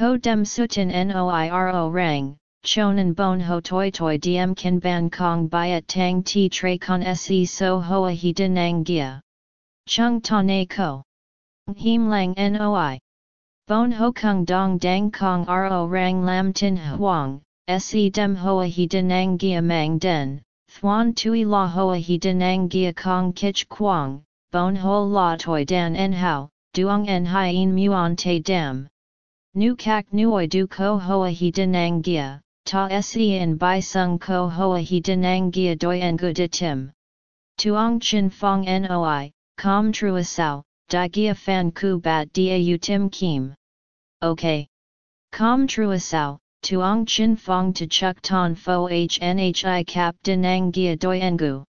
Ko dem sutin noiro rang, chonan bon ho toi toi diem kin ban kong byet tang ti tre con se so hoa he denang gia. Chung ta ne ko. Him lang noi. Bon ho kung dong dang kong ro rang lam tin huang, se dem hoa he denang gia mang den, thuan tui la hoa he denang gia kong kich quang, bon ho la toi dan en hao, duong en hien muon te dem. Nu kak nuoi du ko hoa he denang gia, ta in bai sung ko hoa he denang gia doi en gu de tim. Tuong chin fong noi, com trua sao, di gia fan ku bat dia u tim kim. Ok. Com trua sao, tuong chin fong to chuk ton fo hnhi cap denang gia doi en gu.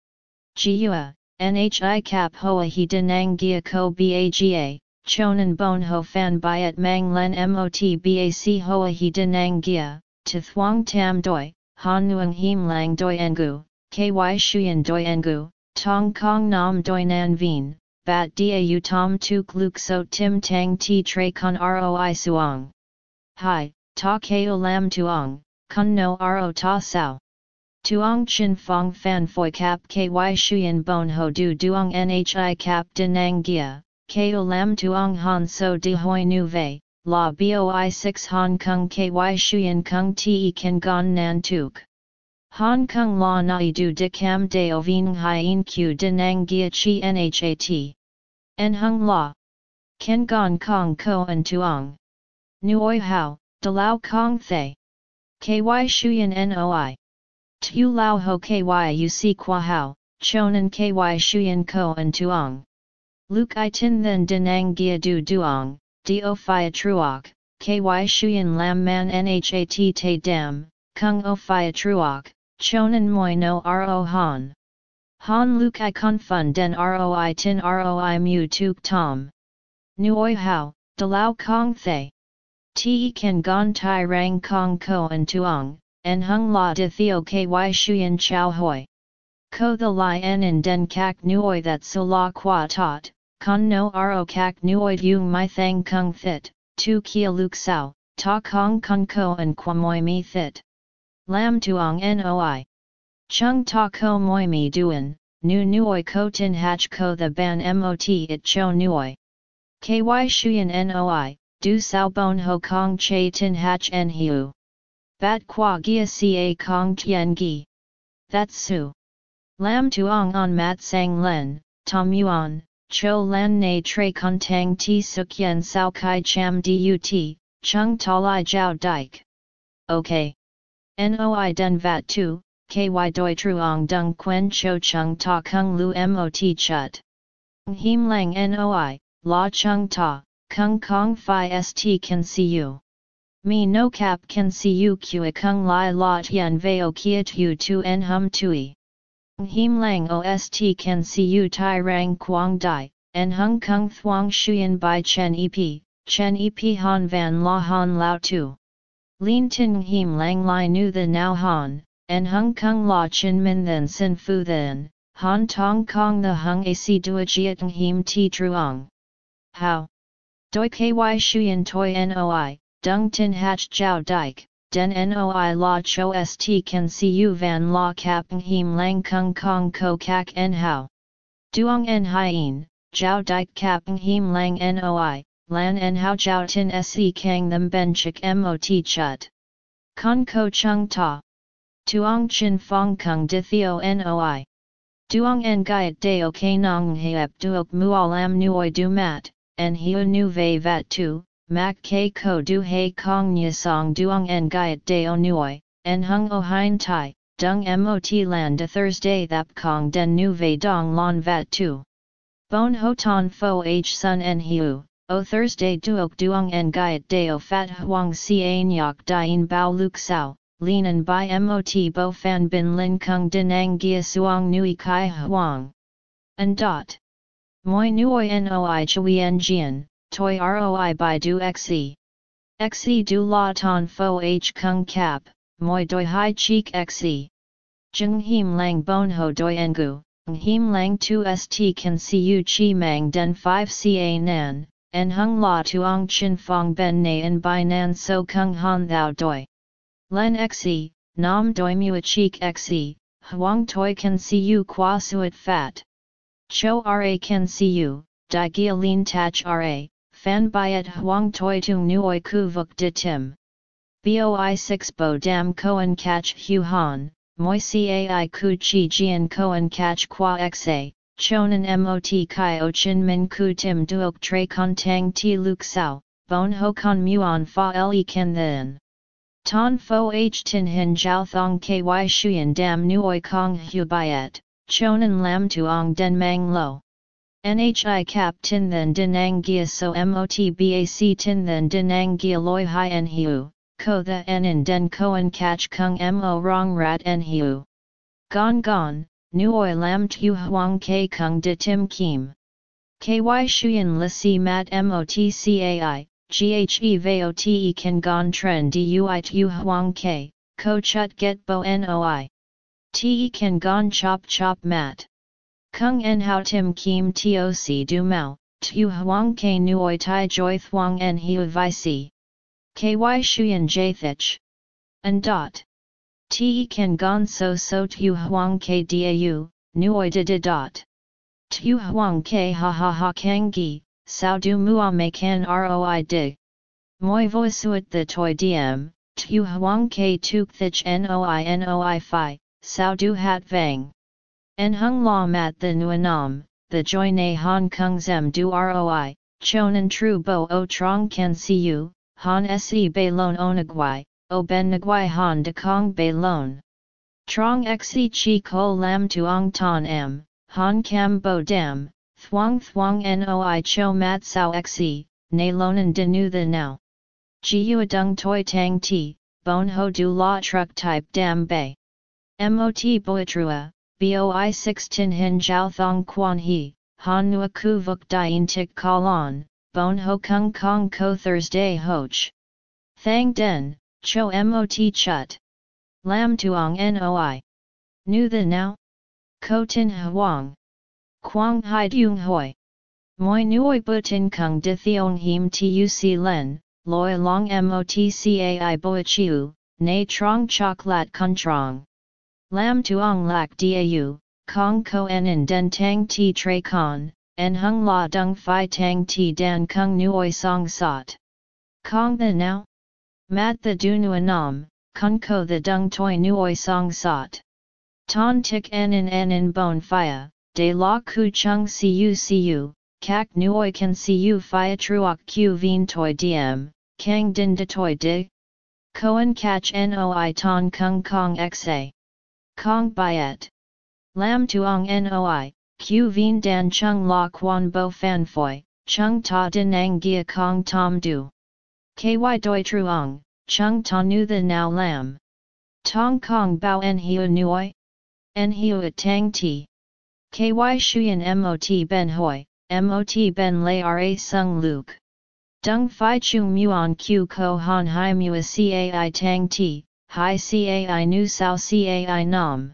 Giua, nhi cap hoa he denang gia ko baga, chonan bon ho fan byet mang len mot bac hoa he denang gia, to thuang tam doi, han nuang him lang doi engu, ky shuyen doi engu, tong kong nam doi nan vien, bat da u tom tuk luk so tim tang ti tre con roi suang. Hi, ta keo lam tuong, kun no ro ta sao. Tuong chin fong fan foi cap ky shuyen bon ho du duong nhi cap denang gia, keo lam tuong han so de hoi nu vei, La Boi 6 Hong Kong Ky Shuyan Kung Te Kan Gon Nan Tuk. Hong Kong La Nai Du De Cam Deo Vien Hien Q Denang Gia Chi Nhat. En Hung La. Ken Gon Kong Ko An Tuong. Nuoi Hao, De Lao Kong Thay. Ky Shuyan Noi. Tu Lao Ho Ky Uc Qua Hao, Chonan Ky Shuyan Ko An Tuong. Luke I Tin Then Denang Gia Du Duong do phia truok, ky shuyen lam man nhat te dam, kung o phia truok, chonan moi no ro han. Han luk i kun fun den roi tin roi mu tuk tom. Nuoi hao, de lao kong thay. Te kan gon tai rang kong ko and tuong, en hung la de theo ky shuyen chow hoi. Ko the li en in den kak nuoi that so la qua tot, Con no ro kak nuoi yung my thang kung thit, tu kia luk sao, ta kong kun ko and moi mi thit. Lam tuong noi. Chung ta ko moi mi duan, nu nuoi ko tin hach ko the ban mot it cho nuoi. Ky shuyen noi, du sao bon ho kong che tin hach en hiu. Bat qua gia ca kong tien gi. That's su. Lam tuong on mat sang len, tom yuan, Cho lan na tre con tang ti suk yen sao kai cham dut, chung talai jiao dike. Ok. Noi den vat tu, ky doi truong dung quen cho chung ta kung lu mot chut. Him lang noi, la chung ta, kung kong fi st can see you. Me no cap can see you a kung lai la tien veo kiet you tu en hum tui. Him lang ost can see you tai rang quang dai, en hung kung thuang shuyen by chen ep, chen ep han van la han lao tu. Lin tin him lang lai nu the now han, and hung kung la chin min then sin fu then, han tong kong the hung ac duajiet him ti truong. How? Doi ky shuyen toi noi, dung tin hach jiao dike, den noi la cho st can see you van la kap him lang kung kong ko kak en how. Duong en hien, jiao dike kap him lang noi, lan en how jiao tin se kang them ben chik mot chut. Con ko chung ta. Tuong chin fong kung di theo noi. Duong en gaiet deo ke nong heep duok mualam nuoi du mat, en hiu nu ve vat tu, mak ke ko du he kong nya song duong en gaiet deo nuoi, en hung o hein tai, dung mot lan de Thursday thap kong den nu ve dong lon vat tu. Bon ho ton fo h sun en hiu, o Thursday duok duong en gaiet deo fat huang ca nyok dien bao luk sao, linan by mot bo fan bin lin kung dinang gia suong nui kai huang. And dot. Moi nuoi noi chui en jian, toi roi by du xe. Xe du la ton fo h kung cap, moi doi hai cheek xe. Jung him lang bon ho doi engu, him lang tu st can see you chi mang den 5 ca nan, en hung la tuong chin fong ben na en bai nan so kung han thou doi. Len xe, nam doi mua cheek xe, huang toi can see you qua suet fat. Cho ra can see you, di gia tach ra, fan byet huang toi tung nuoi ku vuk de tim. Boi 6 bo dam koan catch hu han, moi cai ku chi jian koan catch qua xa, chonan mot kai o chin min ku tim duok tre con tang ti luk sao, bon ho con muon fa le ken then. Ton fo h tin hin jiao thong ky shuyen dam nuoi kong hu byet, chonan lam tuong den mang lo. Nhi cap tin then dinang gia so mot bac tin then dinang gia loi hi en hiu, ko the en den koan catch kung mo rong rat en hiu. Gon gon, nuoi lam tu huang ke kung de tim kim. Ky shuyen li si mat mot cai, ghe vote kan gon tren dui tu huang ke, ko chut get bo noi. Te kan gon chop chop mat. Kung en hao tim kim toc du mao, tu huang ke nuoi tai joi thuang en hiu vi si. Ky shuyen jathich. And dot. Te kan gon so so tu huang ke dau, nuoi de de dot. Tu huang ke ha ha ha kang gi, sao du mua me kan roi dig. Moi voi suet the toi diem, tu huang ke tuk thich noi noi fi, sao du hat vang. En hung la mat the nuanam, the joy na hong kong zem du roi, chonan tru bo o trong can see you, han se bei lon onagwai, o ben nagwai han de kong bei lon. Trong xe chi ko lam tuong ton m, han cam bo dam, thuong thuong noi cho mat sao xe, na lonan de nu the now. Jiu dung toi tang ti, bon ho du la truck type dam bay. Mot boitrua, boi 6 tin hin jiao thong quan he, han nua ku vuk dien tik kalon, bon ho kung kong ko Thursday hoch. Thang den, cho mot chut. Lam tuong noi. Nu the now? Ko tin huang. Quang hai dung hoi. Moi nuoi butin kung di thiong him tuc len, loi long motcai boi chiu, nay trong chok lat kun trong. Lam tuong lak dau, kong ko en den tang ti tre con, en hung la dung fi tang ti dan kung nuoi song sot. Kong the now? Mat the du nu nam, kung ko the dung toi nuoi song sot. Ton tik en in en in bon fia, de la ku chung cu cu, kak nuoi kan cu fia truok q vien toi diem, kang din de toi dig? Koan catch noi ton kung kong xa. Kong byet. Lam tuong noi, Q vien dan chung la quan bo fan foi, chung ta din ang gia kong tom du. Ky doi truong, chung ta nu the now lam. Tong kong bao en hiu nuoi? En hiu at tang ti. Ky shuyen mot ben hoi, mot ben lay ra sung luke. Dung fi Chu muon q ko han hai mua cai tang ti, hai cai nu sao cai nam.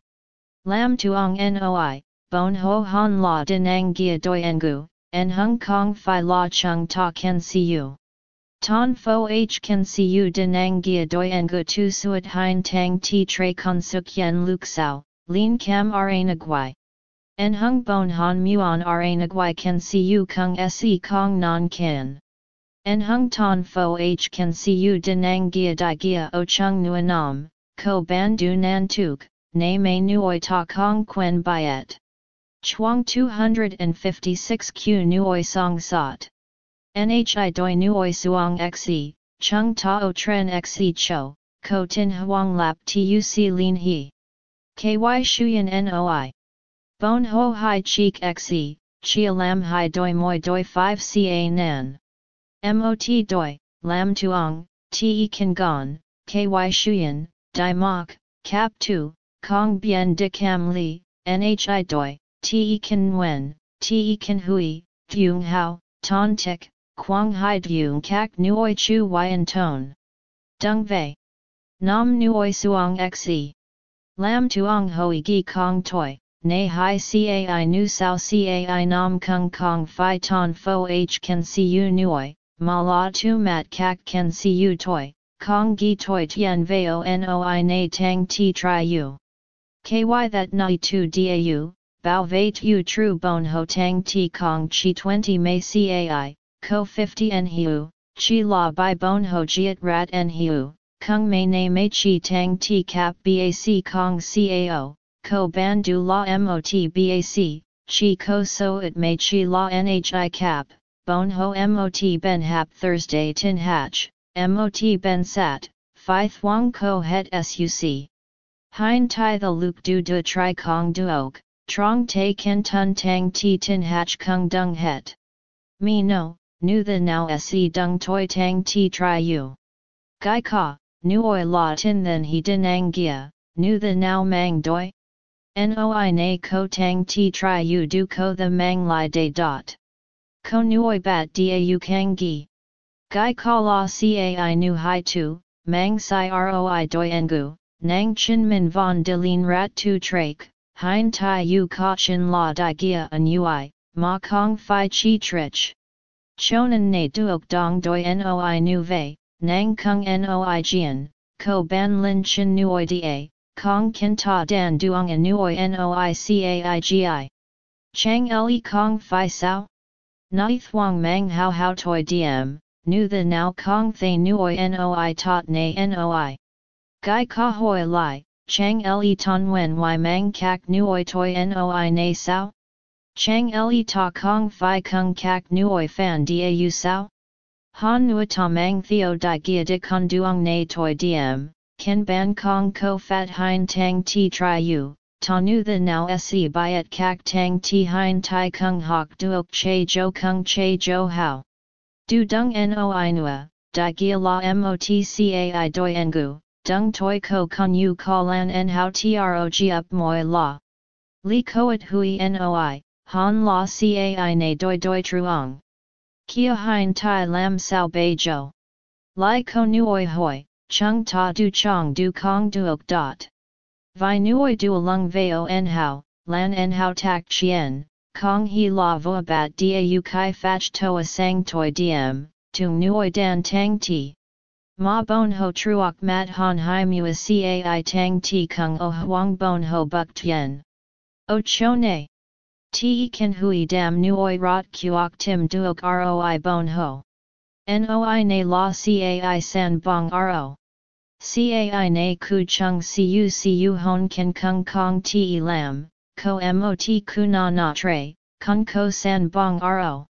Lam tuong noi, bon ho han la dinang gia doi engu, en hung kong fi la chung ta see you. Ton fo h can see you dinang gia doi engu tu suet hein tang ti tre con suk yen luk sao, lin cam aranagwai. En hung bon han muon aranagwai can see you kung se kong non can. En hung ton fo h can see you dinang gia di gia o chung nuanam, ko ban du nan tuk, na me nuoi ta kong quen byet. Chuang 256 Q Nuoi Song Sot. Nhi Doi Nuoi Suong Xe, Chung Tao Tren Xe Cho, Ko Tin Huang Lap Tuc Lin He. Ky Shuyan Noi. Bon Ho Hai Cheek Xe, Chia Lam Hai Doi Moi Doi 5 Ca Nan. Mot Doi, Lam Tuong, Te Kan Gon, Ky Shuyan, Dai Mok, Cap tu, Kong Bien De Cam Li, Nhi Doi. Te kan wen, te kan hui, dung hao, ton tik, quang hai dung kak nuoi chu yan ton. Dung vei. Nam nuoi suong xe. Lam tuong hoi gi kong toi, nay hai cai nu sao cai nam kung kong phi ton fo h can see nuoi, ma la tu mat kak can see you toi, kong gi toi tien veo noi na tang ti tri u. Ky that nai tu dau, bao veit u true bon ho tang ti kong chi 20 mei cai, ko 50 en hiu, chi la bai bon ho jiet rat en hiu, kung mei na mei chi tang ti cap bac kong cao, ko ban du la mot bac, chi ko so it mei chi la nhi cap, bon ho mot ben hap Thursday tin hatch, mot ben sat, phi thuang ko het suc. Hein tai the luke du du tri kong duok, trong te ken tun tang ti tin hach kung dung het. Me no, nu the now se dung toi tang ti tri u. Gai ka, nu oi la tin then he din ang nu the now mang doi? Noi na ko tang ti tri u du ko the mang li de dot. Ko nuoi bat da u kang gi. Gai ka la cai nu hai tu, mang si roi doi engu, Nang Chin Min Von Delin Rat Tu Trake, Hein Tai Yu Ka Chin La Di Gia An Ui, Ma Kong Phi Chi Trich. Chonan Ne Duok Dong Doi Noi Nu Ve, Nang Kung Noi Jian, Ko Ban Lin Chin Nuoi Da, Kong Kin Ta Dan Duong An Nuoi Noi Caigi. Chang Le Kong Phi Sao? Nai Thuong Mang How How Toi Diem, Nu The Now Kong Thay Nuoi Noi Tot Ne Noi. Gai ka hoi lai, chang le ton wen y mang kak nuoi toi noi na sao? Chang le ta kong fi kung kak nuoi fan da u sao? Han nua ta mang theo di gia de con duong na toi diem, ken ban kong ko fat hein tang ti tri u, ta nu the now se byet kak tang ti hein tai kung hok duok che jo kung che jo hao. Du dung noi nua, di gia la mot cai doi engu, dung toi ko kun yu lan en hao trog up moi la. Li koat hui noi, han la cai na doi doi truong. Kia hein tai lam sao bei jo. Lai ko nuoi hoi, chung ta du chong du kong duok dot. Vi nuoi du lung veo en hao, lan en hao tak chien, kong he la vo bat da kai fach toa sang toi diem, tung nuoi dan tang ti. Ma bon ho truok mat han hai mua cai tang ti kung o huang bon ho buk tien. O cho ne. Ti kan hui dam nuoi rot kuok tim duok roi bon ho. Noi ne la cai san bong ro. Cai ne ku chung cu cu hon kan kung kong ti lam, ko mot ku na na tre, kung ko san bong ro.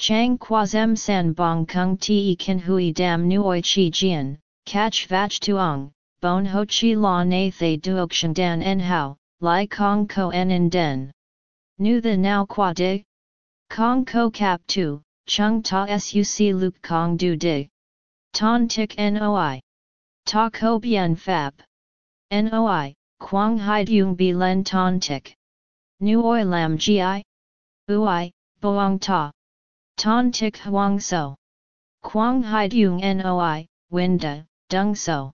Chang Kwazem San Bong Kung Ti Kan Hui Dam Nuoi Chi Jian, Kach Vach Tuong, Bon Ho Chi La Na Thay Duok Shan Dan En Hao, Lai Kong Ko En En Den. Nu The Now Qua Dig? Kong Ko Cap Tu, Chung Ta Suc Luke Kong Du Dig. Ton Tik Noi. Ta Ko Bien Fab. Noi, Quang Hai Dung Bi Len Ton Tik. Nuoi Lam Gi? Ui, Boang Ta. Ton tik huang so. Quang hai dung noi, winda, dung so.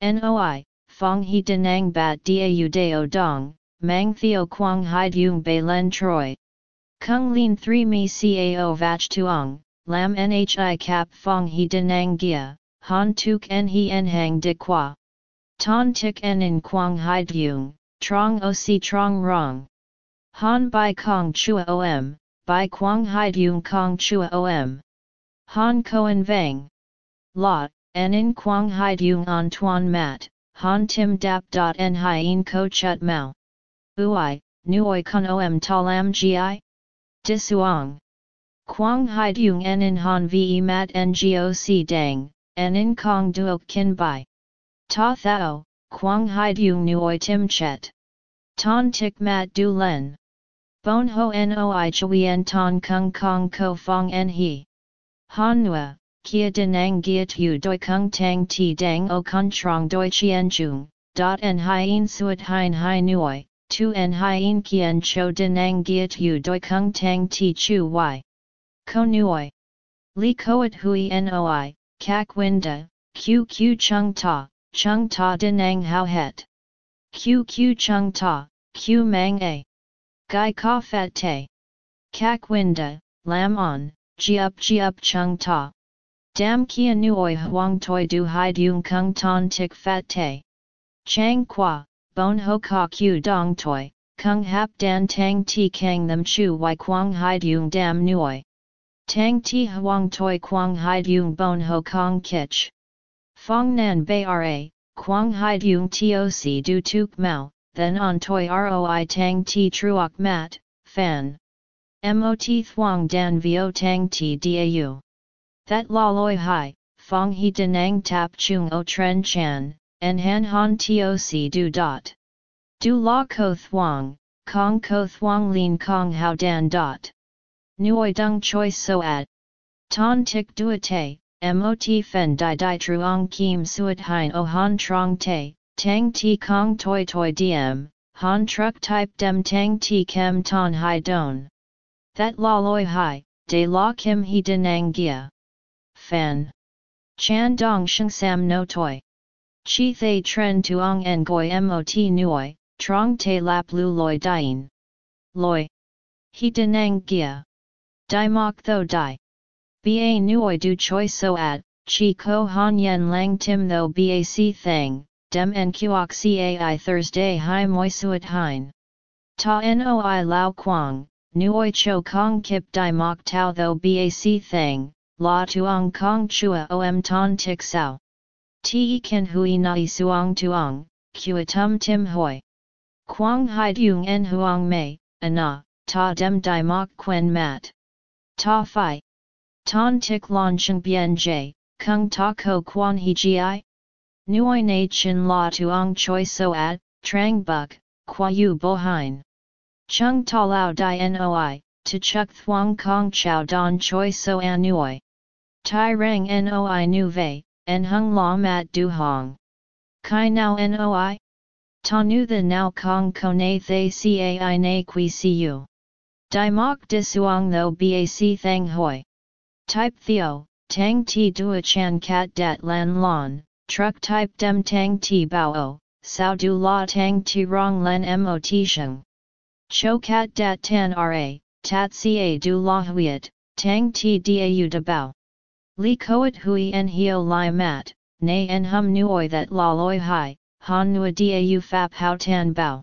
Noi, fong he denang bat dau dao dong, mang theo quang hai dung bei len troi. Kung lin 3 mi cao vach tuong, lam nhi cap fong he denang gia, han tuk en en hang de qua. Ton tik en in quang hai dung, trong o si trong rong. Han bai kong chua om, by Quang Hai Dung Kong Chua Om. Han Koan Vang. La, en in Quang Hai Dung An Tuan Mat, Han Tim Dap Dot En Hien Ko Chut Mao. Ui, Nuoi Kun Om Talam Gi? Disuang. Quang Hai Dung En in Han Ve Mat Ngoc Dang, En in Kong Duok Kin Bai. Ta Thao, Quang Hai Dung Nuoi Tim Chet. Ton Tik Mat Du Len. Bon ho noi chuyen ton kung kong ko fong en he. Hanua, kia denang giat yu doi kung tang ti dang o kun trong doi chien chung, dot en hien suet hein hai nuoi, tu en hien kien cho denang giat yu doi kung tang ti chu y. Ko nuoi. Li koat hui noi, kak winda, qq chung ta, chung ta denang how het. Qq chung ta, Q mang a. Gai ka fat te. Kak winda, lam on, ji up ji chung ta. Dam kia nuoi huang toi du hai dung kung ton tik fat te. Chang qua, bon ho ka q dong toi, kung hap dan tang ti kang them chu y quang hai dung dam nuoi. Tang ti huang toi quang hai dung bon ho kong kich. Fong nan bei ra, quang hai dung toc du tuk mao, then on toi roi tang ti truok mat, fan. Mot thuang dan vio tang ti dau. That la loi hai, fong he denang tap chung o tren chan, en han han toc du dot. Du la ko thuang, kong ko thuang lin kong hao dan dot. Nuoi dung choi so at. Ton tik duate, mot fen di di truong kim suat hein o han trong te, tang ti kong toi toi diem, han truck type dem tang ti kem ton hai don. That la loi hai, de la kim he denang gia fan. Chan dong sheng sam no toi. Chi thay tren tuong en goi mot nuoi, trong te lap lu loi dien. Loi. He denang gia. Dai mok tho dai. Ba nuoi du choi so at, chi ko han yen lang tim tho bac thang, dem en kuok cai Thursday hi moi suat hein. Ta noi lao quang, nuoi cho kong kip dai mok tau tho bac thang, La tuong kong chua om ton tik sao. Ti kan hui nai suong tuong, kua tum tim hoi. Quang hai dung en huang mei, ana, ta dem di mok quen mat. Ta fi. Ton tik lon bien jay, kung ta ko quan he gi? Nuoi na chin la tuong choi so at, trang buk, qua yu bo hein. Chung ta lao di noi, to chuk thuong kong chow don choi so an nuoi. Tai rang noi nu vei, en hung la mat du hong. Kai Nao noi? Ta nu the now kong kone thay cai na qui cu. Di mok disuang tho bac thang hoi. Type theo, tang ti dua chan cat dat lan lon, truck type dem tang ti bao, sao du la tang ti rong len mot sheng. Cho cat dat tan ra, tat ca du la huiet, tang ti dau de bao. Li koat hui en hio lai mat, nay en hum nuoi that la loi hai, han nua dau fap hao tan bao.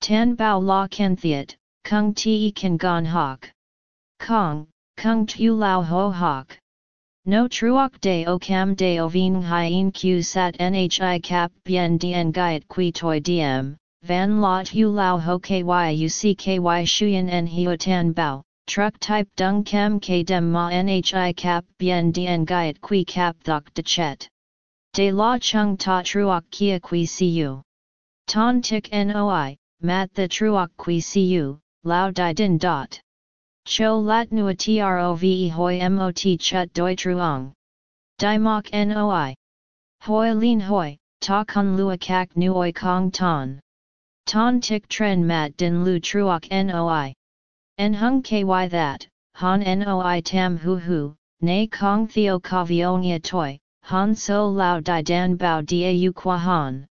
Tan bao la ken kung ti kan gon hok. Kong, kung tu lao ho hok. No truok de o cam de o vien hien q sat nhi cap bien dien gaiet qui toi diem, van la tu lao ho ky uc ky shuyen en hio tan bao, truck type dung kem k dem ma nhi cap bien dien gaiet qui cap thok de chet. De la chung ta truok kia qui cu. Ton tik noi, mat the truok qui cu, lao di din dot. Cho lat nua trove hoi mot chut doi truong. Di mok noi. Hoi lin hoi, ta kun lua kak nuoi kong ton. Ton tik tren mat din lu truok noi. En hung ky that, han noi tam hu hu, nay kong theo kavionia toi, han so lao di dan bao dau qua han.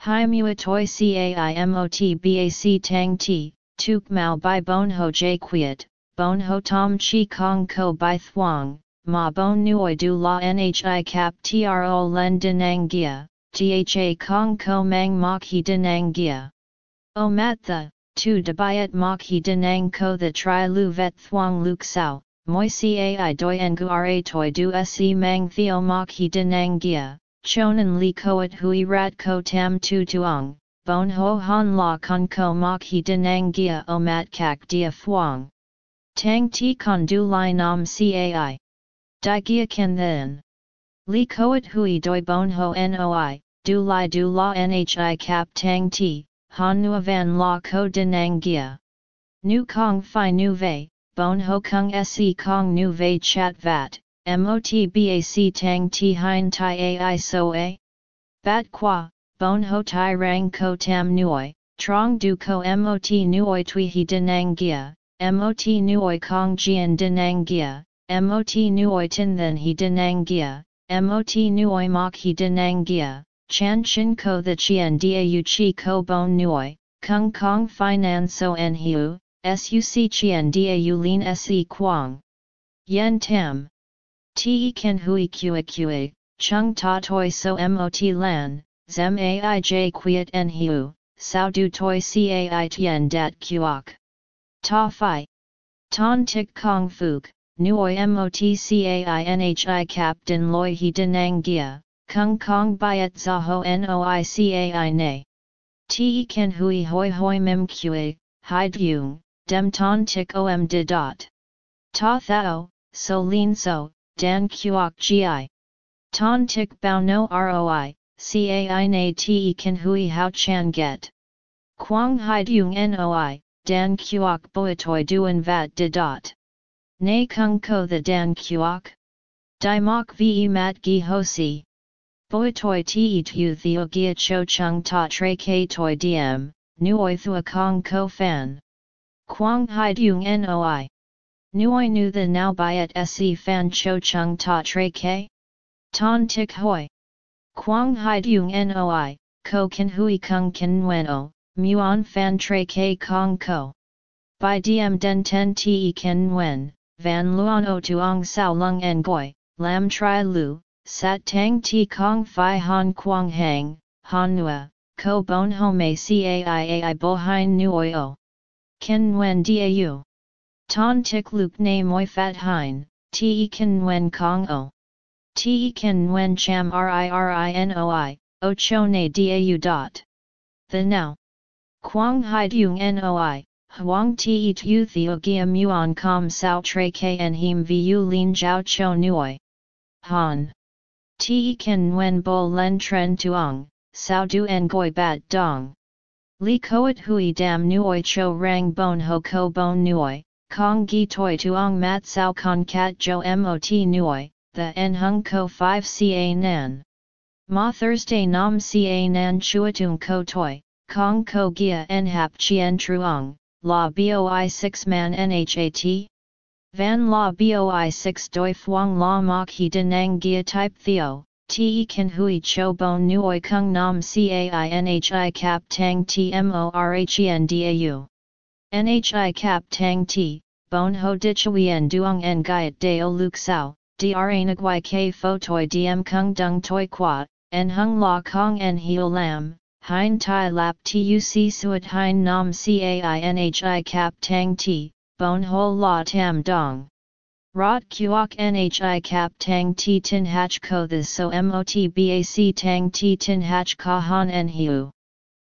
Hai mua toi caimot bac tang ti, tuk mau by bon ho jay quiet, bon ho tom chi kong ko by thuang, ma bon nuoi du la nhi cap tro len denangia, tha kong ko mang mok he denangia. O mat the, tu de debayat mok he denang ko the tri lu vet thuang luk sao, moi cai doi en ra toi du se mang theo mok he denang gia, chonan li koat hui rat ko tam tu tuong, bon ho han la con ko mok he denang gia o mat kak dia thuang. Tang ti con du li nam cai. Di gia ken then. Li koat hui doi bon ho noi, du li du la nhi cap tang ti, han nu van la ko denang gia. Nu kong fi nu vei, bon ho kung se kong nu vei chat vat, mot bac tang ti hein tai ai so a. Bat qua, bon ho tai rang ko tam nuoi, trong du ko mot nuoi tui hi denang gia, mot nuoi kong jian denang gia, mot nuoi tin then hi denang gia, mot nuoi mok hi denang gia, Chan Chin Ko the Chien Dia Chi Ko Bon Nuoi, kung kong finan so en hiu, suc chien dau lin se quang. Yen tam. Te kan hui kua kua, chung ta toi so mot lan, zem aij quiet en hiu, sao du toi cai tien dat kuok. Ta fi. Ton tik kong fuk, nuoi motcai nhi captain loi he denang gia, kung kong byet zaho noi cai ne. Te ken hui hoi hoi mem kue, hai dung, dem ton tik om de dot. Ta thao, so lin so, dan kuok gi. Ton tik bao no roi, cai na te hui how chan get. Quang hai dung noi, dan kuok boitoi duen vat de dot. Nay kung ko the dan kuok? Di mok ve mat gi ho si. Boi toi ti tu theo gia cho chung ta tre k toi diem, nuoi thua kong ko fan. Quang hai dung noi. Nuoi nu the now byet se fan cho chung ta tre k? Ton tik hoi. Quang hai dung noi, ko kan hui kung kan nguen o, muon fan tre kong ko. By diem den ten te ken nguen, van luon o tuong sao lung en goi, lam tri lu, Sat tang ti kong fi han quang hang, han nua, ko bon home cai bo hein nuoi o. Ken nguen dau. Ton tik lup na moi fat hein, te nguen kong o. Te ken wen cham ririnoi, o cho dau dot. The now. Quang hai dung noi, huang te tu theo gia muon com sao tre kn him vu lin jiao cho nuoi. Han. Ti kan wen bo len tren tuong, sao du en goi bat dong. Li koet hui dam nuoi cho rang bon ho ko bon nuoi, kong gi toi tuong mat sao con cat jo mot nuoi, the en hung ko 5 ca nan. Ma Thursday nam ca nan chuatung ko toi, kong ko gia en hap chien truong, la boi 6 man nhat? Van la boi 6 doi fuang la mok he denang gia type theo, te kan hui cho bon nuoi kung nam cainhi cap tang tmorhendau. Nhi cap tang t, bon ho dichuyen duong en gaiet deo luk sao, dra nagwai k fo toi diem kung dung toi qua, en hung la kong en heo lam, hein tai lap tuc suet hein nam cainhi cap tang t, bon ho la tam dong. Rot kuok nhi cap tang ti tin hach ko the so mot bac tang ti tin hach ka han en hiu.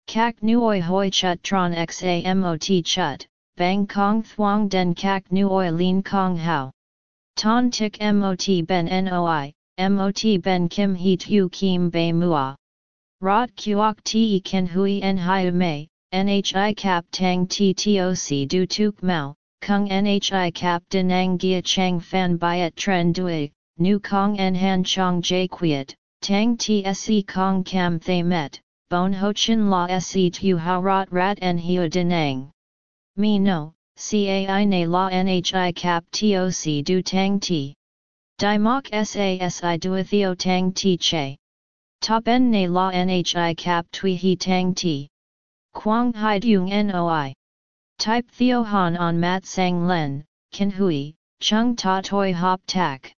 Kak nuoi hoi chut tron xa mot chut, bang kong thuong den kak nuoi lin kong hao. Ton tik mot ben noi, mot ben kim he tu kim bay mua. Rot kuok te ken hui en hiu mei, nhi cap tang ti toc du tuk mau, Kung Nhi Cap Denang Gia Chang Fan Biat Tren Dui, Nu Kong En Han Chong J Quiet, Tang Tse Kong Cam Thay Met, Bon Ho Chin La Se Tu How Rot Rat En Hiu Denang. Me No, Cai Na La Nhi Cap Toc Du Tang T. Di Mok Sasi Duatheo Tang T Che. Top En Na La Nhi Cap Tui He Tang T. Quang Hai Dung Noi. Type Theo Han on Mat Sang Len, Kan Hui, Chung Ta Toi Hop Tak.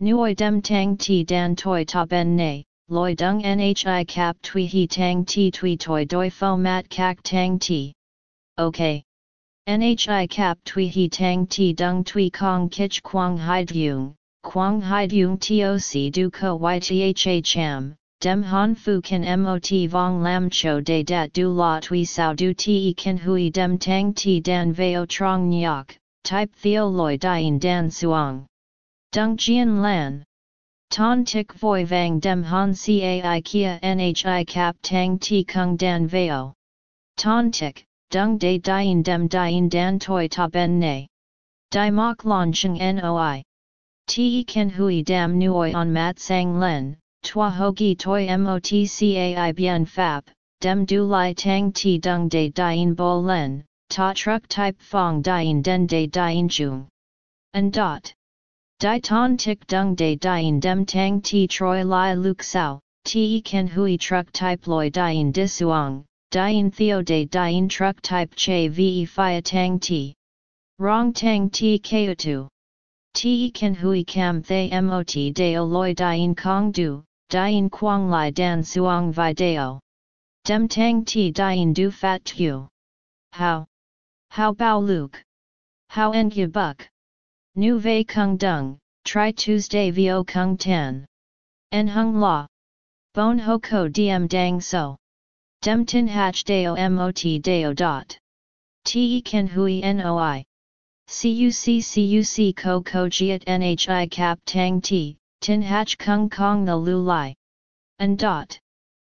Nuoi Dem Tang Ti Dan Toi Ta Ben Ne, Loi Dung Nhi Cap Tui He Tang Ti Tui Toi Doi Fo Mat Kak Tang Ti. OK. Nhi Cap Tui He Tang Ti Dung Tui Kong Kich Quang Hai Dung, Quang Hai Dung Toc Du Ko Ytha Cham, dem han fu kan mot vong lam cho de dat du la tui sao du ti kan hui dem tang ti dan veo trong nyok, type theo loi dien dan suang. Dung jian lan. Ton tik voi vang dem han cai kia nhi cap tang ti kung dan veo. Ton tik, dung de dien dem dien dan toi ta ben ne. Di mok lon chung noi. Ti kan hui dam nuoi on mat sang len, Tua hogi toi motcai bien fap, dem du lai tang ti dung de dien bo len, ta truck type fong dien den de dien chung. And dot. Di ton tik dung de dien dem tang ti troi lai luk sao, ti ken hui truck type loi dien disuang, Dien Theo de Dien Truck Type Che Ve Phia Tang Ti. Rong Tang Ti Kautu. Te Kan Hui Cam Thay Mot Deo Loi Dien Kong Du, Dien Quang Lai Dan Suong Vi Deo. Dem Tang Ti Dien Du Fat Tu. How? How Bao Luke? How Engya Buck? Nu Vei Kung Dung, Tri Tuesday Vo Kung Tan. En Hung La. Bon Ho Ko Diem Dang So. Dem Tin Hatch Deo Mot Deo Dot. Te Kan Hui Noi. CUC CUC Ko Ko Jiat Nhi Cap Tang Ti, Tin Hatch Kung Kong the Lu Lai. And Dot.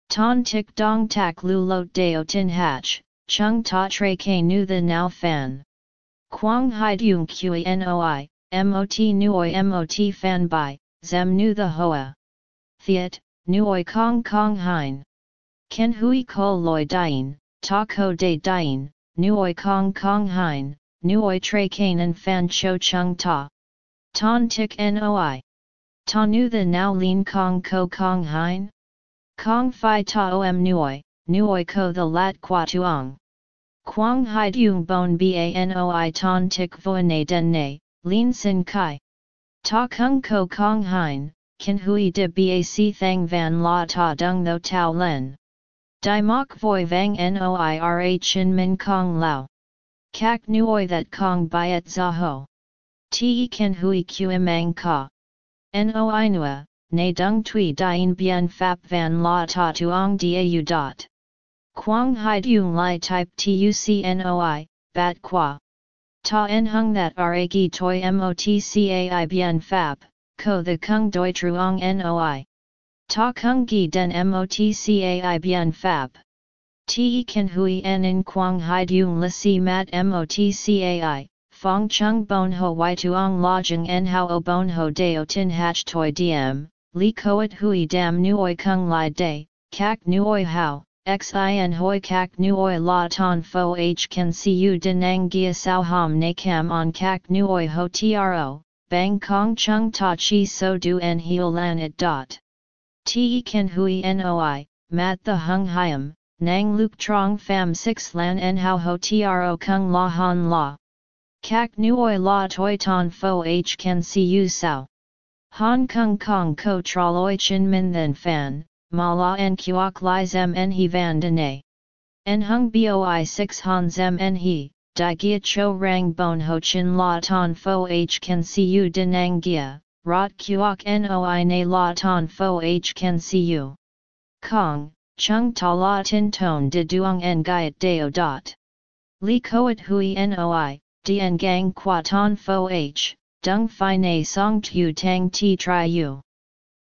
Ton Tik Dong Tak Lu Lot Deo Tin Hatch, Chung Ta Tre K Nu the Now Fan. Quang Hai Dung Kui Noi, Mot Nuoi Mot Fan Bai, Zem Nu the Hoa. Thiet, Nuoi Kong Kong Hein. Ken Hui Ko Loi Dien, Ta Ko De Dien, Nuoi Kong Kong Hein, Nuoi Tre Kanan Fan Cho Chung Ta. Ton Tik Noi. Ta Nu the Now Lin Kong Ko Kong Hein? Kong Phi Ta Om Nuoi, Nuoi Ko the Lat Qua Tuong. Quang Hai Dung Bon Banoi Ton Tik Voine Den Ne, Lin Sin Kai. Ta Kung Ko Kong Hein, Ken Hui De Bac Thang Van La Ta Dung Tho Tao Len. Dai Mok Voi Vang Noira Chin Min Kong Lao. Kak Nuoi That Kong Biat Zaho. Te Ken Hui Qimang Ka. Noi Nua, Ne Dung Tui Dien Bien Fap Van La Ta Tuong Dau Dot. Quang Hai Dung Lai Type Tucnoi, Bat Qua. Ta En Hung That Ra Gi Toi Motcai Bien Fap, Ko The Kung Doi Truong Noi. Ta kung gi den motcai bien fab. Te kan hui en in quang hai dung la si mat motcai, fong chung bon ho y tuong lojing en hao o bon ho deo tin hach toi diem, li koet hui dam nuoi kung lai day, kak nuoi hao, xin hoi kak nuoi la ton fo h can see you denang gia sao ham ne cam on kak nuoi ho tro, bang kong chung ta chi so du en heo lan it dot. Te Ken Hui Noi, Mat the Hung Hiam, Nang Luk Trong Pham Six Lan En Hao Ho Tro Kung La Han La. Kak Nuoi La Toi Ton Fo H Ken Si U Sao. Han Kung Kong Ko Traloi Chin Min Then Fan, Ma La En Kuok Lai Zem En He Van Den En Hung Boi 6 Han Zem En He, Di Gia Cho Rang Bon Ho Chin La Ton Fo H Ken Si U Denang Gia. Rot kuok noi na la ton fo h can see you. Kong, chung ta la tin ton de duong en gaiet deo dot. Li koet hui noi, dien gang qua ton fo h, dung fi na song tu tang ti tri u.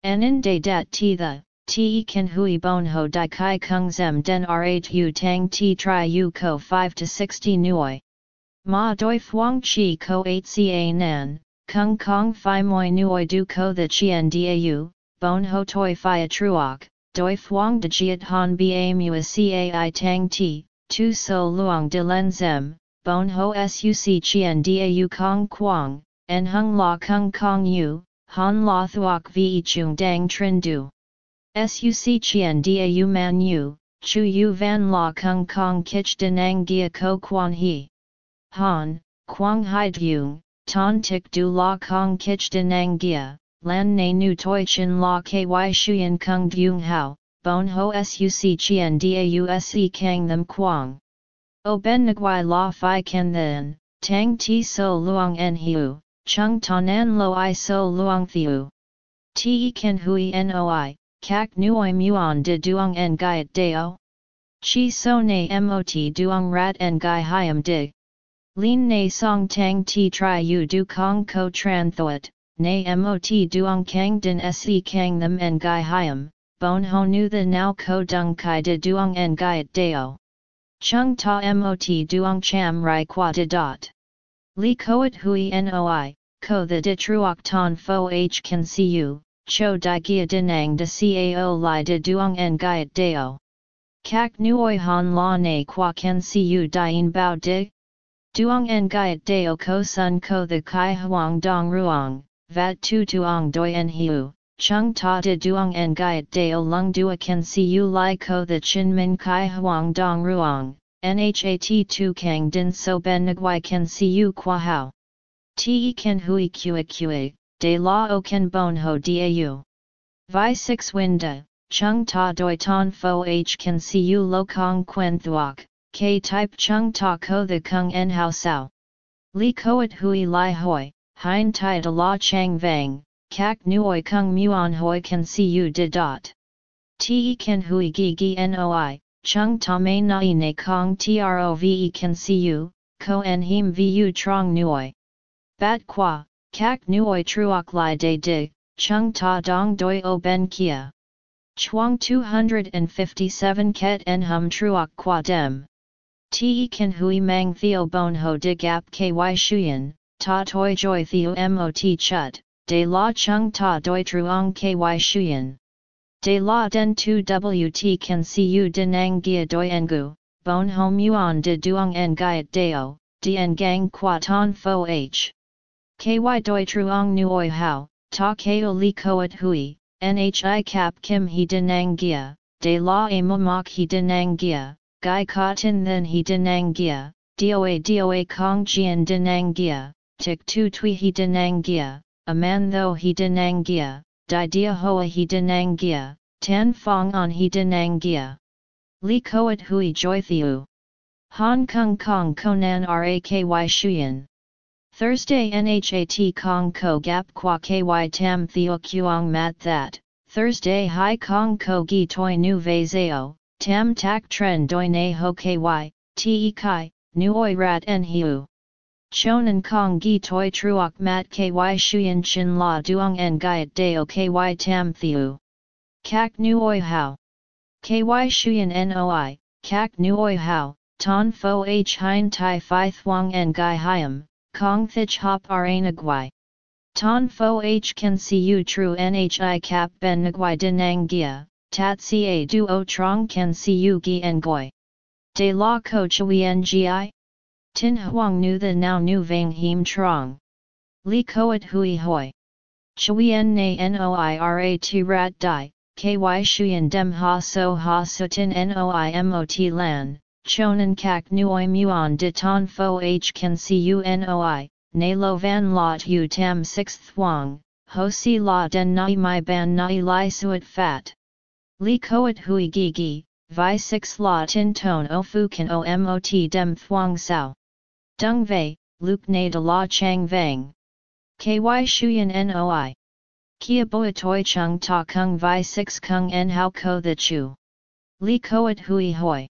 En in de dat ti the, ti kan hui bon ho di kai kung zem den r8 tang ti tri u ko 5 to 60 nuoi. Ma doi fuang chi ko 8 ca nan, Kung Kong Phi Moi Nuoi Du Ko The Chien Dau, Bon Ho Toi Phi Truoc, Doi Phuong De Jiat Han Ba Mua Cai Tang Ti, Tu So Luong De Len Zem, Bon Ho Suc Chien Dau Kong Quang, En Hung La Kung Kong Yu, Han La Thuoc Ve Chung Dang Trin Du. Suc Chien Dau Man Yu, Chu Yu Van La Kung Kong Kich Denang Gia Ko Quan He. Han, Quang Hai Dung, Ton tik du la kong kich denang gia, lan na nu toi chin la ky shuyen kung dung hao, bon ho suc chien dause kang them quang. O ben nguai la fi ken then, tang ti so luang en hiu, chung tonan lo i so luang thiu. Ti ken hui noi, kak nuoi muon de duong en gaiet deo? Chi so na mot duong rat en gai hiam dig. Lin na song tang ti tri u du kong ko tran thoat, na mot duong kang din se kang them en gai hiam, bon ho nu the now ko dung kai de duong en gai deo. Chung ta mot duong cham rai qua de dot. Li koet hui noi, ko the de truok ton fo h can see you, cho di gia dinang de cao li de duong en gai deo. Kak nuoi han la na qua can see you dien bao dig? Duong en gaiet deo ko sun ko the kai huang dong ruang, vat tu tuong doi en hiu, chung ta de duong en gaiet deo lung dua can see you lai ko the chin min kai huang dong ruang, nhat tu kang din so ben nguai can see you qua hao. Te can hui qa qa, de la o can bon ho dau. Vi 6 winda, chung ta doi ton fo h can see you lo kong quen thuok, k type chung ta ko the kung en hao sao. Li koet hui lai hoi, hein tai de la chang vang, kak nuoi kung muon hoi can see you de dot. Te can hui gi gi noi, chung ta mei nai ne kong trove can see you, ko en him vu trong nuoi. Bat qua, kak nuoi truok lai de di, chung ta dong doi o ben kia. Chuang 257 ket en hum truok qua dem. Te kan hui mang theo bon ho de gap ky shuyen, ta toi joy theo mot chut, de la chung ta doi truong ky shuyen. De la den tu wt see you denang gia doi engu, bon hom yuan de duong en gaiet deo, dien gang qua ton fo h. Ky doi truong nuoi hao, ta keo li koat hui, nhi cap kim he denang gia, de la a momak he denang gia, gai ka tin then he denang gia, doa doa kong jian denang gia, tik tu tui he denang gia, a man though he denang gia, di dia hoa he denang gia, tan fong on he denang gia. Li koat hui joy thiu. Hong Kong Kong Konan Raky Shuyan. Thursday Nhat Kong Ko Gap Kwa Ky Tam Theo Kuang Mat That, Thursday Hai Kong Ko Gi Toi Nu Ve Zao, Tam Tak Tren Doi Ne Ho Ky, Te Kai, Nuoi Rat En Hiu. Chonan Kong Gi Toi Truok Mat Ky Shuyan Chin La Duong En Gaiet Deo Ky Tam Thiu. Kak Nuoi Hao. Ky Shuyan Noi, Kak Nuoi Hao, Ton Fo H Hein Tai Phi Thuong En Gai Hiam, Kong Thich Hop Aranagwai. Ton Fo H Can See You True Nhi Cap Ben Ngwai Denang Gia tat ca duo trong can you gi en goi. De la ko chui ngi? Tin huang nu the now nu vang him trong. Li koat hui hoi. Chui en na noirat rat di, ky shuyen dem ha so ha so tin noimot lan, chonan kak nuoi muon de ton fo h can you noi, na lo van lot u tam sixth wang, ho si la den nai mai ban nai lai suet fat. Li koat hui gi vi 6 la tin ton o fu kan o mot dem thuang sao. Dung vei, luke na de la chang vang. Ky shuyan noi. Kia boi toi chung ta kung vi 6 kung en hao ko the chu. Li koat hui hoi.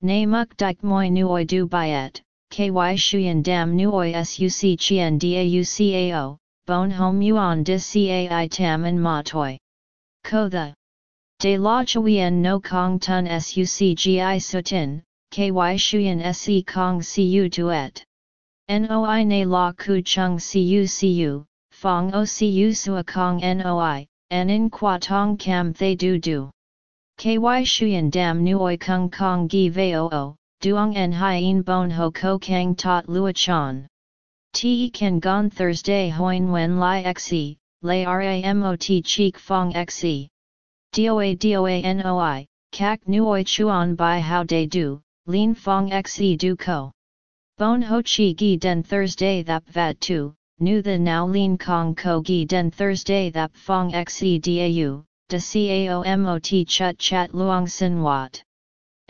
Na muk dik moi nuoi du byet, ky shuyan dam nuoi suc chien daucao, bon hom yuan de cai tam en ma toi. Ko the. De la chuyen no kong tun sucgi sutin, ky shuyen se kong cu duet. Noi na la ku chung cu cu, fong o cu sua kong noi, en in qua tong cam thay du du. Ky shuyen dam nuoi kung kong gi veo o, duong en hien bon ho ko kang tot lua chan. Te kan gon Thursday hoin wen li xe, lay ramot cheek fong xe. Doa doa noi, kak nuoi chuan bai how de du, lin fong xe du ko. Bon ho chi gi den Thursday thap vat tu, nu the now lin kong ko gi den Thursday thap fong xe dau, de cao mot chut chat luang sin wat.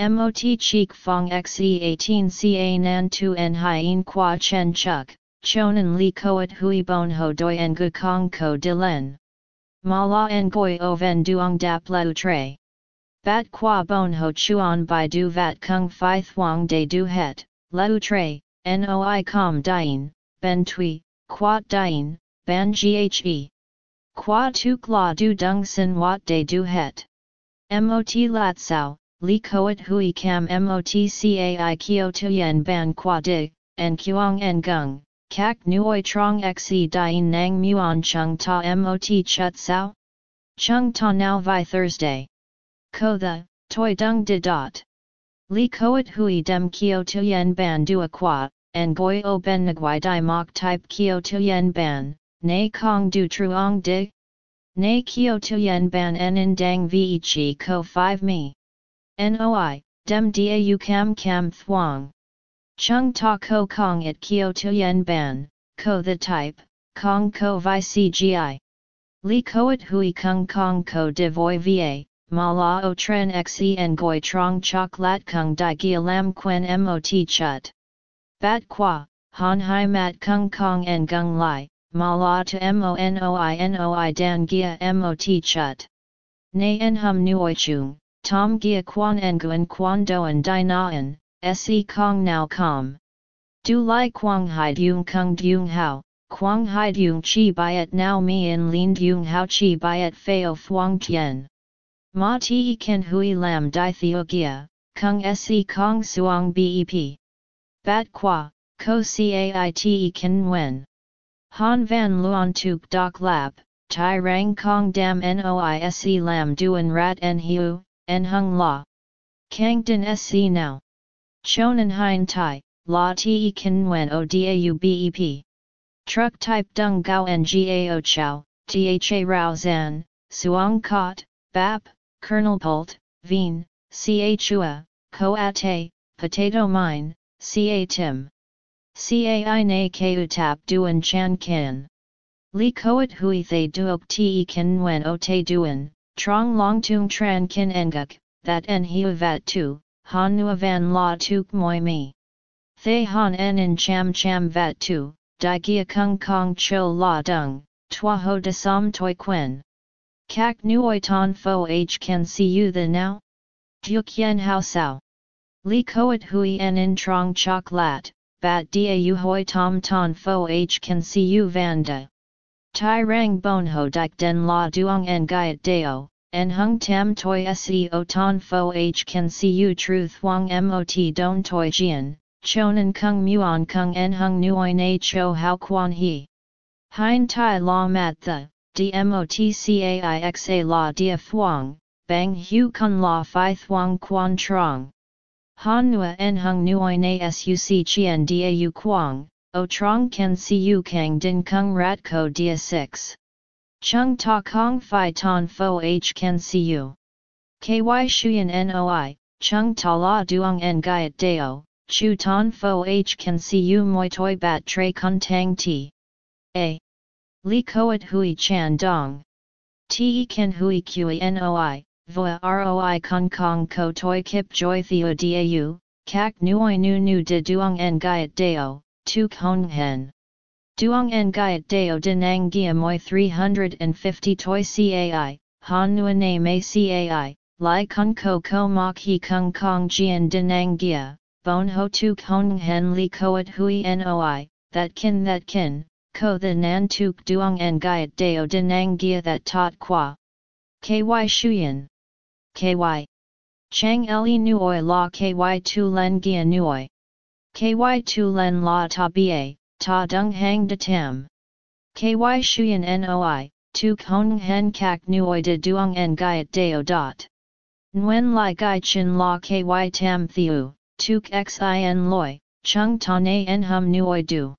Mot cheek fong xe 18 ca nan tu en hien qua chen chuk, chonan li koat hui bon ho doi en gu kong ko de len. Ma la en goi o ven duong dap leu tre. Bat qua bon ho chuan by du vat kung fi thuong de du het, leu tre, noi com dien, ben tui, qua dien, ban ghe. Qua tuk la du dung sin wat de du het. Mot lat sao, li koet hui cam mot cai kio tuyen ban qua dig, en kuang en gung, Kak nuoi trong xe dien nang muon chung ta mot chut sao? Chung ta now vi Thursday. Ko the, toi dung de dot. Li koet hui dem kio tuyen ban dua qua, en goi o ben nguai di mok type kio tuyen ban, nay kong du truong di? Nay kio tuyen ban en in dang ve chi ko 5 mi. Noi, dem dau cam cam thuang. Chung ta ko kong at kio tuyen ban, ko the type, kong ko vi cgi. Li koat hui kung kong ko de voi va, ma la o tren xe en goi trong chok lat kung di gia lam quen mot chut. Bat qua, han hai mat kung kong en gung lai, ma la to monoi noi dan gia mot chut. Nay en hum nuoi chung, tom gia quan en guen quan doen di naan, se kong nao com. Du lai quang hai dung kung dung hao, quang hai dung chi byet nao mi in lin dung hao chi byet feo thuang tien. Ma ti ken hui lam di theo gia, kung se kong suang bep. Bat qua, ko cait ken wen. Han van luon tuk dok lap, tai rang kong dam noise lam duen rat en hiu, en hung la. Kang din sc now. Chonan hein tai, la te ken wen o dau bep. Truck type dung gao ngao chow, tha rao zan, suong kot, bap, kernel pult, veen, ca chua, ko ate, potato mine, ca tim. Cai na ku tap duan chan kin. Li koat hui thay duok te kin wen o te duan, trong long tung tran kin enguk, that en hiu vat tu, han nu van la tuk moi mi. Thay han en in cham cham vat tu, di gia kung kong cho la dung, tua ho de som toi quen. Kak nuoi ton fo h can see you the now? Duke yen hao sao. Li koat hui en in trong chok lat, bat da hoi tom ton fo h can see you vanda. Tai rang bon ho dik den la duong en gaiet deo, en hung tam toi seo ton fo h can see you truth wang mot don toi jian, chonan kung muon kung en hung nuoi na cho hao quan he. Hein tai la mat the, dmotcaixa la dia thuang, bang hu kun la fi thuang quan trong. Han nua en hung nuoi na suc chien da dau quang, o trong ken siu kang din kung rat ko dia 6. Chung ta kong fi ton fo h ken siu. Ky shuyen noi, chung ta la duong en gaiet deo, chu ton fo h ken siu moi toi bat tre kun tang ti. A. Li koat hui chan dong. Te ken hui kui noi, voa roi kong kong ko toi kip joy theo dau, kak nuoi nu nu de duong en gaiet deo, tu kong hen. Duong en gaiet deo denang gia moi 350 toi cai, han nua na me cai, lai kong ko ko mok he kong kong jian denang gia, bon ho tu kong hen li koat hui noi, that kin that kin, ko the nan tuk duong en gaiet deo denang gia that tot qua. Ky shuyen. KY. Chang le nuoi la KY tu len gia nuoi. KY tu len la ta ba, ta dung hang de tam. KY shuyen noi, tu kong hen kak nuoi de duong en gaiet deo dot. Nguyen lai gai chin la KY tam thiu, tuk xin loi, chung ta na en hum nuoi du.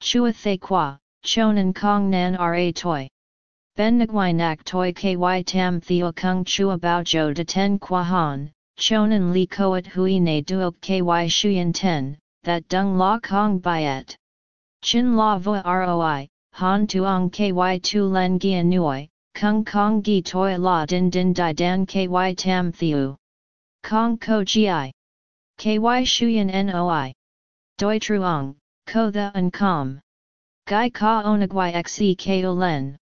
Chua thay qua, chonan kong nan ra toi. Ben Nguai Nak Toi Ky Tam Theo Kung Chua Bao Jo De Ten Qua Han, Chonan Li Koat Hui Ne Duok Ky Shuyan Ten, That Dung La Kong Biet. Chin La Voa Roi, Han Tuong Ky Tu Len Gia Nuoi, Kung Kong Gi Toi La Din Din Di Dan Ky Tam Theo. Kong Ko Gi. Ky Shuyan Noi. Doi Truong, Ko The An Com. Gai Ka Onagwai Xe Ko Len.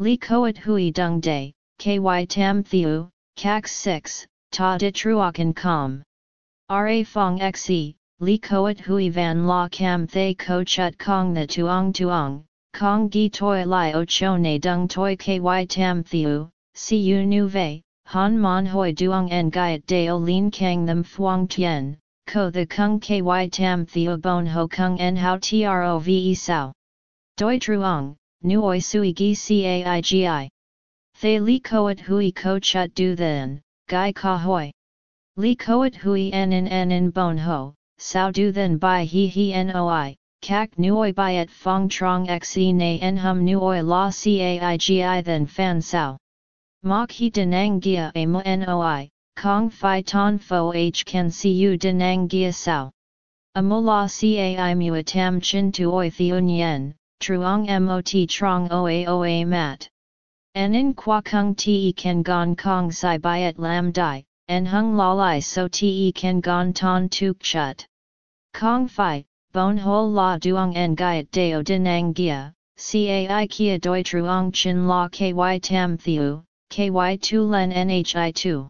Li koat hui dung day, ky tam thiu, kak 6, ta de truokan com. Ra fong xe, li koat hui van la cam thay ko chut kong the tuong tuong, kong gi toi li o cho ne dung toi ky tam thiu, si u nu vei, han mon hoi duong en gaiet deo lin kang them fuang tien, ko the kung ky tam thiu bon ho kung en hao trove sao. Doi truong, nuoi sui gi caigi. Thay li koat hui ko chut du then, gai ka hoi. Li koat hui en in en in bon ho, sao du then by he he noi, kak nuoi byet fong trong xe na en hum nuoi la caigi then fan sao. Mok he denang gia a mo noi, kong fi ton fo h can see you denang gia sao. Amo la cai mu tam chin tuoi thiun yen, truong mot trong oa oa mat. En in qua kung te kan gon kong sai byet lam dai, en hung la lai so te kan gon ton tuk chut. Kong fi, bon hol la duong en gaiet deo dinang gia, cai kia doi truong chin la ky tam thiu, ky tu len nhi tu.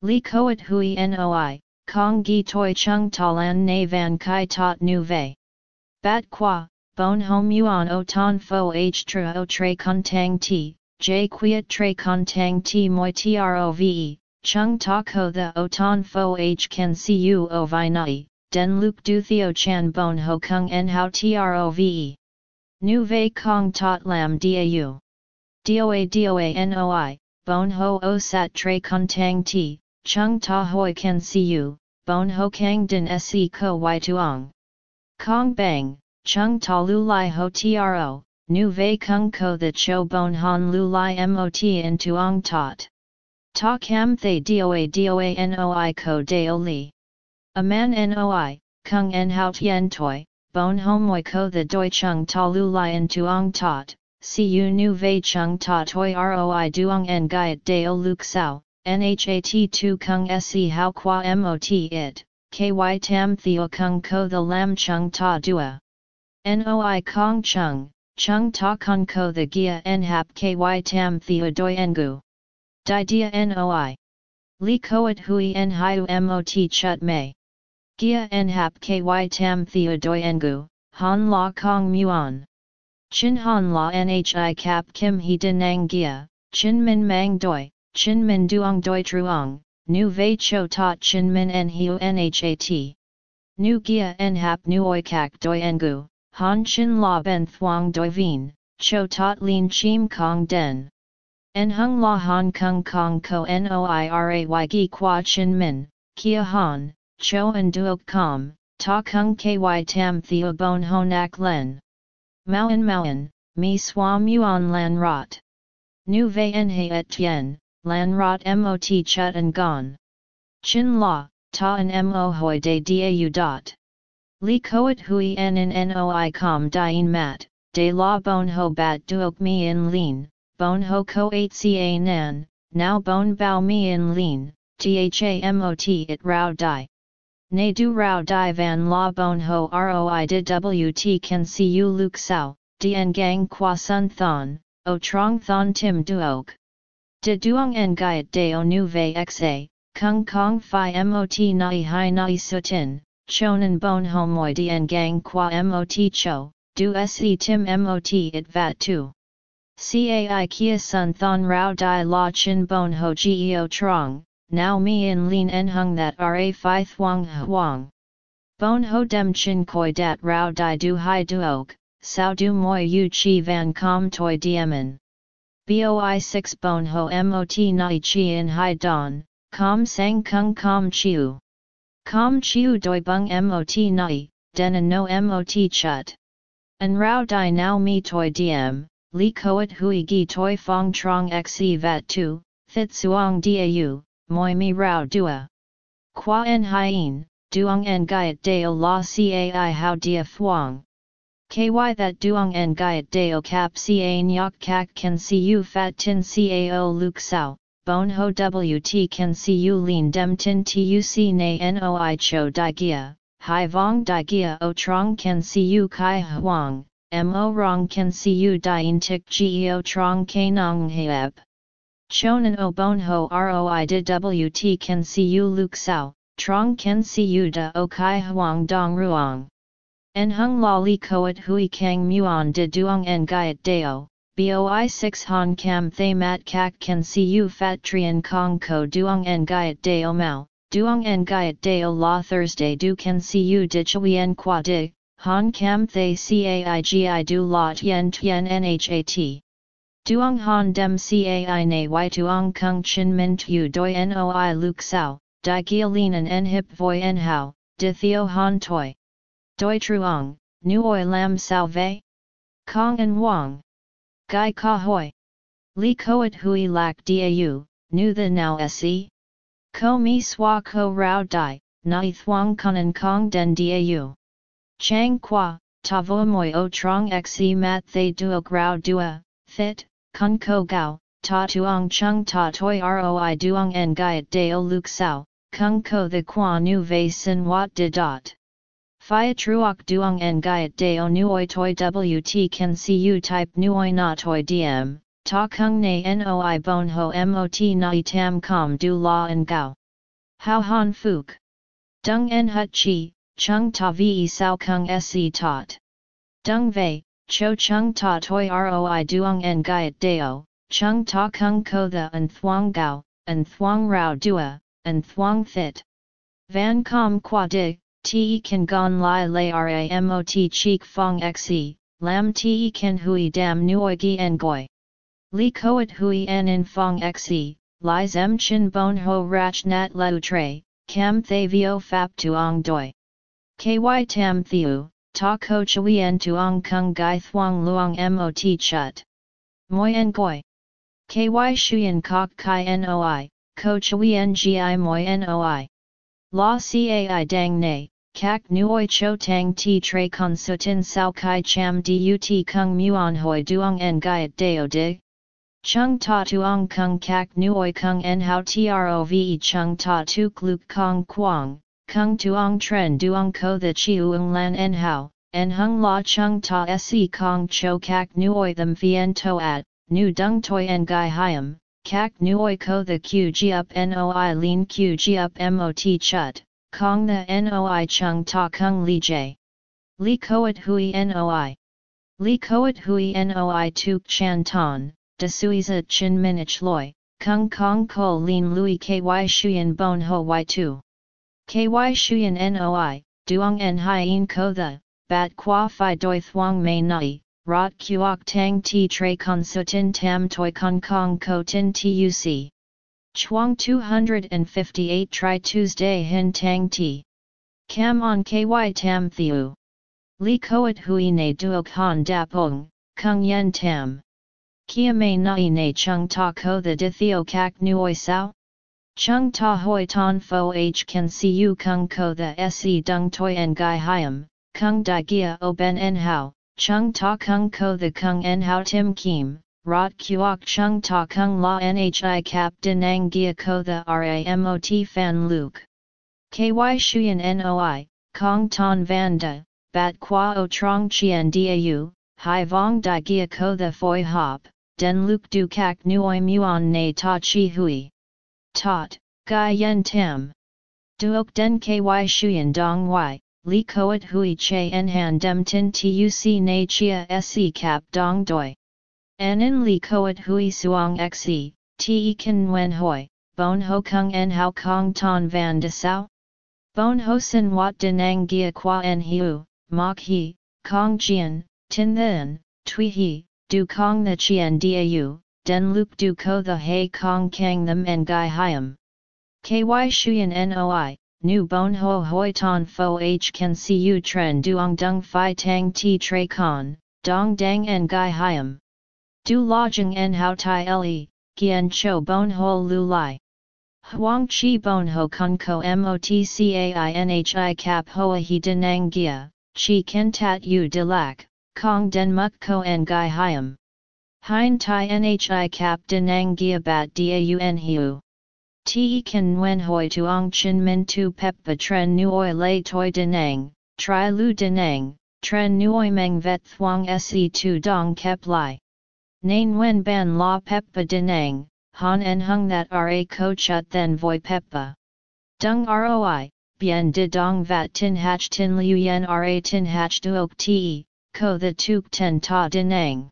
Li koet hui noi, kong gi toi chung talan na van kai tot nu vei. Bat qua, bon hom yuan o ton fo h tra o tre kon tang ti, j quiet tre kon tang ti moi trove, chung ta ko the o ton fo h can see you o vi nai, den luk du theo chan bon ho kung en hao trove. Nu vei kong tot lam dau. Doa doa noi, bon ho o sat tre kong tang ti, chung ta hoi can see you, bon ho kang din se ko y tuong. Kong bang, chung ta lu lai ho tro, nu vei kung ko the cho bon han lu lai mot in tuong tot. Ta cam thay doa doa noi ko deo li. A man noi, kung en hout yen toi, bon homoi ko the doi chung ta lu lai in tuong tot, si u nu vei chung ta toi roi duong en gaiet deo luk sao, nhat tu kung se how qua mot it, ky tam theo kung ko the lam chung ta dua. Noi kong chung, chung ta kung ko the gia en hap ky tam theo doi engu. Di dia noi. Li koet hui en hiu mot chut mei. Gia en hap ky tam theodoi engu, han la kong muon. Chin han la nhi cap kim he denang gia, chin min mang doi, chin min duong doi truong, nu vei cho tot chin min en hiu nhat. Nu gia en hap nuoi kak doi engu, han chin la ben thuong doi vien, cho tot lin chim kong den. En hung la Hong Kong kong ko noiray gi qua chin min, kia han, cho and duok ta kung ky tam theo bon honak len. Mauen mauen, mi swam yuan lan rot. Nu vei en he et tien, lan rot mot chut and gon. Chin la, ta en mo hoi de dau dot. Li koet hui en in noi com dien mat, de la bon ho bat duok mi in lin, bon ho ko 8 ca nan, now bon bao mi in lin, thamot it rao die. Ne du rao di van la bon ho roi de wt can see you luk sao, dien gang qua sun thon, o trong thon tim duok. De duong en gaiet de o nu ve xa, kung kong fi mot nai hai nai sutin, chonan bon ho moi dien gang qua mot cho, du se tim mot it vat tu. Cai kia sun thon rao di la chin bon ho geo trong, now mi in lin en hung that ra phi thuang huang. Bon ho dem chin koi dat rao di du hai duok, sao du moi yu chi van com toi diemen. Boi 6 bon ho mot nai chi in hai don, com sang kung com chiu. Com chiu doi bung mot nai, den no mot chut. An rao di now mi toi diem, li koet hui gi toi fong trong xe vat tu, thit suong dau, moi mi rao dua. Qua en hien, duong en gaiet deo la cai how dia fuang. Ky that duong en gaiet deo cap ca nyok kak can see you fat tin cao luk sao, bon ho wt can see you lean dem tin tuc na noi cho di gia, hai vong di gia o trong can see you kai huang, mo rong can see you dien tik geo trong kanong heb. Chonan o bon ho roi de wt can see you luk sao, trong can see you da o kai huang dong ruang. En hung la li koet hui kang muon de duong en gaiet deo, boi 6 han cam thay mat kak can see you fat trian kong ko duong en gaiet deo mao, duong en gaiet deo la Thursday du can see you de chui en qua de, han cam thay caigi du la Yen tien nhat. Duong han dem cai na y tuong kung chin min tu doi noi luk sao, di gia linan en hip voi en hao, de theo han toi. Doi truong, nuoi lam salve? Kong and Wang. Gai ka hoi. Li koat hui lak dau, nu the now se? Ko mi swa ko rao dai, nai thuang kunan kong den dau. Chang qua, tavo moi o trong xe mat thay duok rao dua, fit, kun ko gao, ta tuong chung ta toi roi duong en gaiet deo luk sao, kung ko the qua nu vei sin wat de dot. Phia truok duong en gaiet deo nuoi toi wt can see you type nuoi na toi dm, ta kung ne noi bon ho mot nai tam com du la en gao. How han fuk. Dung en hut chi, chung ta vi sao kung se tot. Dung vei, cho chung ta toi roi duong en gaiet deo, chung ta kung ko the and thuang gao, and thuang rao dua, and thuang thit. Van com qua dig, te kan gon lai lay ramot cheek fong xe, lam te kan hui dam nuoi gi en goi. Li koat hui en in fong xe, li zem chin bon ho rach nat lau tre, cam thay vio fap tuong doi. Ky tam thiu, ta ko chui en tuong kung gai thuang luong mot chut. Moi en goi. Ky shuyen kok kai noi, ko chui ngi moi noi. La cai dang ne, kak nuoi cho tang ti tre con sutin sao kai cham dut kung muon hoi duong en gaiet deo dig. Chung ta tuong kung kak nuoi kung en hao trove chung ta tu kluk kong quang, kung tuong tren duong ko the chiuong lan en hao, en hung la chung ta se kong cho kak nuoi them vien to at, nu dung toi en gai hiam, kak nuoi ko the qg up noi lean qg up mot chut, kong the noi chung ta kung li j. Li koat hui noi. Li koat hui noi tuk chan ton, de suiza chin minich loi, kung kong ko lin lui ky shuyen bon ho y tu. Ky shuyen noi, duong en hien ko the, bat qua fi doi thuong mei nai, rot kuok tang ti tre con sutin tam toi con kong ko tin tuc. Chuang 258 Tri Tuesday Hin Tang Ti. Cam on ky tam thiu. Li koat hui ne duok han dapong, kung yen tam. Kia mei nai ne chung ta ko the dithio kak nuoi sao? Chung ta hoi ton fo h can see you kung ko the se dung toi en gai hiam, kung di gia o ben en hao, chung ta kung ko the kung en hao tim kim, rot kuok chung ta kung la nhi cap denang gia ko the ramot fan luke. Ky shuyen noi, kong ton vanda, bat qua o trong chien dau, hai vong di gia ko the foi hop, den luk du kak nuoi muon ne ta chi hui. Tot, gai yen tam. Duok den ky shuyen dong y, li koat hui che en han dem tin tuc na chia se cap dong doi. Anin li koat hui suong xe, te kan wen hoi, bon ho kung en hao kong ton van de sao? Bon ho sin wat denang gia qua en hiu, mok hi, kong jian, tin then, tui hi, du kong the chien dau, den luk du ko the hei kong kang them en gai hiam. Ky shuyen noi, nu bon ho hoi ton fo h can see you tren duong dung fi tang ti tre con, dong dang en gai hiam. Du lojeng en hao tai le, gien cho bon ho lu lai. Huang chi bon ho kun ko motcainhi cap hoa he denang gia, chi ken tat u de lak, kong den muk ko en gai hiam. Hein tai nhi cap denang gia bat daun hiu. Te kan nguen hoi tuong chin min tu pep pa tren nuoi lay toi denang, tri lu denang, tren nuoi meng vet thuong se tu dong kep lai. Nain wen ban la peppa denang, han en hung that ra ko chut then voi peppa. Dung roi, bien de dong vat tin hach tin liu yen ra tin hach duok te, ko the tuk ten ta denang.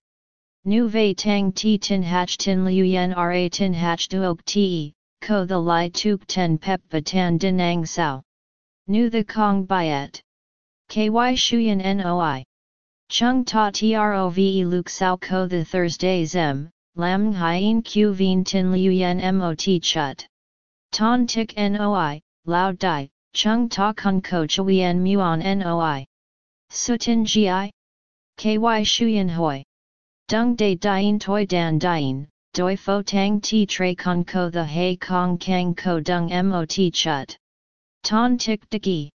Nu vei tang ti tin hach tin liu yen ra tin hach duok te, ko the lai tuk ten pep tan denang sao. Nu the kong byet. Ky shuyen noi. Chung ta trove luk sao ko the Thursday zem, lam hien q vien tin liu yen mot chut. Ton tik noi, lao dai, chung ta kun ko chuyen muon noi. Sutin gi? Ky shuyen hoi. Dung de dien toi dan dien, doi fo tang ti tre con ko the hay kong kang ko dung mot chut. Ton tik degi.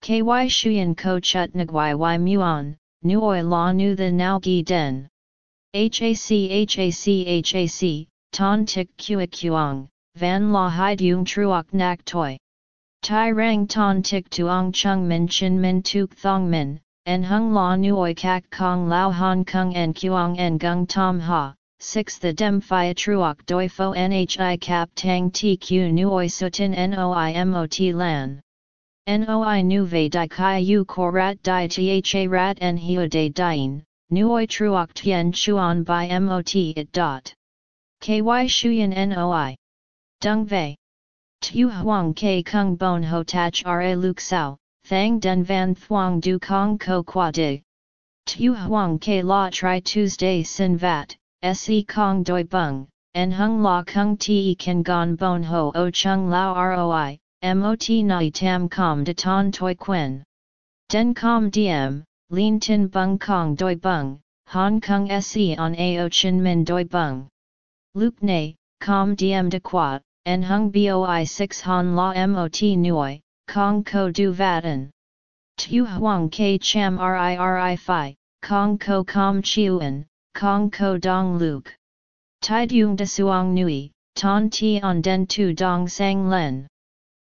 Ky shuyen ko chut ngui y muon, nuoi la nu the nao gi den. HAC HAC HAC, ton tik kua kuang, van la hai dung truok nak toi. Tai rang ton tik tuong chung min chin min tuk thong min, en hung la nuoi kak kong lao hong kong en kuang en gung tom ha. 6 The dem phia truok doi fo nhi cap tang tq nuoi sutin noi mot lan. Noi nu ve di kai u korat di tha rat en hio de dien, nuoi truok tien chuan by mot it dot. Ky shuyen noi. Dung ve. Tu huang ke kung bon ho tach ra luk sao, thang den van thuong du kong ko qua di. Tu huang ke la tri Tuesday sin vat, se kong doi bung, en hung la kung te kan gon bon ho o chung lao roi, mot nai tam com de ton toi quen. Den com diem, lin tin bung kong doi bung, hong kong se on ao chin min doi bung. Luke ne, com diem de qua, en hung boi 6 han la mot nuoi, kong ko du vatan. Tu huang ke cham Riri ri fi, kong ko com chiuan, kong ko dong luke. Tai dung de suang nui, ton ti on den tu dong sang len.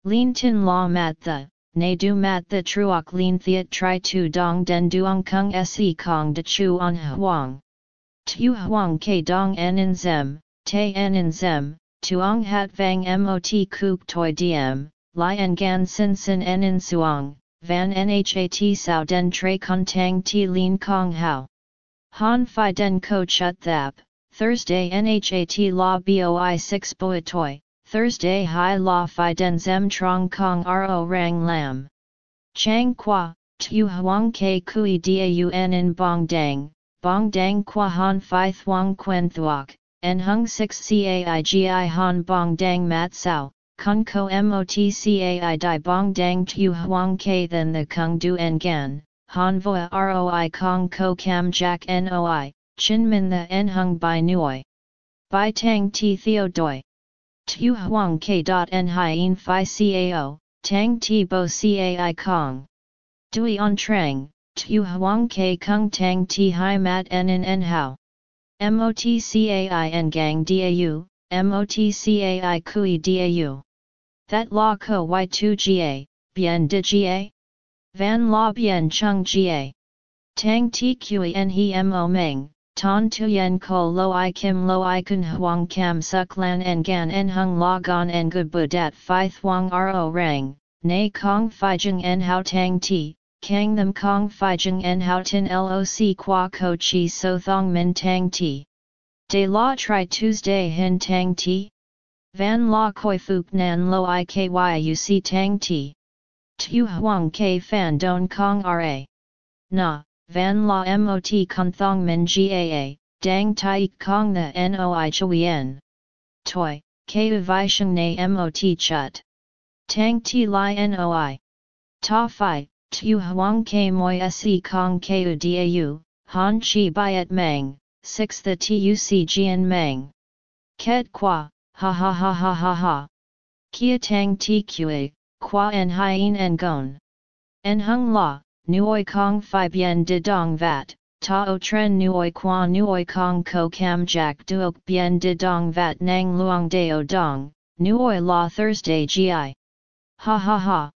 Lin tin la mat the, ne du mat the truok lin thiet tri tu dong den duong kung se kong de chu on huang. Tu huang ke dong en in zem, te en in zem, tuong hat vang mot kuk toi diem, li en gan sin sin en in suong, van nhat sao den tre con tang ti lin kong hao. Han fi den ko chut thap, Thursday nhat la boi 6 boi toi, Thursday hi la fi den zem trong kong ro rang lam. Chang qua, tu huang ke kui daun in bong dang, bong dang qua han fi thuang quen thuok, en hung 6 caigi han bong dang mat sao, kung ko mot cai di bong dang tu huang ke then the kung du en gan, han voa roi kong ko cam jack noi, chin min the en hung by nuoi. By tang ti theo doi. Tu huang ke dot en hien fi cao, tang ti bo cai kong. Dui on trang, tu huang ke kung tang ti hai mat en en en hao. MOTCAI en gang DAU, MOTCAI kui DAU. That la ko y2 ga, bien de ga? Van la bien chung ga. Tang ti kui en he mo meng, ton tuyen ko lo i kim lo i kun huang kam suk lan en gan en hung la gon en good budat fi thuang ro rang, nay kong fi jing en hao tang ti, kang them kong fi jing en hao tin loc qua ko chi so thong min tang ti. De la tri Tuesday hin tang ti? Van la koi fuk nan lo i ky uc tang ti. Tu huang ke fan don kong ra. Na, van la mot con thong min gaa, dang tai kong the noi chuyen. Toi, ke vi sheng na mot chut. Tang ti li noi. Ta fi, tu huang ke moi se kong ku dau, han chi byet mang, 6 The tuc jian mang. Ket qua, ha ha ha ha ha ha. Kia tang ti kue, qua en hien en gon. En hung la, nuoi kong fi bien de dong vat, ta o tren nuoi qua nuoi kong ko cam jack duok bien de dong vat nang luang deo dong, nuoi la Thursday gi. Ha ha ha.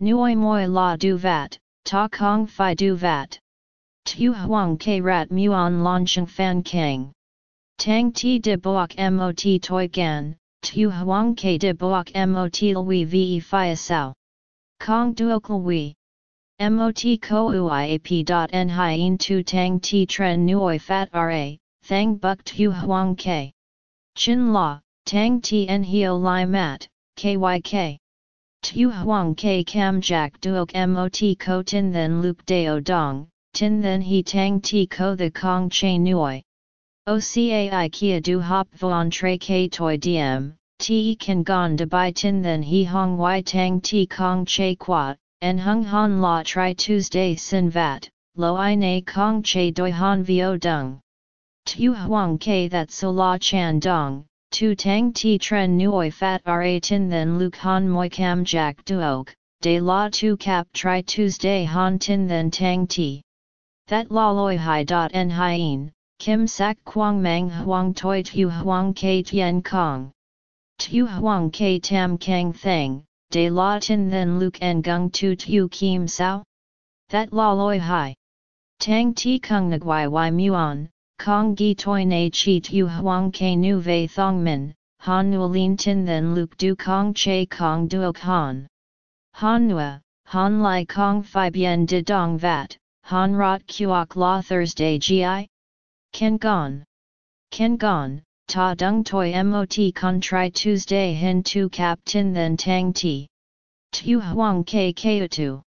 Nuoi moi la du vat, ta kong fi du vat. Tu huang ke rat muon launcheng fan kang. Tang ti de boak mot toi gan, tu huang ke de boak mot lwi ve fi sao. Kong duok lwi. Mot ko uiap en hien tu tang ti tren nuoi fat ra, thang buk tu huang ke. Chin la, tang ti en hio li mat, kyk. Tu huang ke cam jack duok mot ko tin then luke deo dong, tin then he tang ti ko the kong che nuoi. OCAI kia du hop vuan tre k toi diem, te kan gon de bai tin then he hong y tang ti kong che qua, en hung han la tri Tuesday sin vat, lo i na kong che doi han vio dung. Tu huang ke that so la chan dong, tu tang ti tren nuoi fat ra tin then luk han moi cam jack duok, de la tu cap tri Tuesday han tin then tang ti. That la loi hai dot en hien, kim sak quang mang huang toi tu huang ke tien kong. Tu huang ke tam kang thang, de la tin then luk en gung tu tu kim sao? That la loi hai. Tang ti kung nagwai y muon, kong gi toi na chi tu huang ke nu vei thong min, han nuolin tin then luk du kong che kong duok han. Han nua, han lai kong fi bien de dong vat, Han Rot Kuok La Thursday Gi? Ken Gon. Ken Gon, Ta Dung Toi Mot Con Tri Tuesday Hin Tu Cap Tin Then Tang Ti. Tu Huang K Kautu.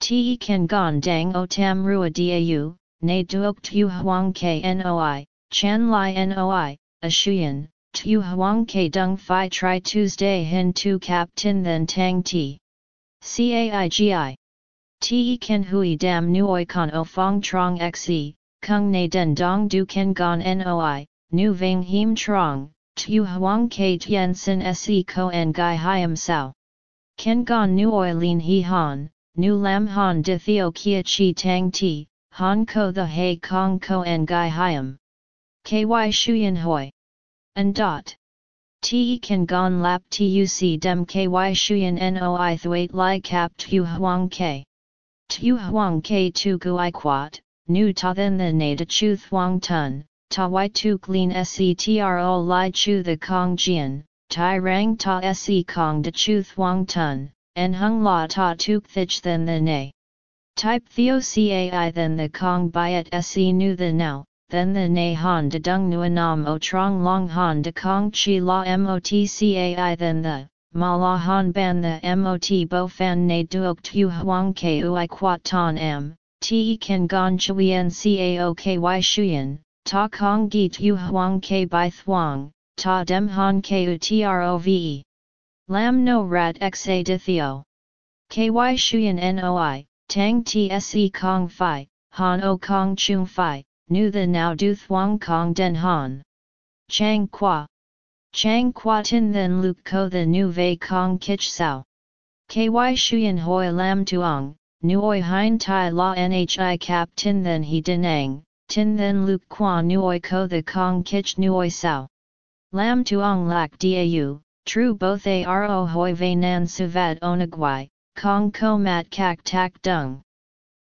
Ken Gon Dang O Tam Rua Dau, Ne Duok Tu Huang K Noi, Chan Lai Noi, Ashuyan, Tu Huang K Dung Phi Tri Tuesday Hin Tu Cap Tin Then Tang Ti. CAIGI. Te ken hui dam nuoi con o fong trong xe, kung na den dong du ken gon noi, nu vang him trong, tu huang ke tien sin se ko en gai hiam sao. Ken gon nuoi lin hi han, nu lam han de theo kia chi tang ti, han ko the he kong ko en gai hiam. Ky shuyen hoi. And dot. Te kan gon lap tuc dem ky shuyen noi thuate li cap tu huang ke. Tu huang ke tu gui quat, nu ta then the na de chu thuang tun, ta y tu clean setro li chu the kong jian, tai rang ta se kong de chu thuang tun, en hung la ta tuk thich then the na. Type theo cai then the kong byet se nu the now, then the na han de dung nuanam o trong long han de kong chi la mot cai then the, ma la han ban the mot bo fan na duok tu huang ke ui quat ton m, te kan gon chuyen cao ky shuyen, ta kong gi tu huang ke bai thuang, ta dem han ke u trove. Lam no rat xa de theo. Ky shuyen noi, tang tse kong fi, han o kong chung fi, nu the now du thuang kong den han. Chang qua. Chang qua tin then luke ko the nu vei kong kich sao. Ky shuyen hoi lam tuong, nuoi hein tai la nhi cap tin then he denang, tin then luke qua nuoi ko the kong kich nuoi sao. Lam tuong lak dau, true both aro hoi vei nan suvad onagwai, kong ko mat kak tak dung.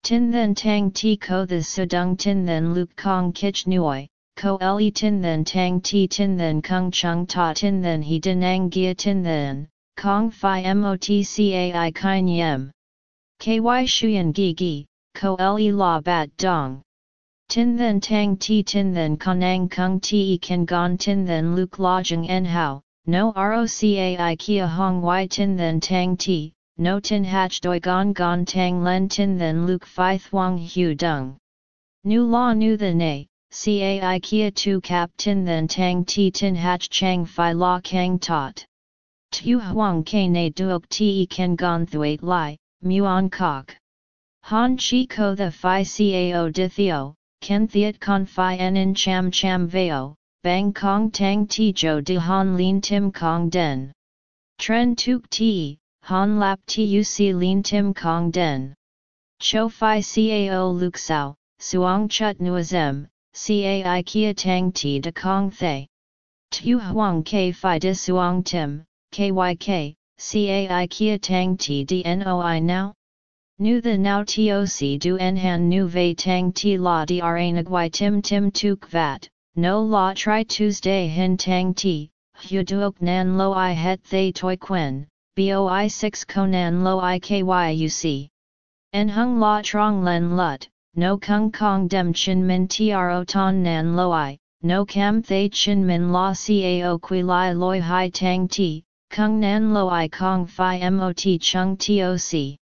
Tin then tang ti ko the sudung tin then luke kong kich nuoi, ko le tin then tang ti tin then kung chung ta tin then he denang gia tin then, kong fi motcai kine yem. Ky shuyen gi gi, ko le la bat dong. Tin then tang ti tin then konang kung ti kan gon tin then luke lodging en hao, no rocai kia hong y tin then tang ti, no tin hach doi gon gon tang len tin then luke fi thuang hu dung. Nu la nu the ne, Cai kia tu cap tin then tang ti tin hach chang fi la kang tot. Tu huang ke ne duok te ken gon thuate lai, muon kok. Han chi ko the fi cao di theo, ken thiet con fi en cham cham veo, bang kong tang ti jo di han lin tim kong den. Tren tuk ti, han lap tuc lin tim kong den. Cho fi cao luk sao, suong chut nuazem, cai kia tang ti de kong thay. Tu huang ke fi de suong tim, kyk, cai kia tang ti di noi now? Nu the now toc du en han nu vei tang ti la dra nagwai tim tim tuk vat, no la tri Tuesday hin tang ti, hu duok nan lo i het thay toi quen, boi 6 konan lo i kyuc. En hung la trong len lut, no kung kong dem chin min tro ton nan lo i, no cam thay chin min la cao qui lai loi hai tang ti, kung nan loi kong fi mot chung toc.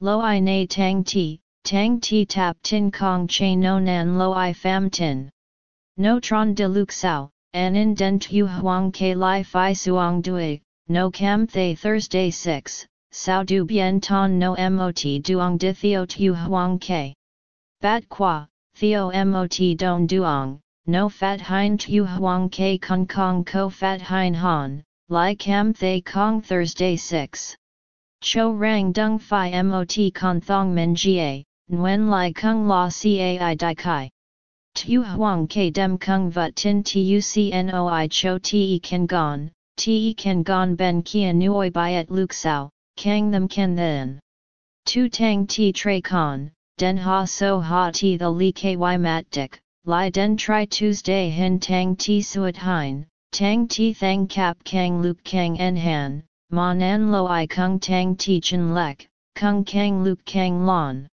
Loi na tang ti, tang ti tap tin kong che no nan loi fam tin. No tron de luk an in den tu huang ke lai fi suang dui, no cam thay Thursday 6, sao du bien ton no mot duong di theo tu huang ke. Bat qua, theo mot don duong, no fat hein tu huang ke kong kong ko fat hein han, Lai Cam Thay Kong Thursday 6. Cho Rang Dung Phi Mot Con Thong Min Gia, Nguyen Lai Kung La Cai Dai Kai. Tu Huang K Dem Kung Vut Tin Tucnoi Cho Te Kan Gon, Te Kan Gon Ben Kia Nuoi Biat Luk Sao, Kang Them Ken Then. Tu Tang Ti Tre Con, Den Ha So Ha Ti The Li Ky Mat Dik, Lai Den Tri Tuesday Hin Tang Ti Suat Hein. Tang ti thang kap kang lup kang en han, ma nan lo i kung tang ti chen lek, kung kang lup kang lon.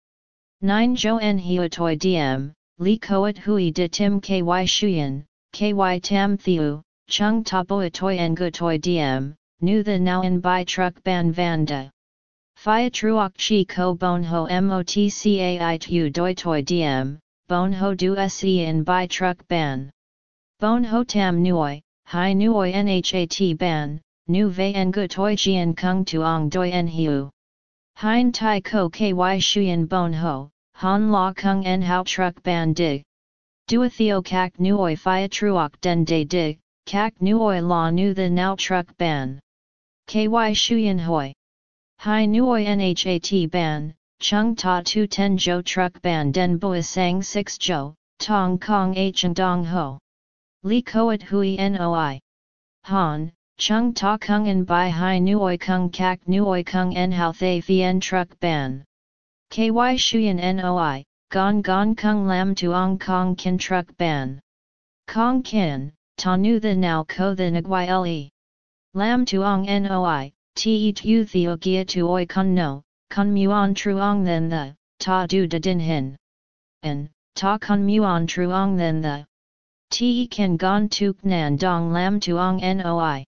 9 jo en hiotoi diem, li koat hui de tim ky shuyen, ky tam thiu, chung tapo atoi en gutoi diem, nu the now in by truck ban vanda. Phia truok chi ko bon ho motcai tu doi toi diem, bon ho du se in by truck ban. Bon ho tam nuoi, Hai nuoi nhat ban, nu vei en gu toi jian kung tuong doi en hiu. Hein tai ko ky shuyen bon ho, han la kung en hao truck ban dig. Dua theo kak nuoi fia truok den de dig, kak nuoi la nu the now truck ban. Ky shuyen hoi. Hai nuoi nhat ban, chung ta tu ten jo truck ban den boi sang six jo, tong kong h and dong ho. Li koat hui noi. Han, chung ta kung en bai hai nuoi kung kak nuoi kung en hao thay fien truck ban. Ky shuyen noi, gong gong kung lam tuong kong kin truck ban. Kong kin, ta nu the now ko the nagwai le. Lam tuong noi, te tu theo gia tuoi kun no, kun muon truong then the, ta du da din hin. En, ta kun muon truong then the. Te kan gon tuk nan dong lam tuong noi.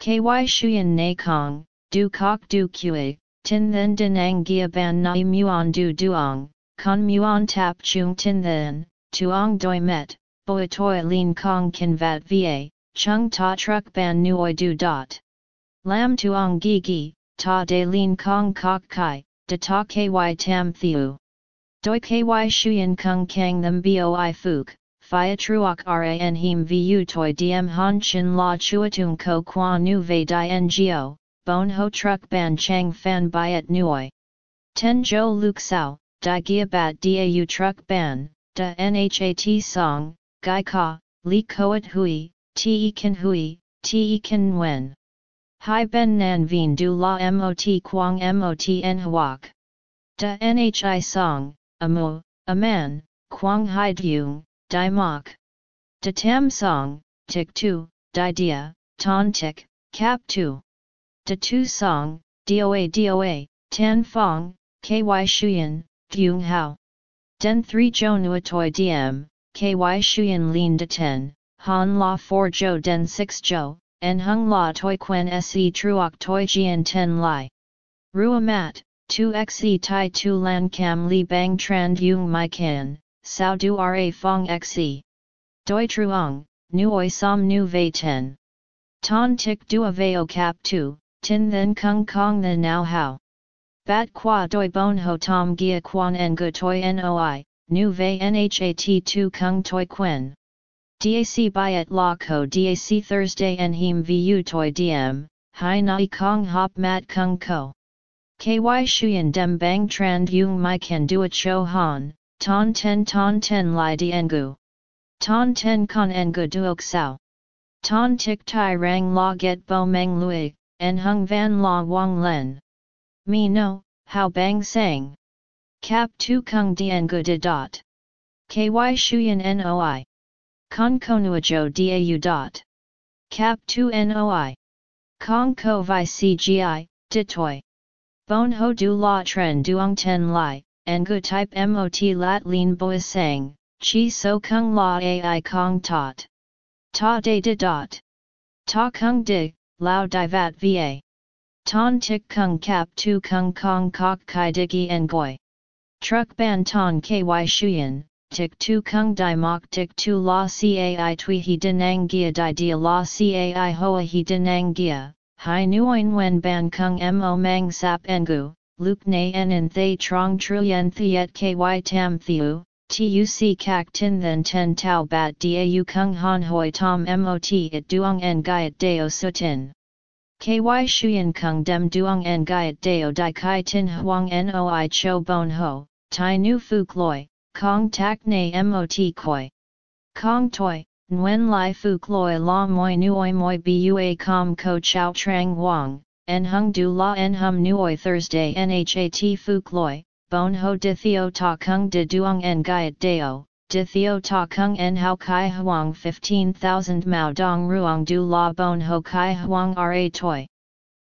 Ky shuyen na kong, du kok du kue, tin then dinang gia ban nai muon du duong, con muon tap chung tin then, tuong doi met, boi toi lin kong kin vat va, chung ta truck ban nuoi du dot. Lam tuong gi gi, ta de lin kong kok kai, de ta ky tam thiu. Doi ky shuyen kung kang them boi fuk, Phia truok ran him vu toi diem han chin la chuatung ko qua nu ve di ngo, bon ho truck ban chang fan byet nuoi. Ten jo luk sao, di gia bat dau truck ban, da nhat song, gai ka, li koat hui, te kan hui, te kan wen. Hai ben nan vien du la mot quang mot en. Da nhi song, amu, a man, quang hai dung, Dai Mok. De Tam Song, Tik Tu, Dai Dia, Ton Tik, Cap Tu. De Tu Song, Doa Doa, Tan Fong, Ky Shuyan, Dung Hao. Den 3 Jo Nuatoi Diem, Ky Shuyan Lin De Ten, Han La 4 Jo Den 6 Jo, En Hung La Toi Quen Se Truok Toi Jian Ten Lai. Rua Mat, 2 Xe Tai Tu Lan Cam Li Bang Tran Yung Mai Kan. Sao du ra fong xe. Doi truong, nuoi som nu vei ten. Ton tik dua veo cap tu, tin then kung kong the now how. Bat qua doi bon ho tom gia quan en gu toi noi, nu vei nhat tu kung toi quen. DAC byet la ko DAC Thursday en him vu toi diem, hai nai kong hop mat kung ko. KY shuyen dem bang trend yung mai can do cho han, Ton ten ton ten li diengu. Ton ten con engu duok sao. Ton tik tai rang la get bo meng lui, en hung van la wang len. Me no, how bang sang. Cap tu kung diengu de dot. Ky shuyen noi. Con konuajo dau dot. Cap tu noi. Kong ko vi cgi, ditoi. Bon ho du la tren duong ten li, Ngu type mot lat lin boi sang, chi so kung la ai kong tot. Ta de de dot. Ta kung di, lao di vat va. Ton tik kung cap tu kung kong kok kai digi ngoi. Truck ban ton ky shuyen, tik tu kung di mok tik tu la cai tui he denang gia di dia la cai hoa he denang gia, Hai Nguyen Wen Ban Kung Mo Mang Sap Ngu, Luke Na En Thay Trong Truyen Thiet Ky Tam Thiu, Tuc Kak Tin Then Ten Tau Bat Dau Kung Han Hoi Tom Mot It Duong En Gaiet Deo Sutin. Ky Shuyan Kung Dem Duong En Gaiet Deo Dai Kai Tin Huang Noi Cho Bon Ho, Tai Nu Fuk Loi, Kong Tak Na Mot Koi. Kong Toi, Nguyen Lai Fuk Loi La Moi Nuoi Moi Bua Com Ko Chow Trang Wang, En Hung Du La En Hum Nuoi Thursday Nhat Fuk Loi, Bon Ho Di Theo Ta Kung De Duong En Gaiet Deo, Di Theo Ta Kung En Hao Kai Huang 15,000 Mao Dong Ruong Du La Bon Ho Kai Huang Ra Toi.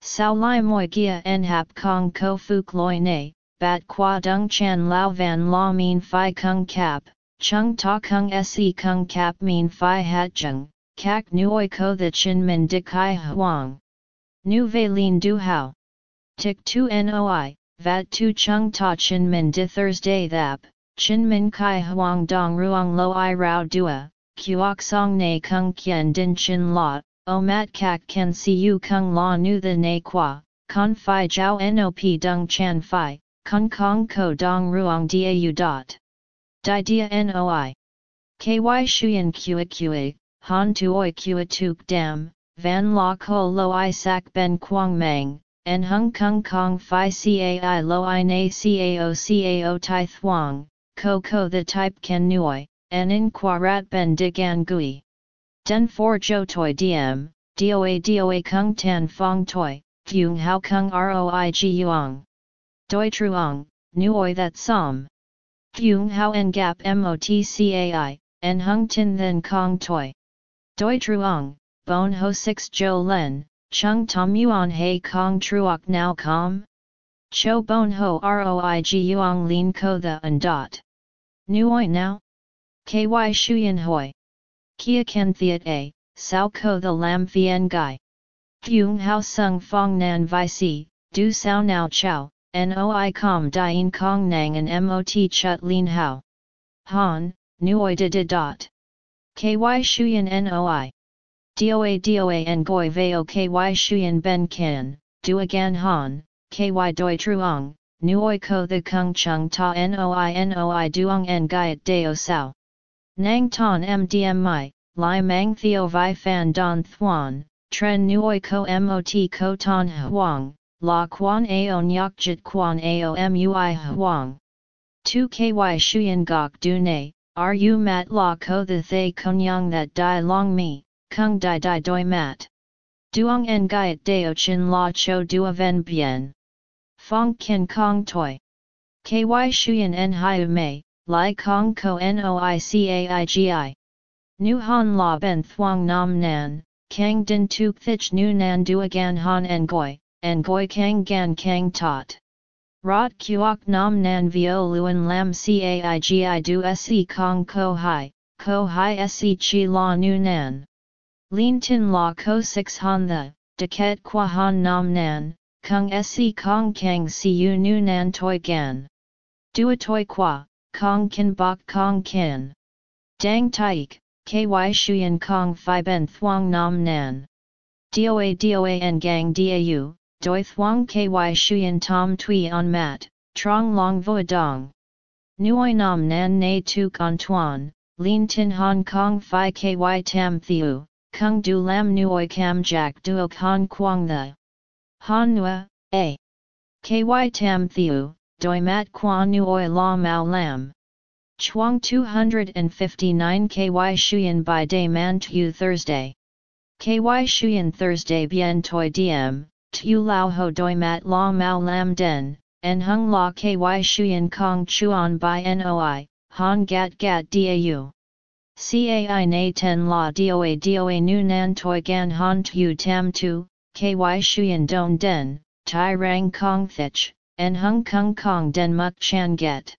Sao Lai Moi Gia En Hap Kong Ko Fuk Loi Ne, Bat Qua Dung Chan Lao Van La Min Phi Kung Cap, Chung Ta Kung Se Kung Cap Min Phi Hat Jung, Kak Nuoi Ko The Chin Min De Kai Huang. Nu Ve Lin Du Hao. Tik Tu Noi, Vat tu chung ta chin min di Thursday thap, chin min kai huang dong ruang lo i rao dua, kuok song ne kung kien din chin la, o mat kak ken si u kung la nu the ne qua, con fi jiao nop dung chan fi, kung kong ko dong ruang dau dot. Di dia noi. Ky shuyen kua kua, han tuoi kua tuk dam, van la ko lo i sak ben quang mang, en hung kong kong fi cai lo i na cao cao tai thuang, ko ko the type ken nuoi, en in quarat ben digan gui. Den for jo toi diem, doa doa kung tan fong toi, fung hao kung roi yuang. Doi truong, nuoi that som. Fung hao en gap motcai, en hung tin then kong toi. Doi truong, bon ho 6 jo len, Chung Tom Yuan He Kong Truok Now Com? Cho Bon Ho Roi Yuang Lin Ko The and Dot. Nuoi Now? KY Shuyan Hoi. Kia Ken Thiet A, Sao Ko The Lam Vien Gai. Fung Hao Sung Fong Nan Vi Si, Du Sao Now Chow, Noi Com Dien Kong Nang and Mot Chut Lin Hao. Han, Nuoi De De Dot. KY Shuyan Noi. Doa doa en goi veo ky shuyen ben kan, duagan han, ky doi truong, nuoi ko the kung chung ta noi noi duong en gaiet deo sao. Nang ton mdm mai, lai mang theo vi fan don thuan, tren nuoi ko mot ko ton huang, la quan ao nyok jit quan ao mui huang. Tu ky shuyen gok du ne, ru mat la ko the thay konyang that die long mi kung dai dai doi mat. Duong en gaiet deo chin la cho dua ven bien. Fong kin kong toi. Ky shuyen en hiu mei, lai kong ko noi caigi. Nu han la ben Thuong nam nan, kang din tuk thich nu nan duagan han en goi, en goi kang gan kang tot. Rot kuok nam nan vio luen lam caigi du se kong ko hai, ko hai se chi la nu nan. Lin tin la ko 6 han the, ket qua han nam nan, kung se kong kang siu nu nan toi gan. Dua toi qua, kong kin bok kong kin. Dang taik, ky shuyen kong fi ben thuang nam nan. Doa doa en gang dau, doi thuang ky shuyen tom tui on mat, trong long vo dong. Nuoi nam nan na tuk on tuan, lin tin hong kong fi ky tam thiu, Kung du lam nuoi cam jack duok han quang the. Han nua, a. Ky tam thiu, doi mat qua nuoi la mao lam. Chuang 259 Ky Shuyan by day man tu Thursday. Ky Shuyan Thursday bien toi diem, tu lao ho doi mat la mao lam den, en hung la Ky Shuyan kong chuan by noi, han gat gat dau. Cai na ten la doa doa nu nan toi gan han tu tam tu, ky shuyen don den, tai rang kong thich, en hung kong kong den muk chan get.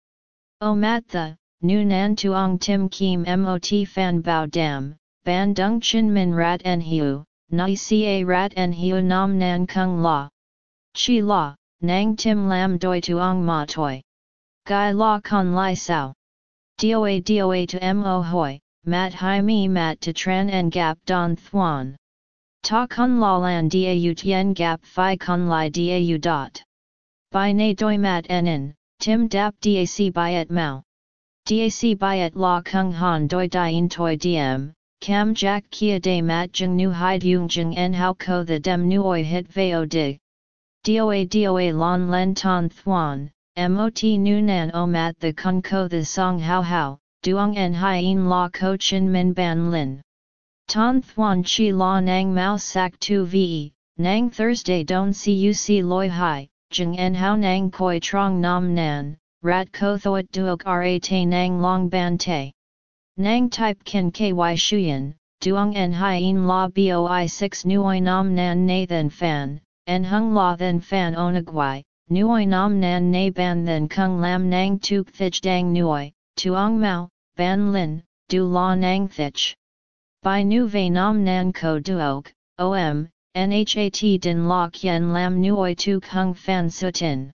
O mat the, nu nan tuong tim kim mot fan bao dam, ban dung chin min rat en hiu, nai ca rat en hiu nam nan kung la. Chi la, nang tim lam doi tuong ma toi. Gai la con lai sao. Doa doa to mo hoi, mat hai mi mat to tran en gap don thuan. Ta kun la lan dau tien gap phi kun li dau dot. By na doi mat enen, tim dap dac byet mao. Dac byet la kung han doi dien toi diem, cam jack kia de mat jeng nu hide yung jeng en hao ko the dem nuoi hit veo dig. Doa doa lon len ton thuan, mot nu nan o mat the kun ko the song hao hao, duong en hien la ko chin min ban lin. Ton thuan chi la nang mao sak tu ve, nang Thursday don cuc loi hai, jeng en hao nang koi trong nam nan, rat ko thoat duok ra te nang long ban te. Nang type ken ky shuyen, duong en hien la boi 6 nuoi nam nan nathan fan, en hung la then fan onagwai, nuoi nam nan na ban then kung lam nang tuk thich dang nuoi, tuong mao, ban lin, du la nang thich. By nu ve nam nan ko duok, om, nhat din la kien lam nuoi tu hung fan sutin.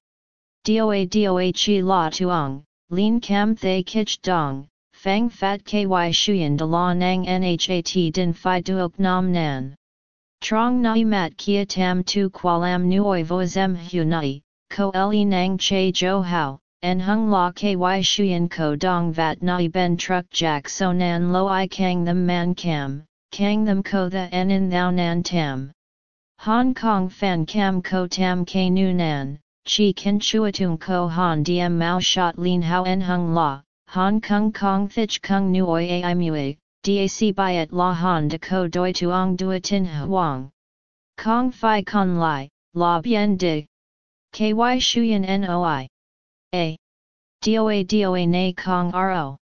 Doa doa chi la tuong, lin cam thay kich dong, Fang Fat Ky Shuyan De La Nang Nhat Din Phi Duok Nam Nan. Trong Nai Mat Kia Tam Tu Qualam Nuoi Vo Zem Hu Nai, Ko Le Nang Che Jo Hao, En Hung La Ky Shuyan Ko Dong Vat Nai Ben Truck Jack So Nan Lo I Kang Them Man Cam, Kang Them Ko The En In Thou Nan Tam. Hong Kong Fan Cam Ko Tam K Nu Nan, Chi Kin Chuatung Ko Han Diem Mao Shot Lin Hao En Hung La. Hong Kong Kong Thich Kung Nuoi Ai Mui, DAC Byet La Han De Ko Doi Tuong Dua Tin Huang. Kong Phi Kun Lai, La Bien De. KY Shuyan NOI. A. DOA DOA Na Kong RO.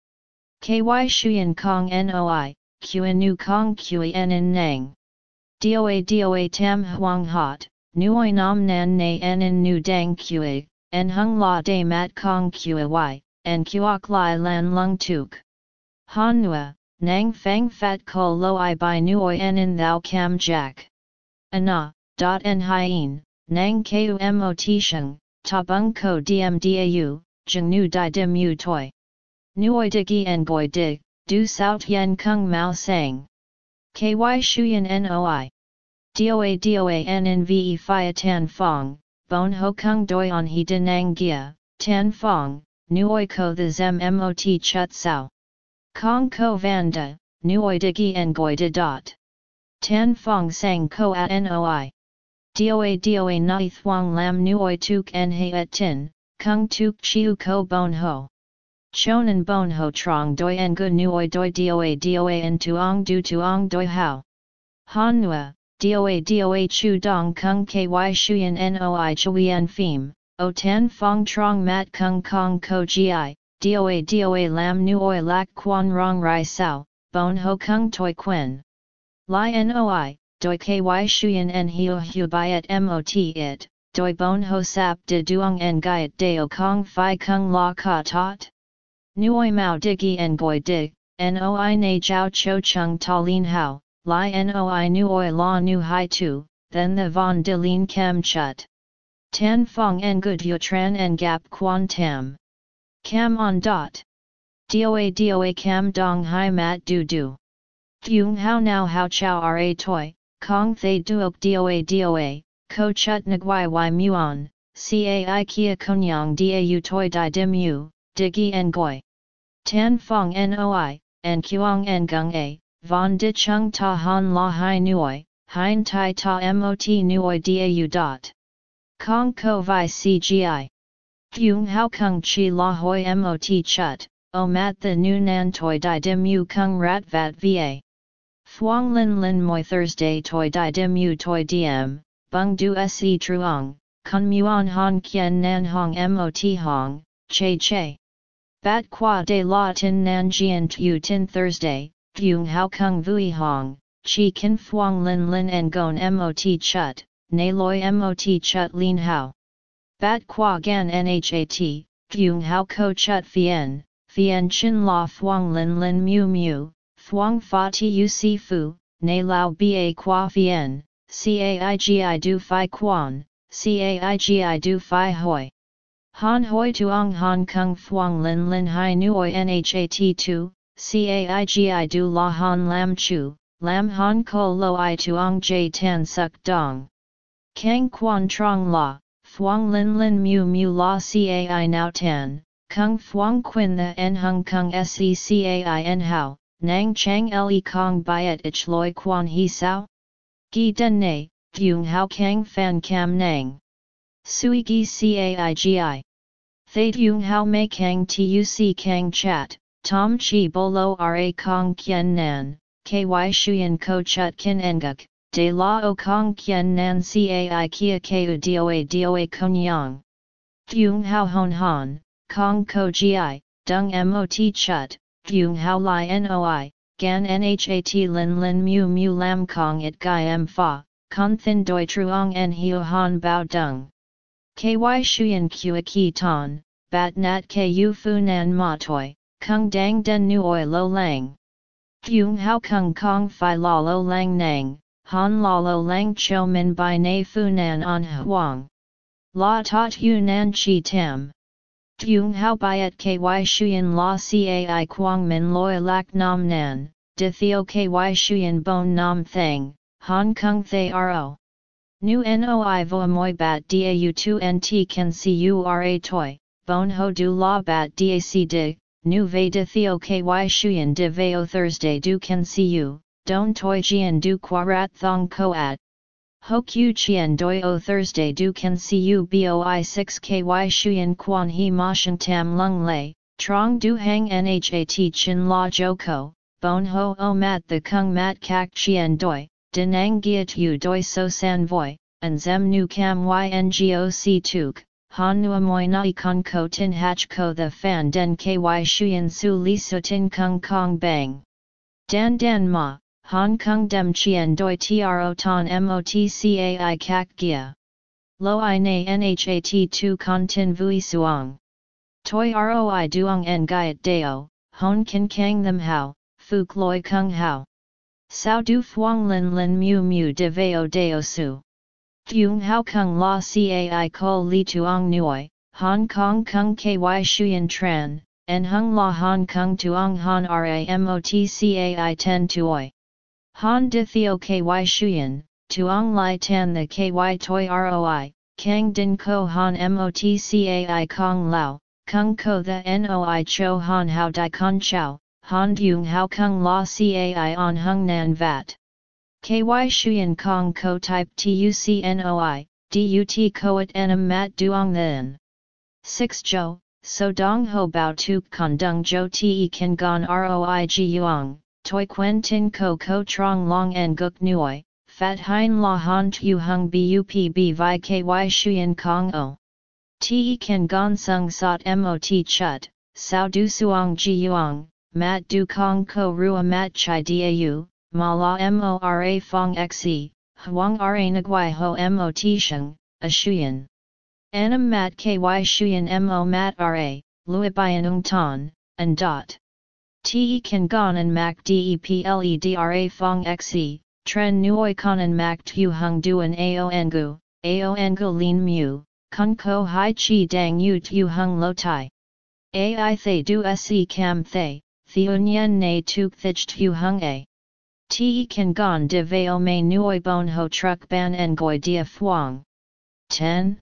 KY Shuyan Kong NOI, Qin Kong Qi N in Nang. DOA DOA Tam Huang Hot, Nuoi Nam Nan Na N Nu Dang Qi, En Hung La De Mat Kong Qi Y and kuok lai lan lung tuk. Han nua, nang fang fat ko lo i by nuoi en thou cam jack. Ana, dot en hien, nang ku mot sheng, ta bung ko dm dau, jeng nu di dim u toi. Nuoi digi goi dig, du sao yen kung mao sang. Ky shuyen noi. Doa doa en in ve tan fong, bon ho kung doi on he denang gia, tan fong, nuoi ko the zem mot chut sao. Kong ko vanda, nuoi digi ngoi de dot. Tan fong sang ko at noi. Doa doa nai thuang lam nuoi tuk en he at tin, kung tuk chiu ko bon ho. Chonan bon ho trong doi en gu nuoi doi doa doa en tuong du tuong doi hao. Han nua, doa doa chu dong kung ky shuyen noi chuyen phim, o tan fong trong mat kung kong ko gi, doa doa lam nuoi lak quan rong rai sao, bon ho kung toi quen. Li noi, doi ky shuyen en hiu hu byet mot it, doi bon ho sap de duong en gaiet deo kong fi kung la ka tot. Nuoi mao digi en goi dig, noi na jiao cho chung ta lin hao, li noi nuoi la nu hai tu, then the von de lin kem chut. Tan fong en good yu tran en gap quan tam. Cam on dot. Doa doa cam dong hai mat du du. Thuong hao now how chow ra toi, kong thay duok doa doa, ko chut nguai y muon, cai kia konyang da toi di dim u, digi en goi. Tan fong noi, en kuang en gung a, von di chung ta han la hai nuoi, hein tai ta mot nuoi Dau dot. Kong ko vi cgi. Thuong hao kung chi la hoi mot chut, o mat the nu nan toi di dim u kung rat vat va. Thuong lin lin moi Thursday toi di dim u toi diem, bung du se truong, kun muon hong kien nan hong mot hong, che che. Bat qua de la tin nan jian tu tin Thursday, thuong hao kung vui hong, chi kin thuong lin lin en gon mot chut, na loi mot chut lin hao. Bat qua gan nhat, Thuong hao ko chut fien, fien chin la thuong lin lin mu mu, thuong fa tu fu, na lao ba qua fien, caigi du fi quan, caigi du fi hoi. Han hoi tuong hong kong thuong lin lin hai nuoi nhat tu, caigi du la han lam chu, lam han ko lo i tuong j tan suk dong. Kang quan trong la, thuong lin lin mu mu la cai now tan, kung thuong quin the en hung kung secai en hao, nang chang le kong byet ich loi quan he sao? Gi den ne, thuong hao kang fan cam nang. Sui gi caigi. Thay thuong hao mei kang tuc kang chat, tom chi bolo ra kong kien nan, ky shuyen ko chut kin enguk, de la o kong kien nan cai kia keu doa doa konyang. Thuong hao hon han, kong ko gi, dung mot chut, thuong hao li noi, gan nhat lin lin mu mu lam kong it gai m fa, con thin doi truong en hiu han bao dung. Ky shuyen kua ki ton, bat nat ku fu nan ma toi, kung dang den nuoi lo lang. Thuong hao kung kong fi la lo lang nang, han la lo lang cho min by na fu nan on huang. La tot hu nan chi tam. Thuong hao byet ky shuyen la cai quang min loi lak nam nan, de theo ky shuyen bon nam thang, Hong Kong Thay Ro. Nu Noi Vo Moi Bat Dau 2 Nt Can see Cura Toi, Bon Ho Du La Bat Dac Dig, Nu Ve De Theo Ky Shuyan De Veo Thursday Du Can see Cu, Don Toi Jian Du Quarat Thong Koat. Ho Q Chien Doi O Thursday Du Can Cu Boi 6 Ky Shuyan Quan He Ma Shan Tam Lung Lei, Trong Du Hang Nhat Chin La Joko, Bon Ho O Mat The Kung Mat Kak Chien Doi. Denang Giat U Doi So San Voi, and Zem Nu Cam Yngoc Tuk, Han Amoy Nai Kon Ko Tin Hach Ko The Fan Den Ky Shuyan Su Li Su Tin Kung Kong Bang. Dan Dan Ma, Hong Kong Dem Chien Doi Tro Ton Motcai Kak Gia. Lo I Na Nhat Tu Kon Tin Vui Suong. Toi Roi Duong En Gaiet Deo, Hon Kin Kang Them How, Fuk Loi Kung How. Sao du phuong lin lin mu mu de veo deo su. Thuong hao kung la cai ko li tuong nuoi, Hong Kong kung ky shuyen tran, en hung la Hong Kong tuong han ramotcai ten tuoi. Han de theo ky shuyen, tuong lai tan the ky toi roi, kang din ko han motcai kong lao, kung ko the noi cho han hao Dai con chao, Han Dung Hao Kung La Cai on Hung Nan Vat. KY Shuyan Kong Ko Type TUCNOI, DUT Koat Enam Mat Duong Then. 6 Jo, So Dong Ho Bao Tuk Kon Dung Jo Te Kan Gon Roi Ji Yuang, Toi Quen Tin Ko Ko Trong Long En Guk Nuoi, Fat Hein La Han Tu Hung Bup B Vi KY Shuyan Kong O. Te Kan Gon Sung Sot Mot Chut, Sao Du Suong Ji Yuang, mat du kong ko rua mat chai dau, ma la mora fong xe, huang ra nguai ho mot sheng, a shuyen. Anam mat ky shuyen mo mat ra, lui bian ung ton, and dot. Te kan gon and mak depledra fong xe, tren nuoi konan mak tu hung duan ao engu, ao engu lin mu, kun ko hai chi dang yu tu hung lo tai. Ai thay du se cam thay, Theunyen ne tuk thich tu hung a. Te kan gon de veo me nuoi bon ho truck ban ngoi dia fuang. 10.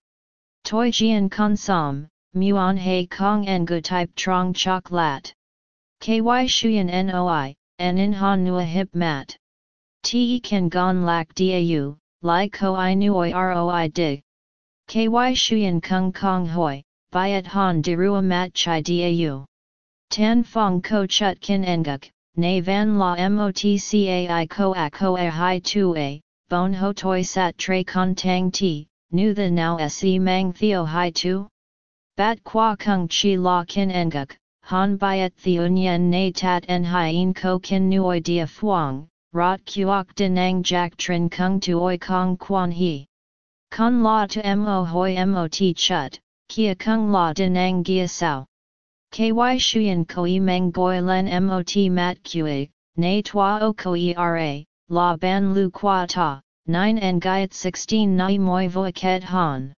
Toi jian con som, muon he kong ngu type trong chok lat. Ky shuyen noi, en in han nua hip mat. Te kan gon lak dau, li ko i nuoi roi dig. Ky shuyen kung kong hoi, byet han dirua mat chai dau. Tan Fong Ko Chut Kin Enguk, Na Van La Motcai Ko A Ko A Hai Tu A, Bon Ho Toi Sat Tre Con Tang Ti, Nu The Now Se Mang Theo Hai Tu? Bat Qua Kung Chi La Kin Enguk, Han Biat Theun Yen Na Tat En Hien Ko Kin Nuoi Dia Phuong, Rot Kuok Denang Jack Trin Kung Tuoi Kong Quan He. Con La To Mo Hoi Mot Chut, Kia Kung La Denang Gia Sao. KY Shuyan Koi Meng Goi Len Mot Mat Kue, Na Tua O Koi Ra, La Ban Lu Qua Ta, 9 En Gaiet 16 Nai Moi Voi Ket Han.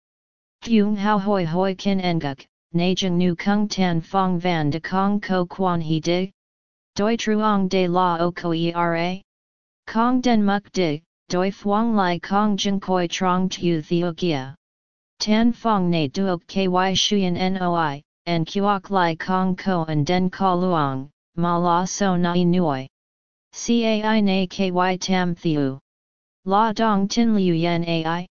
Thuong Hao Hoi Hoi Kin Enguk, Na Jung Nu Kung Tan Fong Van De Kong Ko Quan He Dig? Doi Truong De La O Koi Ra? Kong den muk di, doi fuang lai kong jing koi trong tu theo gia. Tan fong ne duok ky shuyen noi, and kuok lai kong ko and den ka luong, ma la so nai nuoi. Cai na ky tam thiu. La dong tin liu yen ai.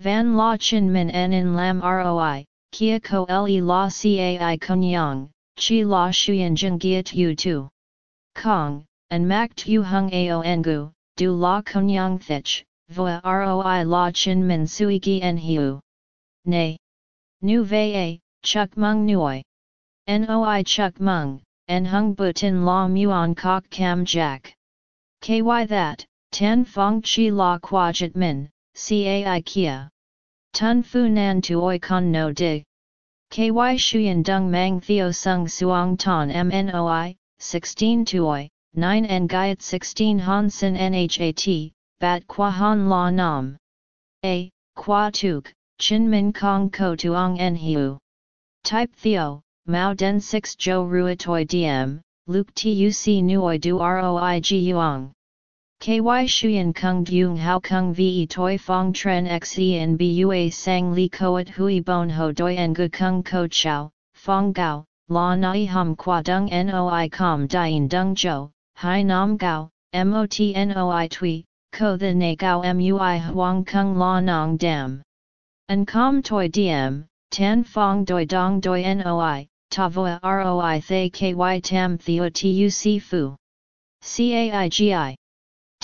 Van la chin min en in lam roi, kia ko le la cai konyang, chi la shuyen jing gia tu tu. Kong, and mak tu hung ao engu, du la konyang thich, voa roi la chin min sui gi en hiu. Nay. Nu vei a, chuk mung nuoi. Noi chuk mung, en hung butin la muon kok kam jack. Ky that, tan fong chi la quajit min, cai kia. Tun fu nan tuoi con no dig. Ky shuyen dung mang theo sung suong ton mnoi, 16 tuoi, 9 en gaiet 16 han sin nhat, bat qua han la nam. A, qua tuk, chin min kong ko tuong en hiu. Type theo, mao den 6 jo ruitoi diem, luke tuc nuoi du roi gi yuang. Ky shuyen kung gyung hao kung ve toi fong tren xe en bua sang li koat hui bon ho doi en gu kung ko chao, fong gao, la nai hum qua dung noi com dien dung jo, hai nam gao, mot noi tui, ko the ne gao mui huang kung la nong dam. An com toi diem, tan fong doi dong doi noi, ta voa roi thay ky tam theo tuc fu. Caigi.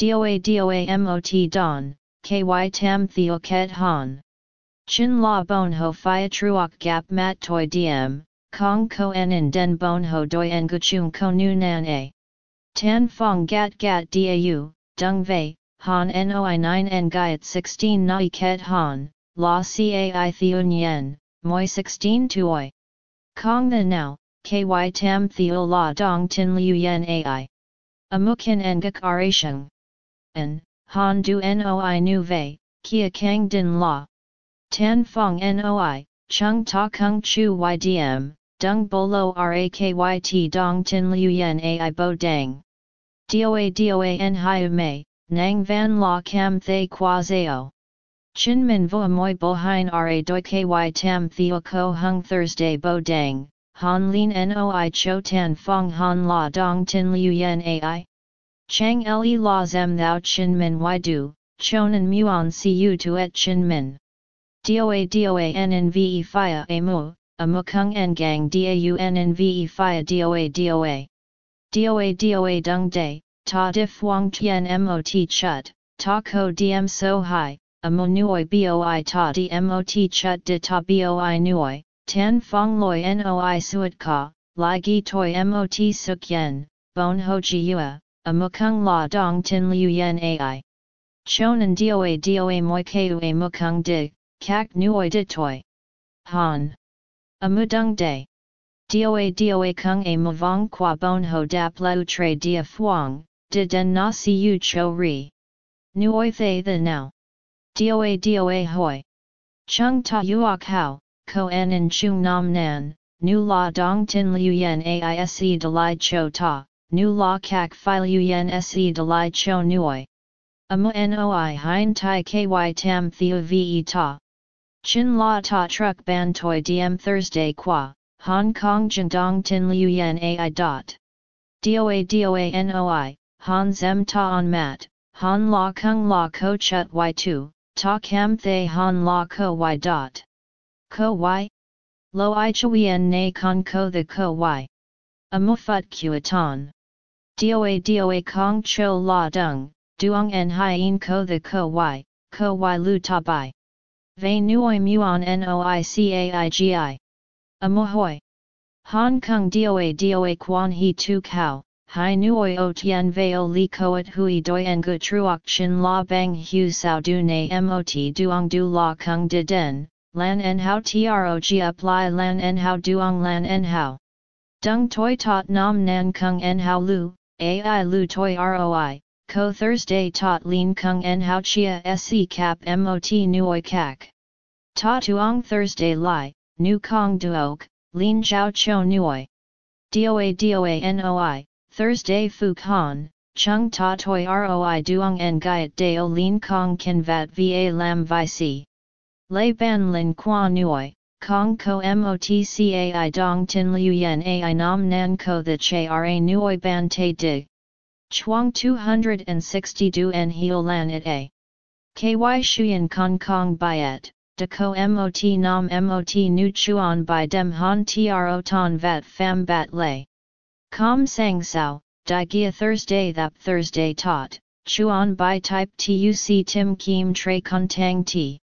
Doa doa mot don, ky tam theo ket han. Chin la bon ho fia truok gap mat toi diem, kong ko en in den bon ho doi en guchung ko nu a. Tan fong gat gat dau, dung vei, han noi 9 en gaiet 16 nai ket han, la cai theun yen, moi 16 tuoi. Kong the now, ky tam theo la dong tin liu yen ai. Amukin en gak arasheng en, han du noi nu vei, kia kang din la. Tan fong noi, chung ta kung chu ydm, dung bolo rakyt dong tin liu yen ai bo dang. Doa doa en hiu mei, nang van la cam thay qua zao. Chin min vo moi bo hein ra doi ky tam theo ko hung Thursday bo dang, han lin noi cho tan fong han la dong tin liu yen ai. Chang le la zem thou chin min y du, chonan muon cu tu et chin min. Doa doa nnve fia a mu, a mukung en gang dau nnve fia doa doa. Doa doa dung day, ta dif wang tien mot chut, ta ko diem so hai, a mo nuoi boi ta di mot chut di ta boi nuoi, tan fong loi noi suat ka, lai gi toi mot suk yen, bon ho ji yua, a mukung la dong tin liu yen ai. Chonan doa doa moi keu a mukung di, kak nuoi di toi. Han. A mudung day. Doa doa kung a mavong qua bon ho dap leu tre dia fuang, di den na si yu cho ri. Nuoi thay the now. Doa doa hoi. Chung ta yuok hao, ko en in chung nam nan, nu la dong tin liu yen aise de lai cho ta, nu la kak file yen se de lai cho nuoi. Amu noi hein tai ky tam theo ve ta. Chin la ta truck ban toi diem Thursday qua, Hong Kong dong tin liu yen ai dot. Doa doa noi, han zem ta on mat, han la kung la ko chut y2, ta cam thay han la ko y dot. Ko y? Lo i chuyen na con ko the ko y. Amufut kuatan. Doa doa kong cho la dung, duong en hien ko the ko y, ko y lu ta bai. Ve nuoi muon noi caigi. Amohoi. Hong Kong doa doa quan he tu kao, hai nuoi o tien veo li koat hui doi en gu truok chin la bang hu sao du na mot duong du la kung de den, lan en hao trog apply lan en hao duong lan en hao. Dung toi tot nam nan kung en hao lu, ai lu toi roi, ko Thursday tot lin kung en hao chia se cap mot nuoi kak. Ta tuong Thursday lai, nu kong duok, lin jiao cho nuoi. Doa doa noi, Thursday fu kan, chung ta toi roi duong en gaiet deo lin kong kan vat va lam vi si. Lei ban lin qua nuoi, kong ko motcai dong tin liu yen ai nam nan ko the che ra nuoi ban te dig. Chuang 260 du en heo lan it a. Ky shuyen kong kong byet, de ko mot nam mot nu chuan by dem han tro ton vat fam bat lay. Com sang sao, di gia Thursday thap Thursday tot, chuan by type tuc tim kim tre tang ti.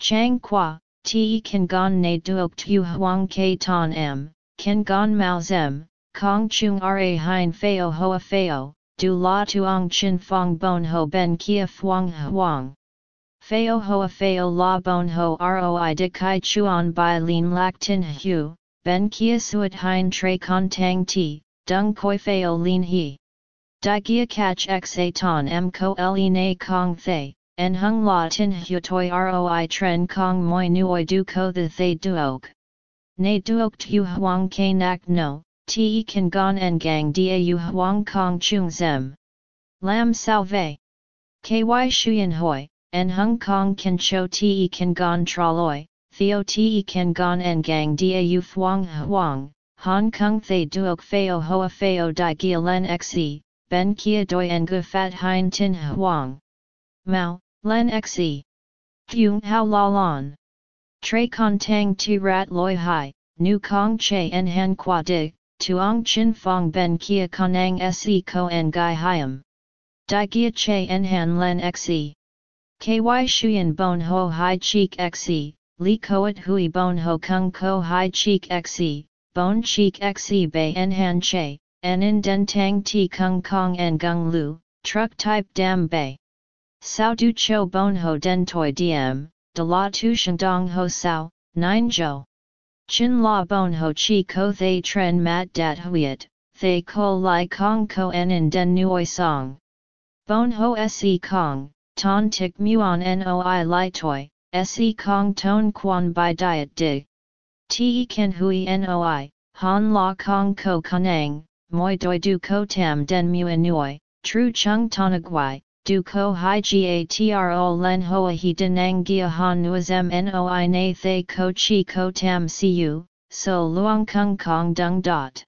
Chang qua, te kan gon na duok tu huang ke ton m, kan gon mao zem, kong chung ra hein feo hoa feo, du la tuong chin fong bon ho ben kia fuang huang. Feo hoa feo la bon ho roi de kai chuan by lin lak tin hu, ben kia suet hein tre con tang ti, dung koi feo lin he. Di gia catch xa ton m ko le na kong thay, en hung la tin hu toi roi tren kong moi nuoi du ko the thay duok. Na duok tu huang ke nak no, te kan gon en gang da yu huang kong chung zem. Lam salve. Ky shuyen hoi, en Hong Kong kan cho te kan gon traloi, theo te kan gon en gang da yu fuang huang, Hong Kong thay duok feo hoa feo di gia len xe, ben kia doi en gu fat hein tin huang. Mao, len xe. Huang hao la lon. Tre con tang ti rat loi hai, nu kong che en han qua dig, tuong chin fong ben kia konang se ko en gai hiam. Di gia che en han len xe. Ky shuyen bon ho hai cheek xe, li koat hui bon ho kung ko hai cheek xe, bon cheek xe bei en han che, en in den tang ti kung kong en gung lu, truck type dam bei. Sao du cho bon ho den toi diem, de la tu shandong ho sao, nine jo. Chin la bon ho chi ko thay tren mat dat huiet, thay ko lai kong ko en in den nuoi song. Bon ho se kong, ton tik muon noi li toi, se kong ton quan by diet dig. Te ken hui noi, han la kong ko kanang, moi doi du ko tam den mu nuoi, tru chung tonagwai, du ko hi gatro len hoa he denang gia han nuazem noi na thay ko chi ko tam siu, so luang kung kong dung dot.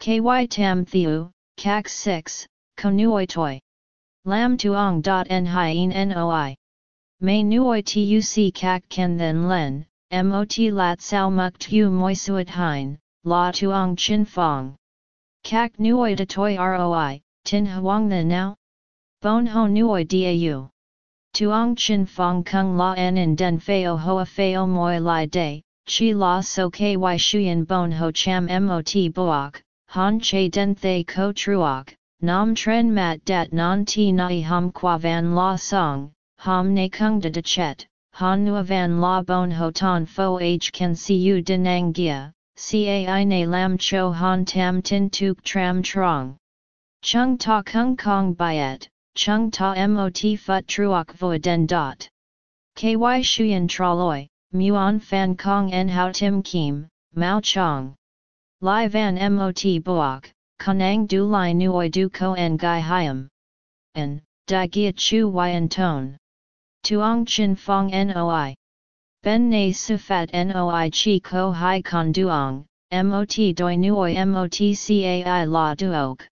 Ky tam thiu, kak 6, ko nuoi toi. Lam tuong dot en hien noi. May nuoi tuc kak ken then len, mot lat sao muk tu moi suet hein, la tuong chin fong. Kak nuoi de toi roi, tin huang the now? Bon ho nuoi dau. Tuong chin fong kung la en in den feo hoa feo moi lai day, chi la so ky shuyen bon ho cham mot boak, han che den thay ko truok, nam tren mat dat non ti nai hum qua van la song, hom ne kung de de chet, han nu van la bon ho ton fo h can see you denang gia, cai ne lam cho han tam tin tuk tram trong. Chung ta kung kong byet, chung ta mot phut truok vo den dot. Ky shuyen traloi, muon fan kong en hao tim kim, mao chong. Lai van mot boak, Kanang du lai nuoi du ko en gai hiam. En, di gia chu yn ton. Tuong chin fong noi. Ben na sufat noi chi ko hai con duong, mot doi nuoi mot cai la duok.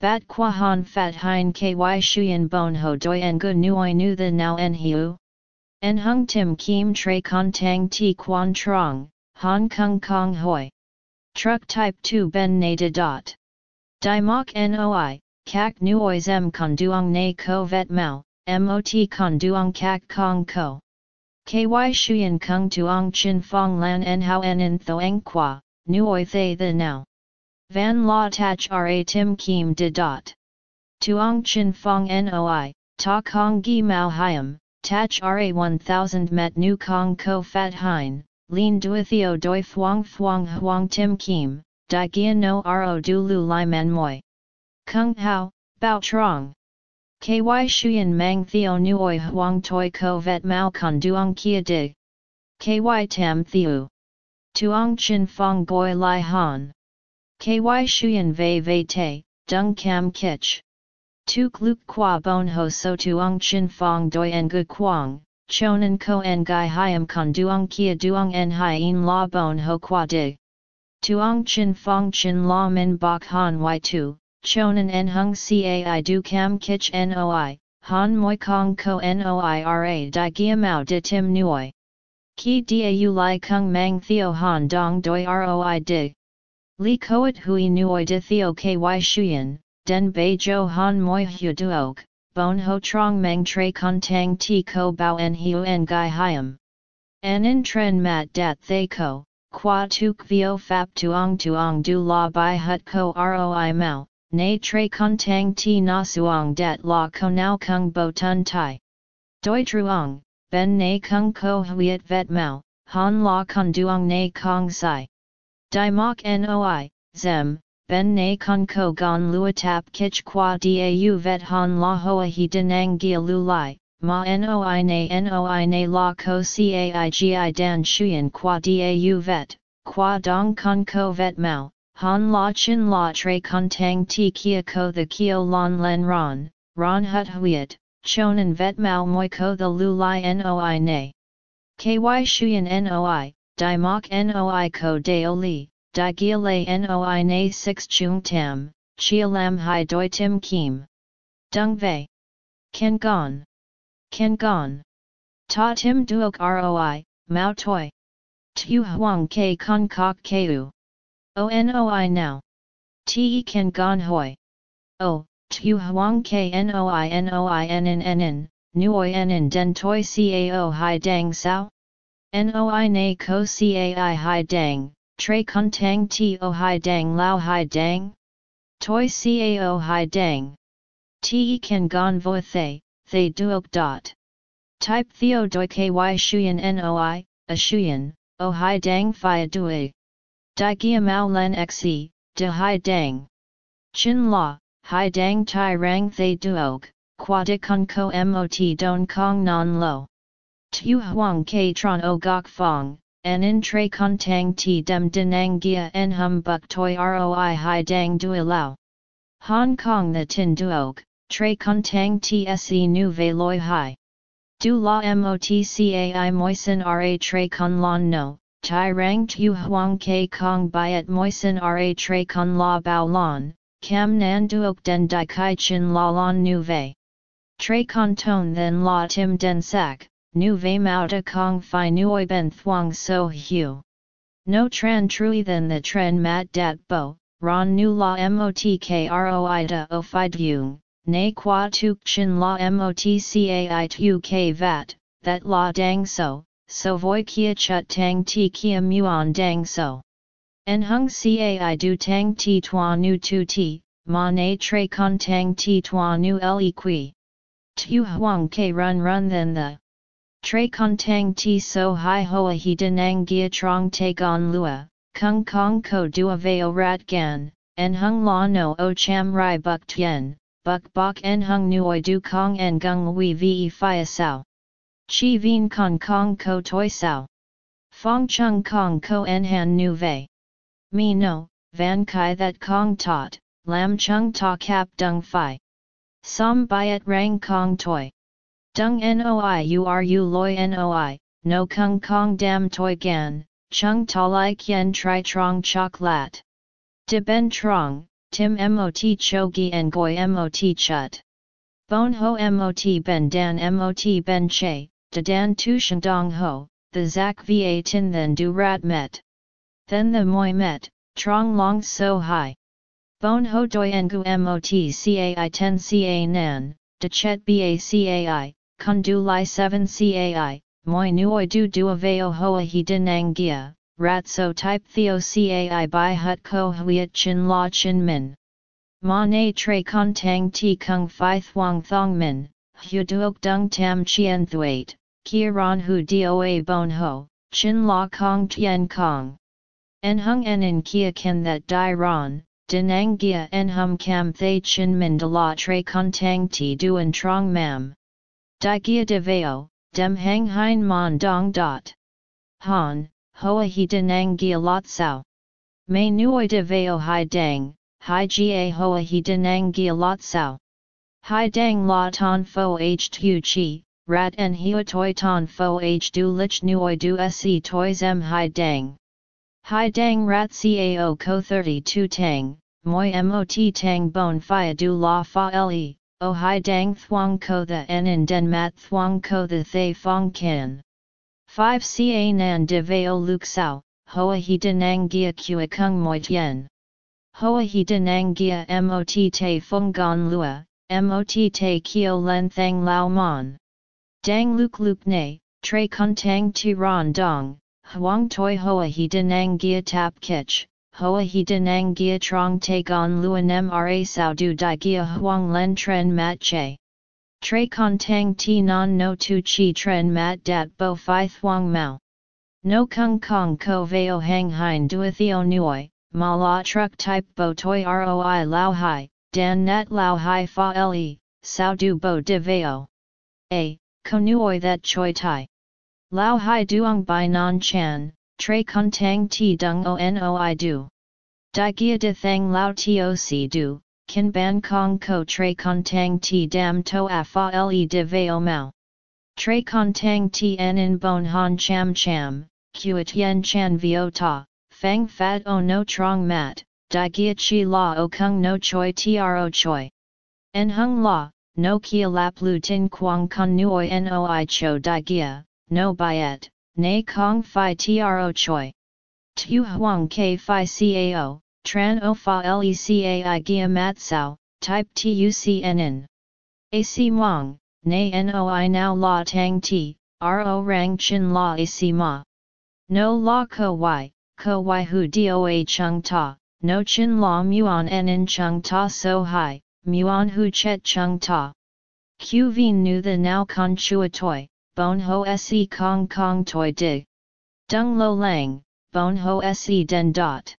Bat qua han fat hein ky shuyen bon ho doi en gu nuoi nu the now en hiu. En hung tim kim tre con tang ti quan trong, han kung kong hoi. Truck type 2 ben na de dot. Di mok noi, kak nuoi zem con duong na ko vet mao, mot con duong kak kong ko. Ky shuyen kung tuong chin fong lan en hao en in thoang qua, nuoi thay the now. Van la tach ra tim kim de dot. Tuong chin fong noi, ta kong gi mao hiam, tach ra 1000 met nu kong ko fat hein, lin duithio doi fuang fuang huang tim kim, Di Gia no Ro Du Lu Lai Man Moi. Kung Hao, Bao Trong. Ky Shuyan Mang Theo Nuoi Huang Toi Ko Vet Mao Con Duong Kia Dig. Ky Tam Thiu. Tuong Chin Fong Goi Lai Han. Ky Shuyan Vei Vei Te, Dung kam Kich. Tu kluk qua bon ho so tuong chin fong doi en gu quang, chonan ko en gai hiam con duong kia duong en hien la bon ho qua dig. Tuong chin fong chin la min bok han y tu, chonan en hung cai du cam kich noi, han moi kong ko noira di gia mao de tim nuoi. Ki u lai kung mang theo han dong doi roi dig. Li koet hui nuoi de theo ky shuyen, den bei jo han moi hu duok, bon ho trong meng tre con tang ti ko bao en hiu en gai hiam. En in tren mat dat thay ko, qua tuk vio fap tuong tuong du la bai hut ko roi mao, nay tre con tang ti na suong dat la ko nao kung bo tun tai. Doi truong, ben nay kung ko huiet vet mao, han la con duong nay kong sai. Dai mok noi, zem, ben na con ko gon lua tap kich qua dau vet han la hoa he denang gia lu lai, ma noi na noi na la ko cai gi dan shuyen qua dau vet, qua dong con ko vet mao, han la chin la tre con tang ti kia ko the kio lon len ron, ron hut huiet, chonan vet mao moi ko the lu lai noi na. Ky shuyen noi, di mok noi ko deo li, Di gia noi na 6 chung tam, chia lam hai doi tim kim. Dung ve. Ken gon. Ken gon. Ta tim duok roi, mao toi. Tu huang ke con kok keu. O noi now. Te ken gon hoi. O, tu huang ke noi noi nen nen, nuoi nen den toi cao hai dang sao? Noi na ko cai hai dang, Tre kun tang o hai dang lao hai dang? Toi cao hai dang. Te kan gon vo thay, thay duok dot. Type theo doi ky shuyen noi, a shuyen, o hai dang phia dui. Di gia mao len xe, de hai dang. Chin la, hai dang tai rang thay duok, qua de kun ko mot don kong non lo. Tu huang ke tron o gok fong, en in tre con tang ti dem denang gia en hum buk toi roi hai dang dui lao. Hong Kong the tin duok, tre con tang tse nu ve loi hai. Du la motcai moisen ra tre con lon no, tai rang tu huang ke kong byet moisen ra tre con la bao lon, cam nan duok den di kai chin la lon nu ve. Tre con ton then la tim den sak, nu ve mao de kong fi nuoi ben thuang so hu. No tran trui than the tren mat dat bo, ron nu la motkroi da o fi dung, na qua tuk chin la motcai tu k vat, that la dang so, so voi kia chut tang ti kia muon dang so. En hung cai du tang ti tua nu tu ti, ma na tre con tang ti tua nu le qui. Tu huang ke run run then the Tre con tang ti so hai hoa he denang gia trong te gon lua, kung kong ko dua veo rat gan, en hung la no o cham rai buk tien, buk bok en hung nuoi du kong en gung wei ve fia sao. Chi vien con kong ko toi sao. Fong chung kong ko en han nu vei. Me no, van kai that kong tot, lam chung ta kap dung fi. Som byet rang kong toi. Dung noi uru loi noi, no kung kong dam toi gan, chung ta lai kien tri trong chok lat. De ben trong, tim mot chogi en goi mot chut. Bon ho mot ben dan mot ben che, de dan tu dong ho, the zak va tin then du rat met. Then the moi met, trong long so high. Bon ho doi ngu mot cai 10 ca nan, de chet ba cai, kun du lai 7 cai, moi nuoi du dua veo hoa he dinang gia, rat so type theo cai by hut ko huiet chin la chin min. Ma na tre con tang ti kung fi thuang thong min, hu duok dung tam chien thuait, kia ron hu doa bon ho, chin la kong tien kong. En hung en in kia ken that di ron, dinang gia en hum cam thay chin min de la tre con tang ti duan trong mam. Di gia de veo, dem hang hein mon dong dot. Han, hoa he denang gia lot sao. May nuoi de veo hai dang, hai ga hoa he denang gia lot sao. Hai dang la ton fo h tu chi, rat en toi ton fo h du lich nuoi du se toi zem hai dang. Hai dang rat cao ko 32 tang, moi mot tang bon fia du la fa le, o hai dang thuang ko the en den mat thuang ko the thay fong kan. 5 ca nan de veo luk sao, hoa he denang gia kua kung moi tien. Hoa he denang gia mot te fung gon lua, mot te kio len thang lao mon. Dang luk luk ne, tre kun tang ti ron dong, huang toi hoa he denang gia tap kich, hoa he denang gia trong te gon luan mra sao du di gia huang len tren mat che. Tre con tang ti non no tu chi tren mat dat bo fi thuang mao. No kung kong ko veo hang hein duethio nuoi, ma la truck type bo toi roi lao hai, dan nat lao hai fa le, sao du bo de veo. A, ko nuoi that choi tai. Lao hai duong bai non chan, tre con tang ti dung o noi du. Di gia de thang lao toc du, Kin ban kong ko tre con tang ti dam to a fa le de veo mao. Tre con tang ti en in bon han cham cham, kuat yen chan vio ta, fang fat o no trong mat, di gia chi la o kung no choi tro choi. En hung la, no kia lap lu tin quang con nuoi noi cho di gia, no byet, nay kong fi tro choi. Tu huang k fi cao, Tran o fa lecai gia mat sao, type tucnn. Ac mong, na noi now la tang ti, ro rang chin la ac ma. No la ko y, ko y hu doa chung ta, no chin la muon en chung ta so hai, muon hu chet chung ta. Q vien nu the now con chua toi, bon ho se kong kong toi dig. Dung lo lang, bon ho se den dot.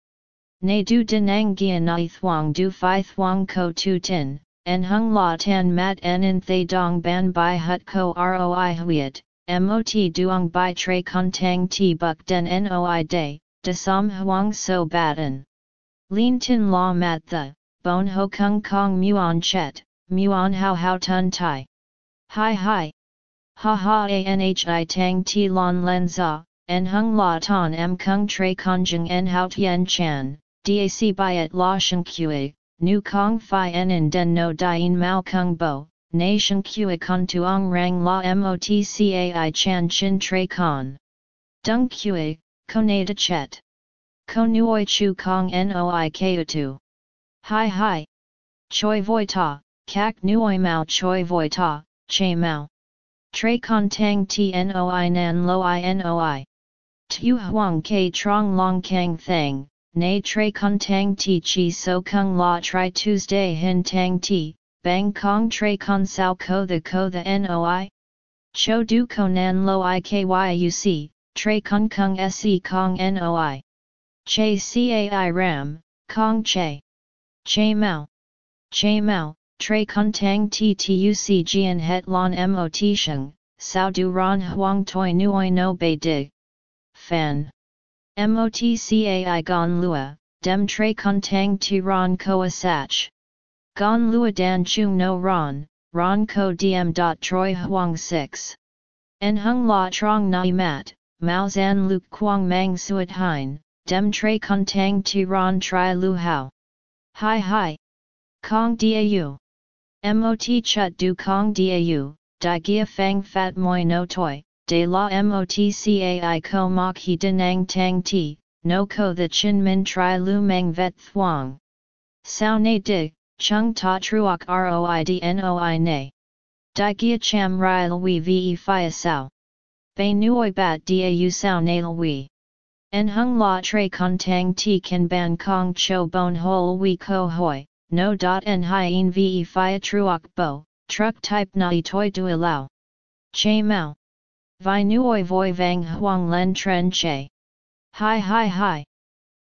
Ne du denang gia nai thuang du fi thuang ko tu tin, en hung la tan mat en in thay dong ban bai hut ko roi huiet, mot duong bai tre con tang ti buk den noi day, de som huang so batten. Lin tin la mat the, bon ho kung kong muon chet, muon hao hao tun tai. Hi hi. Ha ha anhi tang ti lon len za, en hung la ton m kung tre conjung en hao tien chan, dac byet la shen kue, nu kong fi en in den no dien mao kung bo, nation kue con tuong rang la motcai chan chin tre con. Dung kue, kone de chet. Ko nuoi chu kong noi tu. Hi hi. Choi voi ta, kak nuoi mao choi voi ta, che mao. Tre con tang tnoi nan lo i noi. Tu huang ke trong long kang thang, nay tre con tang ti chi so kung la tri Tuesday hin tang ti, bang kong tre con sao ko the ko the noi? Cho du nan lo i kyuc, tre con kung se kong noi. Che cai ram, kong che. Che mao. Che mao, tre con tang ti tuc jian het lon mot sheng, sao du ron huang toi nuoi no bei dig. Fan. Motcai gon lua, dem tre con tang ti ron koa sach. Gon lua dan chung no ron, ron ko dm troi huang 6. En hung la trong nai mat, mao zan luk quang mang suat hein, dem tre con tang ti ron tri lu hao. Hi hi. Kong dau. Mot chut du kong dau, di gia fang fat moi no toi, de la motcai ko mok he denang tang ti, no ko the chin min tri lu meng vet thuang. Sao ne di, chung ta truok roid noi ne. Di gia cham rai lui ve fia sao. Bei nuoi bat u sao ne lui. En hung la tre con tang ti kan ban kong cho bon hol we ko hoi, no dot en hien ve fia truok bo, truck type nai toi du lao. Che mao. Vi nuoi voi vang huang len tren che. Hi hi hi.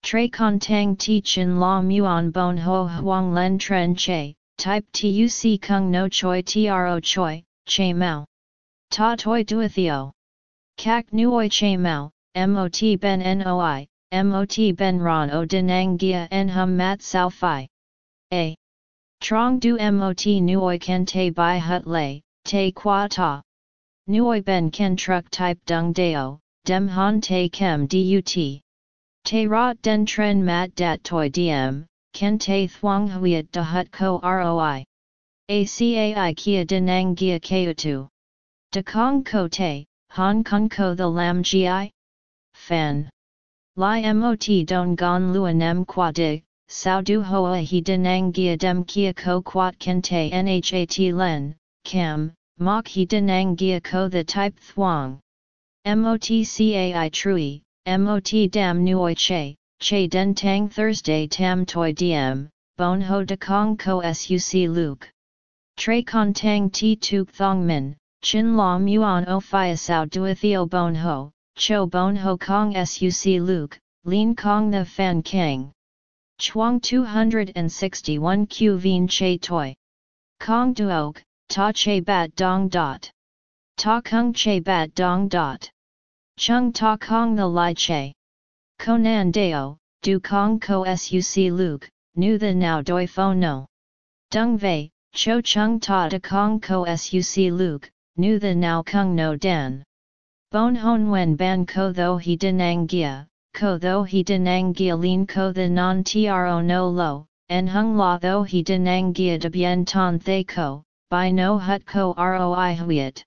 Tre con tang ti chin la muon bon ho huang len tren che, type tuc kung no choi tro choi, che mao. Ta toi duethio. Kak nuoi che mao, mot ben noi, mot ben ron o denang gia en hum mat sao fi. A. Trong du mot nuoi ken te bai hut lay, te qua ta. Nuoi ben ken truck type dung deo, dem han te kem dut. Te rot den tren mat dat toi diem, ken te thuang huiet da hut ko roi. ACAI kia denang gia keutu. De kong ko te, han kong ko the lam gi? Fan. Li mot don gon lua nem qua dig, sao du hoa he denang gia dem kia ko quat kente nhat len, cam, mok he denang gia ko the type thuang. MOTCAI trui, MOT dam nuoi che, che den tang Thursday tam toi diem, bon ho de kong ko suc luke. Tre con tang ti tuk thong min, chin la muon o fia sao duethio bon ho, cho bon ho kong suc luke, lin kong the fan king. Chuang 261 Q Vien Che Toi. Kong Duok, Ta Che Bat Dong Dot. Ta Kung Che Bat Dong Dot. Chung Ta Kong the Lai Che. Konan Deo, Du Kong Ko Suc Luke, Nu the Now Doi Fo No. Dung Vei, Cho Chung Ta De Kong Ko Suc Luke, Nu the Now Kung No Dan. Bon Hon Wen Ban Ko Tho He Dinang Gia, ko tho he denang gia lin ko the non tro no lo, en hung la tho he denang gia de bien ton thay ko, by no hut ko roi huiet.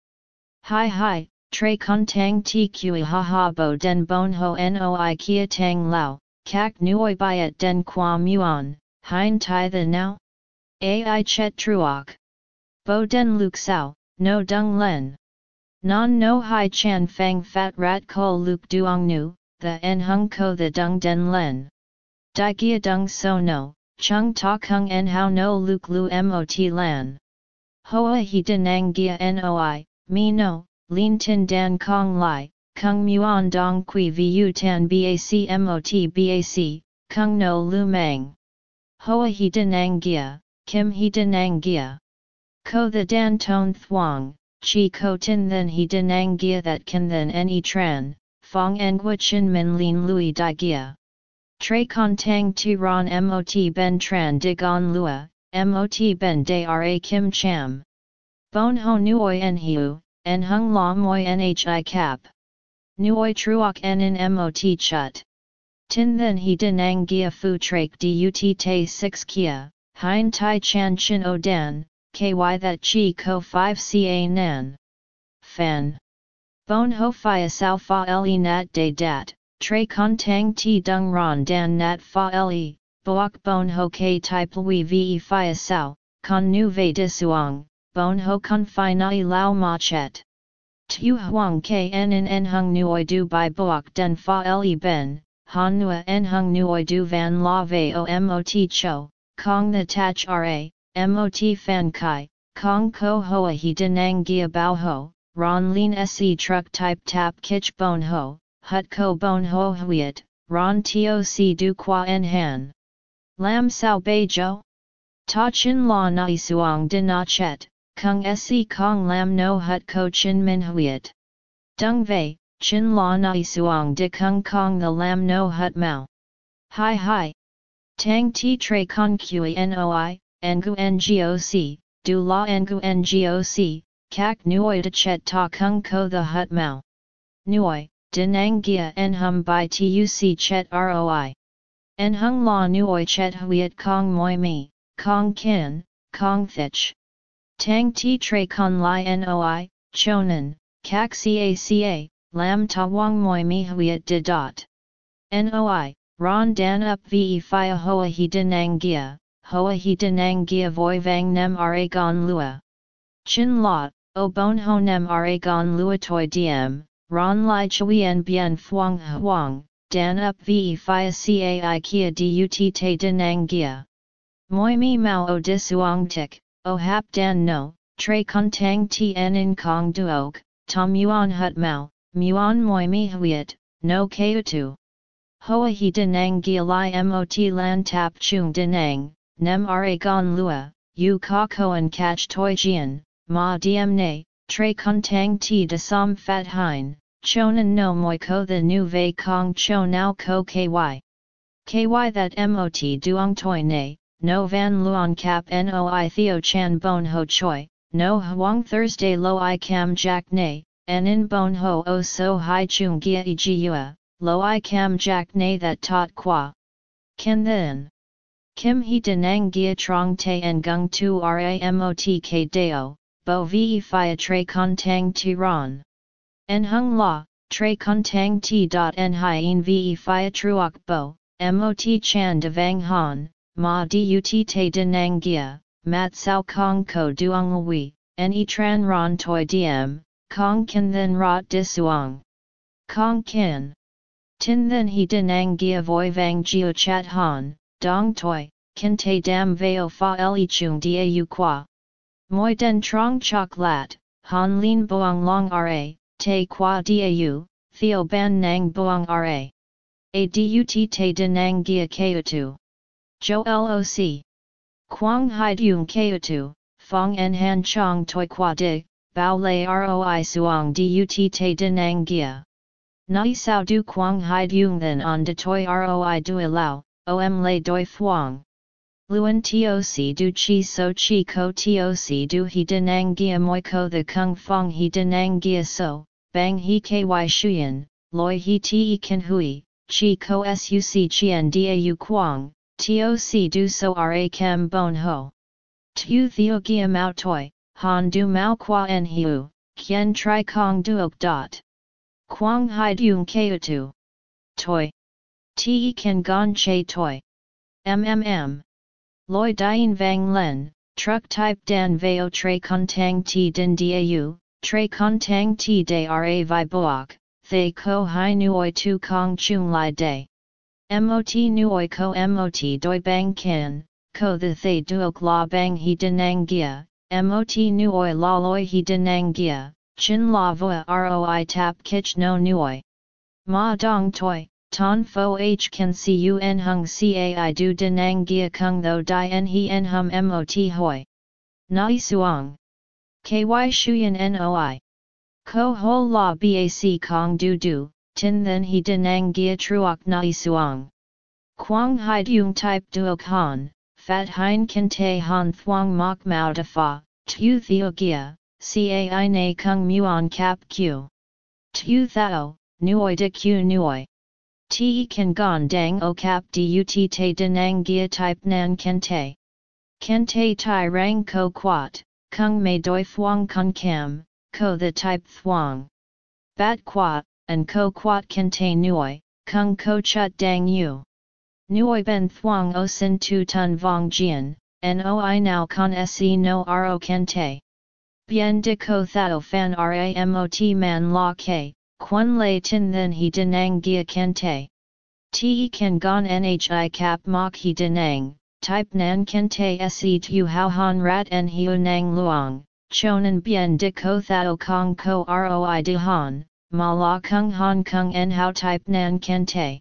Hi hi, tre con tang ti kui ha ha bo den bon ho noi kia tang lao, kak nuoi byet den qua muon, hein tai the now? Ai chet truok. Bo den luk sao, no dung len. Non no hai chan fang fat rat ko luk duong nu, the en hung ko the dung den len. Di gia dung so no, chung ta kung en how no luk lu mot lan. Hoa he denang gia noi, mi no, lin tin dan kong lai, kung muon dong qui vu tan bac mot bac, kung no lu mang. Hoa he denang gia, kim he denang gia. Ko the dan ton thuang, chi ko tin then he denang gia that can then any tran, Fong Engwa Chin Min Lin Lui Di Gia. Tre Con Tang Ti Ron Mot Ben Tran Digon Lua, Mot Ben De Ra Kim Cham. Bon Ho Nuoi En Hiu, En Hung La Moi Nhi Cap. Nuoi Truok En In Mot Chut. Tin Then He Denang Gia Fu Trake Dut Te 6 Kia, Hein Tai Chan Chin O Dan, Ky That Chi Ko 5 Ca Nan. Fan. Bon ho fia sao fa le nat de dat, tre con tang ti dung ron dan nat fa le, boak bon ho ke type lui ve fia sao, con nu ve disuang, bon ho con fi nai lao ma chet. Tu huang ke en en en hung nuoi du by boak den fa le ben, han nua en hung nuoi du van la ve o mot cho, kong the tach ra, mot fan kai, kong ko hoa he denang gia bao ho, Ron Lean Se Truck Type Tap Kich Bon Ho, Hut Ko Bon Ho Huiet, Ron Toc Du Qua En Han. Lam Sao Bei Jo? Ta Chin La Nai Suang Din Na Chet, Kung Se Kong Lam No Hut Ko Chin Min Huiet. Dung Vei, Chin La Nai Suang De Kung Kong The Lam No Hut Mao. Hi Hi. Tang Ti Tre Kong Kui Noi, Ngu Ngoc, Du La Ngu Ngoc, Kak nuoi de chet ta kung ko the hut mau. Nuoi, denang gia en hum by tuc chet roi. En hung la nuoi chet huiet kong moi mi, kong kin, kong thich. Tang ti tre con li noi, chonan, kak caca, lam ta wang moi mi huiet de dot. Noi, ron dan up ve fia hoa he denang gia, hoa he denang gia voi vang nem ra gon lua. Chin lot, O bon ho nem ra gon luatoi diem, ron li chuyen bien fuang huang, dan up ve fia cai kia dut te denang gia. Moi mi mao o disuang tik, o hap dan no, tre kun tang tien in kong duok, tom yuan hut mao, muon moi mi huiet, no keutu. Hoa he denang gia li mot lan tap chung denang, nem ra gon lua, yu ka koan catch toi jian, ma diem ne, tre kun tang ti de som fat hein, chonan no moi ko the nu vei kong cho now ko ky. Ky that mot duong toi ne, no van luon cap noi theo chan bon ho choi, no huang Thursday lo i cam jack nay, en in bon ho o so hai chung gia e yua, lo i cam jack nay that taught qua. Ken then. Kim he denang gia trong te en gung tu ramot k deo, bo ve fia tre con tang ti ron. En hung la, tre con tang ti dot en hien ve fia truok bo, mot chan de vang han, ma dut te denang gia, mat sao kong ko duong wi, en e tran ron toi diem, kong kin then rot disuang. Kong kin. Tin then he denang gia voi vang geo chat han, dong toi, kin te dam veo fa li chung dia u qua. Moi den trong chok lat, han lin boang long ra, te qua dia u, theo ban nang boang ra. A dut te denang gia tu. Jo loc. Quang hai dung tu, fong en han chong toi qua di, bao lei roi suang dut te denang gia. Nai sao du quang hai dung then on de toi roi du lao, om lei doi fuang. Luan toc du chi so chi ko toc du he denang gia moi ko the kung fong he denang gia so, bang he ky shuyen, loi he te kan hui, chi ko suc chien da quang, toc du so ra kem bon ho. Tu theo gia mao toi, han du mao qua en hiu, kien tri kong duok dot. Quang hai dung tu. Toi. Te kan gon che toi. MMM. Loi dien vang len, truck type dan veo tre tang ti din dau, tre tang ti de ra vi boak, they ko hai nuoi tu kong chung lai day. Mot nuoi ko mot doi bang kin, ko the thay duok la bang he denang gia, mot nuoi la loi he denang gia, chin la voa roi tap kich no nuoi. Ma dong toi, ton fo h can see un hung cai du denang gia kung tho di en he en hum mot hoi. Nai suang. Ky shuyen noi. Ko ho la bac kong du du, tin then he denang gia truok nai suang. Quang hai dung type duok han, fat hein kan te han thuang mok mao da fa, tu theo gia, cai na kung muon cap q. Tu thao, nuoi de q nuoi. Te kan gon dang o cap dut te denang gia type nan kan te. Kan tai rang ko quat, kung mei doi thuang kun cam, ko the type thuang. Bat quat, and ko quat kan te nuoi, kung ko chut dang yu. Nuoi ben thuang o sin tu tun vong jian, noi now con se no ro kan te. Bien de ko thao fan ramot man la ke, quan lei tin then he denang gia kan te. Kan gon nhi cap mok he denang, type nan kan te se tu hao han rat en hiu nang luang, chonan bien de ko thao kong ko roi de han, ma la kung han kung en hao type nan kan te.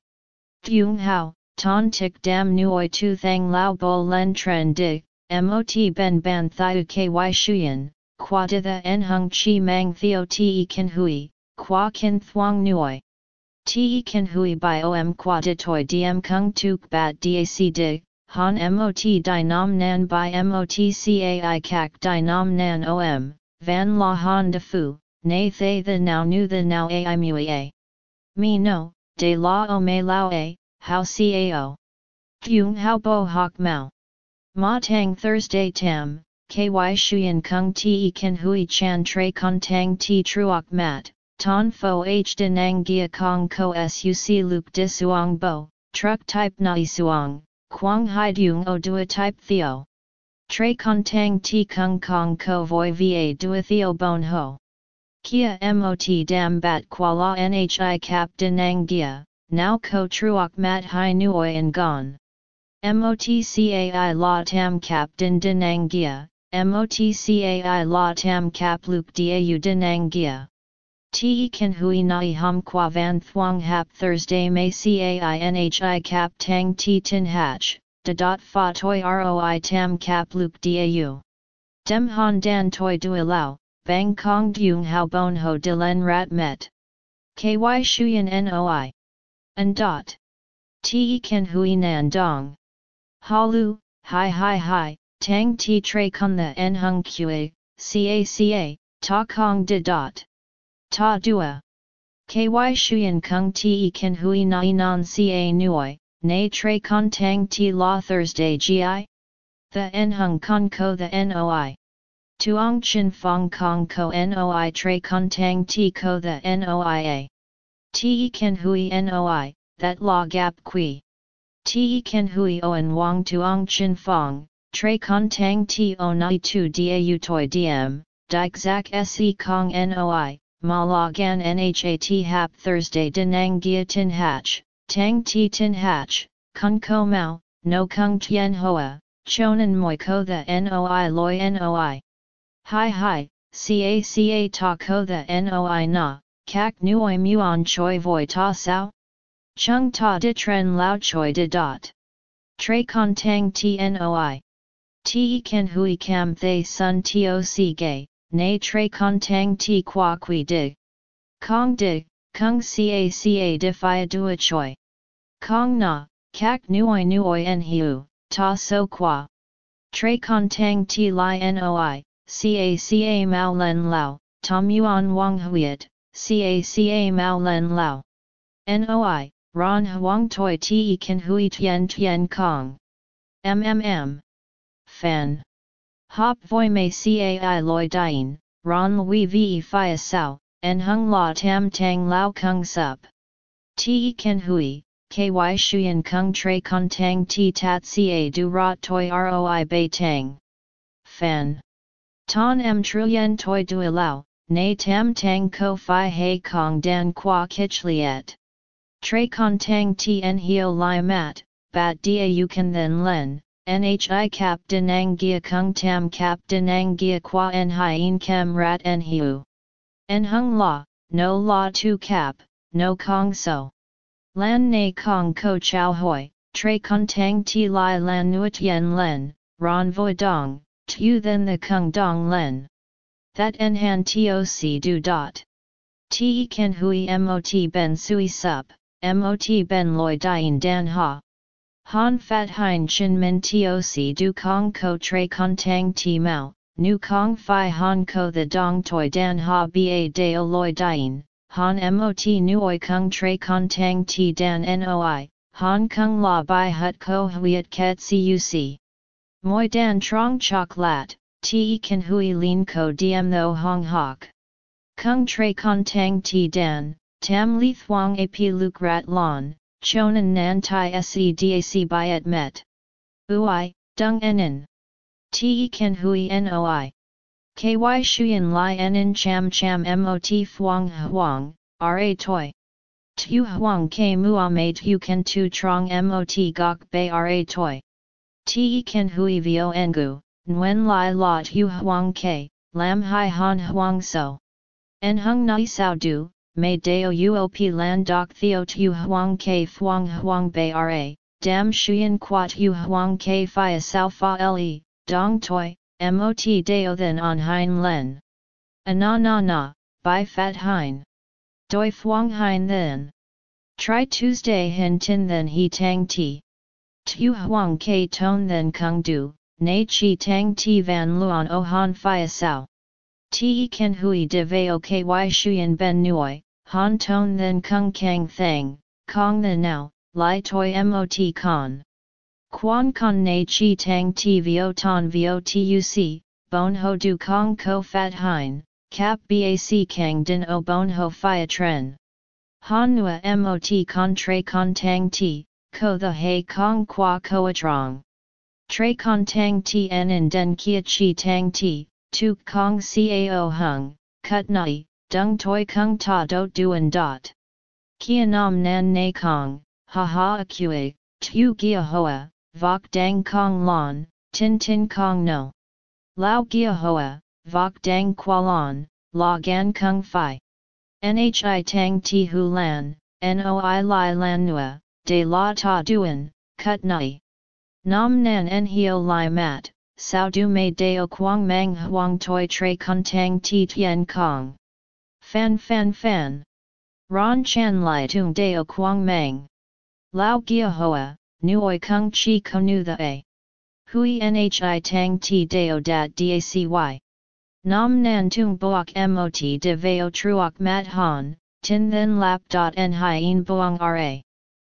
Dung hao, ton tik dam nuoi tu thang lao bo len tren di, mot ben ban thiu ky shuyen, qua di the en hung chi mang theo te kan hui, qua kin thuang nuoi. Te kan hui by om qua di toi diem kung tuk bat dac di, Han mot dynam nan by mot cai kak dynam nan om, van la han de fu, nay thay the now nu the now ai mui a. Me no, de la o me lao a, how cao. Kyung how bo hok mao. Ma tang Thursday tam, ky shuyen kung ti kan hui chan tre kon tang ti truok mat, ton fo h denang gia kong ko suc luke disuang bo, truck type na suang, Quang hai dung o dua type theo. Tre con tang ti kung kong ko voi va dua theo bon ho. Kia mot dam bat qua la nhi cap denang gia, now ko truok mat hai nuoi and gone. MOTCAI la tam cap din denang gia, MOTCAI la tam cap luke dau denang gia. Te kan hui nai hum qua van thuang hap Thursday May cainhi cap tang ti tin hatch, da dot fa toi roi tam cap luke dau. Dem han dan toi dui lao, bang kong dung hao bon ho de len rat met. Ky shuyen noi. And dot. Te kan hui nan dong. Halu, hi hi hi, tang ti tre kun the en hung qa, caca, ta kong de dot. Ta dua. Ky shuyen kung ti kan hui nai non ca nuoi, nay tre con tang ti la Thursday gi? The en hung con ko the noi. Tuong chin fong kong ko noi tre con tang ti ko the noia. Te kan hui noi, that la gap qui. Te kan hui oan wang tuong chin fong, tre con tang ti o nai tu da toi diem, dik zak se kong noi, ma la gan nhat hap Thursday denang gia tin hatch, tang ti tin hatch, kung ko mao, no kung tien hoa, chonan moi ko the noi loi noi. Hi hi, ca ca ta ko the noi na, kak nuoi muon choi voi ta sao? Chung ta di tren lao choi di dot. Tre con tang tnoi. Te ken hui cam thay sun toc gay, nay tre con tang ti qua qui dig. Kong dig, kung ca ca di fia dua choi. Kong na, kak nuoi nuoi en hiu, ta so qua. Tre con tang ti li noi, ca ca mao len lao, tom yuan wang huiet, ca ca mao len lao. Noi, ron huang toi te kan hui tien tien kong. MMM. Fan. Hop voi mei cai loi dien, ron lui ve fia sao, en hung la tam tang lao kung sup. Te ken hui, ky shuyen kung tre con tang ti tat ca du rot toi roi bei tang. Fan. Ton m trillion toi du lao, nay tam tang ko fi hei kong dan qua kich liet. Tre con tang tien hio li mat, bat dia you can then len, Nhi cap denang gia kung tam cap denang gia qua en hien kem rat en hiu. En hung la, no la tu cap, no kong so. Lan na kong ko chow hoi, tre con tang ti lai lan nuot yen len, ron voi dong, tu then the kung dong len. That en han toc du dot. Te ken hui mot ben sui sup, mot ben loi dien dan ha. Han fat hein chin min toc du kong ko tre con tang ti mao, nu kong fi han ko the dong toi dan ha ba deo loi dien, han mot nuoi kung tre con tang ti dan noi, han kung la bai hut ko huiet ket cuc. Moi dan trong chok lat, te kan hui lin ko diem tho hong hok. Kung tre con tang ti dan, tam li thuang ap luk rat lon, chonan nan tai sedac byet met. Ui, dung enin. Te kan hui noi. Ky shuyen li enin cham cham mot thuang huang, ra toi. Tu huang ke mua made tu kan tu trong mot gok bay ra toi. Te kan hui vio engu, Nguyen Lai La Tu Huang Ke, Lam Hai Han Huang So. En Hung Nai Sao Du, May Deo Uop Lan Doc Theo Tu Huang Ke Phuong Huang Bei Ra, Dam Shuyen Quat Tu Huang Ke Phia Sao Fa Le, Dong Toi, Mot Deo Then On Hein Len. Ana Na Na, Bai Fat Hein. Doi Phuong Hein Then. Try Tuesday Hin Tin Then He Tang Ti. Tu Huang Ke Tone Then Kung Du, Nei chi tang ti van luon o han fia sao. Ti ken hui de veo ky shuyen ben nuoi, han ton then kung kang thang, kong the now, li toi mot con. Quan con nei chi tang ti vio ton vio tuc, bon ho du kong ko fat hein, cap bac kang din o bon ho fia tren. Han nua mot con tre con tang ti, ko the he kong qua ko trong. Tre con tang tien in den kia chi tang ti, tu kong cao hung, kut nai, dung toi kung ta do duan dot. Kia nam nan na kong, ha ha acue, tu gia hoa, vok dang kong lon, tin tin kong no. Lao gia hoa, vok dang qualon, la gan kung fi. Nhi tang ti hu lan, noi lai lan nua, de la ta duan, kut nai. Nam nan en hio lai mat, sao du mei deo quang mang huang toi tre kun tang ti tien kong. Fan fan fan. Ron chan lai tung deo quang meng. Lao gia hoa, nuoi kung chi konu the a. hui nhi tang ti deo dat dacy. Nam nan tung boak mot de veo truok mat han, tin then lap dot en hien boang ra.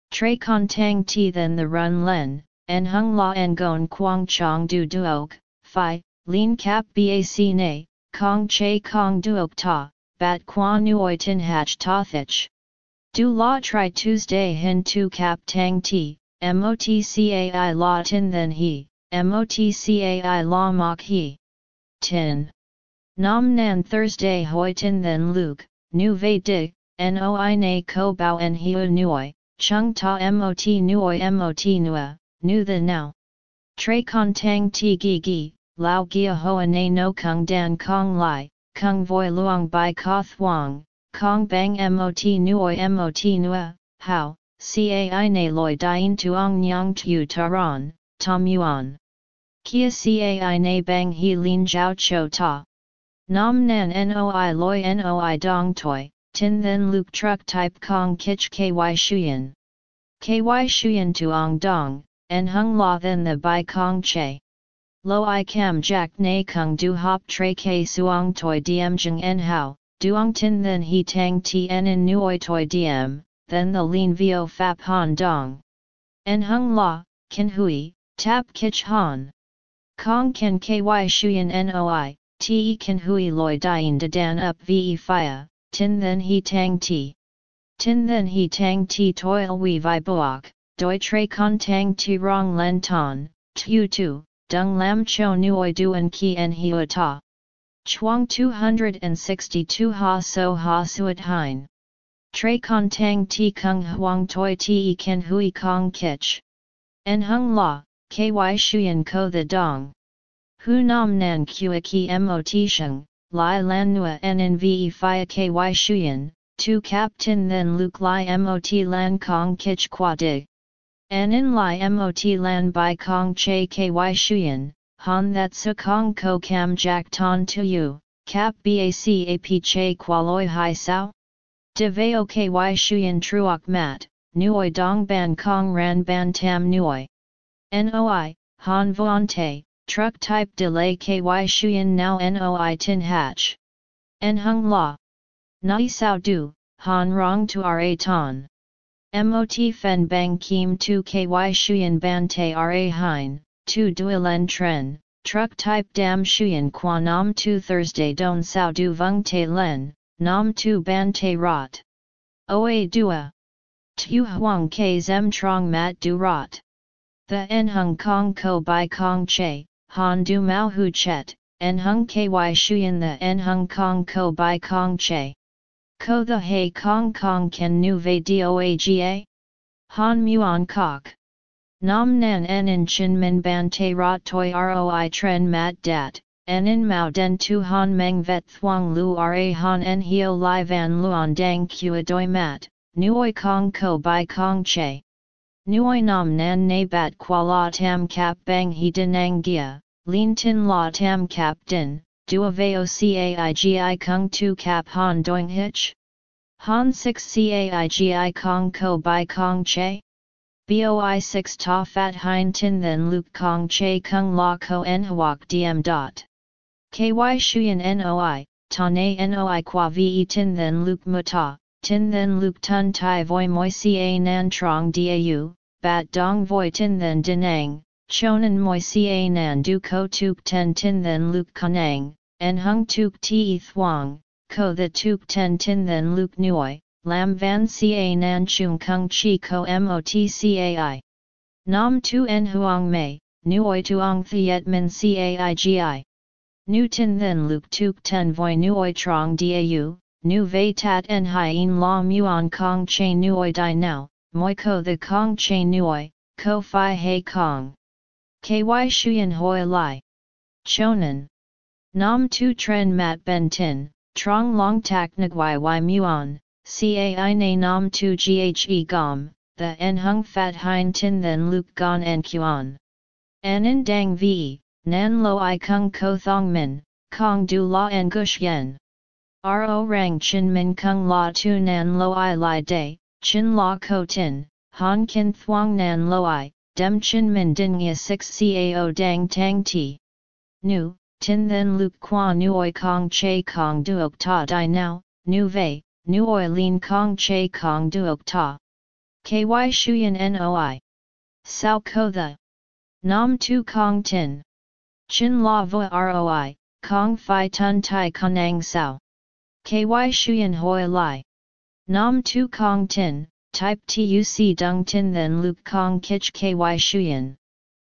Tre con tang ti then the run len, en hung la en gon quang chong du duok, phi, lin cap bac ne, kong che kong duok ta, bat qua nuoi tin hach ta thich. Du la tri Tuesday hin tu cap tang ti, motcai la tin then he, motcai la mok he. Tin. Nam nan Thursday hoi tin then Luke, nu ve dig, noi na ko bao en hiu nuoi, chung ta mot nuoi mot nua, nu the now. Tre con tang ti gi gi, lao gia hoa na no kung dan kong lai, kung voi luang bai ka thuang, kong bang mot nuoi mot nua, how, cai na loi dien tuong nyang tu taran, tom yuan. Kia cai na bang he lin jiao cho ta. Nam nan noi loi noi dong toi, tin then luke truck type kong kich ky shuyen. Ky shuyen tuong dong, en hung la then the bai kong che. Lo i cam jack na kung du hop tre k suong toi diem jeng en hao, duong tin then he tang tien in nuoi toi diem, then the lean vio fap han dong. En hung la, kin hui, tap kich han. Kong ken ky shuyen noi, te kan hui loi dien de dan up ve fia, tin then he tang ti. Tin then he tang ti toil we vi boak, doi tre con tang ti rong len ton, tu tu, dung lam cho nuoi duan ki en hiu ta. Chuang 262 ha so ha suat hein. Tre con tang ti kung huang toi ti kan hui kong kich. En hung la, ky shuyen ko the dong. Hu nam nan kua ki mot sheng, lai lan nua nnve fia ky shuyen, tu captain then luk lai mot lan kong kich qua dig. Anin lai mot lan by kong che ky shuyen, han that su kong ko kam jack ton tu yu, cap bac ap che qualoi hai sao? De veo ky shuyen truok mat, nuoi dong ban kong ran ban tam nuoi. Noi, han vuan te, Truck type delay KY Shuyan now NOI tin hatch. En hung la. Nai sao du, han rong to ra ton. MOT fen bang kim tu KY Shuyan ban te ra hein, tu duilen tren, truck type dam Shuyan qua nam tu Thursday don sao du vung te len, nam tu ban te rot. Oa dua. Tu huang ke zem trong mat du rot. The en hung kong ko by kong che, han du mao hu chet, en hung ky shuyen the en hung kong ko by kong che. Ko the he kong kong ken nu ve doaga? Han muon kok. Nam nan en in chin min ban te rot toi roi tren mat dat, en in mao den tu han meng vet thuang lu ra han en hio lai van luon dang kua doi mat, nuoi kong ko by kong che. Nuoi nam nan na bat qua la tam cap bang he denang gia, lin tin la tam cap din, dua veo caigi kung tu cap han doing hitch? Han 6 caigi kong ko by kong che? Boi 6 ta fat hein tin then luke kong che kung la ko en huak Dm. dot. Ky shuyen noi, ta na noi qua ve tin then luke muta, tin then luke tun tai voi moi ca nan trong dau, bat dong voi tin then dinang, chonan moi ca nan du ko tuk ten tin then luk kanang, en hung tuk ti thuang, ko the tuk ten tin then luk nuoi, lam van ca nan chung kung chi ko mot cai. Nam tu en huang mei, nuoi tuong thiet min caigi. Nu tin then luk tuk ten voi nuoi trong dau, nu vei tat en hien la muon kong che nuoi di now, moi ko the kong che nuoi, ko fi he kong. Ky shuyen hoi lai. Chonan. Nam tu tren mat ben tin, trong long tak nagwai y muon, cai na nam tu ghe gom, the en hung fat hein tin then luk gon en kuan. Anin dang vi, nan lo i kung ko thong min, kong du la en gush yen. Ro rang chin min kung la tu nan lo i lai day, chin la ko tin, han kin thuang nan lo i, dem chin min din ya 6 cao dang tang ti. Nu, tin then luk qua nuoi kong che kong duok ta di now, nu vei, nuoi lin kong che kong duok ta. Ky shuyen noi. Sao ko the. Nam tu kong tin. Chin la vo roi, kong fi tun tai konang sao. Ky shuyen hoi lai. Nam tu kong tin, type tuc dung tin then luk kong kich ky shuyen.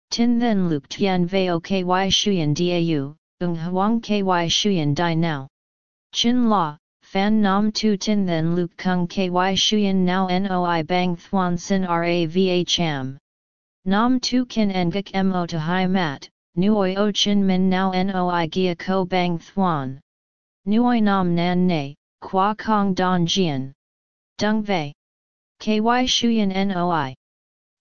Tin then luk tian veo ky shuyen dau, ung huang ky shuyen di now. Chin la, fan nam tu tin then luk kung ky shuyen now noi bang thuan sin rava cham. Nam tu kin engak mo to hai mat, nuoi o chin min now noi gia ko bang thuan. Nuoi nam nan ne, qua kong don jian. Dung vei. Ky shuyen noi.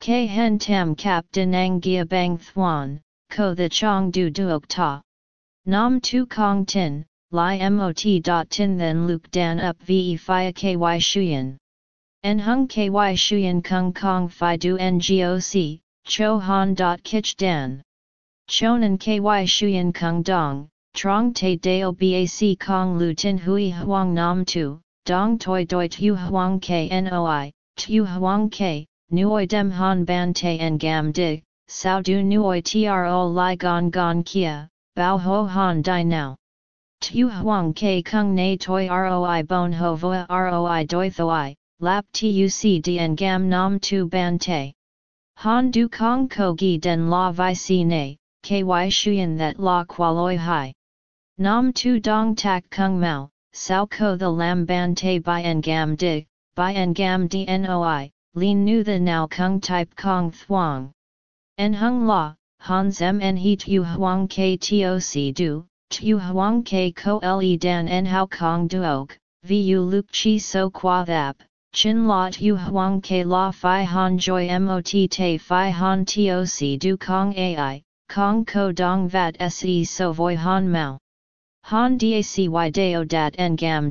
K hen tam kap denang gia bang thuan, ko the chong du duok ta. Nam tu kong tin, li mot dot tin then luk dan up ve fi ky shuyen. En hung ky shuyen kung kong fi du ngoc, cho han dot kich dan. Chonan ky shuyen kung dong, trong te deo bac kong lu tin hui huang nam tu, dong toi doi tu huang knoi, tu huang k, nuoi dem han ban te en gam dig, sao du nuoi tro li gon gon kia, bao ho han di now. Tu huang k kung na toi roi bon ho voa roi doi thoi, lap tuc dien gam nam tu ban te. Han du kong ko gi den la vi si ne, ky shuyen that la qualoi hai. Nam tu dong tak kung mao, sao ko the lam ban te by en gam dig, by en gam dnoi, lin nu the now kung type kong thuang. En hung la, hans mn he tu huang k. Toc du, tu huang k. Ko le dan en hao kong duok, vu luk chi so qua thap, chin la tu huang k. La fi han joy mot te fi han toc du kong ai, kong ko dong vat se so voi han mao. Han dacy deo dat en gam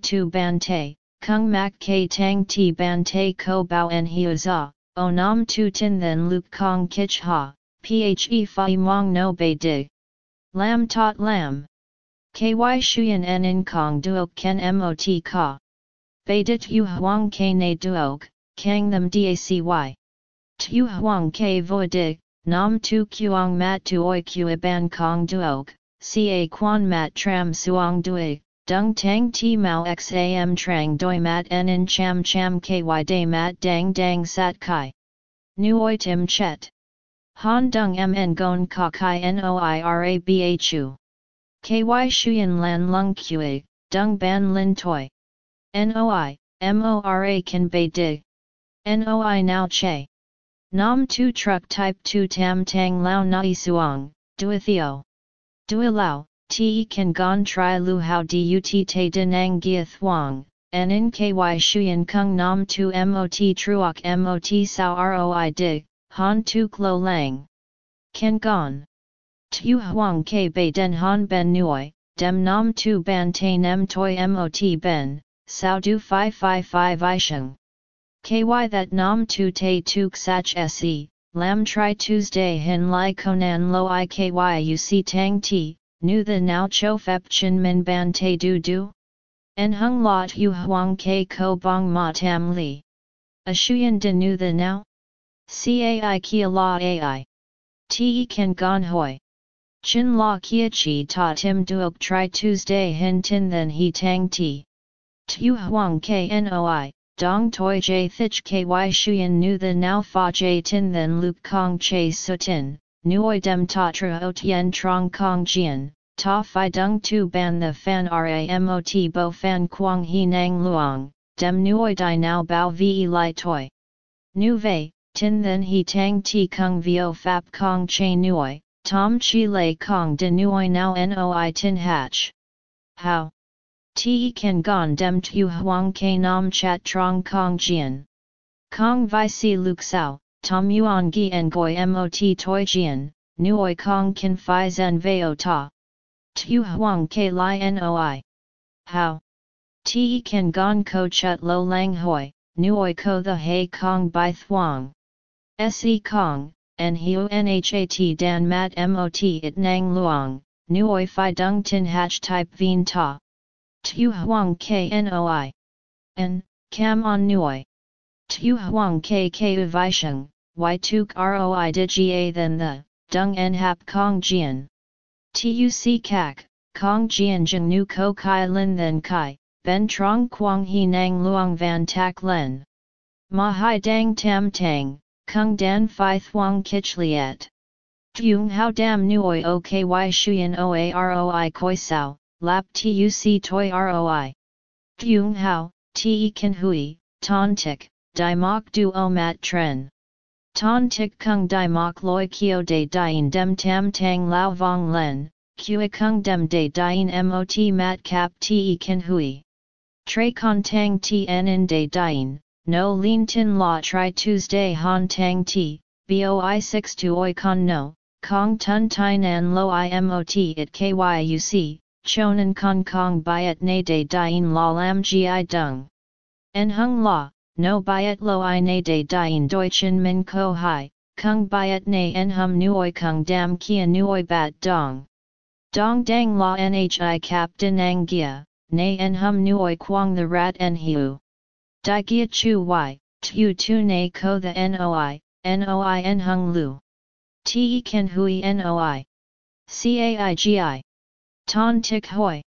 tu ban te, kung mak ke tang ti ban te ko bao en hiu za, o nam tu tin then luk kong kich ha, phe fi mong no bei dig. Lam tot lam. Ky shuyen en in kong duok ken mot ka. Bei dit yu huang ke ne duok, kang them dacy. Tu huang ke vo dig, nam tu kuang mat tu oi kue ban kong duok, ca quan mat tram suang dui, dung tang ti mao xam trang doi mat en in cham cham ky day mat dang dang sat kai. Nuoi tim chet. Han dung mn gon ka kai noira bhu. Ky shuyen lan lung kue, dung ban lin toi. Noi, mora kan bei dig. Noi now che. Nam tu truck type tu tam tang lao nai suang, Theo. Dui lao, te kan gon tri lu hao dut te denang gia thuang, en in ky shuyen kung nam tu mot truok mot sao roi dig, han tu klo lang. Ken gon. Tu huang ke bei den han ben nuoi, dem nam tu ban te nem toi mot ben, sao du fi fi fi visheng. Ky that nam tu te tuk sach se, Lam tri Tuesday hin lai konan lo i ky uc tang ti, nu the now cho fep chin min ban te du du? En hung lot hu huang ke ko bong ma tam li. A shuyen de nu the now? Cai kia la ai. Te kan gon hoi. Chin la kia chi ta tim duok tri Tuesday hin tin then he tang ti. Tu huang ke noi, Dong toi jay thich ky shuyen nu the now fa jay tin then luk kong che sutin, nuoi dem ta tra o tien trong kong jian, ta fi dung tu ban the fan ramot bo fan quang he nang luang, dem nuoi di now bao ve li toi. Nu vei, tin then he tang ti kung vio fap kong che nuoi, tom chi lei kong de nuoi now noi tin hatch. How? Te kan gon dem tu huang ke nam chat trong kong jian. Kong vi si luk sao, tom yuan gi en goi mot toi jian, nuoi kong kin fi zen veo ta. Tu huang ke li noi. How? Te kan gon ko chut lo lang hoi, nuoi ko the hei kong by thuang. Se kong, en hiu dan mat mot it nang luong, nuoi fi dung tin hatch type vien ta. Tu huang knoi. En, cam on nuoi. Tu huang k k u sheng, y tuk roi digia than the, dung en hap kong jian. Tuc kak, kong jian jeng nu ko kai lin then kai, ben trong quang he nang luang van tak len. Ma hai dang tam tang, kung dan phi thuang kich liet. Dung hao dam nuoi o ky shuyen oaroi koi sao, lap tuc toi roi. Dung hao, te kan hui, ton tik, di mok du o mat tren. Ton tik kung di mok loi kio de dien dem tam tang lao vong len, kua kung dem de dien mot mat cap te kan hui. Tre con tang tien in de dien, no lin tin la tri Tuesday han tang ti, boi 6 to oi con no, kong tun tin an lo imot it kyuc, chonan kong kong byet na de dien la lam gi dung. En hung la, no byet lo i na de dien deutschen min ko hai, kung byet na en hum nuoi kung dam kia nuoi bat dong. Dong dang la nhi cap din ang gia, nay en hum nuoi quang the rat en hiu. Gia chu y, tu tu nay ko the noi, noi en hung lu. Te ken hui noi. Caigi. Ton tik hoi.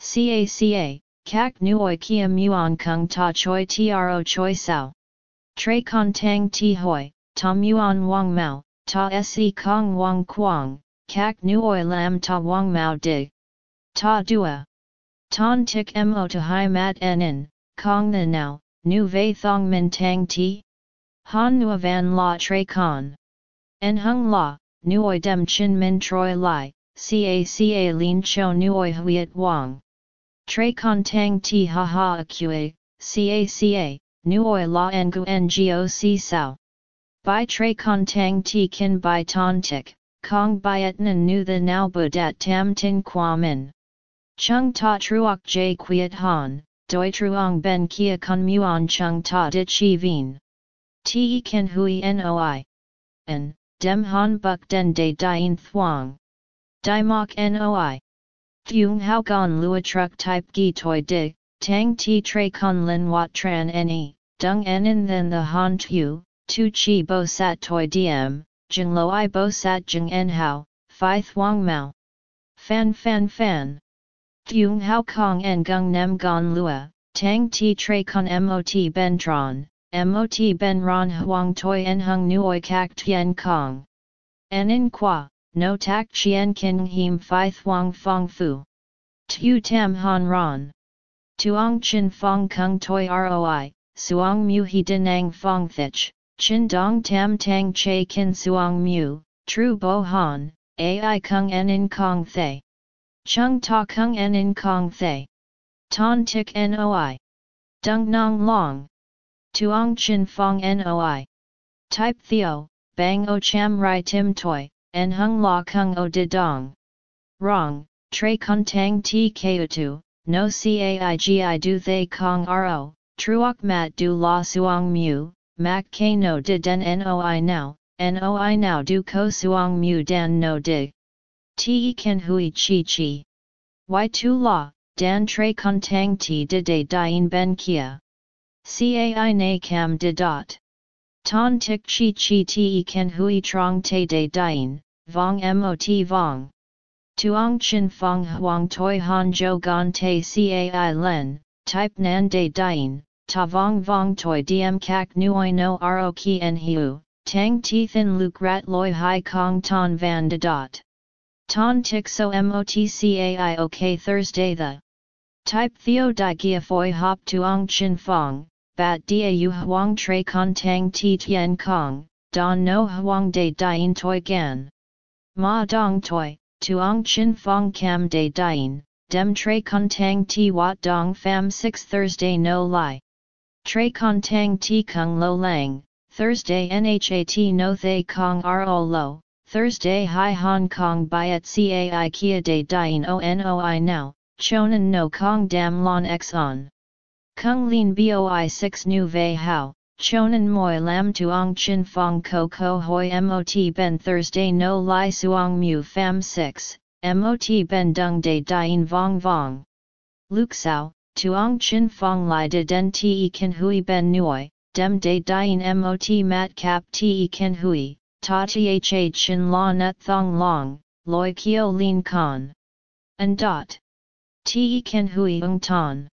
Caca, kak nuoi kia muon kung ta choi tro choi sao. Tre con tang ti hoi, ta muon wang mao, ta se kong wang quang, kak nuoi lam ta wang mao dig. Ta dua. Ton tik mo to hai mat en kong the now, nu vei thong min tang ti? Han nu van la tre con. En hung la, nuoi dem chin min troi lai, ca ca lin cho nuoi huiet wang. Tre con tang ti ha ha acue, ca ca, nuoi la ngu ngoc sao. By tre con tang ti kin by ton tik, kong byet nan nu the now budat tam tin qua. Chung ta truok jay quiet han, doi truong ben kia con muon chung ta dit chi vien. Te ken hui noi. En, dem han buk den de dien thuong. Di mok noi. Thuong hao gon lua truck type gi toi di, tang ti tre con lin wat tran ne, dung en then the han tu, tu chi bo sat toi diem, jing lo i bo sat jing en hao, phi thuong mao. Fan fan fan. Thuong hao kong en gung nem gon lua, tang ti tre con mot ben tron, mot ben ron huang toi en hung nuoi kak tien kong. En in qua, no tak chien kin him phi thuong fong fu. Tu tam han ron. Tuong chin fong kung toi roi, suong mu he denang fong thich, chin dong tam tang che kin suong mu, tru bo han, ai kung en in kong thay. Chung ta kung en in kong thay. Ton tik noi. Dung nong long. Tuong chin fong noi. Type theo, bang o cham rai tim toi, en hung la kung o de dong. Wrong, tre con tang ti tu, no caigi du thay kong ro, truok mat du la suong mu, mak k no de den noi now, noi now du ko suong mu dan no dig. Te ken hui chi chi. Y tu la, dan tre con tang ti de de dien ben kia. Cai na cam de dot. Ton tik chi chi te ken hui trong te de dien, vong mot vong. Tuong chin fong huang toi han jo gon te cai len, type nan de dien, ta vong vong toi diem kak nuoi no ro ki en hiu, tang ti thin luk rat loi hai kong ton van de dot. Ton tik so motcai ok Thursday the. Type theo di gia foi hop tuong chin fong, bat dia yu huang tre con tang ti tien kong, don no huang de dien toi gan. Ma dong toi, tuong chin fong cam de dien, dem tre con tang ti wat dong fam 6 Thursday no lie. Tre con tang ti kung lo lang, Thursday nhat no thay kong ro lo, Thursday Hi Hong Kong Byet Cai Kia De Dien Onoi Now, Chonan No Kong Dam Lon X On. Kung Lin Boi 6 Nu Vei Hao, chonan moi lam tuong chin fong ko ko hoi mot ben Thursday no lai suong mu fam 6, mot ben dung de dien vong vong. Luke sao, tuong chin fong lai de den te kan hui ben nuoi, dem de dien mot mat cap te kan hui, ta tha chin la nut thong long, loi kio lin con. And dot. Te kan hui ung ton.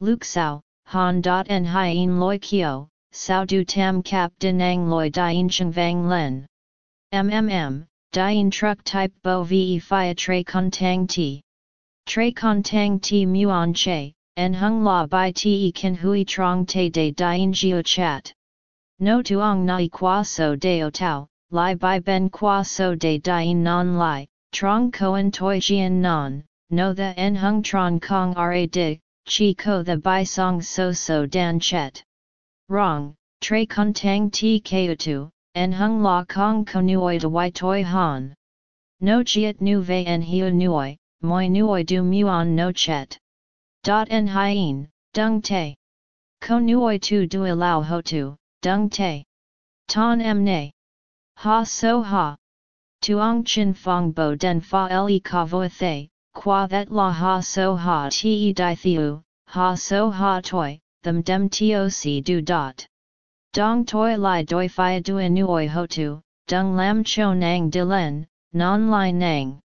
Luke sao, han dot en hien loi kio, sao du tam cap denang loi dien cheng vang len. MMM, dien truck type bo ve fia tre tang ti. Tre tang ti muon che, en hung la bai te kan hui trong te de dien geo chat. No tuong nai qua so deo tau, lai bai ben qua so de dien non lai, trong koen toi jian non, no the en hung tron kong ra dig, chi ko the bai song so so dan chet. Wrong, tre tang ti tu, en hung la kong konuoi de wai toi han. No chiet nu ve en hiu nuoi, moi nuoi du muon no chet. Dot en hien, dung te. Ko nuoi tu du lao ho tu, dung te. Ton em ne. Ha so ha. Tuong chin fong bo den fa le ka vo the, qua that la ha so ha te di thiu, ha so ha toi, them dem toc du dot. Dong toi lai doi fia dua nuoi ho tu, dung lam cho nang de len, non lai nang.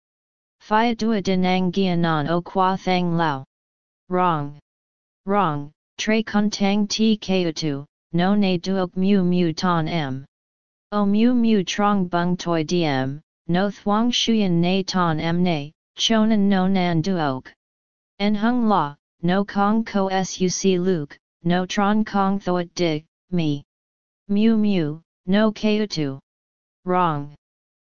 Fia dua de nang gia non o qua thang lao. Wrong. Wrong, tre kun tang ti tu, no ne duok mu mu ton m. O mu mu trong bung toi diem, no thuang shuyen ne ton m ne, chonan no nan duok. En hung la, no kong ko suc luke, no tron kong thoat dig, me. Mu mu, no tu. Wrong.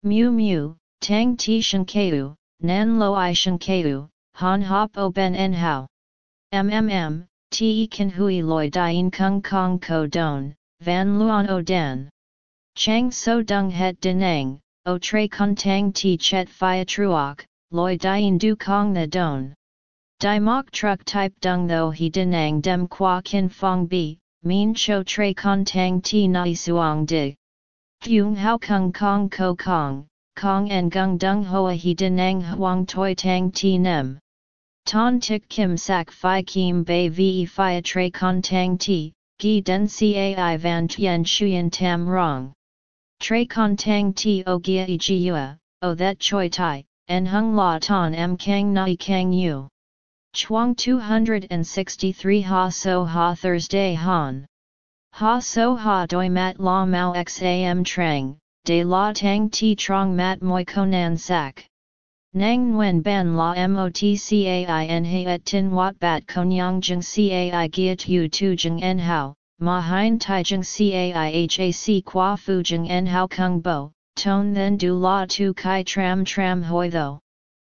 Mu mu, tang ti shen keu, nan lo i shen keu, han hop o ben en hao. MMM, te kan hui loi dien kung kong ko don, van luon o den. Chang so dung het denang, o tre kun tang ti chet phia truok, loi dien du kong the don. Dai mok truck type dung though he denang dem qua kin fong bi, Mean cho tre con tang ti nai suang di. Huang hao kung kong ko kong, kong en gung dung hoa he denang huang toi tang ti nem. Ton tik kim sak fi kim bei ve fi tre con tang ti, gi den cai van tien shuyen tam rong. Tre con tang ti o gia e gi o that choi tai, en hung la ton em kang nai kang yu. Chuang 263 Ha So Ha Thursday Han. Ha So Ha Doi Mat La Mao Xam Trang, De La Tang Ti Trong Mat Moi Konan Sak. Nang Nguyen Ban La Mot Cai En He Et Tin Wat Bat Konyang Jung Cai Giat Yu Tu Jung En Hao, Ma Hein Tai Jung Cai Hac Qua Fu Jung En Hao Kung Bo, Tone Then Du La Tu Kai Tram Tram Hoi Tho.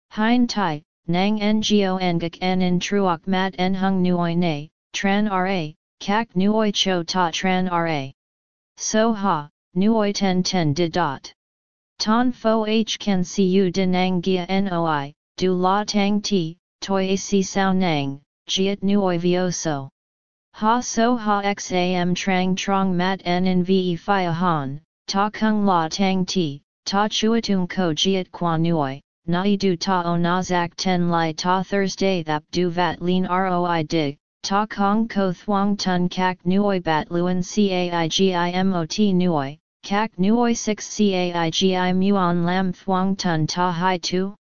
Hein Tai, Nang ngo ngak en in truok mat en hung nuoi ne, tran ra, kak nuoi cho ta tran ra. So ha, nuoi ten ten di dot. Ton fo h can see you nang gia noi, du la tang ti, toi si sao nang, jiet nuoi vioso. Ha so ha xam trang trong mat en ve fia han, ta kung la tang ti, ta chuatung ko jiet qua nuoi, nai du ta o nazak ten lai ta Thursday thap du vat lin roi dig, ta kong ko thuang tun kak nuoi bat luen caigimot nuoi, kak nuoi 6 caigi muon lam thuang tun ta hai tu?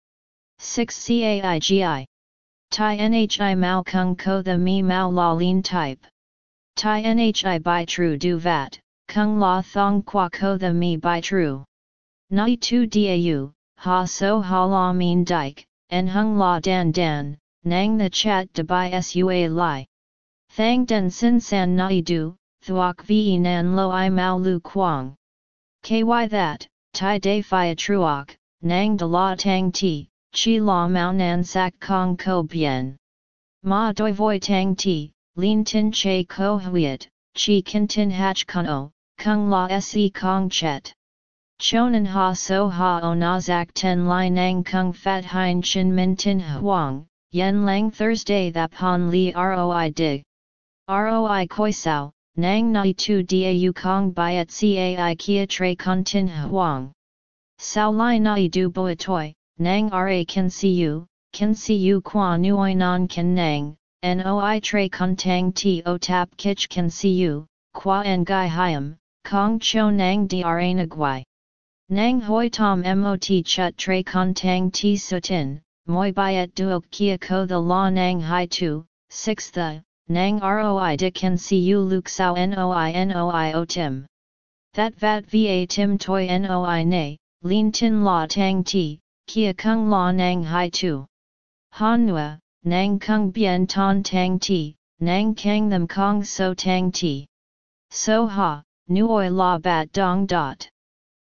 6 caigi. Tai nhi mao kung ko the mi mao la lin type. Tai nhi by true du vat, kung la thong qua ko the mi by true. Nai tu dau, ha so ha la mean dike, en hung la dan dan, nang the chat de bai sua li. Thang den sin san nai du, thuok ve nan lo i mao lu quang. Ky that, tai de fia truok, nang de la tang ti, chi la mao nan sak kong ko bien. Ma doi voi tang ti, lin tin che ko huiet, chi kin tin hach kun o, kung la se kong chet. Chonan ha so ha o nazak ten li nang kung fat hein chin min tin huang, yen lang Thursday that pon li roi dig. Roi koi sao, nang nai tu dau kong byet cai kia tre con tin huang. Sao lai nai du boi toi, nang ra can see you, can see you qua nuoi non can nang, noi tre con tang ti o tap kich can see you, qua en gai hiam, kong cho nang dra nagwai. Nang hoi tom mot chut tre con tang ti sutin, moi byet duok kia ko the la nang hai tu, 6 the, nang roi de can see you luk sao noi noi o tim. That vat va tim toi noi ne, lin tin la tang ti, kia kung la nang hai tu. Han nua, nang kung bien ton tang ti, nang kang them kong so tang ti. So ha, nuoi la bat dong dot.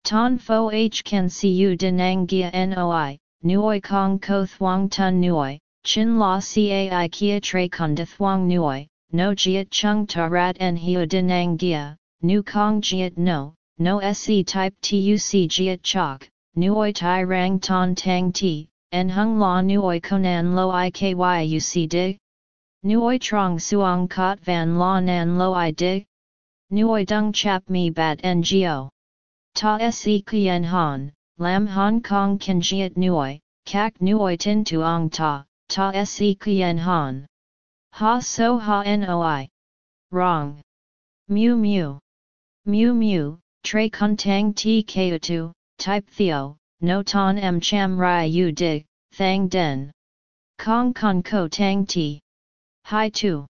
Ton fo h can see you de nang gia noi, nuoi kong ko thuang tun nuoi, chin la cai kia tre con de thuang nuoi, no jiet chung ta rat en hiu de nang gia, nu kong jiet no, no se type tuc jiet chok, nuoi tai rang ton tang ti, en hung la nuoi konan lo i kyuc dig? Nuoi trong suong kot van la nan lo i dig? Nuoi dung chap mi bat ngo. Ta se kien han, lam hong kong kan jiet nuoi, kak nuoi tin tuong ta, ta se kien han. Ha so ha noi. Wrong. Mu mu. Mu mu, tre kuntang ti tu, type theo, no ton m cham rai u dig, thang den. Kong con ko tang ti. Hai tu.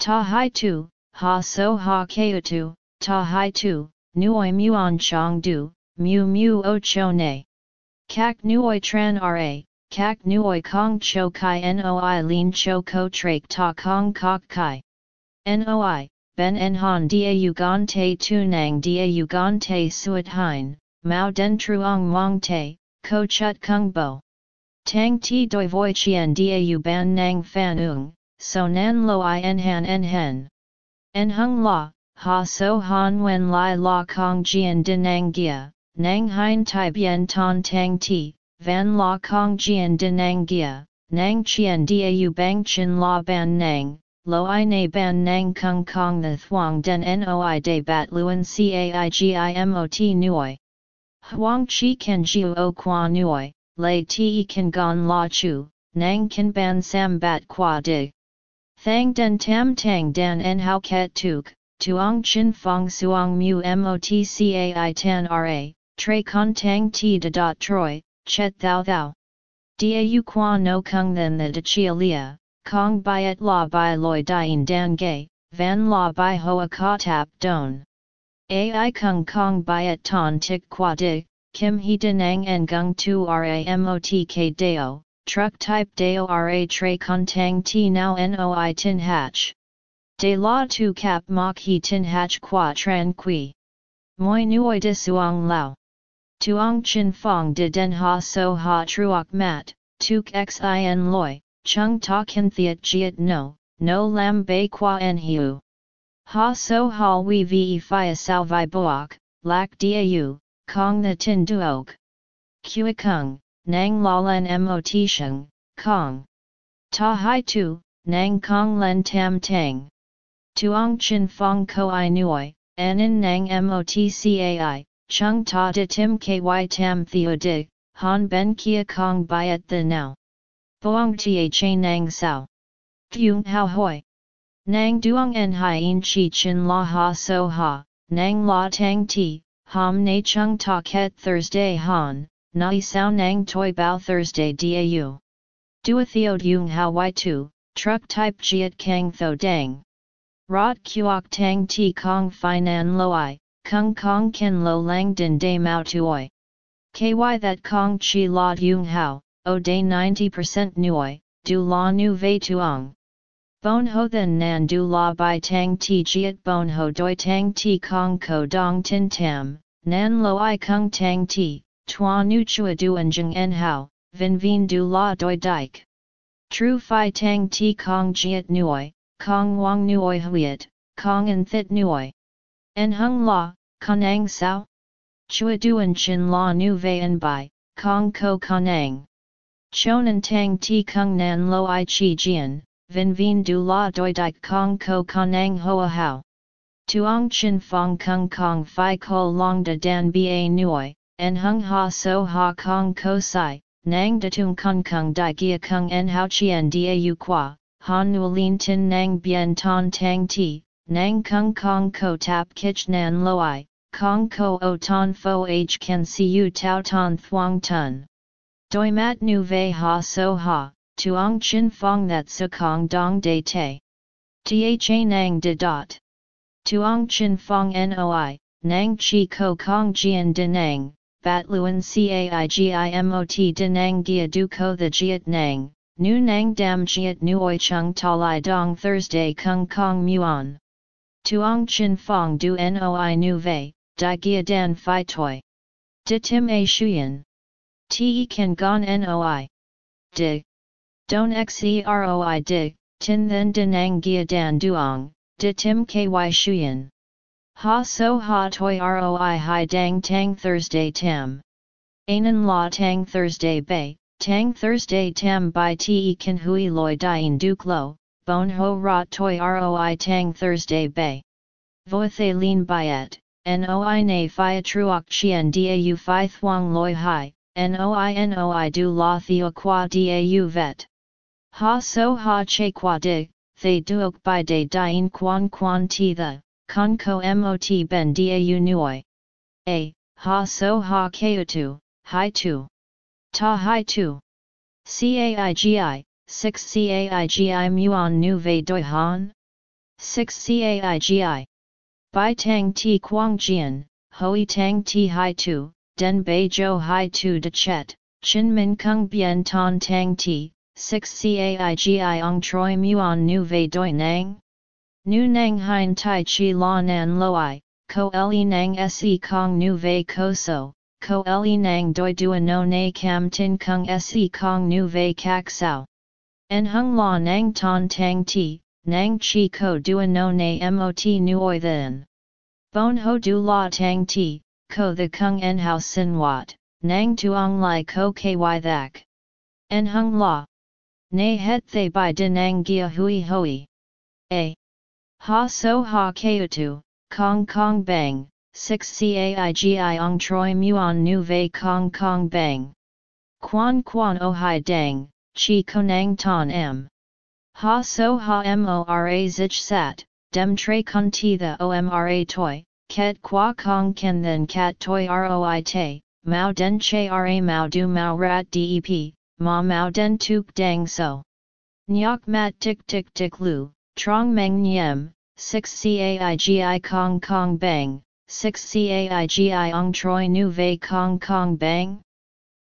Ta hai tu, ha so ha tu, ta hai tu, nuoi muon chong du, mu mu o cho ne. Kak nuoi tran ra, kak nuoi kong cho kai noi lin cho ko trak ta kong kok kai. Noi, ben en han da u gan te tu nang da u gan te suat hein, Mao den truong mong te, ko chut kung bo. Tang ti doi voi chien u ban nang fan ung, so nan lo i en han en hen. En hung la, ha so han wen lai la kong jian din nang gia, nang hein tai bien ton tang ti, van la kong jian din nang gia, nang chien u bang chin la ban nang, lo i na ban nang kung kong the thuang den noi de bat luen caigimot nuoi. Huang chi kan jiu o qua nuoi, lei ti kan gon la chu, nang kan ban sam bat qua dig. Thang den tam tang dan en hao ket tuk, tuong chin fong suong mu mot cai tan ra, tre con tang ti da dot troi, chet thou thou. Dau qua no kung then the de chia lia, kong byet la by loi dien dan gay, van la by hoa ka tap don. Ai kung kong byet ton tik qua dig, kim he denang en gung tu ramotk deo, truck type deo ra tre kontang t now noi tin hatch. De la tu cap mok he tin hatch qua tran qui. Moi nuoi de suang lao. Tuong chin fong de den ha so ha truok mat, tuk xin loi, chung ta kin thiet jiet no, no lam bei qua en hiu. Ha so ha we ve fia sao vi boak, lak dau, kong the tin duok. Kui kung, nang la len mot sheng, kong. Ta hai tu, nang kong len tam tang. Tuong chin fong ko i nuoi, anin nang mot cai, chung ta de tim ky tam theo dig, han ben kia kong byet the now. Boong cha nang sao. Kyung hao hoi. Nang duong en hien chi chin la ha so ha, nang la tang ti, ham na chung ta ket Thursday han, nai sao nang toi bao Thursday dau. Dua theo dung hao y tu, truck type jiet kang tho dang. Rot kuok tang ti kong finan loi, kung kong ken lo lang din de mao tuoi. Ky that kong chi la dung hao, o day 90% nuoi, du la nu vei tuong. Bon ho then nan du la bai tang ti jiet bon ho doi tang ti kong ko dong tin tam, nan lo i kung tang ti, tua nu chua duan jeng en hao, vin vin du la doi dike. Tru fi tang ti kong jiet nuoi, kong wang nuoi huiet, kong en thit nuoi. En hung la, kanang sao? Chua duan chin la nu vei en bai, kong ko kanang. Chonan tang ti kung nan lo i chi jian, vin vin du la doi dik kong ko kanang hoa hao. Tuong chin fong kung kong fi ko long de dan ba nuoi, en hung ha so ha kong ko sai, nang de tung kung kung di gia kung en hao chien da u qua, han lin tin nang bien ton tang ti, nang kung kong ko tap kich nan loi, kong ko o ton fo h can see you tau ton thuong tun. Doi mat nu ve ha so ha, tuong chin fong that su kong dong de te. Tha nang de dot. Tuong chin fong noi, nang chi ko kong jian de nang, bat luen caigimot de nang gia du ko the jiat nang, nu nang dam jiat nuoi chung ta lai dong Thursday kung kong muon. Tuong chin fong du noi nu vei, di gia dan fi toi. De tim a shuyen. Te kan gon noi. Dig. Don xeroi dig, tin then denang gia dan duong, de tim ky shuyen. Ha so ha toi roi hi dang tang Thursday tam. Anan la tang Thursday bay, tang Thursday tam by te kan hui loi dien duke lo, bon ho ra toi roi tang Thursday bay. Voithe lin byet, noi na phia truok chien dau phi thuang loi hai, noi noi du la theo qua dau vet. Ha so ha che qua de, they duok by de dien quan quan ti the, con ko mot ben dau nuoi. A, ha so ha tu, hi tu. Ta hi tu. Caigi, 6 Caigi muon nu ve doi han? 6 Caigi. Bai tang ti quang jian, hui tang ti hai tu, den bei jo hai tu de chet, chin min kung bien ton tang ti, 6 caigi ong troi muon nu ve doi nang? Nu nang hein tai chi la nan loi, ko le nang se kong nu ve ko so, ko le nang doi dua no na cam tin kung se kong nu ve kak sao. En hung la nang ton tang ti, nang chi ko dua no na mot nuoi then. Bon ho du la tang ti, ko the kung en hao sin wat, nang tuong lai ko ky thak. En hung la. Nay het they by denang gia hui hui. A. Ha so ha tu, kong kong bang, 6 caigi ong troi muon nu vei kong kong bang. Quan quan o hai dang, chi konang ton m. Ha so ha mora zich sat, dem tre kun ti the omra toi, ket qua kong ken then cat toi roi te, mao den che ra mao du mao rat dep, ma mao den tuk dang so. Nyok mat tik tik tik lu, trong meng nyem, 6 caigi kong kong bang, 6 caigi ong troi nu vei kong kong bang?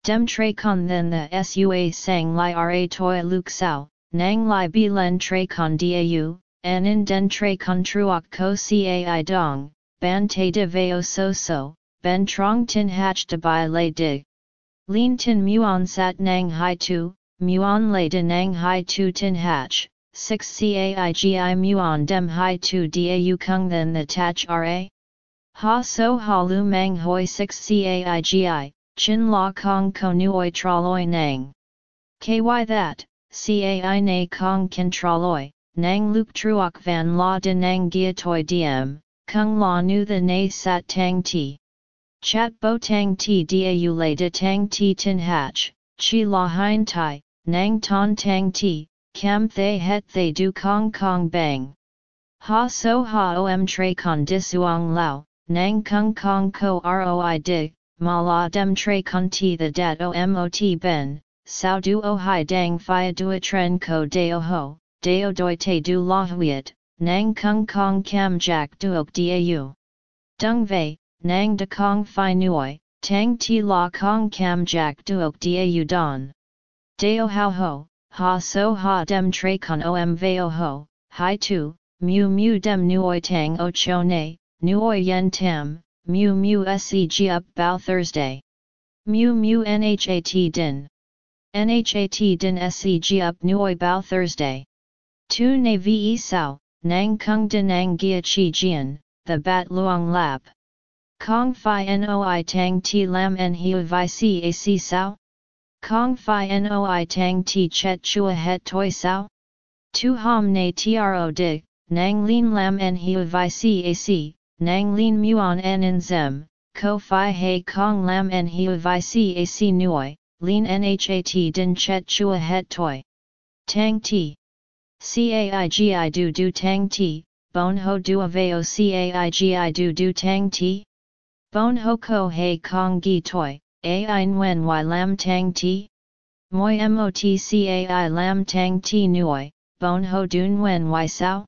Dem tre con then the sua sang li ra toi luk sao, nang li bi len tre con dau, an in den tre con truok ko cai dong, ban te de veo so so, ben trong tin hatch de bai lay dig. Lin tin muon sat nang hai tu, muon lay de nang hai tu tin hatch, 6 caigi muon dem hai tu dau kung then the tach ra? Ha so ha lu mang hoi 6 caigi, chin la kong ko nuoi traloi nang. Ky that, cai na kong kin traloi, nang luk truok van la de nang gia toi diem, kung la nu the na sat tang ti. Chat bo tang ti dau lay de tang ti tin hatch, chi la hein tai, nang ton tang ti, cam thay het thay du kong kong bang. Ha so ha om tre con disuang lao, nang kung kong ko roi dig, ma la dem tre con ti the dat o mot ben, sao du o hai dang fia dua tren ko deo ho, deo doi te du la huiet, nang kung kong cam jack duok dau. Dung vei, nang de kong fi nuoi, tang ti la kong cam jack duok dau don. Deo hao ho, ha so ha dem tre con om veo ho, hai tu, mu mu dem nuoi tang o cho ne, nuoi yen tam, mu mu seg up bao Thursday. Mu mu nhat din. Nhat din seg up nuoi bao Thursday. Tu ne ve sao, nang kung din nang gia chi jian, the bat luang lap. Kong fi noi tang ti lam en hiu vi cac sao? Kong fi noi tang ti chet chua het toi sao? Tu hom ne tro dig, nang lin lam en hiu vi cac, nang lin muon en in zem, ko fi he kong lam en hiu vi cac nuoi, lin nhat din chet chua het toi. Tang ti. Caigi du du tang ti, bon ho du aveo caigi du du tang ti? Bon ho ko he kong gi toi, ai nguen y lam tang ti? Moi mot cai lam tang ti nuoi, bon ho dun wen y sao?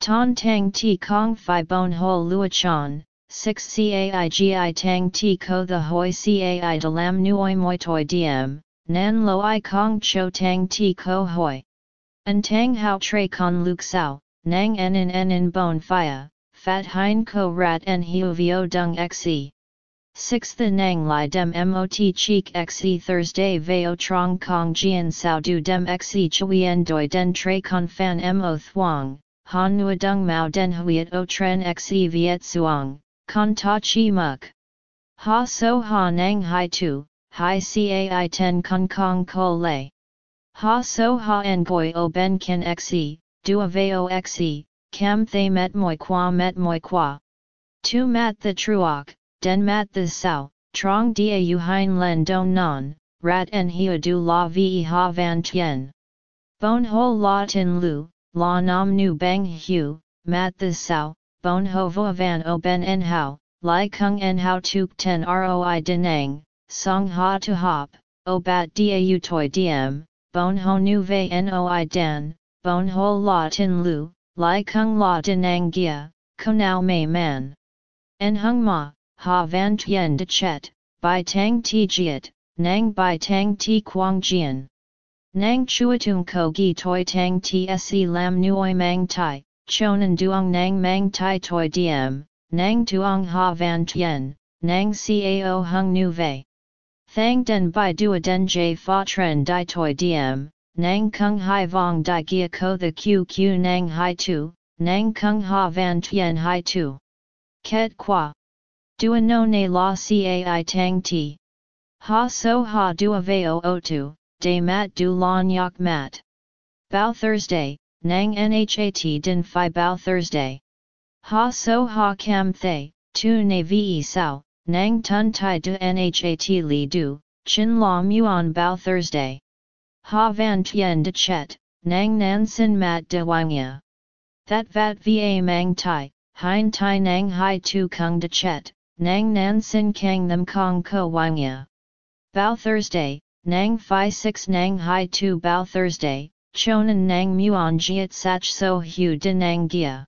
Ton tang ti kong fi bon ho lua chan, 6 caigi tang ti ko the hoi cai de lam nuoi moi toi diem, nan lo i kong cho tang ti ko hoi. An tang hao tre con luk sao, nang en in en in bon fia, fat hein ko rat en hiu vio dung xe. 6 The Nang Lai Dem Mot Cheek Xe Thursday Veo Trong Kong Jian Sao Du Dem Xe Chuyen Doi Den Tre Con Fan Mo Thuong, Han Nua Dung Mao Den Huiet O Tren Xe Viet Suong, Con Ta Chi Muk. Ha So Ha Nang Hai Tu, Hai Cai Ten Con Kong Ko Lei. Ha So Ha Ngoi O Ben Ken Xe, Dua Veo Xe, Cam Thay Met Moi Qua Met Moi Qua. Tu Mat The Truoc den mat the sao, trong dia u hein len don non, rat en hia du la vi ha van tien. Bon ho la tin lu, la nam nu bang hu, mat the sao, bon ho vo van o ben en hao, lai kung en hao tuk ten roi denang, song ha to hop, o bat dia u toi diem, bon ho nu ve noi dan, bon ho la tin lu, lai kung la denang gia, konao mei man. En hung ma, ha van tien de chet, bai tang ti jiet, nang bai tang ti quang jian. Nang chuatung ko gi toi tang ti se lam nuoi mang tai, chonan duong nang mang tai toi diem, nang tuong ha van tien, nang cao hung nu vei. Thang den bai dua den j fa tren di toi diem, nang kung hai vong di gia ko the qq nang hai tu, nang kung ha van tien hai tu. Ket qua. Dua no ne la cai tang ti. Ha so ha dua veo o tu, de mat du lon yak mat. Bao Thursday, nang nhat din fi bao Thursday. Ha so ha cam thay, tu ne ve sao, nang tun tai du nhat li du, chin la muon bao Thursday. Ha van tien de chet, nang nan sin mat de wangya. That vat va mang tai, hein tai nang hai tu kung de chet, Nang Nan Sin Kang Them Kong Ko Wangya. Bao Thursday, Nang Phi 6 Nang Hai tu Bao Thursday, Chonan Nang Muon Jiat Sach So Hu Din Nang Gia.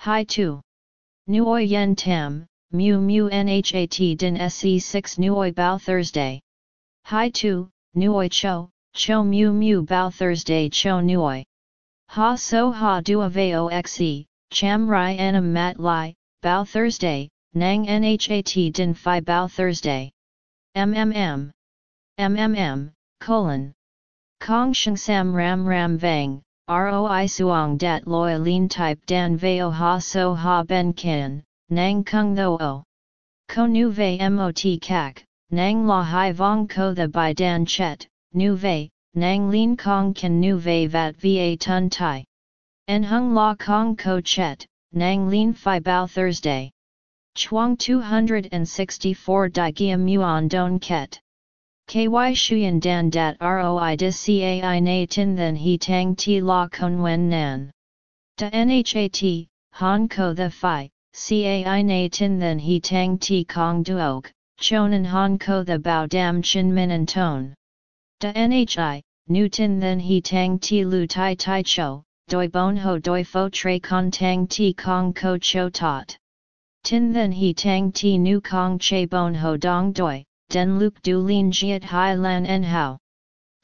Hai tu. Nuoi Yen Tam, Mu Mu Nhat Din Se 6 Nuoi Bao Thursday. Hai tu, Nuoi Cho, Cho Mu Mu Bao Thursday Cho Nuoi. Ha So Ha Dua Veo Xe, Cham Rai Enam Mat Lai, Bao Thursday, Nang Nhat Din Phi Bao Thursday. MMM. MMM, colon. Kong Sheng Sam Ram Ram Vang, ROI Suong Dat Loi Lin Type Dan Veo Ha So Ha Ben Kin, Nang Kung Tho O. Ko Nu Ve Mot Kak, Nang La Hai Vong Ko The Bai Dan Chet, Nu Ve, Nang Lin Kong Kan Nu Ve Vat Va Tun Tai. En Hung La Kong Ko Chet, Nang Lin Phi Bao Thursday. Chuang 264 Di Gia Muon Don Ket. KY Shuyan Dan Dat ROI Dis Cai Na Tin Then He Tang Ti La Kun Wen Nan. Da Nhat, Han Ko The Phi, Cai Na Tin Then He Tang Ti Kong Duok, Chonan Han Ko The Bao Dam Chin Min and Tone. Da Nhi, Nu Tin Then He Tang Ti Lu Tai Tai Cho, Doi Bon Ho Doi Fo Tre Con Tang Ti Kong Ko Cho Tot. Tin then he tang ti nu kong che bon ho dong doi, den luk du lin jiet hai lan en hao.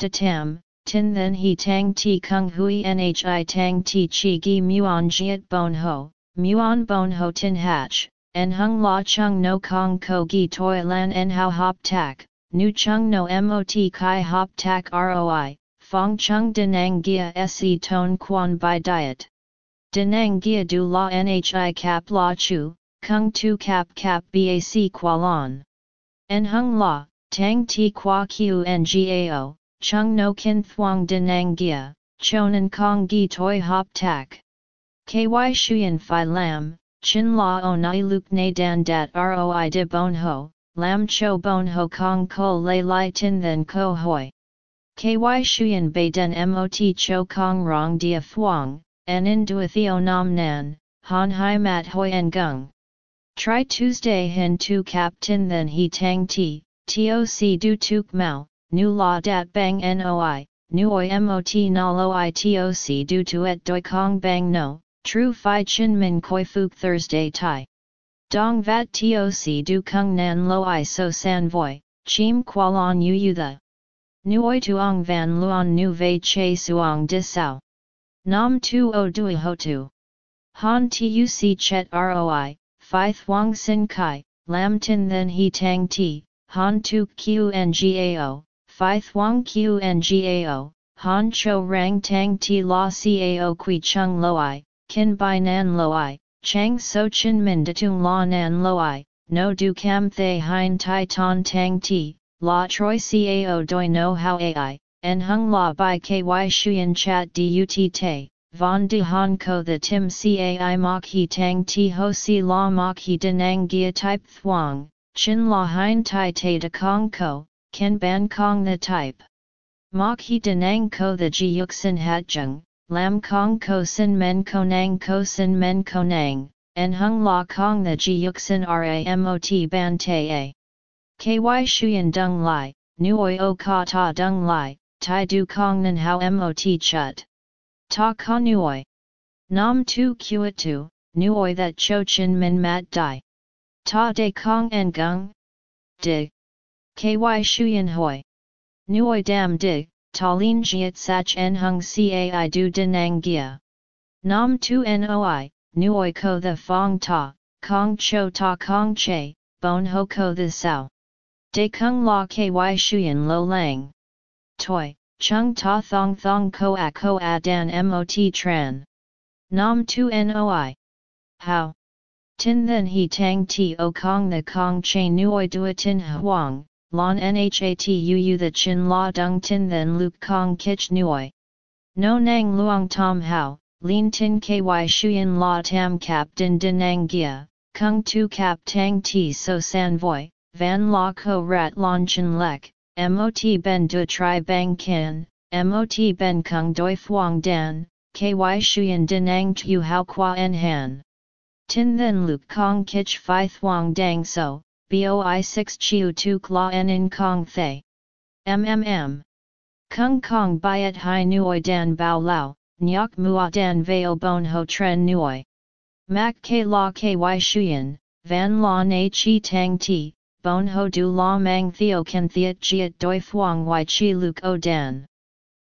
De tam, tin then he tang ti kung hui nhi tang ti chi gi muon jiet bon ho, muon bon ho tin hatch, en hung la chung no kong ko gi toi lan en hao hop tak, nu chung no mot kai hop tak roi, fong chung denang gia se ton quan by diet. Denang gia du la nhi cap la chu, kung tu cap cap bac qualon. En hung la, tang ti qua q ngao, chung no kin thuang denang gia, chonan kong gi toi hop tak. Ky shuyen phi lam, chin la o nai luk na dan dat roi de bon ho, lam cho bon ho kong ko lay lai tin then ko hoi. Ky shuyen bei den mot cho kong rong dia thuong, en in duathio nam nan, han hai mat hoi en gung. Try Tuesday hen tu cap tin then he tang ti, toc du tuk mau, nu la dat bang noi, nu oi mot na lo i toc du tu et doi kong bang no, True Phi Chin Min Koi Fook Thursday Tai. Dong Vat Toc Du Kung Nan Lo I So San Voi, Chim Kualan Yu Yu The. Nuoi Tuong Van Luon Nu Ve Che Suong Dis Sao. Nam Tu O Dui Ho Tu. Han Tuc Chet Roi, Phi Thuong Sin Kai, Lam Tin Then He Tang Ti, Han Tu Qngao, Phi Thuong Qngao, Han Cho Rang Tang Ti La Cao Qui Chung Lo I, kin bai nan loi, chang so chin min tung la nan loi, no du cam thay hein tai ton tang ti, la troi cao doi no how ai, en hung la by ky shuyen chat dut te. Von de Han Ko the Tim Cai Mok He Tang Ti Ho Si La Mok He Denang Gia Type Thuong, Chin La Hein Tai Te De Kong Ko, Ken Ban Kong the Type. Mok He Denang Ko the Ji Yuxin Hat Jung, lam kong ko sin men konang ko sin men konang, en hung la kong the ji yuxin ramot ban te a. Ky shuyen dung lai, nuoi o ka ta dung lai, tai du kong nan hao mot chut. Ta ka nuoi. Nam tu kuat tu, nuoi that cho chin min mat dai. Ta de kong en gung. Dig. Ky shuyen hoi. Nuoi dam dig, Talin jiet sach en hung cai du denang gia. Nam tu noi, nuoi ko the fong ta, kong cho ta kong che, bon ho ko the sao. De kung la ky shuyen lo lang. Toi, chung ta thong thong ko a ko a dan mot tran. Nam tu noi. How? Tin then he tang ti o kong the kong che nuoi duatin huang, lon nhatu the chin la dung tin then luk kong kich nuoi. No nang luang tom hao, lin tin ky shuyen la tam cap din dinang gia, kung tu cap tang ti so san voi, van la ko rat lon chin lek, mot ben du tri bang kin, mot ben kung doi fuang dan, ky shuyen dinang tu hao qua en han. Tin then luk kong kich fi thuang dang so, boi 6 chiu tu kla en in kong thay. MMM. Kung kong byet hai nuoi dan bao lao, nyok mua dan veo bon ho tren nuoi. Mak ke la ky shuyen, van la na chi tang ti, bon ho du la mang theo kan thiet jiet doi fuang y chi luk o dan.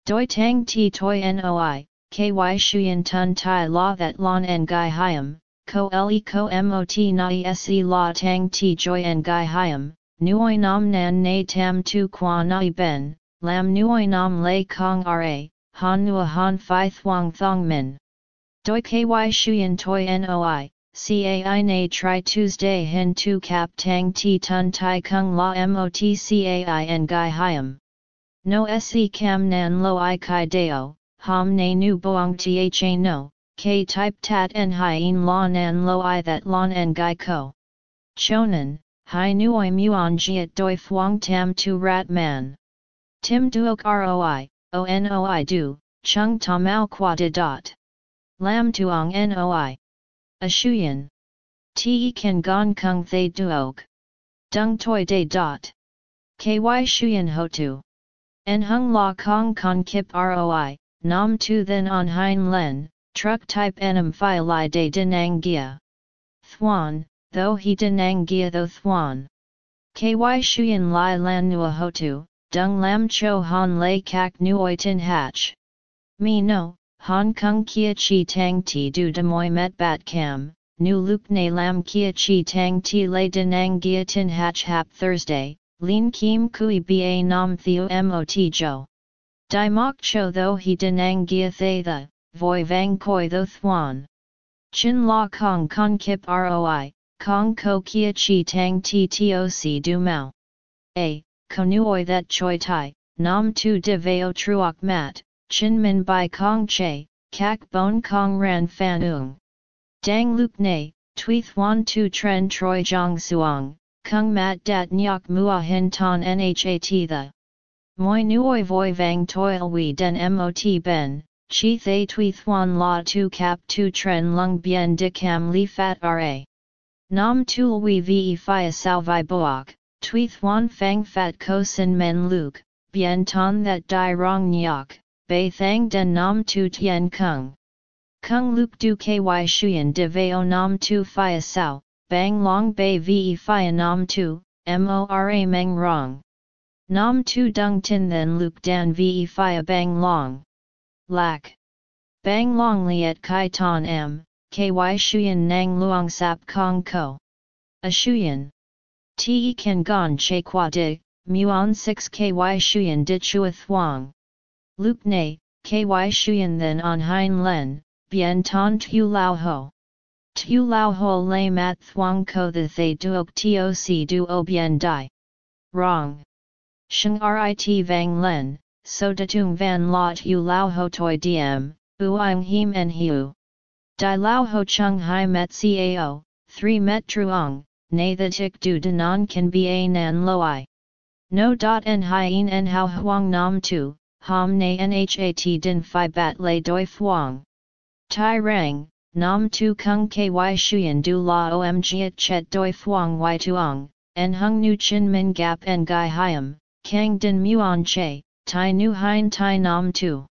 Doi tang ti toi noi, ky shuyen tun tai la that lon en gai hiam, ko le ko mot nai se la tang ti joy en gai hiam, nuoi nam nan na tam tu qua nai ben, lam nuoi nam lay kong ra, han nua han fi thuang thong min. Doi ky shuyen toi noi, cai na tri Tuesday hen tu cap tang ti tun tai kung la mot cai en gai hiam. No se cam nan lo i kai deo, ham na nu boang tha no, K type tat en hien lon en lo i that lon en gai ko. Chonan, hi nuoi muon jiet doi fuang tam tu rat man. Tim duok roi, o noi du, chung tamau qua de dot. Lam tuong noi. A shuyen. Te kan gon kung thay duok. Dung toi de dot. Ky shuyen ho tu. En hung la kong kon kip roi, nam tu then on hein len, truck type enam phi li de denang gia. Thuan, though he denang gia though thuan. Ky shuyen li lan nua hotu, dung lam cho han lay kak nuoi tin hatch. Me no, Hong Kong kia chi tang ti du demoy met bat cam, nu luk ne lam kia chi tang ti lay denang gia tin hatch hap Thursday, lin kim kui ba nam theo mot jo. Dai mok cho though he denang gia thay the, voi vang koi tho thuan. Chin la kong kong kip roi, kong ko kia chi tang ti toc du mao. A, konuoi that choi tai, nam tu de veo truok mat, chin min bai kong che, kak bon kong ran fan ung. Dang luk ne, tweeth wan tu tren troi jong suong, kung mat dat nyok mua hin ton nhat the. Moi nuoi voi vang toil we den mot ben, chi thay tui thuan la tu cap tu tren lung bien de cam li fat ra. Nam tul we ve fi sao vi boak, tui thuan fang fat ko sin men luke, bien ton that di rong nyok, bei thang den nam tu tien kung. Kung luk du ky shuyen de veo nam tu fi sao, bang long bei ve fi nam tu, mora meng rong. Nam tu dung tin then luk dan ve fi bang long. Lak. Bang long liet kai ton m, ky shuyen nang luang sap kong ko. A shuyen. Te kan gon che qua de, muon 6 ky shuyen di chua thuang. Luke ne, ky shuyen then on hein len, bien ton tu lao ho. Tu lao ho lay mat thuang ko the thay duok toc duo bien di. Wrong. Sheng rit vang len, so datung van lot tu lao ho toi diem, uang him en hiu. Di lao ho chung hai met cao, 3 met truong, nay the tik du denon can be a nan loi. No dot en hien en hao huang nam tu, ham na nhat din phi bat lay doi fuang. Tai rang, nam tu kung ky shuyen du la omg at chet doi fuang y tuong, en hung nu chin min gap en gai hiam, kang din muon che, tai nu hein tai nam tu.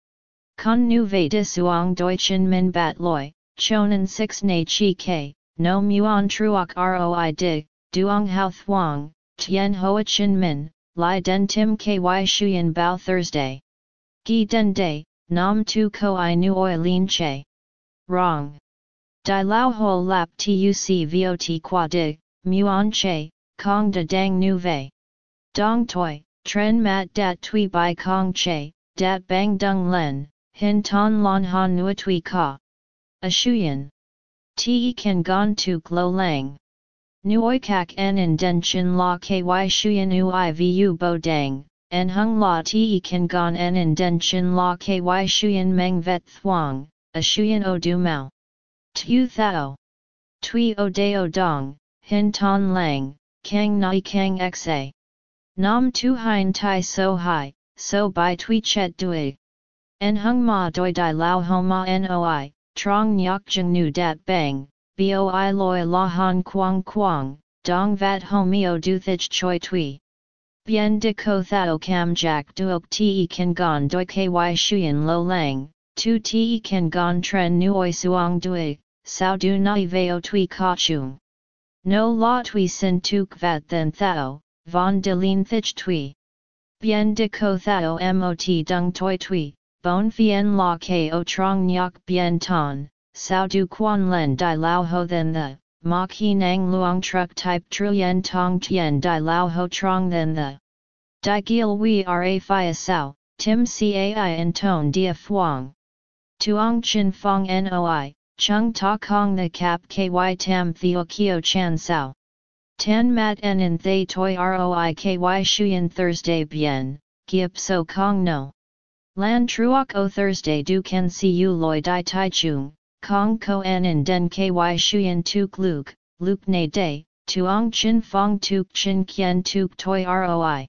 Kun nu ve disuang chin min bat loi, chonan 6 na chi ke, no muon truok roi dig, duong hao thuang, tien hoa chin min, Lai den tim ky shuyen bao Thursday. Gi den day, nam tu ko i nu oi lin che. Wrong. Di lao ho lap tuc vot qua di, muon che, kong de dang nu vei. Dong toi, tren mat dat tui bai kong che, dat bang dung len, hin ton lon han nua tui ka. A shuyen. Te kan gon tu glo lang. Nuoi kak en in den chin la ky shuyen ui vu bo dang, en hung la te kan gon en in den chin la ky shuyen meng vet thuang, a shuyen o du mao. Tu thao. Tui o deo dong, hin ton lang, kang nai kang xa. Nam tu hein tai so hai, so bai tui chet dui. En hung ma doi di lao ho ma noi, trong nyok jeng nu dat bang, boi loi la han quang quang, dong vat homeo du thich choi tui. Bien de ko thao cam jack duok te kan gon doi ky shuyen lo lang, tu te kan gon tren nuoi suang dui, sao du nai veo tui ka chung. No la tui sin tuk vat then thao, von de lin thich tui. Bien de ko thao mot dung toi tui, bon fien la ko trong nyok bien ton, sao du quan len di lao ho then the, ma ki nang luang truck type truyen tong tien di lao ho trong then the. Di gil we ra fia sao, tim cai in tone dia fuang. Tuong chin fong noi, chung ta kong the cap ky tam theo kio chan sao. Tan mat en in thay toi roi ky shuyen Thursday bien, giep so kong no. Lan truok o Thursday du can see you loi di tai chung, Kong ko en in den ky shuyen tuk luk, luk ne day, tuong chin fong tuk chin kien tuk toi roi.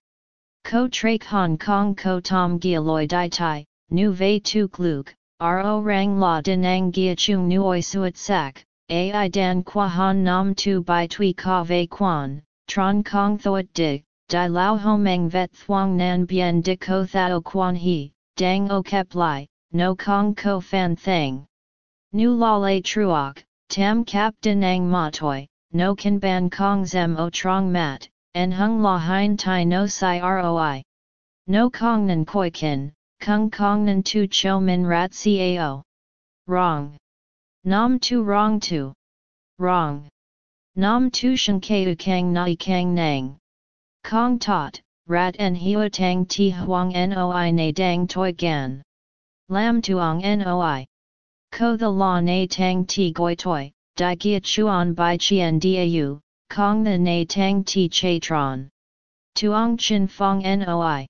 Ko trak hong kong ko tom gia loi dai tai, nu vei tuk luk, ro rang la denang gia chung nuoi suet sak, ai dan qua han nam tu bai tui ka vei quan, tron kong thoat dig, di lao homeng vet thuang nan bien di ko thao quan he, dang o kep lai, no kong ko fan thang. Nu la lei truok, tam kap denang ma toi, no kan ban kong zem o trong mat, en hung la hein tai no si roi. No kong nan koi kin, kung kong nan tu cho min rat cao. Wrong. Nam tu wrong tu. Wrong. Nam tu shen keu kang nai kang nang. Kong tot, rat en hiu tang ti huang noi na dang toi gan. Lam tuong noi. Ko the la na tang ti goi toi, di gia chuan bai chien dau, kong the na tang ti che tron. Tuong chin fong noi.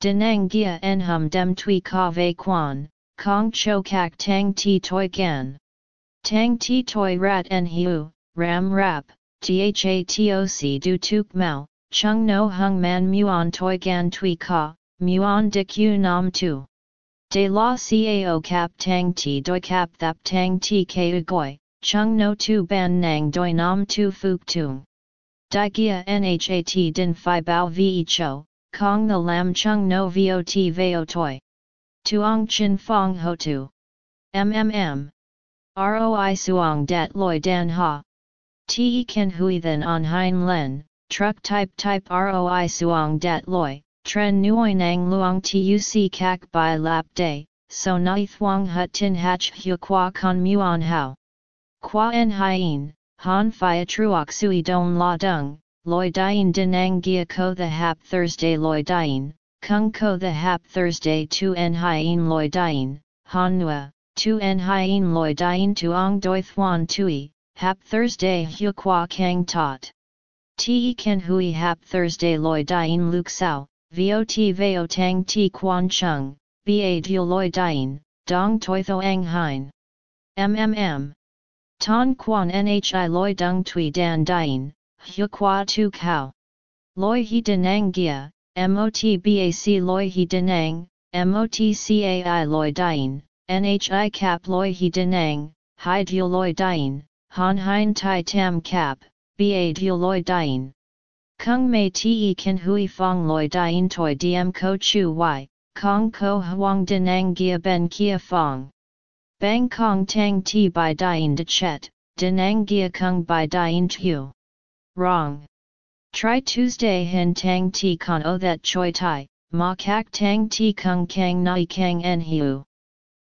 Denang gia en hum dem tui ka vei quan, kong cho kak tang ti toi gan. Tang ti toi rat en hiu, ram rap, THATOC du tuk mau, chung no hung man muon toi gan tui ka, muon dik u nam tu. De la cao cap tang ti doi cap thap tang ti ke ugoi, chung no tu ban nang doi nam tu fuk tung. Di gia nhat din fi bao vi cho, kong the lam chung no vot veo toi. Tuong chin fong ho tu. MMM. ROI suong dat loi dan ha. Te ken hui then on hein len, truck type type ROI suong dat loi, tren nuoi nang luong tuc kak by lap day, so nai thuong hut tin hach hu qua con muon hao. Qua en hien, han fia truok sui don la dung, loi dien dinang gia ko the hap Thursday loi dien, Kung ko the hap Thursday tu en hien loi dien, han nua, tu en hien loi dien tuong doi thuan tui, hap Thursday hu qua kang tot. Te ken hui hap Thursday loi dien luk sao, vot veo tang ti quan chung, ba duo loi dien, dong toi tho ang hein. MMM. Ton quan nhi loi dung tui dan dien, hu qua tu kao. Loi he denang gia, MOTBAC loi he denang, MOTCAI loi dien, NHI cap loi he denang, hai duo loi dien, han hein tai tam cap, ba duo loi dien. Kung mei te kan hui fong loi dien toi diem ko chu y, kong ko huang denang gia ben kia fong. Bang kong tang ti by dien de chet, denang gia kung by dien tu. Wrong. Try Tuesday hen tang ti con o that choi tai, ma kak tang ti kung kang nai kang en hiu.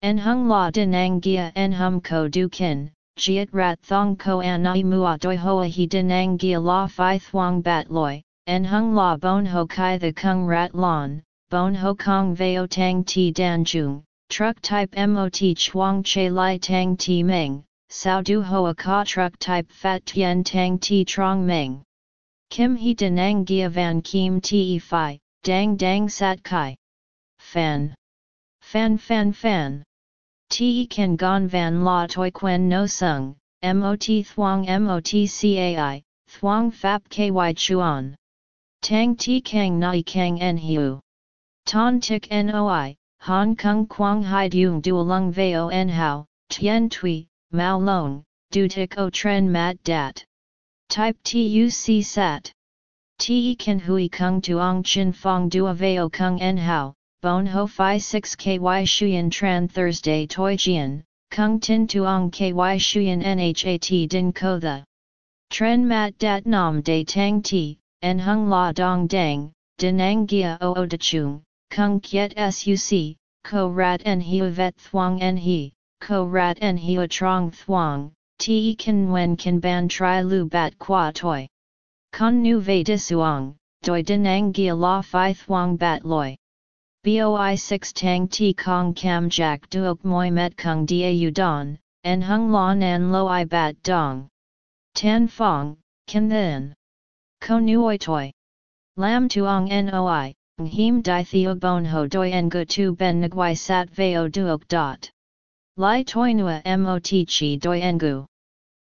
En hung la denang gia en hum ko du kin, jiet rat thong ko an nai mua doi hoa he denang gia la fi thuang bat loi, en hung la bon ho kai the kung rat lon, bon ho kong veo tang ti dan jung, truck type mot chuang che lai tang ti meng, sao du hoa ka truck type fat tien tang ti trong meng. Kim he denang gia van kim te fi, dang dang sat kai. Fan. Fan fan fan. Te kan gon van la toi quen no sung, mot thuang mot cai, thuang fap ky chuan. Tang ti kang nai kang en hiu. Ton tik noi, hong kong quang hai dung duolung veo en hao, tien tui, mao long, du tik o tren mat dat. Type TUC sat. Te kan hui kung tuong chin fong dua veo kung en hao, bon ho fi 6 ky shuyen tran Thursday toi jian, kung tin tuong ky shuyen nhat din ko the. Tren mat dat nam de tang ti, en hung la dong dang, dinang gia o o de chung, kung kiet suc, ko rat en hiu vet thuong en he, ko rat en hiu trong thuong, te kan wen kan ban tri lu bat qua toi. Con nu ve disuang, doi dinang gia la fi thuang bat loi. Boi 6 tang ti kong kam jack duok moi met kung da don, en hung la nan lo i bat dong. Tan fong, kan then. Ko nuoi toi. Lam tuong noi, ng him di theo bon ho doi en gu tu ben nguai sat veo duok dot. Lai toi nua mot chi doi en gu.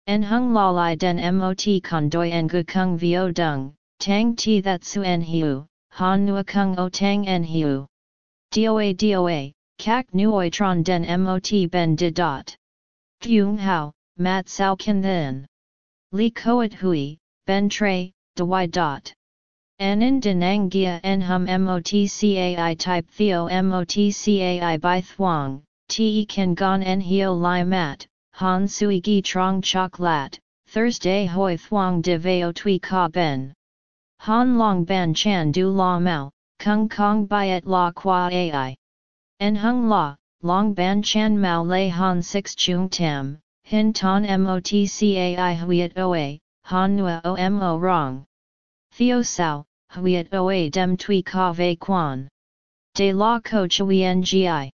En hung la lai den mot con doi en gu kung vio dung, tang ti that su en hiu, han nua kung o tang en hiu. Doa doa, kak nuoi tron den mot ben de dot. Gyung hao, mat sao kin then. Li koat hui, ben tre, de y dot. Anin denang gia en hum motcai type theo motcai by thuang, te kan gon en hio lai mat, Han Sui Gi Trong Chok Lat, Thursday Hoi Thuong De Veo Tui Ka Ben. Han Long Ban Chan Du La Mao, Kung Kong Biat La Qua Ai. En Hung La, Long Ban Chan Mao Lei Han Six Chung Tam, Hin Ton Motcai Huiat Oa, Han Nua Omo Rong. Theo Sao, Huiat Oa Dem Tui Ka Ve Quan. De La Ko Chui Ngi.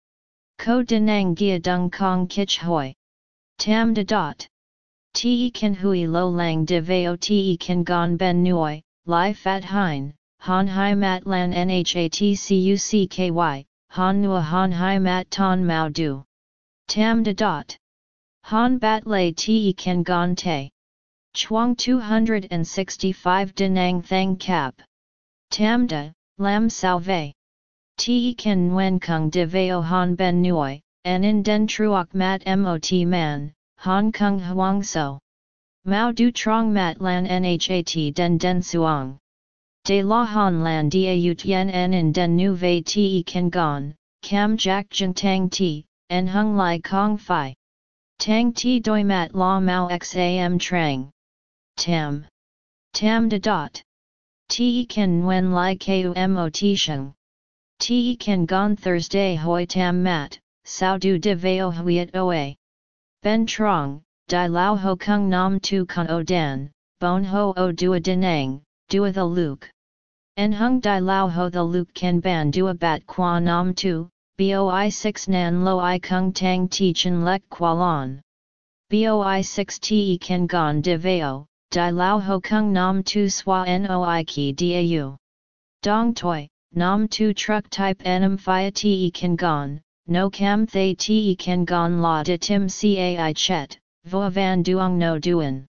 Ko Denang Gia Dung Kong Kich Hoi. Tam de dot. Te kan hui lo lang de veo te kan gon ben nuoi, li fat hein, han hai mat lan nhatcucky, han nua han hai mat ton mao du. Tam Da dot. Han bat lay te ken gon te. Chuang 265 Denang Thang Cap. Tam Da, lam salve. Te ken nguen kung de veo han ben Nui, en in den truok mat mot man, han kung huang so. Mao du trong mat lan nhat den den suang. De la han lan da tien en in den nu ve te ken gon, cam jack jeng tang ti, en hung lai kong fi. Tang ti doi mat la mao xam trang. Tam. Tam de dot. Te ken nguen lai ku mot sheng. Te ken gon Thursday hoi tam mat, sao du de veo huiet oa. Ben trong, di lao ho kung nam tu con o dan, bon ho o dua denang, dua the luke. En hung di lao ho the luke ken ban dua bat qua nam tu, boi 6 nan lo i kung tang ti chen lek qua. Boi 6 te ken gon de veo, di lao ho kung nam tu swa noi ki dau. Dong toi, nam tu truck type enam phia te ken gon, no cam thay te ken gon la de tim cai chet, vo van duong no duan.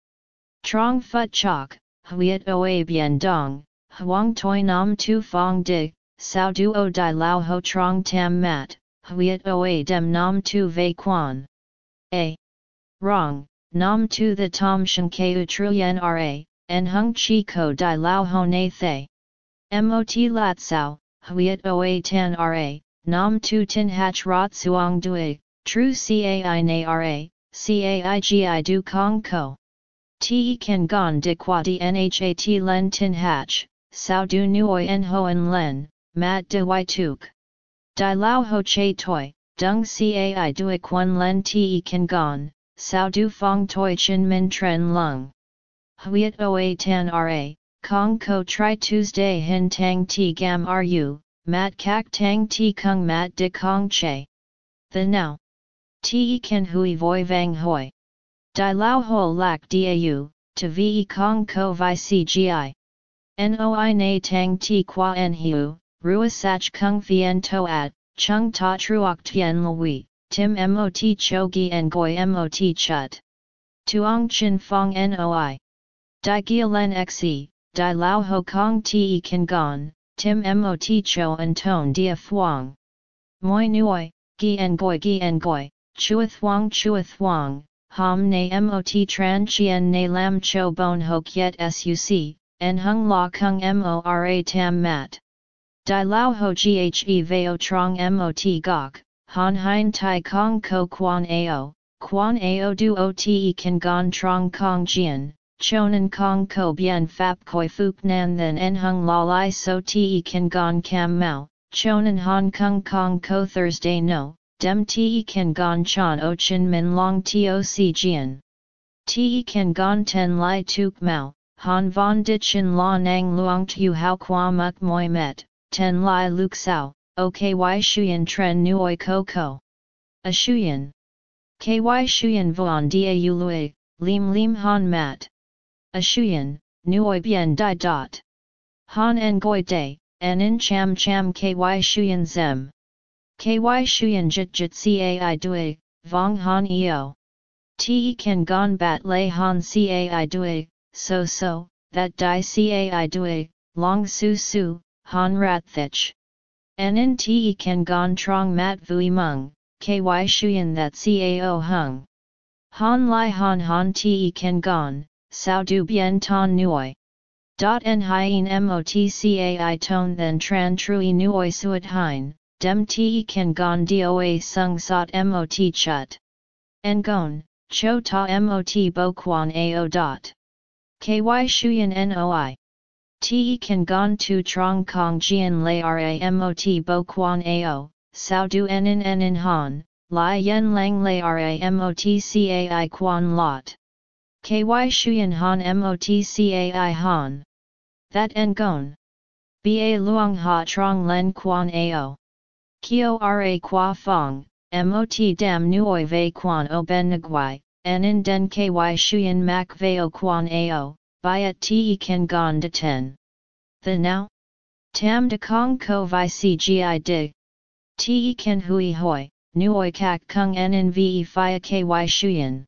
Trong phut chok, huiet oa bien dong, huang toi nam tu fong di, sao duo di lao ho trong tam mat, huiet oa dem nam tu vei quan. A. Wrong, nam tu the tom shen keu truyen ra, en hung chi ko di lao ho na thay. Mot lat sao, huiet oa tan ra, nam tu tin hach rot suang dui, true cai na ra, caigi du kong ko. Te kan gon de qua di nhat len tin hach, sao du nuoi en hoen len, mat de y tuk. Di lao ho che toi, dung cai dui quan len te kan gon, sao du fong toi chin min tren lung. Huiet oa tan ra, kong ko tri Tuesday hin tang ti gam ru, mat kak tang ti kung mat de kong che. The now. Ti kan hui voi vang hoi. Di lao ho lak dau, to ve kong ko vi cgi. Noi na tang ti qua en hiu, rua sach kung fien toat, chung ta truok tien lui, tim mot chogi en goi mot chut. Tuong chin fong noi. Di gia len xe, di lao ho kong ti kan gon, tim mot cho en ton dia fuang. Moi nuoi, gi en goi gi en goi, chuathwang chuathwang, ham na mot tran chien na lam cho bon ho kiet suc, en hung la kung mora tam mat. Di lao ho ghe veo trong mot gok, han hein tai kong ko quan ao, quan ao du o te kan gon trong kong jian, chonan kong ko bien fap koi fuk nan then en hung la lai so te kan gon cam mao, chonan hong kong kong ko Thursday no, dem te kan gon chan o chin min long toc jian. Te kan gon ten lai tuk mao, han von dit chin la nang luang tu hao qua muk moi met, ten lai luk sao, o ky shuyen tren nuoi ko ko. A shuyen. Ky shuyen vuan dia u lui, lim lim han mat. A shuyen, nuoi bien di dot. Han en goi day, en in cham cham ky shuyen zem. Ky shuyen jit jit cai dui, vong han eo. Te Ken gon bat lay han cai dui, so so, that di cai dui, long su su, han rat thich. En in te kan gon trong mat vui mung, ky shuyen that cao hung. Han lai han han te kan gon, sao du bien ton nuoi. Dot en hien motcai ton then tran trui nuoi suat hein, dem te kan gon doa sung sot mot chut. En gon, cho ta mot bo quan ao dot. Ky shuyen noi. Te kan gon tu trong kong jian lay ra mot bo quan ao, sao du en en en han, lai yen lang lay ra mot cai quan lot. Ky Shuyan Han mot Motcai Han. That En Gon. Ba Luang Ha Trong Len Quan Ao. Kio Ra Qua Fong, Mot Dam Nuoi Ve Quan O Ben Nguai, En In Den Ky Shuyan Mak Veo Quan Ao, Biat Te Ken Gon De Ten. The Now? Tam De Kong Ko Vi Cgi Dig. Te ken hui hoi, nuoi kak kung nnve fia ky shuyen.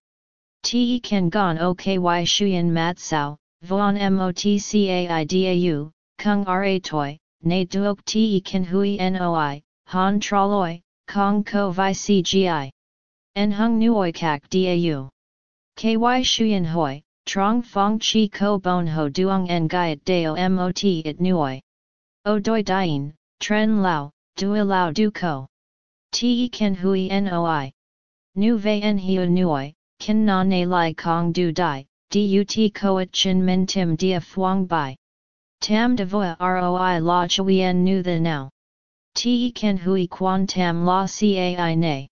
Te ken gon o ky shuyen mat sao, vuan motcaidau, kung ra toi, na duok te ken hui noi, han traloi, kong ko vi cgi. En hung nuoi kak dau. Ky shuyen hoi, trong fong chi ko bon ho duong en gaiet deo mot it nuoi. O doi dien, tren lao, dui lao du ko. Te ken hui noi. Nu ve en hiu nuoi, kin na ne lai kong du dai, dut koat chin min tim dia fuang bai. Tam de voa roi la chui en nu the now. Te ken hui quan tam la cai ne.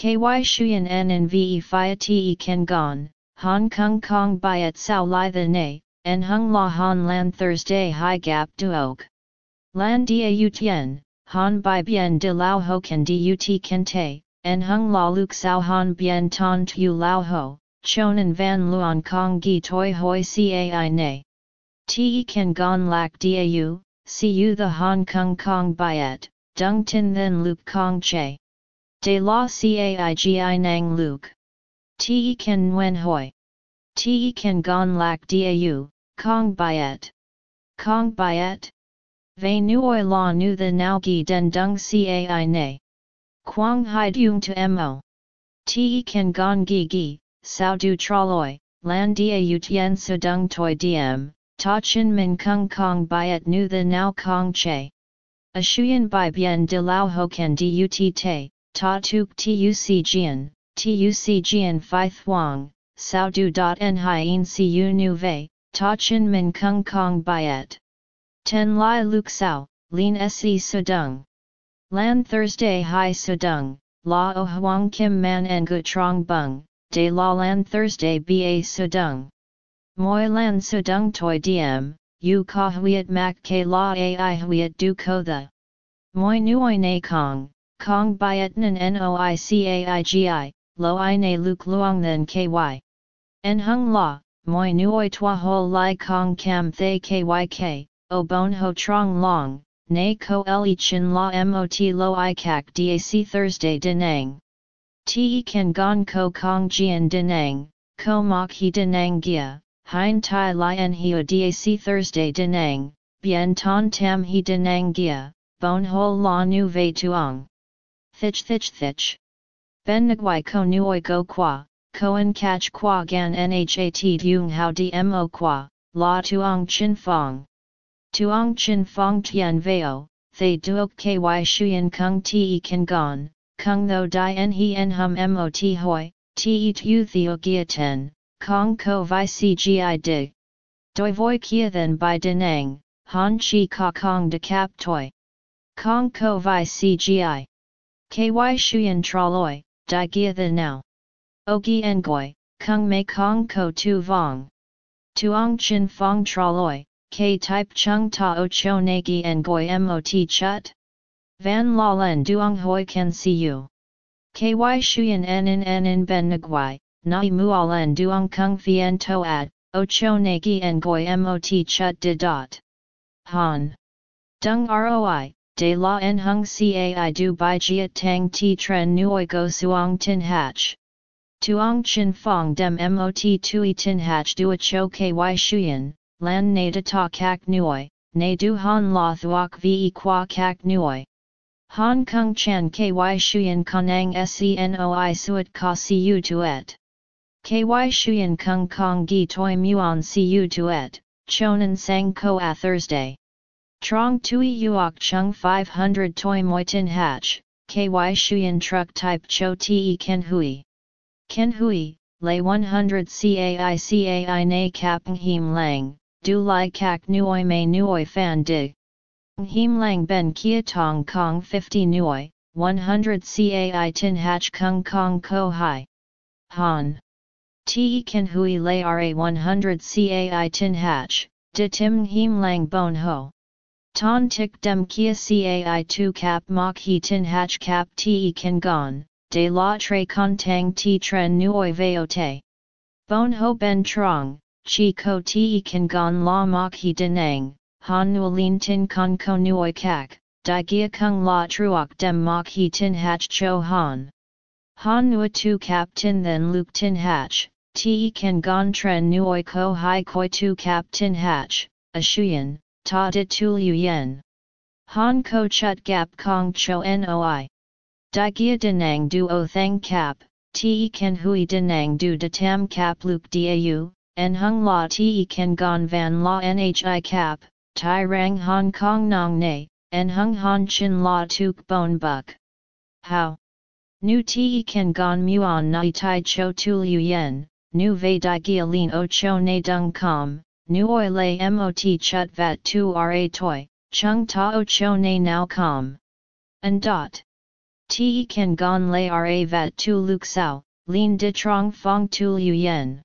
Ky shuyen en en ve fia te ken gon, Hong Kong Kong byet sao li the ne, en hung la han lan Thursday high gap duog. Lan dia tien, han bai bien de lao ho can dut can te, en hung la luk sao han bien ton tu lao ho, chonan van luon kong gi toi hoi cai ne. Te can gon lak dau, You the Hong Kong Kong byet, dung tin then luk kong che. De la caigi nang luke. Te ken nguen hoi. Te ken gon lak dau, kong byet. Kong byet? Ve nuoi la nu the nao gi den dung cai ne. Quang hai dung to mo. Te ken gon gi gi, sao du traloi, lan dau tien su dung toi diem, ta chin min kung kong byet nu the nao kong che. A shuyen bai bien de lao ho ken dut te, ta tuk tuc jian, tuc jian fi thuang, sao du dot en hien cu nu vei, ta chin min kung kong byet. Ten lai luk sao, lin se sudung. Lan Thursday hai sudung, la o huang kim man en gu trong bung, de la lan Thursday ba sudung. Moi lan sudung toi diem, u ka huiet mak ke la ai huiet du ko the. Moi nuoi na kong, Kong byet nan noicaigi, lo i na luk luong then ky. En hung la, moi nuoi tua ho lai kong cam thay kyk, o bon ho trong long, na ko le chin la mot lo i kak dac Thursday denang. Te kan gon ko kong jian denang, ko mok he denang gia, hein tai li en hio dac Thursday denang, bien ton tam he denang gia, bon ho la nu ve tuong. Thich thich thich. Ben ngwai ko nuoi go qua, koen catch qua gan nhat dung how dmo qua, la tuong chin fong. Tuong chin fong tian veo, thay duok ky shuyen kung te kan gon, kung tho di en he en hum mot hoi, te tu theo gia ten, kong ko vi cgi dig. Doi voi kia then by denang, han chi ka kong de cap toi. Kong ko vi cgi. KY Shuyan Traloi, Di Gia the Now. Ogi Ngoi, Kung Mei Kong Ko Tu Vong. Tuong Chin Fong Traloi, K Type Chung Ta O Cho Nagi Ngoi Mot Chut. Van La Len Duong Hoi Can See You. KY Shuyan Nen Nen Ben Nguai, Nai Mualen Duong Kung Fien Toad, O Cho Nagi Ngoi Mot Chut De Dot. Han. Dung ROI, de la en hung cai du bai jiet tang ti tren nuoi go suong tin hatch. Tuong chin fong dem mot tui tin hatch du a cho ky shuyen, lan na da ta kak nuoi, na du han la thuok ve qua kak nuoi. Hong Kong Chan KY Shuyan Kanang SENOI Suat Ka Cu Tuet. KY Shuyan Kung Kong Gi Toi Muon Cu Tuet, Chonan Sang Ko A Thursday. Trong Tui Uok Chung 500 Toi Moi Tin Hatch, KY Shuyan Truck Type Cho Te Ken Hui. Ken Hui, Lay 100 CAI CAI Na Kap Him Lang, Du Lai Kak Nuoi Mei Nuoi Fan Dig. Him Lang Ben Kia Tong Kong 50 Nuoi, 100 CAI Tin Hatch Kung Kong Ko Hai. Han. Te Ken Hui Lay RA 100 CAI Tin Hatch, De Tim Him Lang Bon Ho. Ton tik dem kia cai tu cap mok he tin hatch cap te kan gon, de la tre con tang ti tren nuoi veo te. Bon ho ben trong, chi ko te kan gon la mok he denang, han nuolin tin con ko nuoi kak, di gia kung la truok dem mok he tin hach cho han. Han nua tu cap tin then luke tin hach, te kan gon tren nuoi ko hai koi tu cap tin hach, a shuyen, ta dit tu liu yen. Han ko chut gap kong cho noi. Di gia denang du o thang cap, te ken hui denang du de tam cap luke dau, en hung la te ken gon van la nhi cap, tai rang Hong Kong nong ne, en hung han chin la tuk bon buk. How? Nu te ken gon muon nai tai cho tu liu yen, nu vei di gia lin o cho ne dung com, nu oi lei mot chut vat tu ra toi, chung ta o cho ne now com. And dot. Te kan gon lei ra vat tu luk sao, lin di trong fong tu liu yen.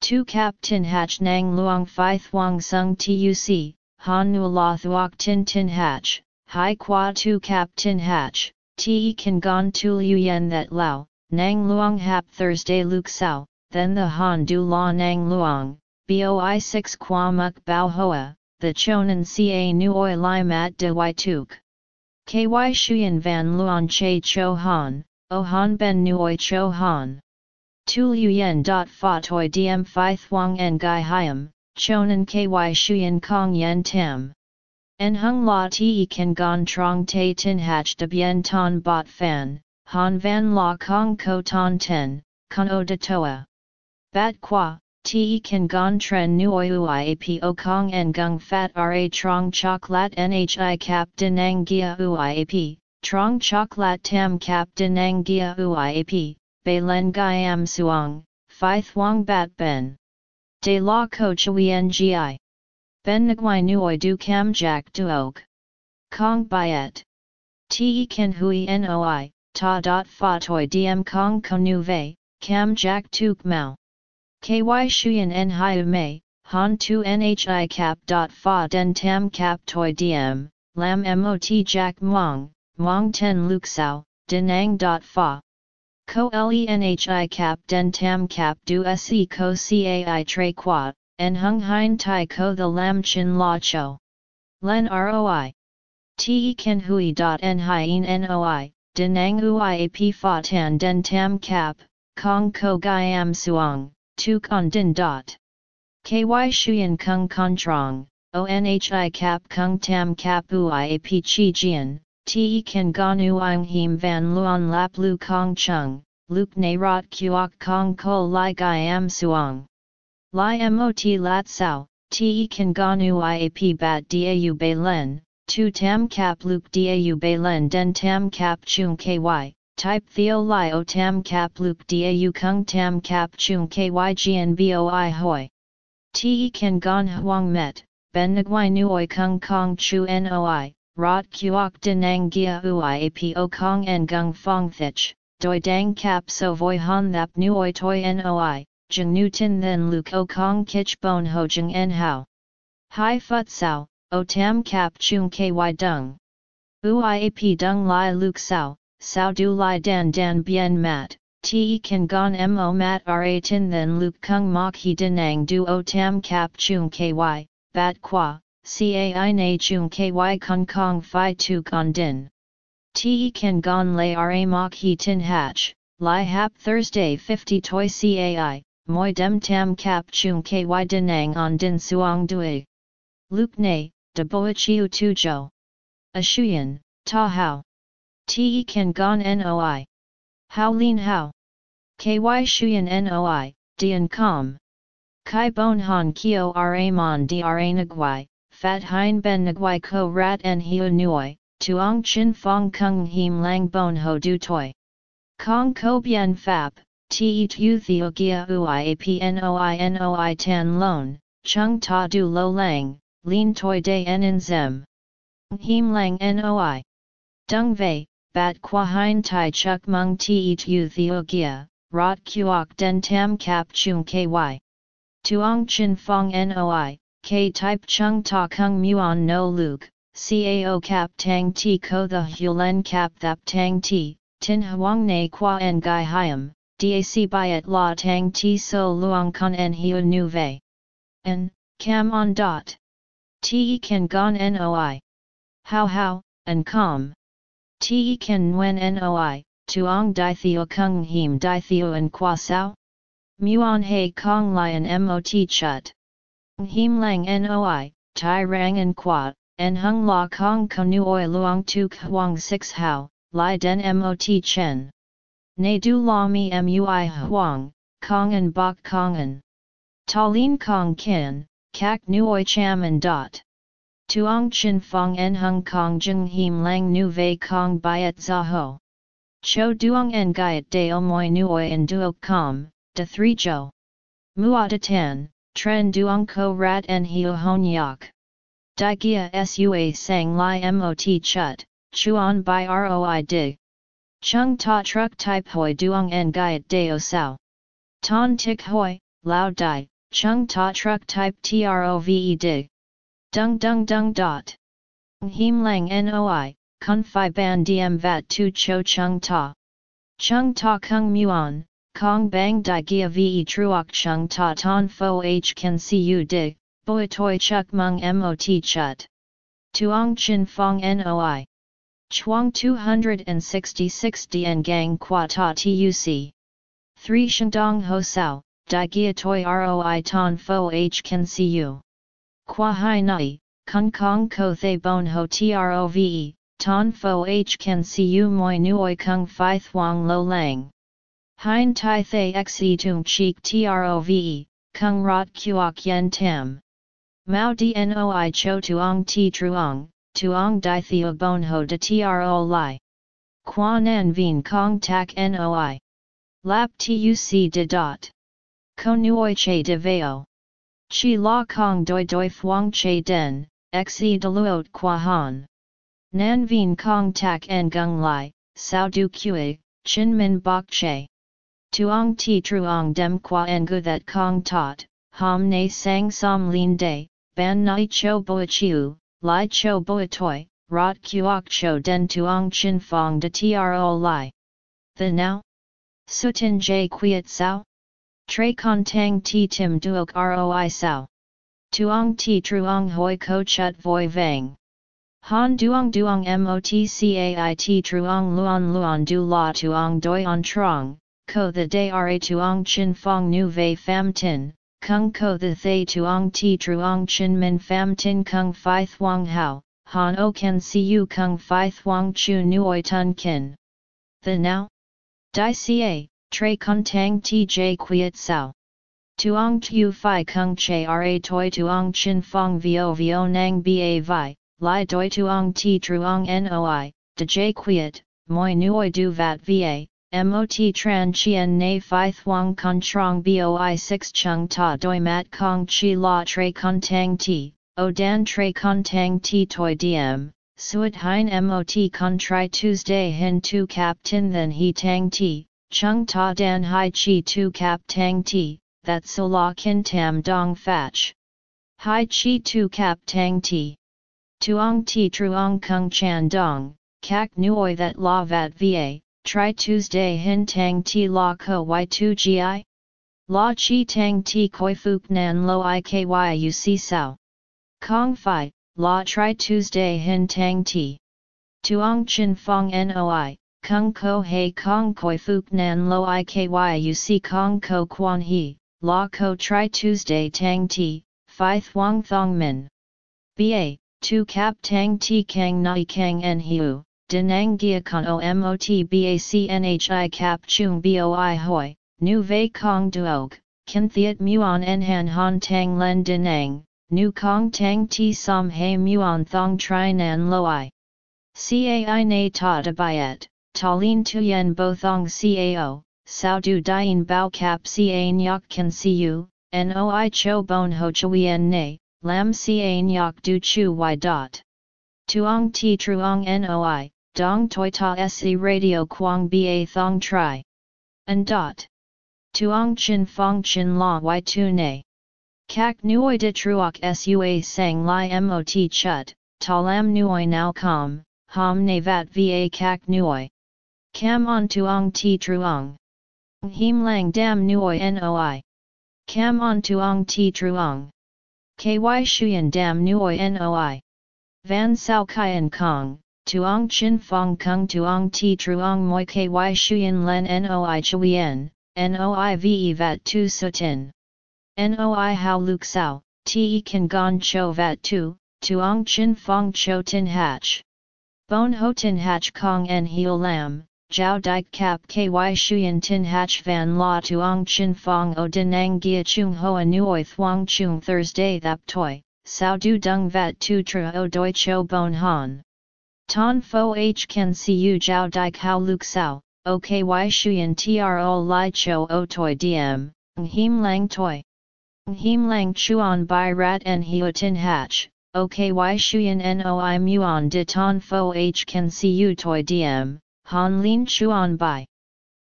Tu cap tin hach nang luang phi thuang sung tuc, han nu la thuok tin tin hach, hai qua tu cap tin hach, te kan gon tu liu yen that lao, nang luang hap Thursday luk sao, then the han du la nang luang, boi 6 qua muk bao hoa, the chonan ca nu oi lai mat de y tuk. Ky shuyen van luan che cho han, o han ben nu oi cho han. Tu liu yen dot fa toi diem phi thuang en gai hiam, chonan ky shuyen kong yen tam. En hung la te kan gon trong te tin hach de bien ton bot fan, han van la kong ko ton ten, con o de toa. Bat qua, te kan gon tren nuoi uiap o kong en gung fat ra trong choklat nhi cap dinang gia uiap, trong choklat tam cap dinang gia uiap, bei len am suang, phi thuang bat ben. De la ko chui ngi. Ben nguai nuoi du cam jack duog. Kong byet. Te kan hui noi, ta dot fa toi diem kong konu vei, cam jack tuk mau. Ky shuyen en hiu mei, han tu nhi cap fa den tam cap toi diem, lam mot jack mong, mong ten luk sao, denang dot fa. Ko lenhi cap den tam cap du se ko cai tre qua, en hung hein tai ko the lam chin la cho. Len roi. Te ken hui dot en hien noi, denang uiap fa tan den tam cap, kong ko am suang, tu con din dot. Ky shuyen kung con trong, onhi cap kung tam cap ui ap chi jian, te kan gon uing him van luon lap lu kong chung, luk ne rot kuok kong ko lai am suang. Lai mot lat sao, te kan gon ui ap bat dau bei len, tu tam cap luk dau bei len den tam cap chung ky, Type theo li o tam cap luke dau kung tam cap chung ky gnboi hoi. Te kan gon huang met, ben nguai nuoi kung kong chu noi, rot kuok denang gia ui apo kong en gung fong thich, doi dang cap so voi han thap nuoi toi noi, jeng nu tin then luke o kong kich bon ho jeng en hao. Hai phut sao, o tam cap chung ky dung. Ui ap dung lai luke sao, sao du lai dan dan bien mat, te kan gon mo mat ra tin then luke kung mok he denang du o tam cap chung ky, bat qua, cai na chung ky kung kong fi tu kong din. Te kan gon lay ra mok he tin hatch, lai hap Thursday 50 toi cai, moi dem tam cap chung ky denang on din suang dui. Luke ne, de boichiu tu jo. A shuyen, ta hao. Te kan gon noi. How lin how? Ky shuyen noi, dian com. Kai bon han kio ra mon dra nagwai, fat hein ben nagwai ko rat en hiu nuoi, tuong chin fong kung him lang bon ho du toi. Kong ko bien fap, te tu theo gia ui apnoi noi tan lon, chung ta du lo lang, lin toi de en in zem. Him lang noi. Dung vei, bat qua hein tai chuk mung ti tu theo gia, rot kuok den tam cap chung ky. Tuong chin fong noi, k type chung ta kung muon no luke, cao cap tang ti ko the hulen cap thap tang ti, tin huang ne qua en gai hiam, dac byet la tang ti so luong con en hiu nu vei. En, cam on dot. Te kan gon noi. How how, and com. Te kan nguen noi, tuong di theo kung him di theo and qua sao? Muon he kong lion mot chut. Him lang noi, tai rang and qua, en hung la kong konuoi luong tu kwang six hao, li den mot chen. Ne du la mi mui huang, kong and bok kongan. Talin kong kin, kak nuoi cham and dot. Tuong chin fong en hung kong jung him lang nu vei kong byet zaho. Cho duong en gaiet de moi nuoi en duok com, de three jo. Muata tan, tren duong ko rat en hio hon yak. Di gia sua sang Lai mot chut, chuan by roi dig. Chung ta truck type hoi duong en gaiet deo sao. Ton tik hoi, lao dai, chung ta truck type trove dig. Dung dung dung dot. Him lang noi, kun fi ban diem vat tu cho chung ta. Chung ta kung muon, kong bang di gia ve truok chung ta ton fo h can see you dig, boi toi chuk mung mot chut. Tuong chin fong noi. Chuang 266 Dien Gang Qua Ta Tuc. 3 Shandong Ho Sao, Di Gia Toi Roi Ton Fo H Can See You. Qua Hai Nai, Kung Kong Ko Thay Bon Ho Trove, Ton Fo H Can See You Moi Nuoi Kung Phi Thuong Lo Lang. Hein Tai Thay Xe Tung Cheek Trove, Kung Rot Kuok Yen Tam. Mao Dnoi Cho Tuong Ti Truong, tuong di theo bon ho de tro li. Quan en vien kong tak noi. Lap tuc de dot. Ko nuoi che de veo. Chi la kong doi doi thuong che den, xe de luot qua han. Nan vien kong tak en gung li, sao du kue, chin min bok che. Tuong ti truong dem qua en gu that kong tot, ham ne sang som lin day, ban nai cho boa chiu, Lai cho boi toi, rot kuok cho den tuong chin fong de tro lai. The now? Sutin j quiet sao? Tre con tang ti tim duok roi sao? Tuong ti truong hoi ko chut voi vang. Han duong duong motcait truong luon luon du la tuong doi on trong, ko the day ra tuong chin fong nu vei fam tin, kung ko the thay tuong ti truong chin min fam tin kung fi thuong hao, han o can see you kung fi thuong chu nuoi tun kin. The now? Di ca, tre kun tang tj quiet sao. Tuong tu fi kung che ra toi tuong chin fong vio vio nang ba vi, li doi tuong ti truong noi, de j quiet, moi nuoi du vat va, mot tran chien na phi thuong con trong boi 6 chung ta doi mat kong chi la tre con tang ti, o dan tre con tang ti toi diem, suet hein mot con tri Tuesday hin tu cap tin then he tang ti, chung ta dan hai chi tu cap tang ti, that so la kin tam dong fach. Hai chi tu cap tang ti. Tuong ti truong kung chan dong, kak nuoi that la vat va, Try Tuesday hin tang ti la ko y2 gi? La chi tang ti koi fuk nan lo i ky u si sao. Kong fi, la try Tuesday hin tang ti. Tuong chin fong noi, kung ko hei kong koi fuk nan lo i ky u si kong ko quan he, la ko try Tuesday tang ti, fi thuong thong min. Ba, tu cap tang ti kang nai kang en hiu, Denang Gia Con O Mot Bacnhi Cap Chung Boi Hoi, Nu Ve Kong Duog, Kin Thiet Muon En Han Han Tang Len Denang, Nu Kong Tang Ti Som He Muon Thong Tri Nan lo Loi. Cai Na Ta Talin Tuyen Bo Thong Cao, Sao Du Dien Bao Cap Ca Nyok Can See You, Noi Cho Bon Ho Chuyen Ne, Lam Ca Nyok Du Chu Y Dot. Tuong Ti Truong Noi, Dong toi ta se radio quang ba thong tri. And dot. Tuong chin fong chin la y tu ne. Kak nuoi de truok sua sang li mot chut, ta lam nuoi now com, ham ne vat va kak nuoi. Cam on tuong ti truong. Him lang dam nuoi noi. Cam on tuong ti truong. Ky shuyen dam nuoi noi. Van sao kyan kong, tuong chin fong kung tuong ti truong moi ky shuyen len noi chuyen, noi ve vat tu sutin. Noi hao luk sao, te kan gon cho vat tu, tuong chin fong cho tin hach. Bon ho tin hach kong en heo lam, jiao dik kap ky shuyen tin hach van la tuong chin fong o denang gia chung hoa nuoi thuong chung Thursday thap toi, sao du dung vat tu tra o doi cho bon han. Ton fo h can see you jiao dik hao luk sao, oky shuyen tro li cho o toi diem, him lang toi. Him lang chuan bai rat en heo tin hach, oky shuyen noi muon de ton fo h can see you toi diem, han lin chuan bai.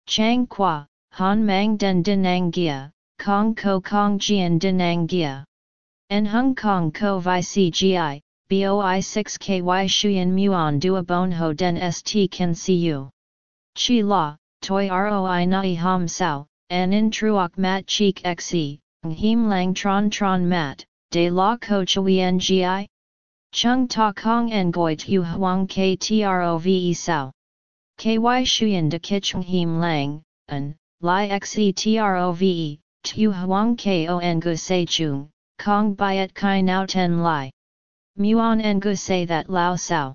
Chang qua, han mang den dinang gia, kong ko kong jian dinang gia. En hung kong ko vi cgi, boi 6 ky shuyen muon dua bon ho den st can see you. Chi la, toi roi nai ham sao, en in truok mat cheek xe, him lang tron tron mat, de la ko chuyen gi? Chung ta kong en goi tu huang k trove sao. Ky shuyen de kichung him lang, an, li xe trove, tu huang ko en gu se chung, kong byet kai nao ten li. Muon en gu se that lao sao.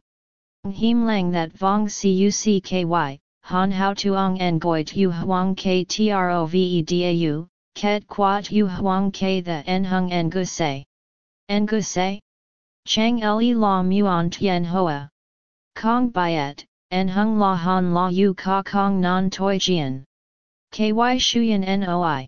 Him lang that vong cucky, han hao tuong en goi tu huang k trove dau, ket qua tu huang k the en hung en gu se. En gu se? Chang le la muon tien hoa. Kong byet, en hung la han la yu ka kong non toi jian. Ky shuyen noi.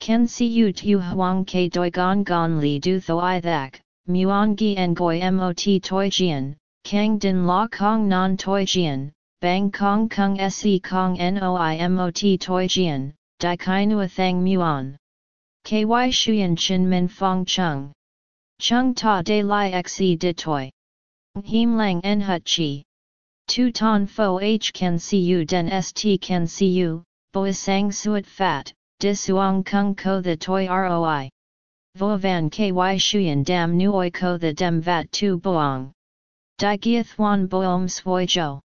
Ken si yu tu huang k doi gon gon li du thoi thak, muon gi en goi mot toi jian, kang din la kong non toi jian, Bang Kong Kung Se Kong Noi Mot Toi Jian, Dai Kai Nua Thang Muon. KY Shuyan Chin Min Fong Chung. Chung Ta De Lai Xe De Toi. Him Lang En Hut Chi. Tu Ton Fo H Can See You Den St Can See You, Boi Sang Suat Fat, Di Suong Kung Ko The Toi Roi. Vo Van KY Shuyan Dam Nuoi Ko The Dem Vat Tu Boong. Dai Gia Thuan Boom Swoi Jo.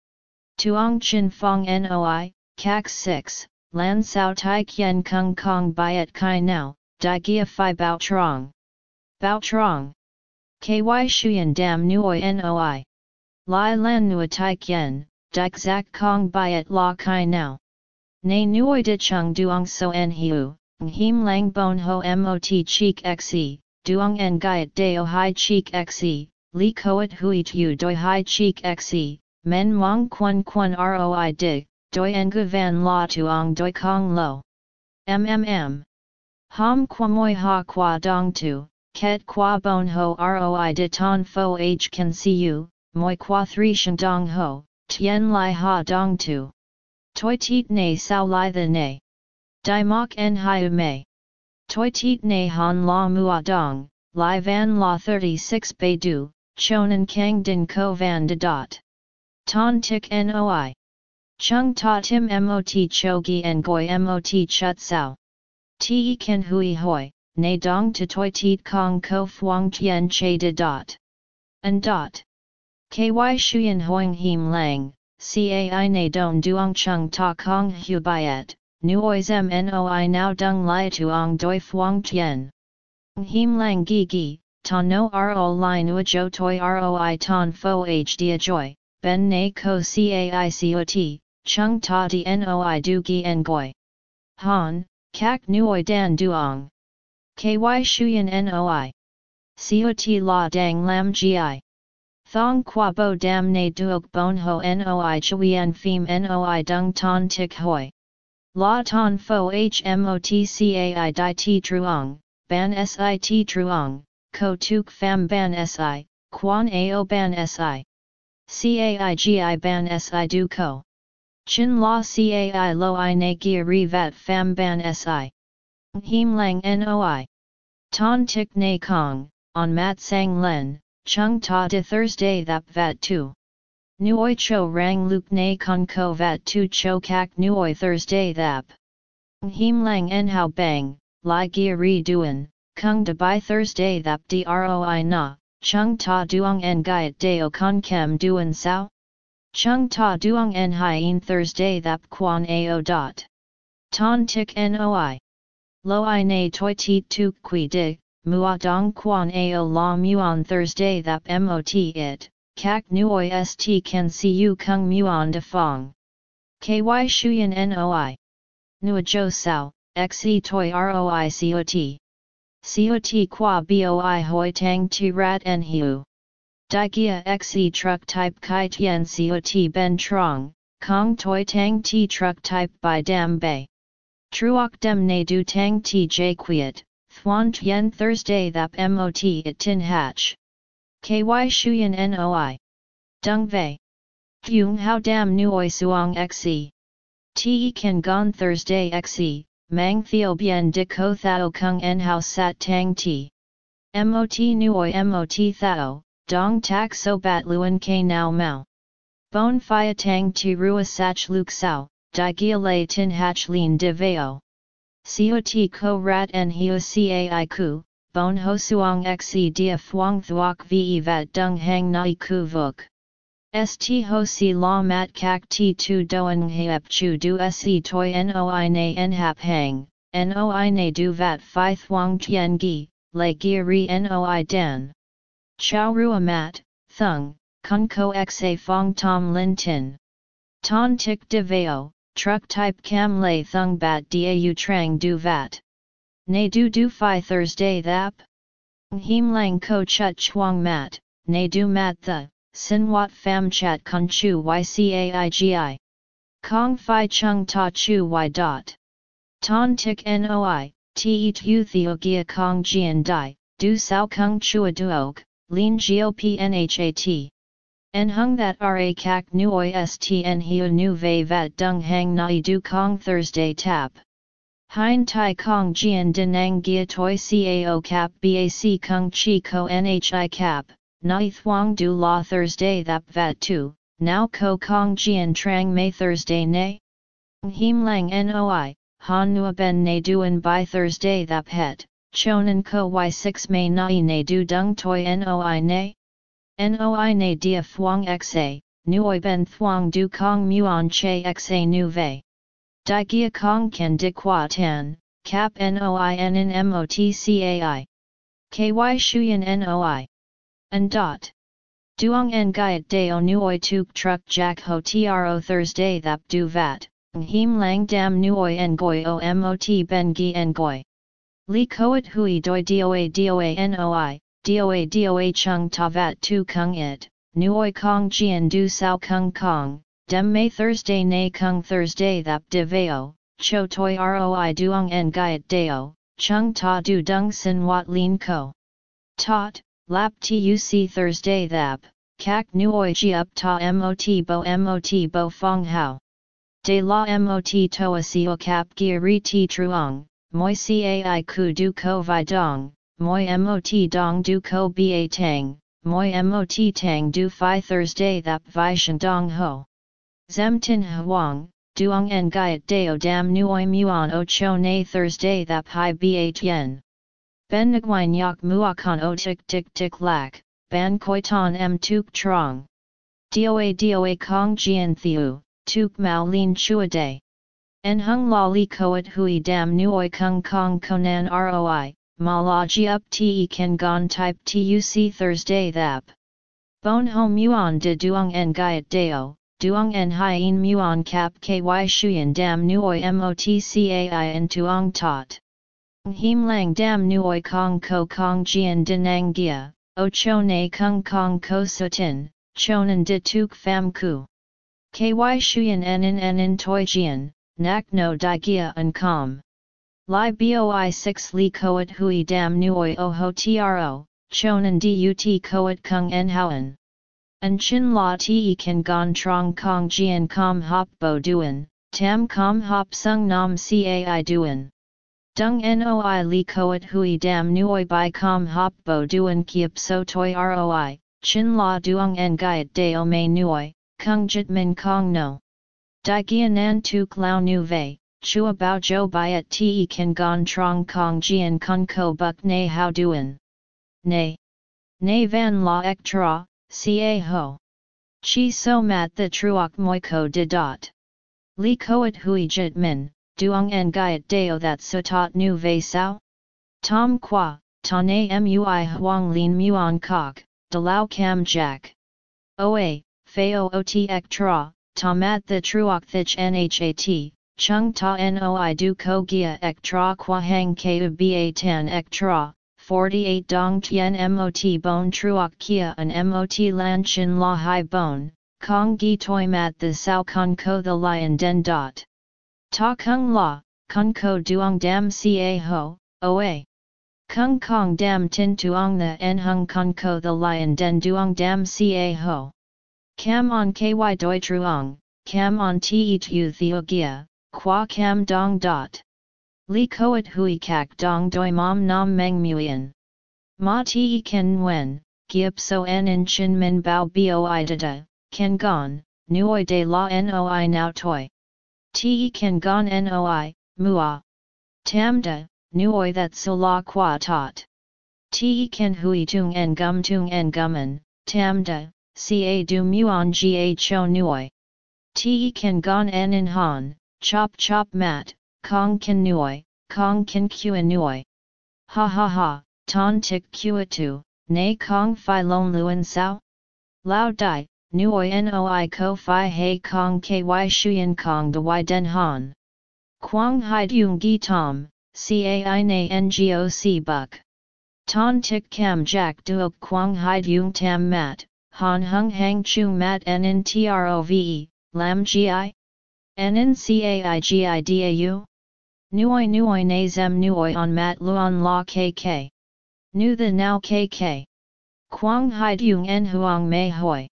Tuong Chin Fong Noi, Kak 6, Lan Sao Tai Kien Kung Kong Biat Kai Now, Di Gia Phi Bao Trong. Bao Trong. KY Shuyan Dam Nuoi Noi. Lai Lan Nua Tai Kien, Dik Zak Kong Biat La Kai Now. Nay Nuoi De Chung Duong So En Hiu, Him Lang Bon Ho Mot Cheek Xe, Duong En Gaiet Deo Hai Cheek Xe, Li Koet Huit Yu Doi Hai Cheek Xe, Men Wang Quan Quan Roi Dig, Doi Ngu Van La Tuong Doi Kong Lo. MMM. Ham Quamoy Ha Qua Dong Tu, Ket Qua Bon Ho Roi De Ton Fo H Can See You, Moi Qua Three Shan Dong Ho, Tien Lai Ha Dong Tu. Toi Tiet Ne Sao Lai The Ne. Dai Mok En Hai Mei. Toi Tiet Ne Han La Mua Dong, Lai Van La 36 Bei Du, Chonan Kang Din Ko Van De Dot. Ton tik noi. Chung ta tim mot chogi en goi mot chut sao. Ti ken hui hoi, ne dong to toi tit kong ko fuang tien che de dot. And dot. Ky shuyen hoing him lang, cai ne don duong chung ta kong hu byet, nuoi zem noi now dung lai tuong doi fuang tien. Him lang gi gi, ta no ro lai nua jo toi roi ton fo h dia joy, ben na ko caicot, chung ta di noi du gi ngoi. Han, kak nuoi dan duong. Ky shuyen noi. Cot la dang lam gi. Thong qua bo dam ne duok bon ho noi chuyen phim noi dung ton tik hoi. La ton fo hmotcai di ti truong, ban sit truong, ko tuk fam ban si, quan ao ban si. Caigi ban si du ko. Chin la cai lo i na gia ri vat fam ban si. Him lang noi. Ton tik na kong, on mat sang len, chung ta de Thursday thap vat tu. Nuoi cho rang luk na con ko vat tu cho kak nuoi Thursday thap. Him lang en hao bang, li gia ri duan, kung de by Thursday thap droi na, chung ta duong en gaiet deo con kem duan sao? Chung ta duong en hien Thursday thap quan ao dot. Ton tik noi. Lo i na toi ti tu qui di, mua dong quan ao la muon Thursday thap mot it, kak nuoi st can see you kung muon de fong. Ky shuyen noi. Nua jo sao, xe toi roi cot. Cot qua boi hoi tang ti rat en hiu. Digia xe truck type kai tien cot ben trong, kong toi tang ti truck type by dam bay. Truok dem ne du tang ti j quiet, thuan tien Thursday thap mot it tin hatch. Ky shuyen noi. Dung vei. Huang hao dam nuoi suong xe. Te kan gon Thursday xe, mang theo bien de ko thao kung en hao sat tang ti. Mot nuoi mot thao, dong tak so bat luen ke nao mao. Bon fia tang ti rua sach luk sao, di gia lei tin hach lin de veo. Cot ko rat en hio cai ku, bon ho suong xe dia fuang thuok ve vat dung hang nai ku vuk. St ho si la mat kak ti tu doan heap chu du se toi noi na en hap hang, noi na du vat fi thuang tien gi, le gi ri noi dan. Chow rua mat, thung, kun ko xa fong tom lin tin. Ton tik de veo, truck type cam lay thung bat dau trang du vat. Ne du du fi Thursday thap? Him lang ko chut chuang mat, ne du mat the, Sin Wat fam Chat Kun Chu YCAIGI. Kong Phi Chung Ta Chu Y. Dot. Ton Tik Noi, Te Tu Theo Gia Kong Jian Dai, Du Sao Kung Chua Duok, Lin Gio Pnhat. En hung that ra kak nuoi stn hiu nu vei vat dung hang nai du kong Thursday tap. Hein tai kong jian denang gia toi cao cap bac kung chi ko nhi cap, Nai Thuong Du La Thursday Thap Vat Tu, Now Ko Kong Jian Trang May Thursday Ne? Him Lang Noi, Han Nua Ben Ne Duan By Thursday Thap Het, Chonan Ko Y6 May Nai Ne Du Dung Toi Noi Ne? Noi Ne Dia Thuong Xa, Nuoi Ben Thuong Du Kong Muon Che Xa Nu Ve. Di Gia Kong Ken Di Qua Tan, Cap Noi N in MOTCAI. KY Shuyan Noi. And dot. Duong en gaiet deo nuoi tuk truck jack ho tro Thursday thap du vat, him lang dam nuoi en goi o mot ben gi en goi. Li koet hui doi doa doa noi, doa doa chung ta vat tu kung it, nuoi kong jian du sao kung kong, dem may Thursday nay kung Thursday thap de veo, cho toi roi duong en gaiet deo, chung ta du dung sin wat lin ko. Tot, Lap tuc Thursday thap, kak nuoi ji up ta mot bo mot bo fong hao. De la mot toa sio kap gia ri ti truong, moi cai ku du ko vi dong, moi mot dong du ko ba tang, moi mot tang du fi Thursday thap vi shan dong ho. Zem tin huang, duong en gaiet deo dam nuoi muon o cho na Thursday thap hai ba tien. Ben nguyen yak muakan o tik tik tik lak, ban koi ton m tuk trong. Doa doa kong jian thiu, tuk mao lin chua day. En hung la li koat hui dam nuoi kung kong konan roi, ma la ji up te kan gon type tuc Thursday thap. Bon home muon de duong en gaiet deo, duong en hien muon cap ky shuyen dam nuoi motcai en tuong tot. Him lang dam nuoi kong ko kong jian denang gia, o cho ne kung kong ko sutin, chonan de tuk fam ku. Ky shuyan enin enin toi jian, nak no di gia an com. Li boi 6 li koat hui dam nuoi o ho tro, chonan dut koat kung en houen. An chin la te kan gon trong kong jian com hop bo duan, tam com hop sung nam cai duan. Dung noi li koat hui dam nuoi bai com hop bo duan kiep so toi roi, chin la duong en gaiet deo mei nuoi, kung jit min kong no. Di gia nan tuk lao nu vei, chua bao jo byet te kan gon trong kong jian kun ko buk ne how duan. Ne. Ne van la ek tra, ca ho. Chi so mat the truok moi ko de dot. Li koat hui jit min, duong en gaiet deo that sutot nu ve sao? Tom qua, ta na mui huang lin muon kok, de lao cam jack. Oa, feo ot ek tra, ta mat the truok thich nhat, chung ta noi du ko gia ek tra qua hang ku ba tan ek tra, 48 dong tien mot bon truok kia an mot lan chin la hai bon, kong gi toi mat the sao con ko the lion den dot. Ta kung la, kung ko duong dam ca ho, oa. Kung kong dam tin tuong the en hung kung ko the lion den duong dam ca ho. Cam on ky doi truong, cam on te tu theo gia, qua cam dong dot. Li koat hui kak dong doi mom nam meng muyen. Ma ti ken wen, giep so en in chin min bao boi dada, ken gon, nuoi de la noi now toi. Ti ken gon noi, mua. Tam da, nuoi that so la qua tot. Ti ken hui tung en gum tung en gummen, tam da, ca du muon ga cho nuoi. Ti ken gon en in han, chop chop mat, kong ken nuoi, kong ken kua nuoi. Ha ha ha, ton tik kua tu, nay kong fi lon luen sao? Lao dai, nuoi noi ko fi hei kong ky shuyen kong the y den han. Quang hai dung gi tom, cai na ngoc buck. Ton tik cam jack duok quang hai dung tam mat, han hung hang chung mat en trove, lam gi? Nen cai gi dau? Nuoi nuoi na zem nuoi on mat luon la kk. Nu the now kk. Quang hai dung en huang mei hoi.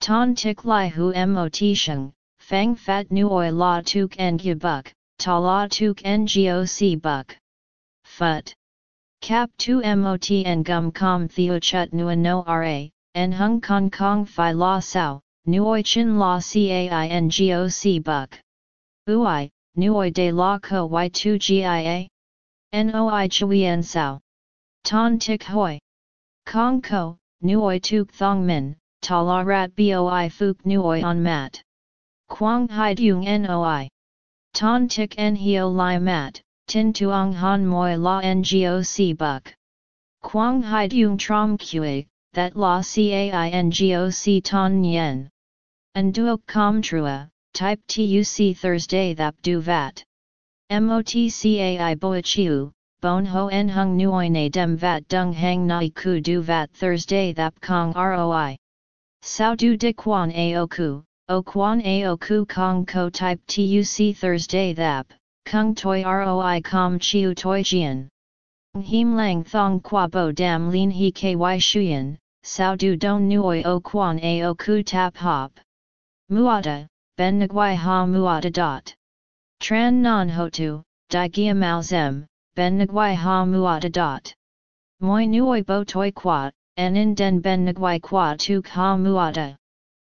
Ton tik lai hu mot sheng, fang fat nuoi la tuk en buk, ta la tuk ngoc buk. Phut. Cap tu mot en gum com theo chut nua no ra, en hung kong kong fi la sao, nuoi chin la cai ngoc buk. Ui, nuoi de la ko y2 gia? Noi chui en sao. Ton tik hoi. Kong ko, nuoi tuk thong min, ta la rat boi fuk nuoi on mat. Quang hai dung noi. Ton tik en hio lai mat, tin tuong han moi la ngoc buk. Quang hai dung trom kue, that la cai ngoc ton yen. And duok com trua, type tuc Thursday thap du vat. MOTCAI boachiu, bon ho en hung nuoi na dem vat dung hang nai ku du vat Thursday thap kong roi. Sao du de quan ao ku, o quan ao ku kong ko type tuc Thursday thap, kung toi roi com chiu toi jian. Him lang thong qua bo dam lin he ky shuyen, sao du don nuoi o quan ao ku tap hop. Muada, ben nguai ha muada dot. Tran non hotu, di gia mao zem, ben nguai ha muada dot. Moi nuoi bo toi qua, en in den ben nguai qua tuk ha muada.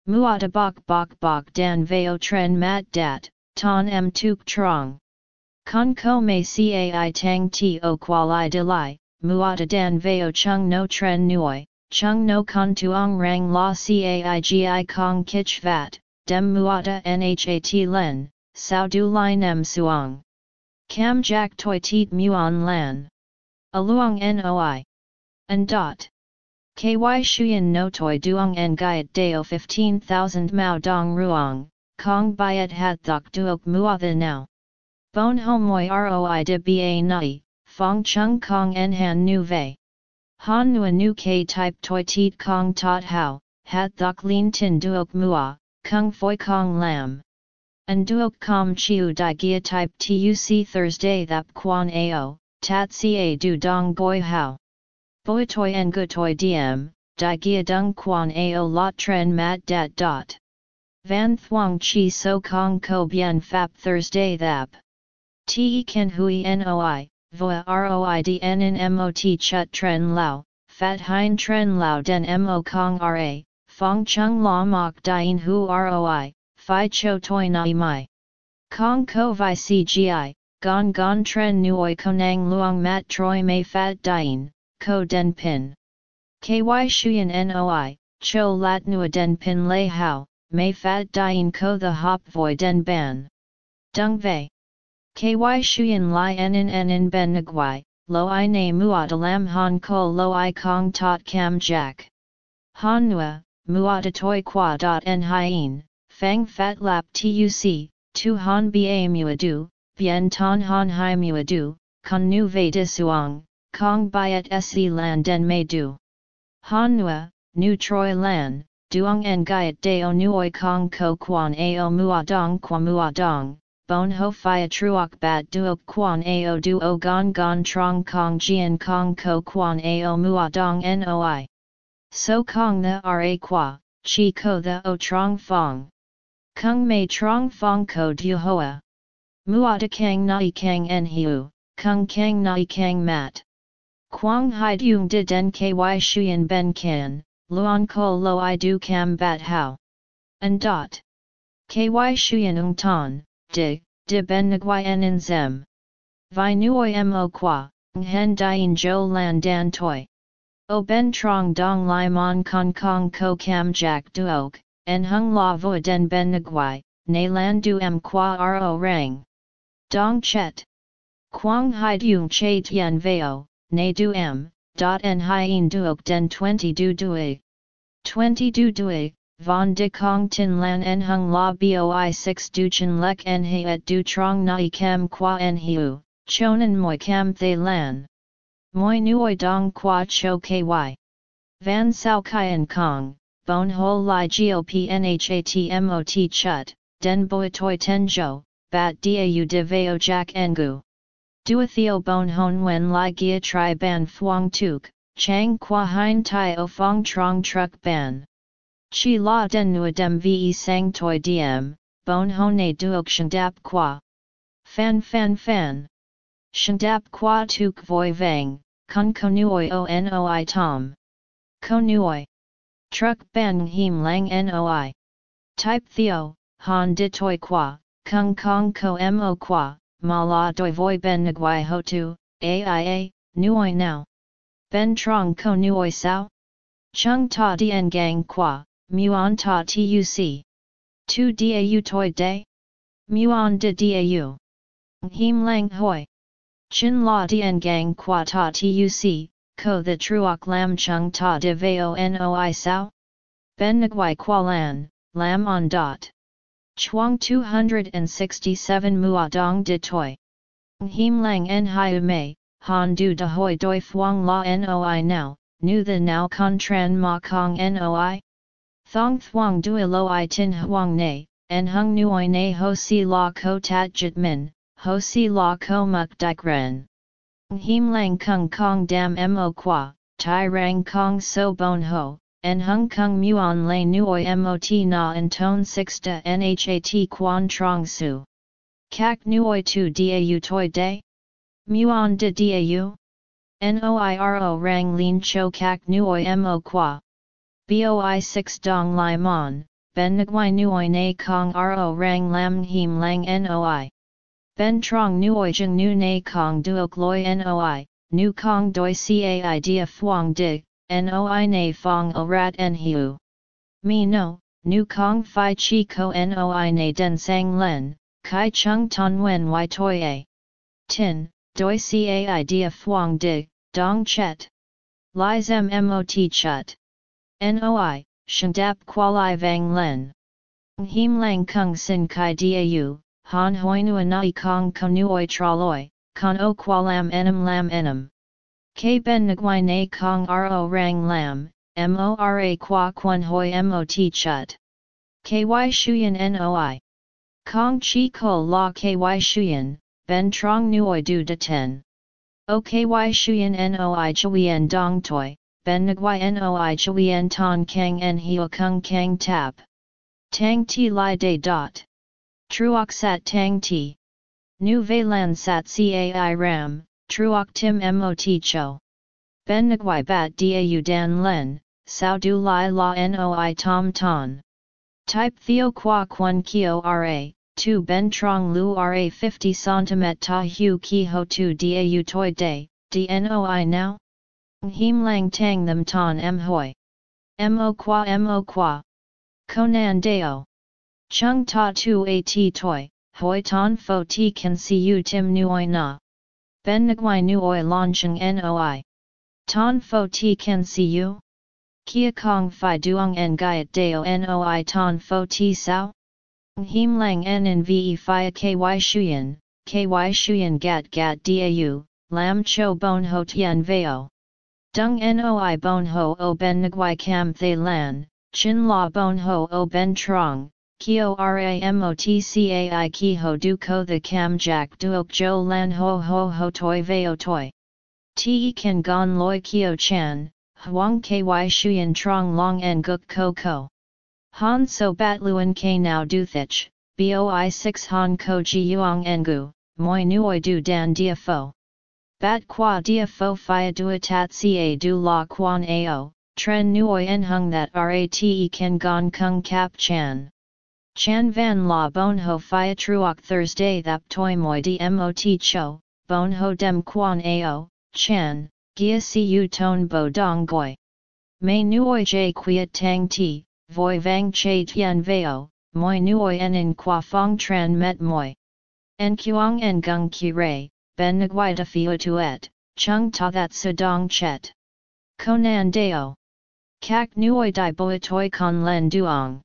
Muada bok bok bok dan veo tren mat dat, ton em tuk trong. Con ko me cai tang ti o quali de lai, muada dan veo chung no tren nuoi, chung no con tuong rang la cai gi kong kich vat, dem muata nhat len, sao du line em suong. Cam jack toi teet muon lan. Aluang noi. And dot. Ky shuyen no toi duong en gaiet deo 15,000 mao dong ruong, kong byet hat thok duok muatha now. Bon homoi roi de ba nai, fong chung kong en han nu vei. Han nua nu k type toi teet kong tot hao, hat thok lin tin duok mua, Kung Foi Kong Lam. And Duok Com Chiu Di Gia Type TUC Thursday Thap Quan Ao, Tat Ca Du Dong Goi Hao. Boi Toi En Gu Toi Diem, Di Gia Dung Quan Ao Lot Tren Mat Dat Dot. Van Thuong Chi So Kong Ko Bien Fap Thursday Thap. Te Ken Hui Noi, Voa Roid N in Mot Chut Tren Lao, Fat Hein Tren Lao Den Mo Kong Ra, Fong chung la mok dien hu roi, fi cho toi nai mai. Kong ko vi cgi, gon gon tren nuoi konang luong mat troi mei fat dien, ko den pin. Ky shuyen noi, cho lat nua den pin lay hao, may fat dien ko the hop voi den ban. Dung vei. Ky shuyen li en en en ben nguai, lo i na muat lam han ko lo i kong tot cam jack. Han nua, muat toi qua dot en hien, fang fat lap tuc, tu han ba muadu, bien ton han hai muadu, con nu ve disuang, kong byet se lan den me du. Han nua, nu troi lan, duong en gaiet deo nuoi kong ko quan ao muadong qua muadong, bon ho phia truok bat duok quan ao duo gon gon trong kong jian kong ko quan ao mua dong noi. So kong the ra qua, chi ko the o trong fong. Kung mei trong fong ko du hoa. Mua de kang nai kang en hiu, kung kang nai kang mat. Quang hai dung de den ky shuyen ben kan, luon ko lo i du cam bat hao. And dot. Ky shuyen ung ton de, de ben nguai en zem. Vi nuoi mo qua, nghen dien jo lan dan toi. O ben trong dong lai mon kong kong ko cam jack duok, en hung la vo den ben nguai, ne lan du em qua ro rang. Dong chet. Quang hai dung che tien veo, ne du em, dot en hien duok den 20 du dui. 20 du dui, Von de Kong Tin Lan En Hung La Boi 6 Du Chen Lek En He Et Du Trong Nai Cam Qua En Hiu, Chonan Moi Cam Thay Lan. Moi Nuoi Dong Qua Cho Ky. Van Sao Kai En Kong, Bon Ho Lai Gop Nhatmot Chut, Den Boi Toi Ten Jo, Bat Dau De Veo Jack Engu. Duatheo Bon Hon Wen Lai Gia Tri Ban Phuong Tuk, Chang Qua Hein Tai O Fong Trong Truck Ban. Chi la den nua dem ve sang toi diem, bon hone duok shandap qua. Fan fan fan. Shandap qua tuk voi vang, kun konuoi o noi tom. Konuoi. Truck ban him lang noi. Type theo, han de toi qua, kung kong ko mo qua, ma la doi voi ben nguai ho tu, aia, nuoi now. Ben trong ko nuoi sao? Chung ta dien gang qua, Muon ta tuc. Tu dau toi day? Muon de dau. Him lang hoi. Chin la dien gang qua ta tuc, ko the truok lam chung ta de veo noi sao? Ben nguai qua lan, lam on dot. Chuang 267 mua dong de toi. Him lang en hiu mei, han du de hoi doi fuang la noi now, nu the now con tran ma kong noi? Thong thuang dui lo i tin huang ne, en hung nuoi ne ho si la ko tat jit min, ho si la ko muk dik ren. Him lang kung kong dam mo qua, tai rang kong so bon ho, en hung kung muon le nuoi mot na en ton 6 da nhat quan trong su. Kak nuoi tu dau toi day? Muon de dau? Noiro rang lin cho kak nuoi mo qua. Boi 6 dong lai mon, ben nguai nuoi na kong ro rang lam him lang noi. Ben trong nuoi jeng nu na kong duok loi noi, nu kong doi cai dia phuong dig, noi na fong o rat en hiu. Mi no, nu kong fi chi ko noi na den sang len, kai chung ton wen y toi a. Tin, doi cai dia phuong dig, dong chet. Li zem mot chut. Noi, Shandap Kualai Vang Len. Him Lang Kung Sin Kai Dau, Han Hoinu Anai Kong Konuoi Traloi, Kon O Kualam Enam Lam Enam. K Ben Nguai Na Kong Ro Rang Lam, Mora Qua Quan Hoi Mot Chut. KY Shuyan Noi. Kong Chi Ko La KY Shuyan, Ben Trong Nuoi Du De Ten. O KY Shuyan Noi Chuyen Dong Toi, ben nguai noi chuyen ton kang en hio kung kang tap. Tang ti li de dot. Truoc sat tang ti. Nu vei lan sat cai ram, truoc tim mot cho. Ben nguai bat dau dan len, sao du lai la noi tom ton. Type theo qua quan kio ra, tu ben trong lu ra 50 cm ta hu ki ho tu dau toi day, dnoi now? Him lang tang them ton em hoi. mo qua mo qua. Conan deo. Chung ta tu at toi, hoi ton fo ti can see you tim nuoi na. Ben nguai nuoi launching noi. Ton fo ti can see you? Kia kong fi duong en gaiet deo noi ton fo ti sao? Him lang en ve fi ky shuyen, ky shuyen gat gat dau, lam cho bon ho tien veo. Dung noi bon ho o ben nguai cam thay lan, chin la bon ho o ben trong, kio ramotcai ki ho du ko the cam jack duok jo lan ho ho ho toi veo toi. Te kan gon loi kio chan, huang ky shuyen trong long en guk ko ko. Han so bat luen k now du thich, boi 6 han ko ji yuang engu, moi nuoi du dan dia fo. Bat qua dia fo fia dua tat ca du la quan ao, tren nuoi en hung that rate kan gon kung kap chan. Chan van la bon ho fia truok Thursday thap toi moi dmot cho, bon ho dem quan ao, Chan, Gia Siu Ton Bo Dong Goi. May Nuoi J Quiet Tang Ti, Voi Vang Che Tian Veo, Moi Nuoi En In Qua Fong Tran Met Moi. En Kuang En Gung Ki Ray, Ben Nguai Da Fio Tuet, Chung Ta That Dong Chet. Conan Deo. Kak Nuoi Dai Boi Toi Con Len Duong.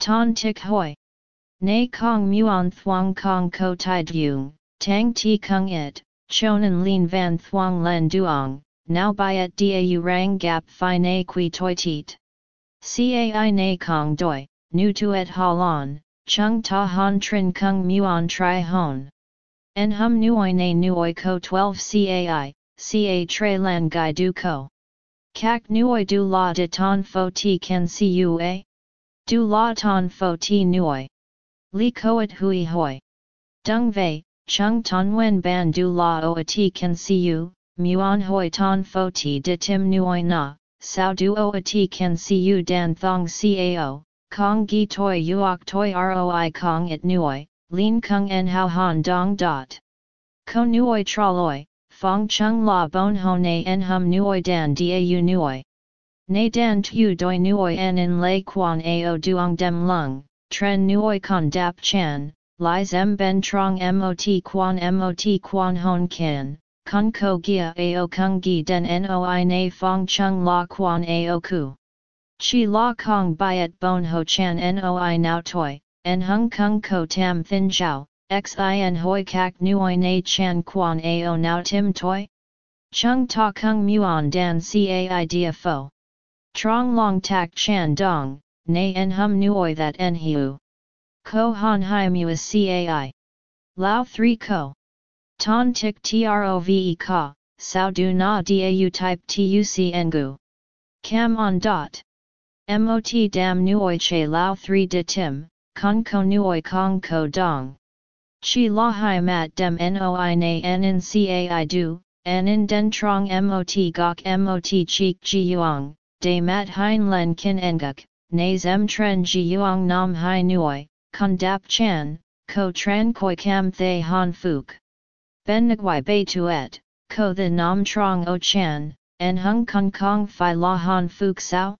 Ton Tik Hoi. Nay Kong Muon Thuong Kong Ko Tai Dung, Tang Ti Kung It, Chonan lin van thuong len duong, now byet dau rang gap fi na qui toi tit. Cai na kong doi, nu tuet halon, chung ta han trin kung muon tri hon. En hum nuoi na nuoi ko 12 cai, ca tre lan gai du ko. Kak nuoi du la de ton fo ti can cua? Du la ton fo ti nuoi. Li koet hui hoi. Dung vei, Chung ton wen ban du la o a ti see you, muon hoi ton fo ti de tim nuoi na, sao du o a ti see you dan thong cao, kong gi toi uok toi roi kong it nuoi, lin kung en hao han dong dot. Ko nuoi traloi, fong chung la bon ho ne en hum nuoi dan dau nuoi. Ne dan tu doi nuoi en in lei quan ao duong dem lung, tren nuoi con dap chan, Lai zem ben trong mot quan mot quan hon kin, kun ko gia ao kung gi den noi na fong chung la quan ao ku. Chi la kong byet bon ho chan noi now toi, en hung kung ko tam thin jiao, xin hoi kak nuoi na chan quan ao now tim toi? Chung ta kung muon dan cai dia. Trong long tak chan dong, na en hum nuoi that en hiu. Ko han hai muas cai. Lao 3 ko. Ton tik trove ka, sao du na dau type tuc engu. Cam on dot. Mot dam nuoi che lao 3 de tim, con ko nuoi kong ko dong. Chi la hai mat dem noi na en in cai du, en in den trong mot gok mot cheek ji yuang, de mat hein len kin enguk, na zem tren ji yuang nam hai nuoi, kun dap chan, ko tran koi kam thay han fuk. Ben nguai bei tuet, ko the nam trong o chan, en hung kun kong fi la han fuk sao?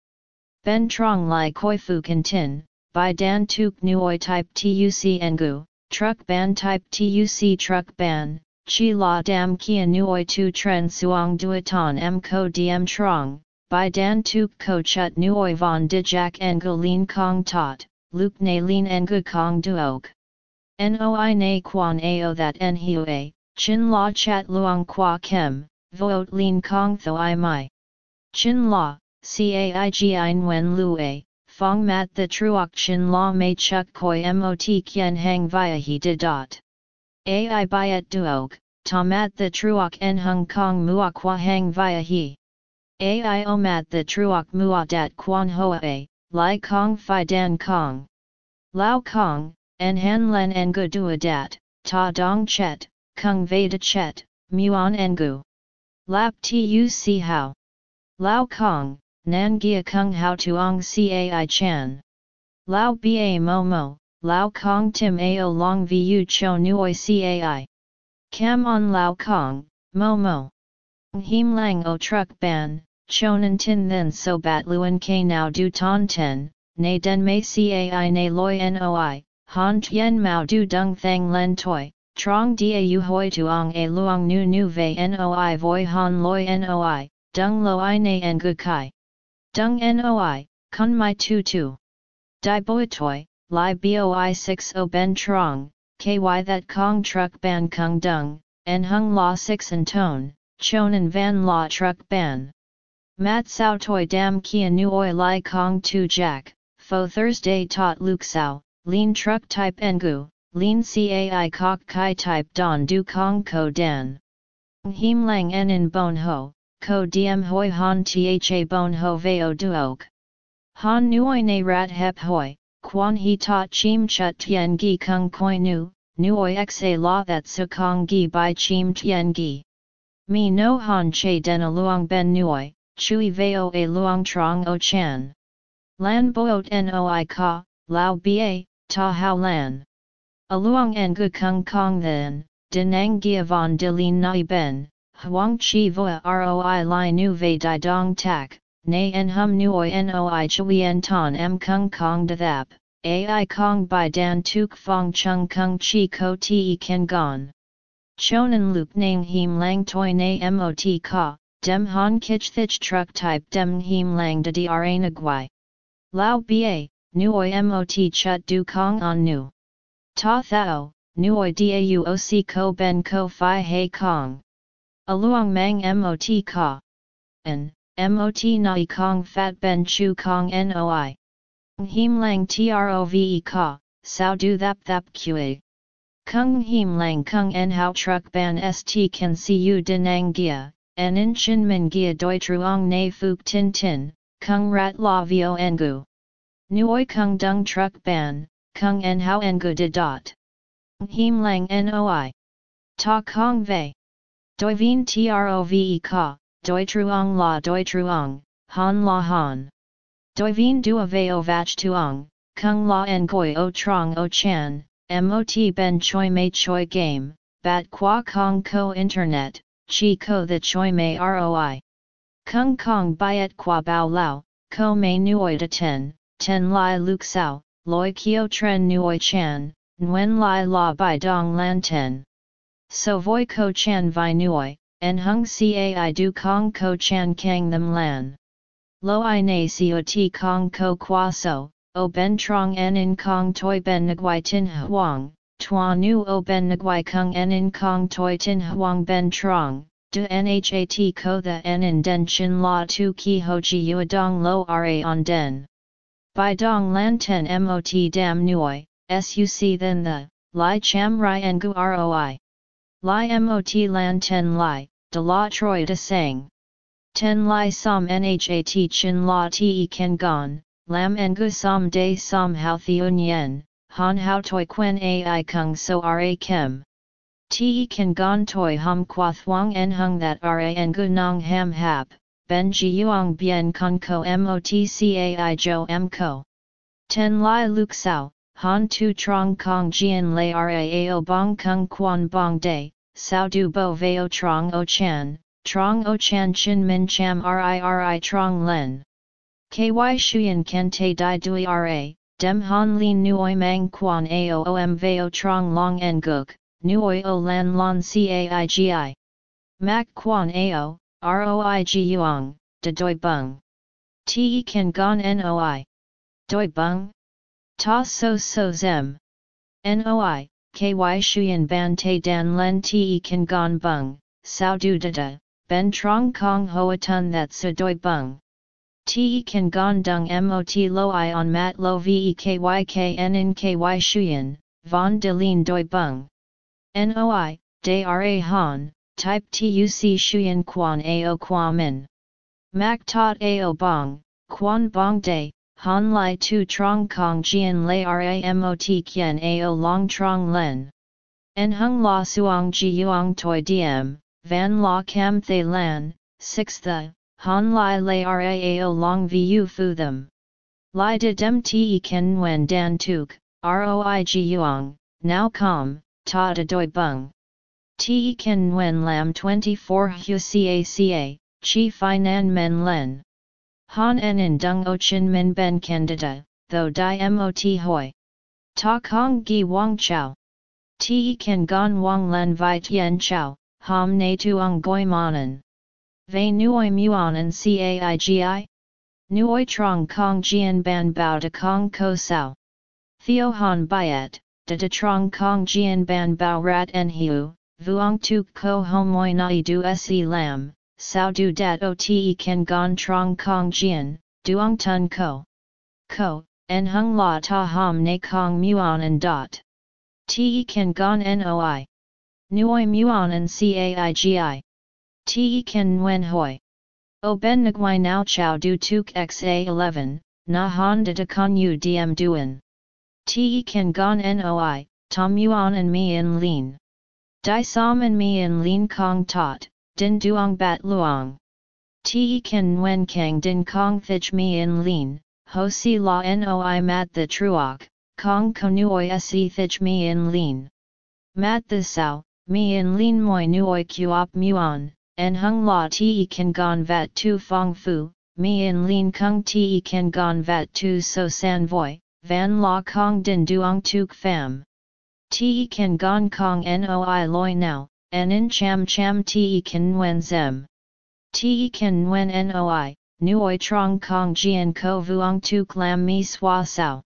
Ben trong lai koi fuk fukin tin, by dan tuk nuoi type tuc engu, truck ban type tuc truck ban, chi la dam kia nuoi tu tren suang duetan m ko diem trong, by dan tuk ko chut nuoi von dijak engu lin kong tot, Luke na lin ngu kong duok. Noi na quan ao that en hue, chin la chat luang qua kem, voot lin kong tho i mai. Chin la, caig ein wen lue, fong mat the truok chin la mei chuk koi mot kien hang via he de dot. Ai byet duok, ta mat the truok en hung kong muak qua hang via he. Ai o mat the truok mua dat quan hoa a, Lai Kong Phi Dan Kong. Lao Kong, En Han Len Ngu Dua Dat, Ta Dong Chet, Kung Veda Chet, Muon Ngu. Lap Tu Si How. Lao Kong, Nan Gia Kung How Tuong Cai Chan. Lao Ba Mo Mo, Lao Kong Tim Ao Long Vu Cho Nuoi Cai. Cam on Lao Kong, Mo Mo. Him Lang O Truck Ban, chonan tin then so bat luan k now du ton ten, na den mei cai na loi noi, han tien mao du dung thang len toi, trong da u hoi tuong a luong nu nu ve noi voi han loi noi, dung lo i na en gu kai. Dung noi, kun mai tu tu. Dai boi toi, li boi 6 o ben trong, ky that kong truck ban kung dung, en hung la 6 and tone, chonan van la truck ban. Mat sao toi dam kia nu oi li kong tu jack, fo Thursday tot Luke sao, lean truck type engu, lean cai kok kai type don du kong ko dan. Him lang en in bon ho, ko diem hoi han tha bon ho veo duok. Han nuoi ne rat hep hoi, quan he ta chim chut tien gi kung koi nu, nuoi xa la that su kong gi by chim tien gi. Mi no han che den a luong ben nuoi, chui veo a luong trong o chan. Lan boot noi ka, lao ba, ta hao lan. A luong en gu kung kong then, denang gia von de lin nai ben, huang chi voa roi li nu ve di dong tak, nay en hum nuoi noi chui en ton em kung kong de thap, ai kong by dan tuk fong chung kung chi ko te ken gon. Chonan lup nang him lang toi na mot ka, dem han kich thich truck type dem him lang de dra nagwai. Lao ba, nuoi mot chut du kong on nu. Ta thao, nuoi dauoc ko ben ko fi hei kong. Aluang mang mot ka. An, mot nai kong fat ben chu kong noi. Him lang trove ka, sao du thap thap qa. Kung him lang kung en hao truck ban st can see you denang gia, en in chin min gia doi truong na fuk tin tin, kung rat la vio engu. Nuoi kung dung truck ban, kung en hao engu de dot. Him lang noi. Ta kong vei. Doi vien trove ka, doi truong la doi truong, han la han. Doi vien dua veo vach tuong, kung la en goi o trong o chan, mot ben choi mei choi game, bat qua kong ko internet, chi ko the choi mei roi. Kung kong byet qua bao lao, ko mei nuoi de ten, ten lai luk sao, loi kio tren nuoi chan, Nguyen Lai La Bai Dong Lan Ten. So Voi Ko Chan Vi Nuoi, En Hung Cai Du Kong Ko Chan Kang Them Lan. Lo I Na Ciot Kong Ko Kwa So, O Ben Trong En In Kong Toi Ben Nguai Tin Huang, Tua Nu O Ben Nguai Kung En In Kong Toi Tin Huang Ben Trong. De Nhat ko the en in den chin la tu ki ho chi yu dong lo ra on den. By dong lan ten mot dam nuoi, suc then the, Lai Cham Rai Ngu Roi. Lai Mot Lan Ten Lai, De La Troi De Sang. Ten Lai Som Nhat Chin La Te Ken Gon, Lam Ngu Som De Som Hao Theun Yen, Han Hao Toi Quen Ai Kung So Ra Kem. Te Ken Gon Toi Hum Qua Thuong En Hung That Ra Ngu Nong Ham Hap, Ben Ji Yuang Bien Con Ko Mot Cai Jo M Ko. Ten Lai Luk Sao, Han tu trong kong jian lei raao bong kung quan bong day, sao du bo veo trong o chan, trong o chan chin min cham riri trong len. Ky shuyen ken te di dui ra, dem han lin nuoi mang quan ao om veo trong long en guk, nuoi o lan lon caigi. Mac quan ao, roi yuang, de doi bung. Te ken gon noi. Doi bung? Ta so so zem. Noi, ky shuyen ban te dan len te kan gon bung, sao du da da, ben trong kong hoa tun that su doi bung. Te kan gon dung mot lo i on mat lo ve vekyk in ky shuyen, von de lin doi bung. Noi, de ra han, type tuc shuyen quan ao qua min. Mac tot ao bong, quan bong day, Han Lai Tu Trong Kong Jian Lai Ramot Kien Ao Long Trong Len. En Hung La Suong Ji Yuang Toi Diem, Van La Cam Thay Lan, 6 The, Han Lai Lai Raao Long Vu Fu Them. Lai De Dem Te Ken Nguyen Dan Tuk, Roi Ji Yuang, Now Com, Ta De Doi Bung. Te Ken Nguyen Lam 24 Hu Caca, chi fi nan men len. Han en in dung o chin min ben candida, though di mot hoi. Ta kong gi wang chao. Ti kan gon wang len vi tien chao, ham ne tuong goi manan. Ve nuoi muonan caigi? Nuoi trong kong jian ban bao de kong ko sao. Theo han byet, de de trong kong jian ban bao rat en hiu, vuong tu ko homoi nai du se lam, sao du dat o te ken gon trong kong jian, duong tun ko. Ko, en hung la ta ham ne kong muon and dot. Te ken gon noi. Nuoi muon and caigi. Te ken wen hoi. O ben nguai nao chao du tuk xa11, na han de con u diem duen. Te ken gon noi, tom yuan and mi in lean. Di som and mi in lean kong tot, din duong bat luong. Te ken wen kang din kong thich mi in lean, ho si la noi mat the truok, kong konuoi se thich mi in lean. Mat the sao, mi in lean moi nuoi kuop muon, en hung la te kan gon vat tu fong fu, mi in lean kung te kan gon vat tu so san voi, van la kong din duong tuk fam. Te kan gon kong noi loi now, en in cham cham te kan wen zem. Te kan wen noi, nuoi trong kong jian ko vuong tu lam mi swa sao.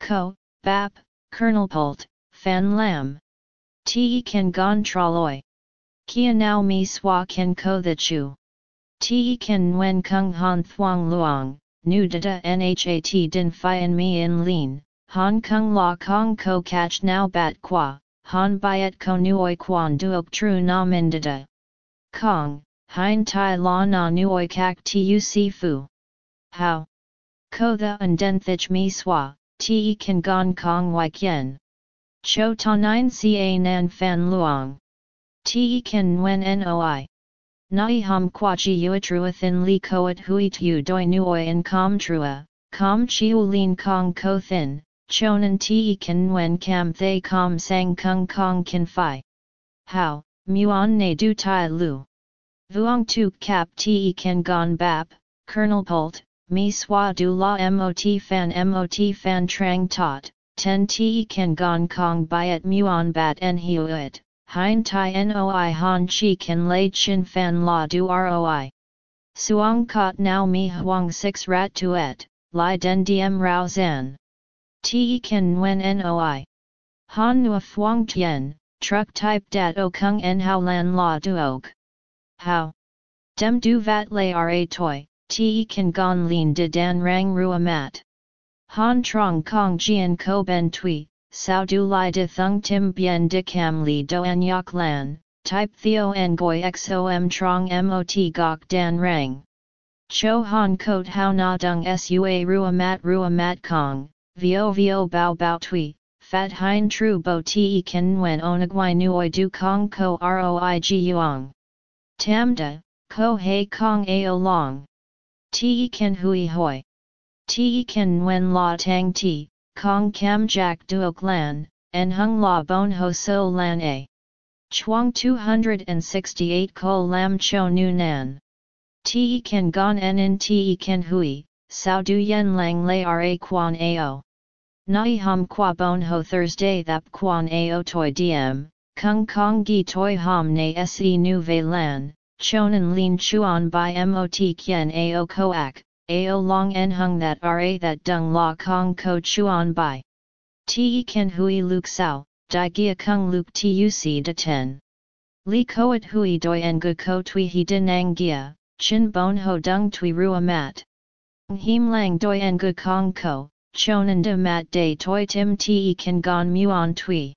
Ko, bap, kernel pult, fan lam. Te kan gon traloi. Kia nao mi swa ken ko the chu. Te ken wen kung han thuang luang, nu dada nhat din fi en mi in lin, han kung la kong ko catch now bat qua, han byet ko nuoi quan duok tru na min dada. Kong, hein tai la na nuoi kak tu si fu. How? Ko the den mi swa, te kan gon kong wai kien. Cho ta nine ca nan fan luang. Te kan nguen noi. Nai hum qua chi trua thin li koat hui tu doi nuoi in com trua, com chiu lin kong ko thin, chonan te kan nguen cam thay com sang kung kong kan fi. How, muon ne du tai lu. Vuong tu cap te kan gon bap, kernel pult, mi swa du la mot fan mot fan trang tot, ten te kan gon kong byet muon bat en hiuit, Hein tai noi han chi kan lay chin fan la du roi. Suong kot now mi huang six rat tuet, li den diem rao zan. Ti kan nguen noi. Han nu fuang tien, truck type dat o kung en hao lan la duog. How? Dem du vat lay ra toi, ti kan gon lin de dan rang rua mat. Han trong kong jian ko ben tui, sao du lai de thung tim bien de cam li do en yak lan, type theo en goi xom trong mot gok dan rang. Cho han kot hao na dung sua rua mat rua mat kong, vo vo bao bao tui, fat hein tru bo te ken nguen onagwai nuoi du kong ko roi ji yuang. Tamda, ko hei kong ao long. Te ken hui hoi. Te ken nguen la tang ti, Kong Kam Jack Duok Lan, and Hung La Bon Ho So Lan A. Chuang 268 Ko Lam Cho Nu Nan. Te Ken Gon En Te Ken Hui, Sao Du Yen Lang Lay Ra Quan Ao. Nai Hum Qua Bon Ho Thursday Thap Quan Ao Toi Diem, Kung Kong Gi Toi Hom Ne Se Nu Ve Lan, Chonan Lin Chuan By Mot Kien Ao Koak, Ao long en hung that ra that dung la kong ko chuan by. Te ken hui luk sao, di gia kung luk tuc de ten. Li koat hui doi en gu ko tui he din ang gia, chin bon ho dung tui rua mat. Him lang doi en gu kong ko, chonan de mat de toi tim te ken gon muon tui.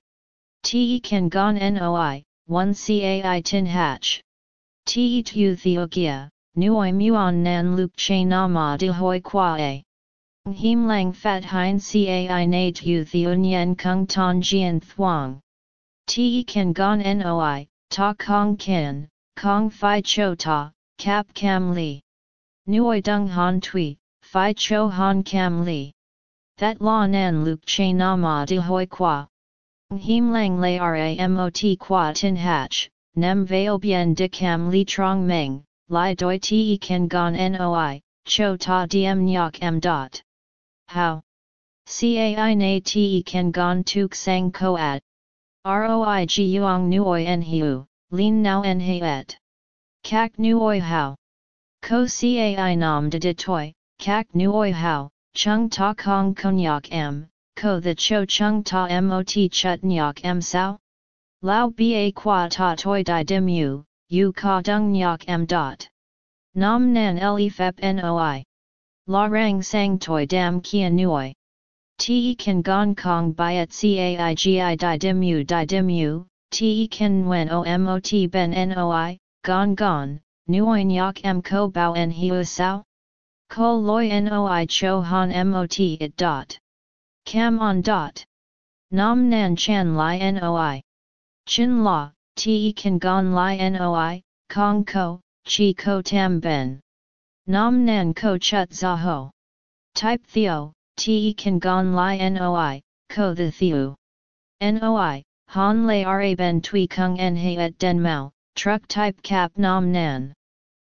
Te ken gon noi, 1 cai tin hatch. Te tu theogia, nuoi muon nan luk che na ma de hoi qua a. Him lang fat hein cai na tu theun yen kung ton jian thuang. Te kan gon noi, ta kong kin, kong fi cho ta, cap cam li. Nuoi dung han tui, fi cho han cam li. That la nan luk che na ma de hoi qua. Him lang lay ra mot qua tin hach, nem veo bien de cam li trong meng, li doi te kan gon noi, cho ta diem nyok m dot. How? Cai na te kan gon tuk sang ko at. Roi ji yuang nuoi en hiu, lin now en et. Kak nuoi how. Ko cai nam de de toi, kak nuoi how, chung ta kong konyak m, ko the cho chung ta mot chut nyok m sao? Lao ba qua ta toi di dim u, u ka dung nyok m dot. Nam nan le noi. La rang sang toi dam kia nuoi. Te kan gong kong byet caigi di dim u di dim u, te kan wen omot ben noi, gon gon, nuoi nyok m ko bao en hiu sao? Ko loi noi cho han mot it dot. Cam on dot. Nam nan chan li noi. Chin la, te kan gon li noi, kong ko, chi ko tam ben. Nam nan ko chut za ho. Type theo, te kan gon li noi, ko the theo. Noi, han lay ra ben tui kung en he et den mao, truck type cap nam nan.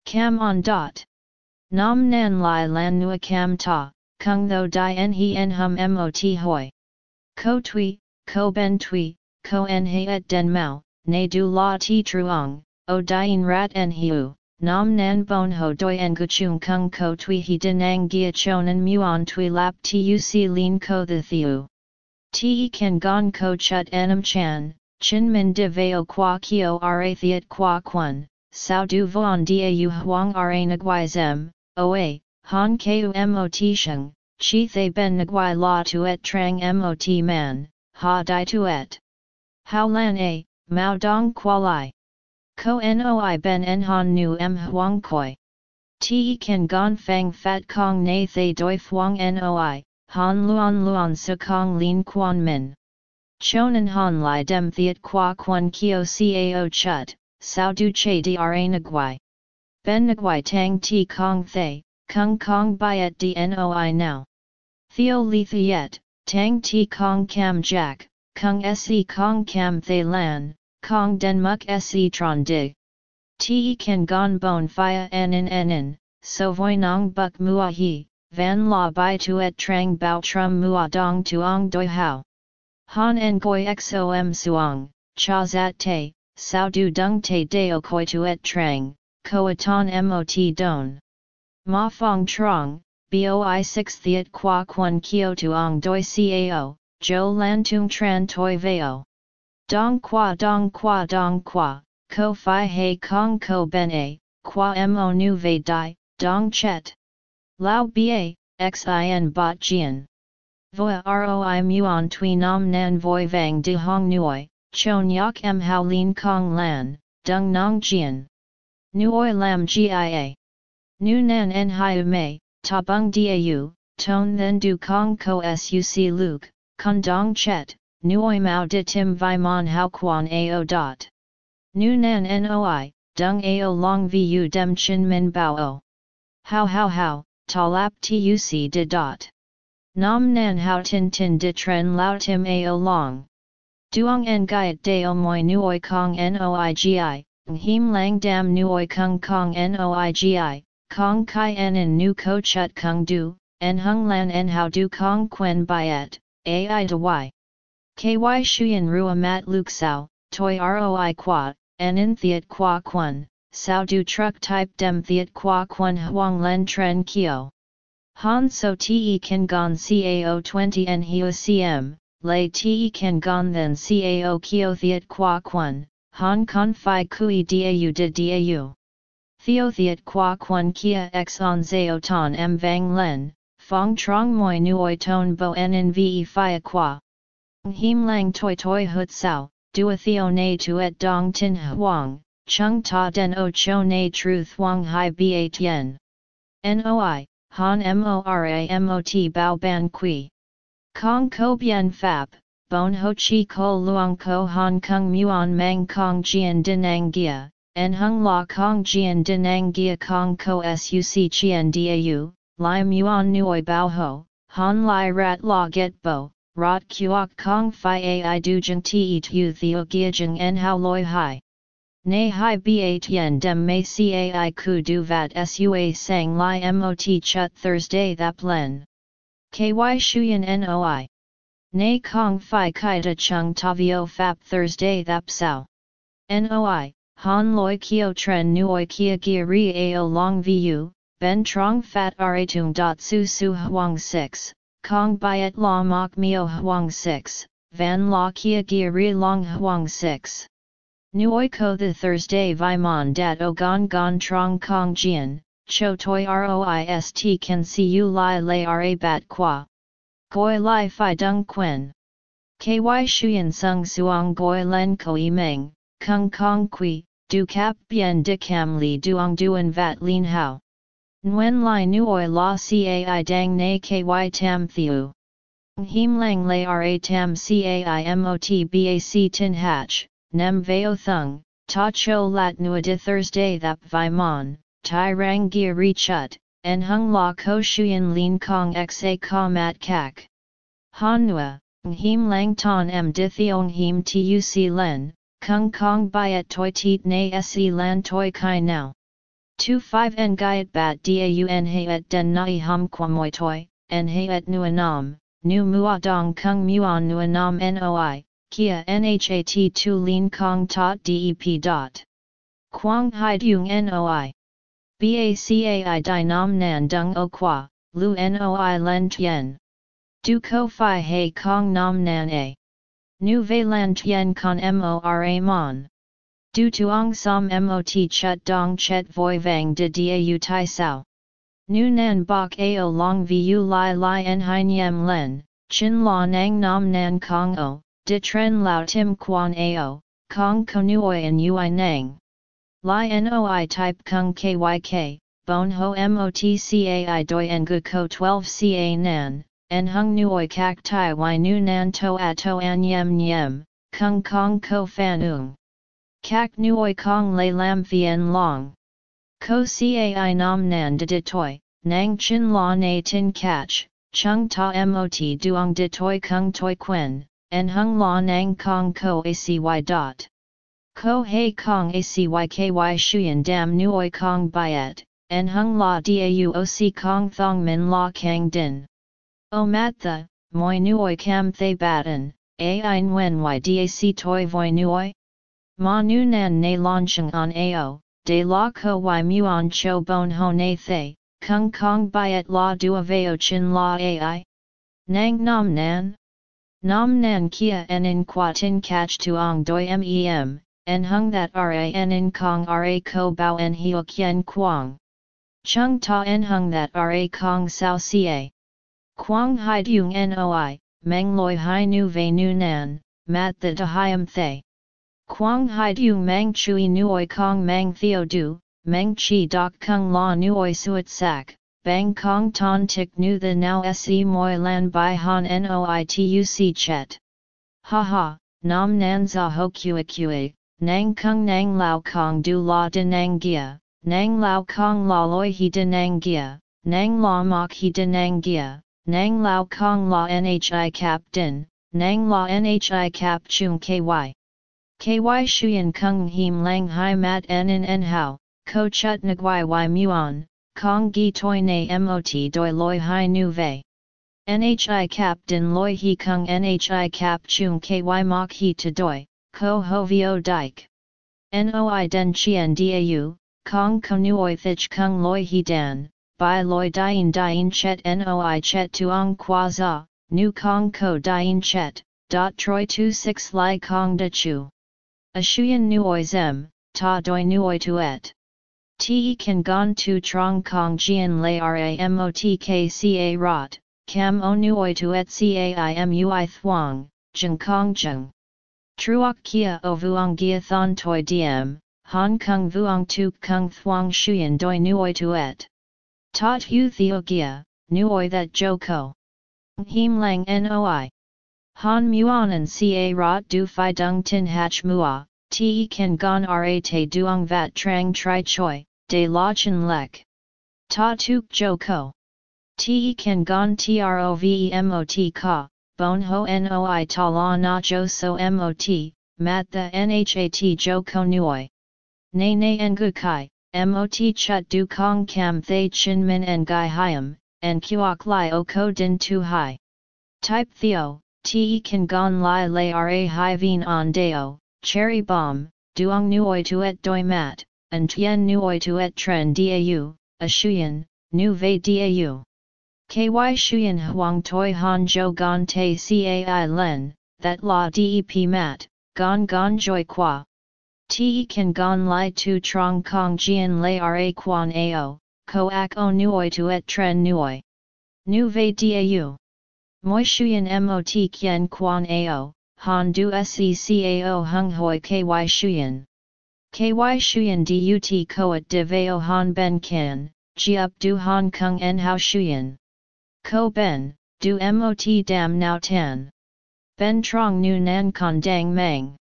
Cam on dot. Nam nan lai lan nua cam ta, kung tho di en he en hum mot hoi. Ko tui, ko ben tui, ko en he et den mau, ne du la ti truong, o dien rat en hiu, nam nan bon ho doi en guchung kung ko tui he denang gia chonan muon tui lap ti tuc lin ko the thiu. Ti kan gon ko chut enam chan, chin min de veo qua kio ra thiet qua quan, sao du voon da u huang ra nagwai zem, oa, Han ku mot sheng, chi thay ben nguai la tuet trang mot man, ha di tuet. How lan a, mao dong quali. Ko noi ben en han nu m huang koi. Te kan gon fang fat kong na thay doi fuang noi, han luan luan su kong lin quan min. Chonan han li dem thiet qua quan kio cao chut, sao du che dra nguai. Ben nguai tang ti kong thay, Kung Kong Byet Dnoi now. Theo Li Thiet, Tang Ti Kong Cam Jack, Kung Se Kong Cam Thay Lan, Kong Den Muk Se Tron Dig. Te Kan Gon Bon Phia Nen Nen, So Voi Nong Buk Mua He, Van La Bai Tuet Trang Bao Trum Mua Dong Tuong Doi Hao. Han Ngoi Goi Xom Suong, Cha Zat Te, Sao Du Dung Te Deo Koi Tuet Trang, Koatan Mot Don. Ma Fong Trong, Boi 6 Thiet Qua Quan Kio Tuong Doi Cao, Jo Lan Tung Tran Toi Veo. Dong Qua Dong Qua Dong Qua, Ko Phi He Kong Ko Ben A, Qua Mo Nu Ve Dai, Dong Chet. Lao Ba, Xin Bot Jian. Voa Roi Muon Tui Nam Nan Voi Vang De Hong Nuoi, Chon Yak M Hao Lin Kong Lan, Dung Nong Jian. Nuoi Lam Gia. Nu nan en hiu mei, ta bung dau, ton then du kong ko suc luke, kun dong chet, nuoi mao de tim vi mon hao quan ao dot. Nu nan noi, dung ao long vu dem chin min bao o. How how how, ta lap tuc de dot. Nam nan hao tin tin de tren lao tim ao long. Duong en gaiet deo moi nuoi kong noigi, him lang dam nuoi kung kong noigi, Kong kai en in nu ko chut kung du, en hung lan en how du kong quen byet, ai de y. Ky shuyen rua mat luk sao, toi roi qua, en in thiet qua quan, sao du truck type dem thiet qua quan huang len tren kio. Han so te kan gon cao 20 en hiu cm, lay te kan gon then cao kio thiet qua quan, han con fi kui dau de dau. Theothiat qua quan kia x on zao ton m vang len, fong trong moi nuoi ton bo en ve fia qua. Him lang toi toi hut sao, dua theo na tuet dong tin huang, chung ta den o cho na truth huang hai ba tien. Noi, han mora mot bao ban qui. Kong ko bien fap, bon ho chi ko luang ko han kung muon mang kong jian dinang gia, en hung la kong jian dinang gia kong ko suc chien dau, li muon Nui bao ho, han li rat la get bo, rot kuok kong fi ai du jeng ti tu theo gia jeng en hao loi hai. Nay hai b8 yen dem may cai ku du vat sua sang li mot chut Thursday thap len. Ky shuyan noi. Nay kong fi kai da chung tavio fap Thursday thap sao. Noi, han loi kio tren nuoi kia gia ri ao long vu, ben trong fat aratung dot su su huang 6, kong byet la mok mio huang 6, van la kia gia ri long huang 6. Nuoi ko the Thursday vi mon dat o gon gon trong kong jian, cho toi roist can see you li lay ra bat qua. Goi li fi dung quen. Ky shuyen sung suong goi len koi meng, kung kong kui, du cap bien de cam li duong Duan vat lin hao. Nguyen li nuoi la cai dang na ky tam thiu. Him lang lay ra tam cai mot bac tin hatch nem veo thung, ta cho lat nua de Thursday thap vi mon, tai rang gia ri chut, en hung la ko shuyen lin kong xa ka mat kak. Han nua, him lang ton em di thiong him tuc len, kung kong byet toi tit na se lan toi kai now. 2-5 en bat daun et den nai hum quamoi toi, en et nua nam, nu mua dong kung muon nua nam noi, Kia Nhat 2 Lin Kong Tot Dep. Dot. Quang Hai Noi. Bacai Di Nam Nan Dung O Qua, Lu Noi Len Tien. Du Ko Phi He Kong Nam Nan A. Nu Ve Lan Tien Con Mora Mon. Du Tuong Som Mot Chut Dong Chet Voi Vang De Dau Tai Sao. Nu Nan Bok Ao Long Vu Lai Lai En Hai Len, Chin La Nang Nam Nan Kong O de tren lao tim quan ao, kong konuoi and ui nang. Li noi type kung kyk, bon ho motcai doi en gu ko 12 ca nan, en hung nuoi kak tai y nu nan to a to an yem nyem, kung kong ko fan ung. Kak nuoi kong le lam vien long. Ko cai nam nan de de toi, nang chin la na tin catch, chung ta mot duong de toi kung toi quen, en hung la nang kong ko acy dot. Ko hei kong acyky shuyen dam nuoi kong byet, en hung la dauoc kong thong min la kang din. O mat the, moi nuoi cam thay batten, a ein wen y dac toi voi nuoi? Ma nu nan na launching on ao, de la ko y muon cho bon ho na thay, kung kong byet la dua veo chin la ai? Nang nam nan? Nam nan kia en in qua tin catch tuong doi mem, en hung that ra en in kong ra ko bao en hio kien quang. Chung ta en hung that ra kong sao ca. Quang hai dung noi, meng loi hai nu ve nu nan, mat the dahiam thay. Quang hai dung mang chui nuoi kong mang theo du, meng chi dok kung la nuoi suet sak, Bang Kong Ton Tik Nu The Now Se Moi Lan Bai Han Noituc Chet. Ha ha, Nam Nan Za Ho Kua Kua, Nang Kung Nang Lao Kong Du La De Nang Gia, Nang Lao Kong La Loi He De Nang Gia, Nang La Mok He De Nang Gia, Nang Lao Kong La Nhi Cap Din, Nang La Nhi Cap Chung KY. KY Shuyan Kung Him Lang Hai Mat En In En Hao, Ko Chut Nguai Y Muon, Kong gi toi na mot doi loi hai nu ve. Nhi cap din loi he kung nhi cap chung ky mok he to doi, ko ho vio dike. Noi den chien dau, kong konuoi thich kung loi he dan, by loi dien dien chet noi chet tuong qua za, nu kong ko dien chet, dot troi tu six li kong de chu. A shuyen nuoi zem, ta doi nuoi tuet. Te kan gon tu trong kong jian lay ramot rot, cam o nuoi tu et caimui thuang, jeng kong jeng. Truok kia o vuong gia thon toi diem, hong kong vuong tu kung thuang shuyen doi nuoi tu et. Tot hu theo gia, nuoi that joko. Him lang noi. Han muonan ca rot du fi dung tin hach mua, te kan gon ra te duong vat trang tri choi, de la chen lek. Ta tuk jo ko. Te kan gon trovemot ka, bon ho noi ta la na jo so mot, mat the nhat jo ko nuoi. nay nay ngu kai, mot chut du kong kam thay chin min en gai hiam, en kuok li o ko din tu hai. Type theo, te kan gon li lay ra hai vien on deo, cherry bomb, duong nuoi tuet doi mat, and tien nuoi tuet tren dau, a shuyen, nu vei dau. Ky shuyen huang toi han jo gon te cai len, that la dep mat, gon gon joy qua. Te kan gon lai tu trong kong jian lay ra quan ao, ko ak o nuoi tuet tren nuoi. Nu vei dau. Moi shuyen mot kien quan ao, han du secao hung hoi ky shuyen. Ky shuyen dut koat de veo han ben kan, ji up du han kung en hao shuyen. Ko ben, du mot dam now tan. Ben trong nu nan con dang mang.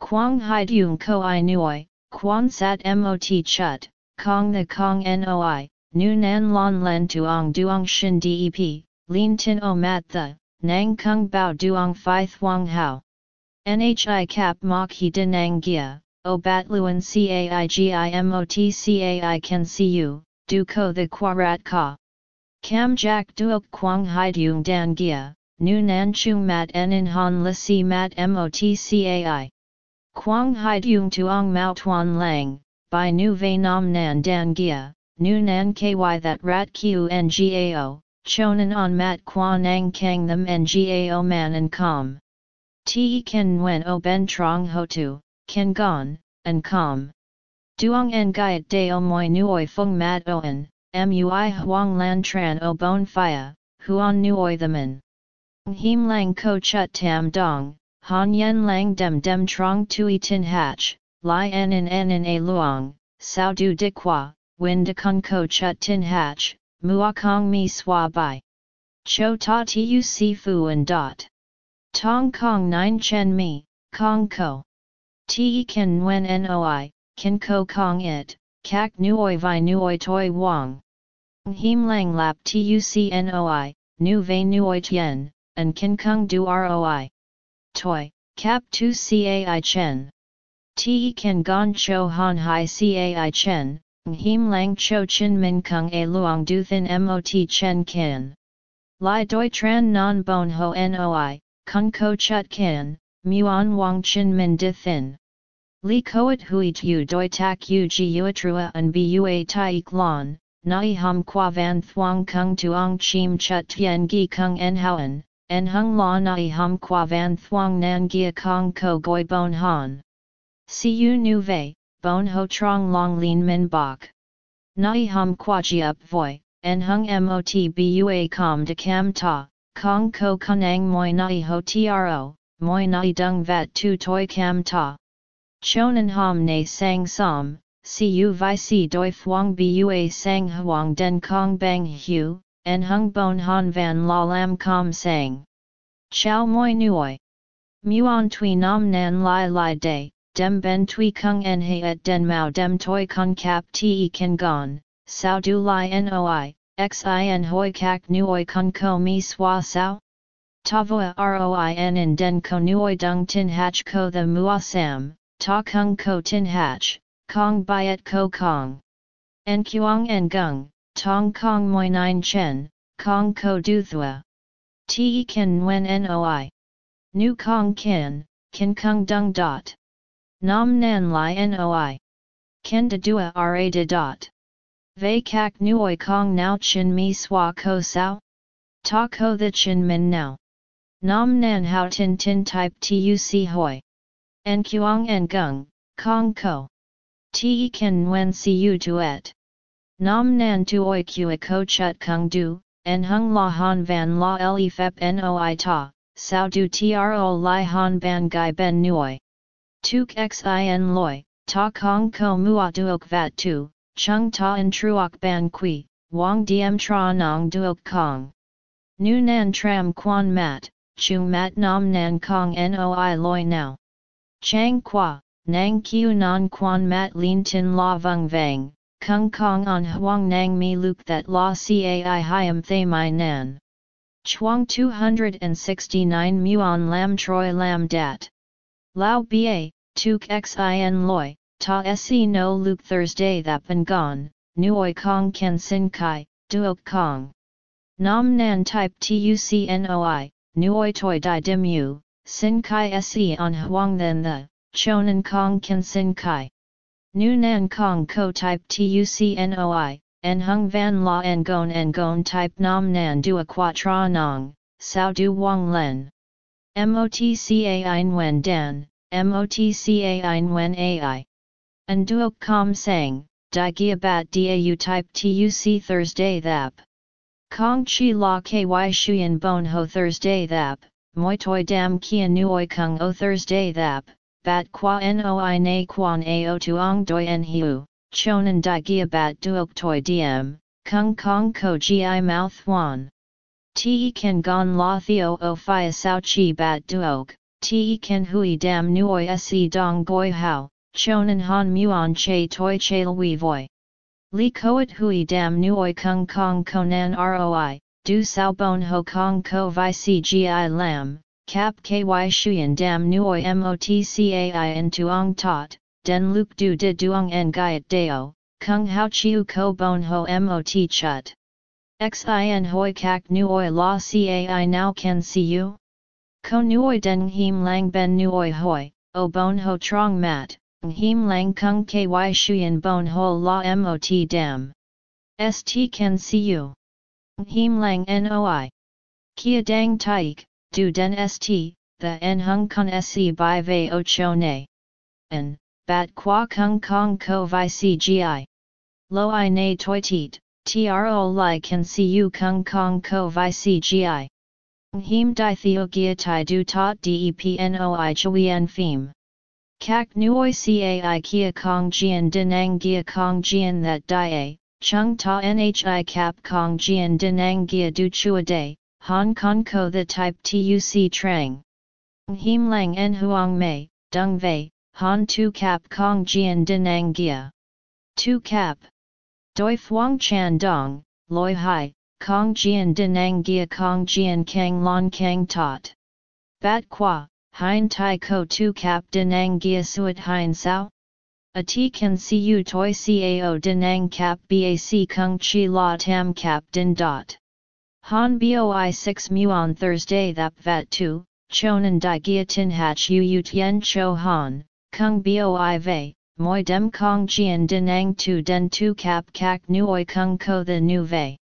Quang hai dung ko i nuoi, quan sat mot chut, kong the kong noi, nu nan lon len tuong duong shin dep, lin tin o mat the, nang kung bao duong phi thuong hao. Nhi cap mok he denang gia, o bat luan caigimot cai can see you, du ko the quarat ka. Cam jack duok quang hai dung dan gia, nu nan chung mat en in han li si mat mot cai. Quang hai dung tuong mao tuan lang, by nu ve nam nan dan gia, nu nan ky that rat q ngao, chonan on mat quan nang kang them ngao man and com. Te ken nguen o ben trong ho tu, ken gon, and com. Duong en gaiet deo moi nuoi fung mat oen, mui huang lan tran o bon fia, huan nuoi the min. Him lang ko chut tam dong, han yen lang dem dem trong tui tin hatch, li en en en en a luong, sao du di win de kun ko chut tin hatch, mua kong mi swa bai. Cho ta tu si fu and dot. Tong Kong Nine Chen Mi, Kong Ko. Te Ken Nguyen Noi, Ken Ko Kong It, Kak Nuoi Vi Nuoi Toi Wang. Him Lang Lap Tuc Noi, Nu Ve Nuoi Tien, and Ken Kung Du Roi. Toi, Cap Tu Cai Chen. Te Ken Gon Cho Han Hai Cai Chen, Him Lang Cho Chin Min Kung A Luong Du Thin Mot Chen Ken. Lai Doi Tran Non Bon Ho Noi, Kun ko chut kan, muon wang chin min di thin. Li koat huit u doi tak u ji uatrua an bua taik lon, nai hum qua van thuang kung tuong chim chut tien gi kung en houen, en hung la nai hum qua van thuang nan gia kong ko goi bon han. Si u nu vei, bon ho trong long lin min bok. Nai hum qua ji up voi, en hung mot bua com de cam ta, Kong ko kunang moi nai ho tro, moi nai dung vat tu toi cam ta. Chonan ham ne sang som, u vi si doi thuong bua sang huang den kong bang hu, en hung bon han van la lam com sang. Chao moi nuoi. Muon tui nam nan lai lai day, dem ben tui kung en he et den mao dem toi kung cap te kan gon, sao du lai noi, xin hoi kak nuoi kun ko mi swa sao? Tavoa roin in den ko nuoi dung tin hach ko the mua sam, ta kung ko tin hach, kong byet ko kong. En kuang en gung, tong kong moi nine chen, kong ko du thua. Te ken nguen noi. Nu kong kin, kin kung dung dot. Nam nan li noi. Ken de dua ra de dot. Vei kak nuoi kong Nao chin mi swa ko sao? Ta ko the chin min now. Nam nan hao tin tin type tuc hoi. En kuang en gung, kong ko. Te ken nguen si u tuet. Nam nan tuoi kua ko chut kung du, en hung la han van la le fep noi ta, sao du tro li han ban gai ben nuoi. Tuk xin loi, ta kong ko mua duok vat tu, chung ta en truok ban qui, wang diem tra nong duok kong. Nu nan tram quan mat, chung mat nam nan kong noi loi now. Chang qua, nang kiu non quan mat lin tin la vung vang, kung kong on huang nang mi luk that la cai hiam thay mai nan. Chuang 269 muon lam troi lam dat. Lao ba, tuk xin loi, ta se no luke Thursday that been gone, nuoi kong ken sin kai, duok kong. Nam nan type tucnoi, nuoi toi di dim sin kai se on huang then the, chonan kong ken sin kai. Nu nan kong ko type tucnoi, en hung van la en gon en gon type nam nan dua quatra nong, sao du wang len. MOTCA ein dan, MOTCA ein AI. And duok com sang, di gia bat dau type tuc Thursday thap. Kong chi la ky shuyen bon ho Thursday thap, moi toi dam kia nuoi kung o Thursday thap, bat qua noi na quan ao tuong doi en hiu, chonan di gia bat duok toi diem, kung kong ko gi mouth wan. Te kan gon la theo o phia sao chi bat duok, te kan hui dam nuoi se dong goi hao, chonan han muon che toi che lui voi. Li koet hui dam nuoi kung kong konan roi, du sao bon ho kong ko vi cgi lam, Cap ky shuyen dam nuoi motcai en tuong tot, den luk du de duong en gaiet deo, kung hao chiu ko bon ho mot chut. Xin hoi kak nuoi la cai now can see you? Ko nuoi den him lang ben nuoi hoi, o bon ho trong mat, him lang kung ky shuyen bon ho la mot dam. St can see you. Him lang noi. Kia dang taik, du den st, the en hung con se by ve o cho ne. En, bat qua kung kong ko vi cgi. Lo i na toi tit, tro li can see you kung kong ko vi cgi. Him di theo gia tai du tot depnoi chuyen phim. Kak nuoi cai kia kong jian dinang gia kong jian that die, chung ta nhi cap kong jian dinang gia du chua day, Hong Kong ko the type tuc trang. Him lang en huang mei, dung vei, han tu cap kong jian dinang gia. Tu cap. Doi fuang chan dong, loi hai, kong jian dinang gia kong jian kang lon kang tot. Bat qua, hein tai ko tu cap dinang gia Suat hein sao? A ti can see you toi cao dinang cap bac kung chi la tam cap din dot. Han boi 6 muon Thursday that vat 2, chonan di gia tin hach yu tien cho han, kung boi vei, moi dem kong jian dinang tu den tu cap kak nuoi kung ko the nu vei.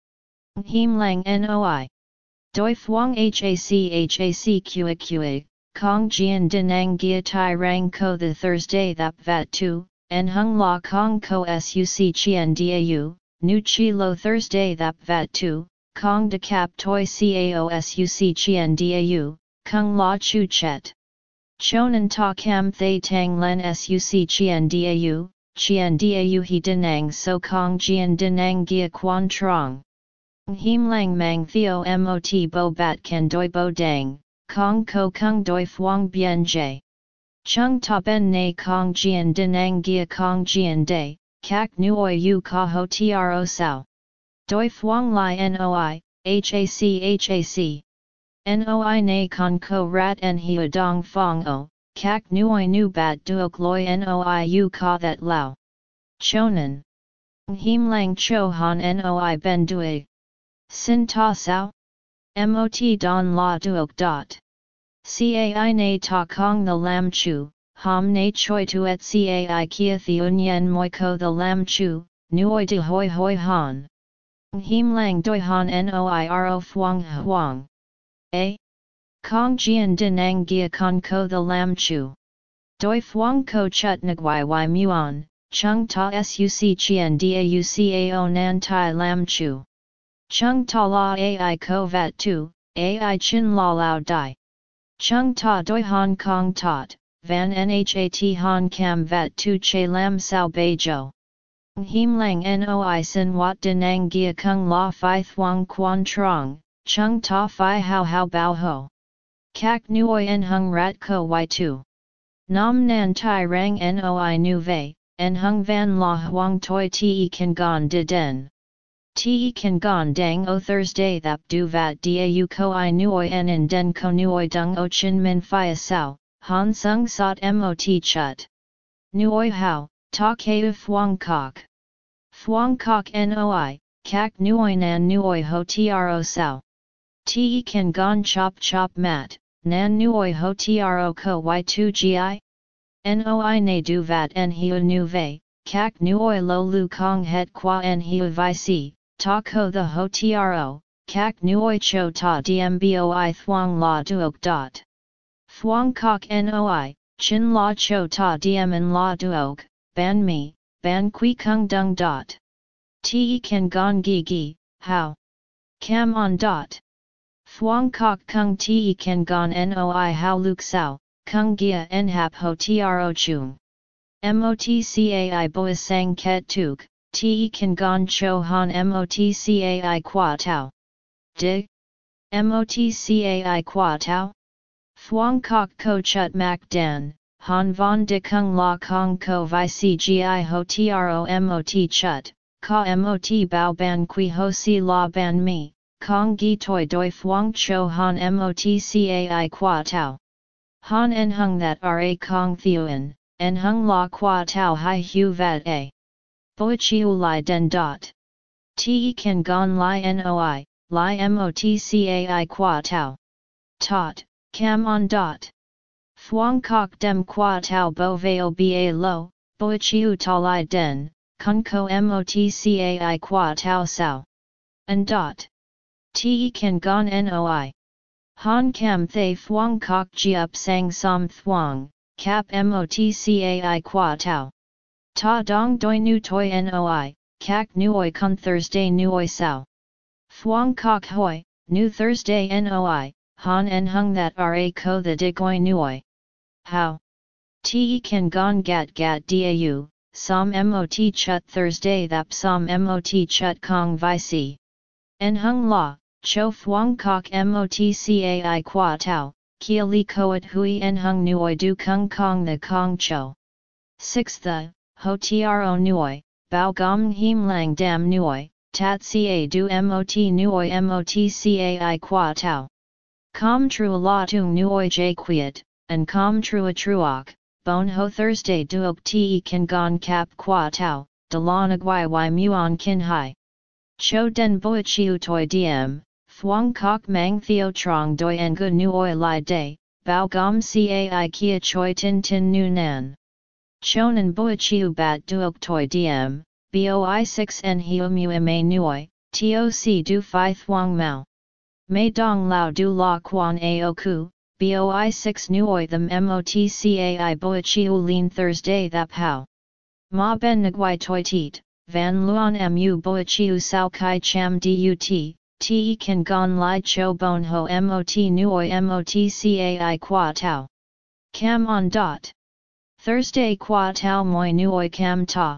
Him lang noi. Doi fuang hac hac qua qua, kong jian dinang gia tai rang ko the Thursday that vat 2, en hung la kong ko suc chien dau, nu chi lo Thursday that vat 2, Kong de cap toi caosuc chien dau, kung la chu chet. Chonan ta cam thay tang len suc chien dau, chien dau he denang so kong jian denang gia quan trong. Him lang mang theo mot bo bat can doi bo dang, kong ko kung doi fuang bien jay. Chung ta ben na kong jian denang gia kong jian day, kak nuoi yu ka ho tro sao. Doi Phuong Lai Noi, HAC HAC. Noi Na Con Ko Rat En Hia Dong Fong O, Kak Nuoi Nu Bat Duok Loi Noi U Ka That Lao. Chonan. Him Lang Cho Han Noi Ben Dui. Sin Ta Sao? Mot Don La Duok Dot. Cai Na Ta Kong The Lam Chu, Ham Na Choi Tuet Cai Kia Theun Yen Moi Ko The Lam Chu, Nuoi De Hoi Hoi Han. Him lang doi han noiro fuang huang. A. Kong jian dinang gia con ko the lam chu. Doi fuang ko chut nagwai y muon, chung ta suc chien daucao nan tai lam chu. Chung ta la ai ko vat tu, ai chin la lao dai. Chung ta doi hong kong tot, van nhat hong cam vat tu che lam sao bei jo. Him lang noi sin wat denang gia kung la fi thuang quan trong, chung ta fi hao hao bao ho. Kak nuoi en hung rat ko y tu. Nam nan tai rang noi nu vei, en hung van la huang toi te kan gon de den. Te kan gon dang o Thursday thap du vat dau ko i nuoi en in den ko nuoi dung o chin min fi sao, han sung sot mot chut. Nuoi hao, ta keu thuong kok. Thuong kok noi, kak nuoi nan nuoi ho tro sao. Te kan gon chop chop mat, nan nuoi ho tro ko y2 gi? Noi ne du vat en hiu nu vei, kak nuoi lo lu kong het qua en hiu vi si, ta ko the ho tro, kak nuoi cho ta dmboi thuong la duok dot. Thuong kok noi, chin la cho ta diem la duok, ban mi, ban qui kung dung dot. Te kan gong gi gi, how? Cam on dot. Thuong kok kung te kan gon noi how luk sao, kung gia en hap ho tro chung. Motcai boi sang ket tuk, te kan gon cho han motcai qua tau. Dig? Motcai qua tau? Thuong kok ko chut mak dan, han von de kung la kong ko vi cgi ho tro mot chut, ka mot bao ban qui ho si la ban mi, kong gi toi doi thuong cho han motcai qua tau. Han en hung that ra kong thuan, en hung la qua tau hai hu vat a. Boi chiu li den dot. Te kan gon li noi, li motcai qua tau. Tot, cam on dot. Thuong kok dem qua tau bo veo ba lo, Bo chiu ta li den, kun ko motcai qua tau sao. And dot. Te kan gon noi. Han kam thay thuong kok ji up sang som thuong, cap motcai qua tau. Ta dong doi nu toi noi, kak nuoi kun Thursday nuoi sao. Thuong kok hoi, nu Thursday noi, han en hung that ra ko the digoi nuoi. How? Te kan gon gat gat dau, som mot chut Thursday thap som mot chut kong vi si. En hung la, cho thuong kok motcai qua tau, kia li hui en hung nuoi du kung kong the kong cho. 6 the, ho tro nuoi, bao gom him lang dam nuoi, tat ca du mot nuoi motcai qua tau. Com tru la tung nuoi j quiet, and com trua truok, bon ho Thursday duok te kan gon cap qua tau, de la nagwai y muon kin hai. Cho den boi chiu toi diem, thuong kok mang theo trong doi en gu nuoi li day, bao gom cai kia choi tin tin nu nan. Chonan boi chiu bat duok toi diem, boi 6 en hiu mu ma nuoi, toc du fi thuong mao. Mei dong lao du la quan ao ku, boi 6 nuoi them motcai boi chiu lin Thursday thap how. Ma ben nguai toi teet, van luon mu boi chiu sao kai cham dut, te kan gon lai cho bon ho mot nuoi motcai qua tau. Cam on dot. Thursday qua tau moi nuoi cam ta.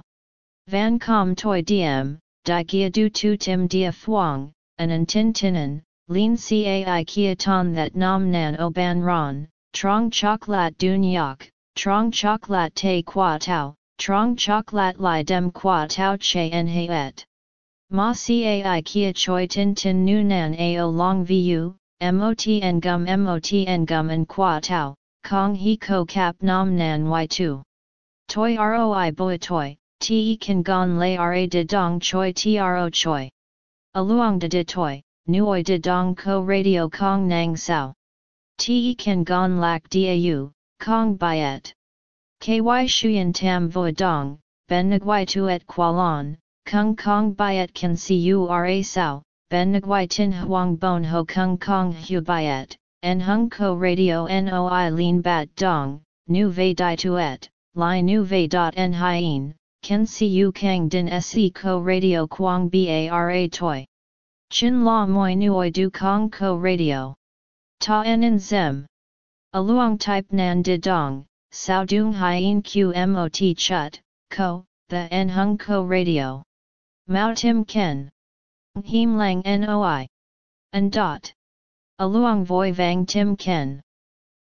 Van com toi diem, di gia du tu tim dia thuong, an an tin tinan, lin cai kia ton that nam nan o ban ron, trong chocolate dun yak, trong chocolate te qua tau, trong chocolate li dem qua tau che en et. Ma cai kia choi tin tin nu nan ao long vu, mot en gum mot en gum en qua tau, kong he ko cap nam nan y2. Toi roi boi toi, te kan gon lay ra de dong choi tro choi. Aluang de de toi, nuoi de dong ko radio kong nang sao. Te kan gon lak dau, kong byet. Ky shuyen tam voi dong, ben nguai tuet kualan, kung kong byet kan cura sao, ben nguai tin huang bon ho kung kong hu byet, en hung ko radio noi lin bat dong, nu ve di tuet, li nu ve dot en hien, ken cu kang din se ko radio quang bara toi. Chin la moi nuoi du kong ko radio. Ta en zem. Aluang type nan de dong, sao dung hien qmot chut, ko, the en hung ko radio. Mao tim ken. Him lang noi. And dot. Aluang voi vang tim ken.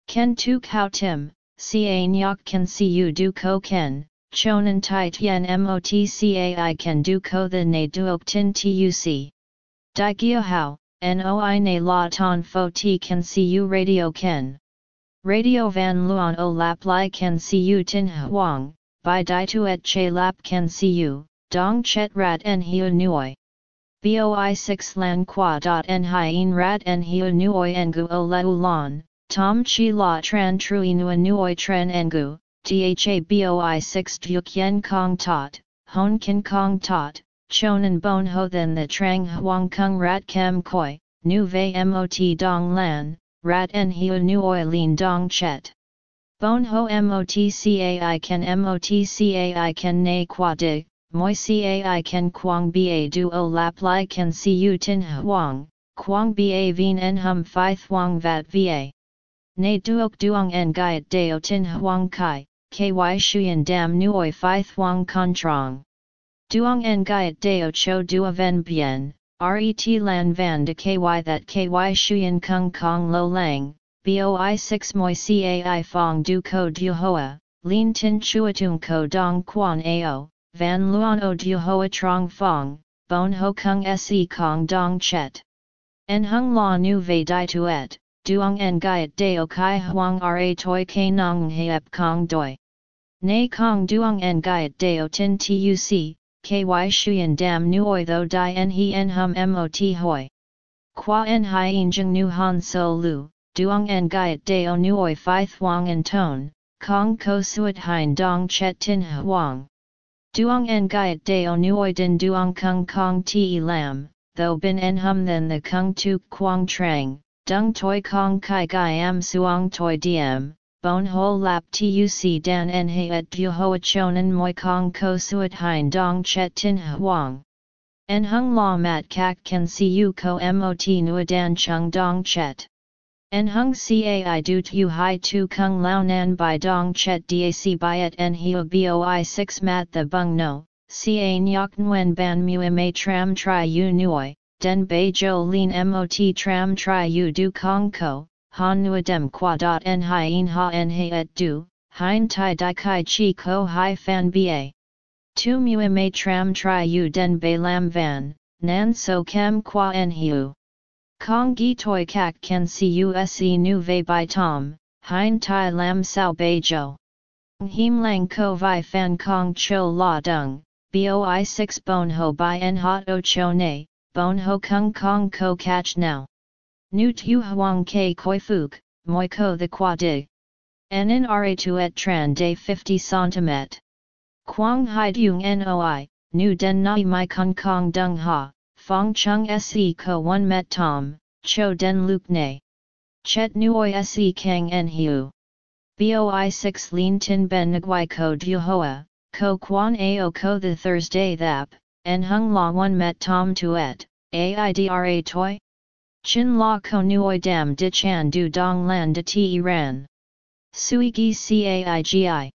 Ken tu kao tim, ca nyok can see you do ko ken, chonan tai tien motcai can do ko the ne duok tin tuc. Di gia hao, noi ne la ton fo ti can see you radio ken. Radio van luon o lap lai can see you tin huang, by di tuet che lap can see you, dong chet rat en hiu nuoi. Boi 6 lan qua dot en hien rat en hiu nuoi engu o leu lon, tom chi la tran trui nu nuoi tren engu, dha boi 6 duk yen kong tot, hon kin kong tot, chonan bon ho then the trang huang kung rat kem koi, nu vei mot dong lan, rat en hiu nuoi lin dong chet. Bon ho motcai ken motcai ken na qua dig, moi cai ken quang ba duo lap lai ken siu tin huang, quang ba vien en hum phi thuang vat va. Na duok duong en gaiet deo tin huang kai, ky shuyen dam nuoi phi thuang con trong. Duong en gaiet deo cho dua ven bien, ret lan van de ky that ky shuyen kung kong lo lang, boi 6 moi cai fong du ko du hoa, lin tin chuatung ko dong quan ao, van luan o du hoa trong fong, bon ho kung se kong dong chet. En hung la nu ve di tuet, duong en gaiet deo kai huang ra toi ke nong heep kong doi. Nay kong duong en gaiet deo tin tuc, ky shuyen dam nuoi tho di en he en hum mot hoi. Qua en hien jeng nu han so lu, duong en gaiet deo nuoi phi thuang en ton, kong ko suet hein dong chet tin huang. Duong en gaiet deo nuoi din duong kung kong ti lam, though bin en hum then the kung tu quang trang, dung toi kong kai gai am suong toi diem, bon ho lap tuc dan en he et du hoa chonan moi kong ko suet hein dong chet tin huang. En hung la mat kak can see you ko mot nua dan chung dong chet. En hung cai du tu hai tu kung lao nan by dong chet dac byet en hio boi 6 mat the bung no, ca nyok nguyen ban mu ma tram tri u nuoi, den bei jo lin mot tram tri u du kong ko, han nua dem qua dot en hien ha en he et du, hein tai di kai chi ko hai fan ba. Tu mu ma tram tri u den bei lam van, nan so kem qua en hiu. Kong gi toi kak can cuse nu ve by tom, hein tai lam sao bei jo. Him lang ko vi fan kong cho la dung, boi 6 bon ho by en hot o cho ne, bon ho kung kong ko catch now. Nu tu huang ke koi fuk, moi ko the qua dig. En in ra tu et tran de 50 centimet. Quang hai dung noi, nu den nai mai kong kong dung ha, Fong Chung Se Ko One Met Tom, Cho Den Luke Ne. Chet Nuoi Se Kang En Hiu. Boi 6 Lin Tin Ben Nguai Ko Du Hoa, Ko Quan Ao Ko The Thursday Thap, En Hung La One Met Tom Tuet, Aidra Toi? Chin La Ko Nuoi Dam Di Chan Du Dong Lan De Ti Ran. Sui Gi Caigi.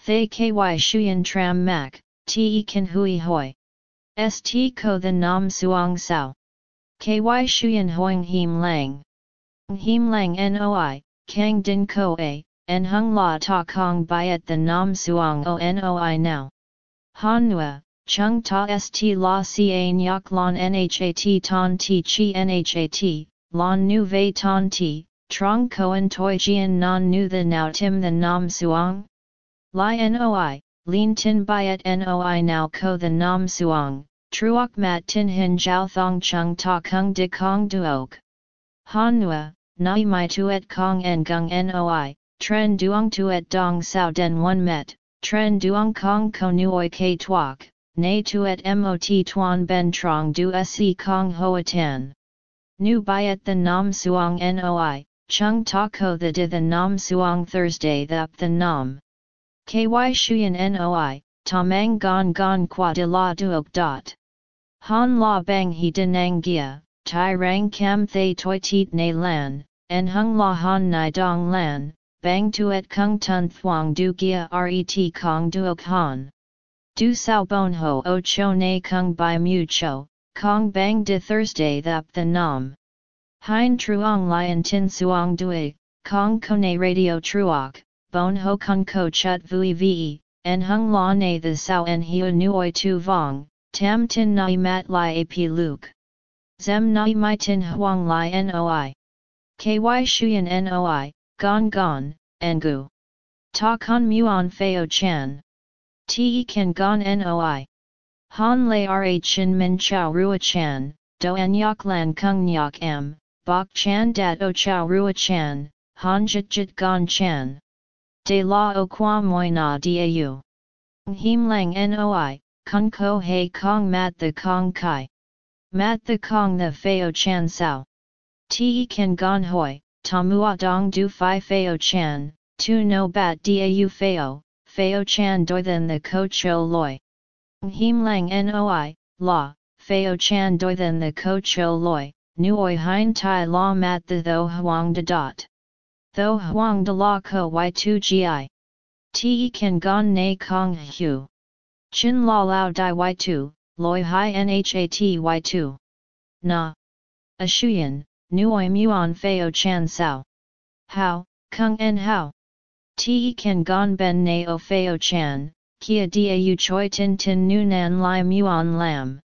Thay Ky Shuyan Tram Mak, Te Kan Hui Hoi. St ko the nam suang sao. Ky shuyan hoing him lang. Him lang noi, kang din ko a, en hung la ta kong by at the nam suang o noi now. Han chung ta st la ca nyak lon nhat ton ti chi nhat, lon nu ve ton ti, trong koan toi jian non nu the now tim the nam suang? Li noi, Lin tin byet noi now ko the nam suang, truok mat tin hin jiao thong chung ta kung de kong duok. Han nua, nai mai tuet kong en gung noi, tren duong tuet dong sao den one met, tren duong kong ko nuoi ke tuok, na tuet mot tuan ben trong du se kong hoa tan. Nu byet the nam suong noi, chung ta ko the de the nam suong Thursday the the nam. Ky shuyen noi, tamang gon gon qua de la duok dot. Han la bang he denang gia, tai rang kam thay toi tit ne lan, en hung la han nai dong lan, bang tuet kung tun thuang du gia ret kong duok han. Du sao bon ho o cho ne kung by mu cho, kong bang de Thursday thap the nam. Hein truong lion tin suong dui, kong kone radio truok, bon ho kung ko chut vui ve, en hung la ne the sao en hiu nuoi tu vong, tam tin nai mat li ap luke. Zem nai mai tin huang li noi. Ky shuyen noi, gong gong, engu. Ta con muon feo chan. Te kan gon noi. Han lei ra chin min chow rua chan, do en yak lan kung nyak m, bok chan dat o chow rua chan, han jit jit gon chan. De la o qua moi na dau. Him lang noi, kung ko hei kong mat the kong kai. Mat the kong the feo chan sao. Te kan gon hoi, tamua dong du fi feo chan, tu no bat dau feo, feo chan doi than the ko cho loi. Him lang noi, la, feo chan doi than the ko cho loi, nuoi hein tai la mat the tho huang de dot. Tho huang de la ko y2 gi. Te kan gon na kong hu. Chin la lao di y2, loi hi nhat y2. Na. A shuyen, nuoi muon feo chan sao. How, kung en how. Te kan gon ben na o feo chan, kia u choi tin tin nu nan lai muon lam.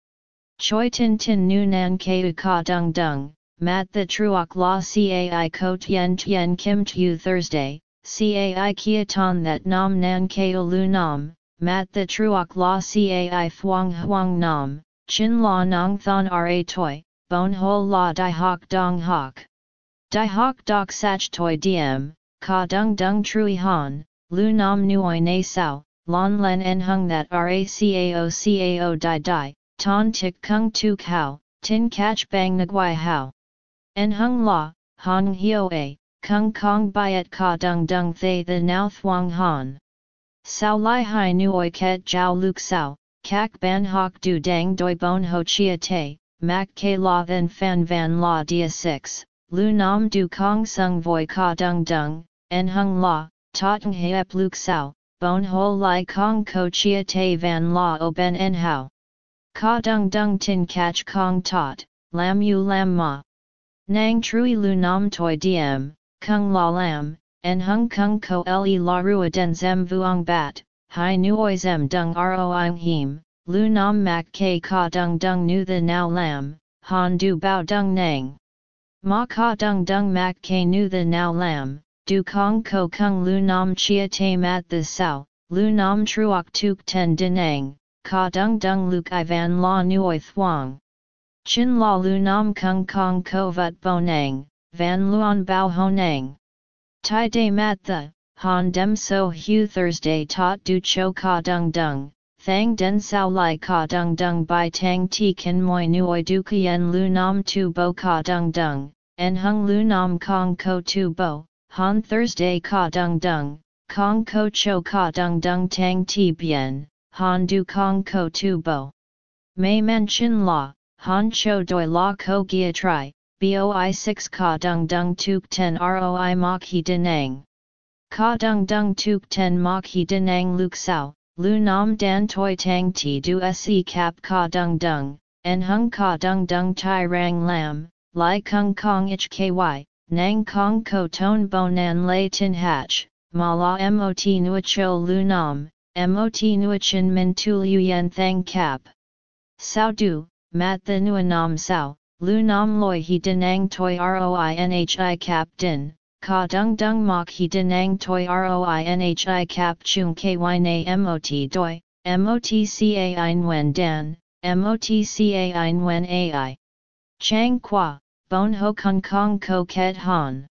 Choi tin tin nu nan keu ka dung dung, mat the truok la cai ko tien tien kim tu Thursday, cai kia ton that nam nan keu lu nam, mat the truok la cai thuang huang nam, chin la nong thon ra toi, bon ho la di hok dong hok. Di hok dok sach toi diem, ka dung dung trui han, lu nam nuoi na sao, lon len en hung that racao cao di di, ton tik kung tu kao, tin catch bang nguai hao. En hung la, hong hio a, kung kong byet ka dung dung thay the now thuang han. Sao lai hai nuoi ket jiao luk sao, kak ban hok du dang doi bon ho chia te, mak ke la then fan van la dia 6, lu nam du kong sung voi ka dung dung, en hung la, toteng heep luk sao, bon ho lai kong ko chia te van la o ben en hao. Ka dung dung tin catch kong tot, lam yu lam ma. Nang trui lu nam toi diem, kung la lam, en hung kung ko le la rua den zem vuong bat, hai nuoi zem dung roing him, lu nam mak ke ka dung dung nu the now lam, han du bao dung nang. Ma ka dung dung mak ke nu the now lam, du kong ko kung lu nam chia te mat the sao, lu nam truok tuk ten dinang, ka dung dung luk ivan la nuoi thuang. Chin la lu nam kung kong ko vat bonang, van luon bao honang. Tai de mat the, han dem so hu Thursday tot du cho ka dung dung, thang den sao lai ka dung dung by tang ti kan moi nuoi du kien lu nam tu bo ka dung dung, en hung lu nam kong ko tu bo, Han Thursday ka dung dung, Kong ko cho ka dung dung tang ti bien, Han du Kong ko tu bo. May men chin la, Han cho doi la ko gia tri, boi 6 ka dung dung tuk ten roi mok he denang. Ka dung dung tuk ten mok he denang luk sao, lu nam dan toi tang ti du se cap ka dung dung, en hung ka dung dung tai rang lam, lai kung kong ich ky, Nang Kong Ko Ton Bonan Lay Tin Hatch, Ma La Mot Nua Cho Lu Mot Nua Chin Min Tu Lu Yen Thang Cap. Sao Du, Mat the Nua Nam Sao, Lu Nam Loi He Denang Toi Roi Nhi Cap Din, Ka Dung Dung Mok He Denang Toi Roi Nhi Cap Chung Ky Na Mot Doi, Mot Ca Nguyen Dan, Mot Ca Nguyen Ai. Chang Qua bon ho kung kong ko ket han.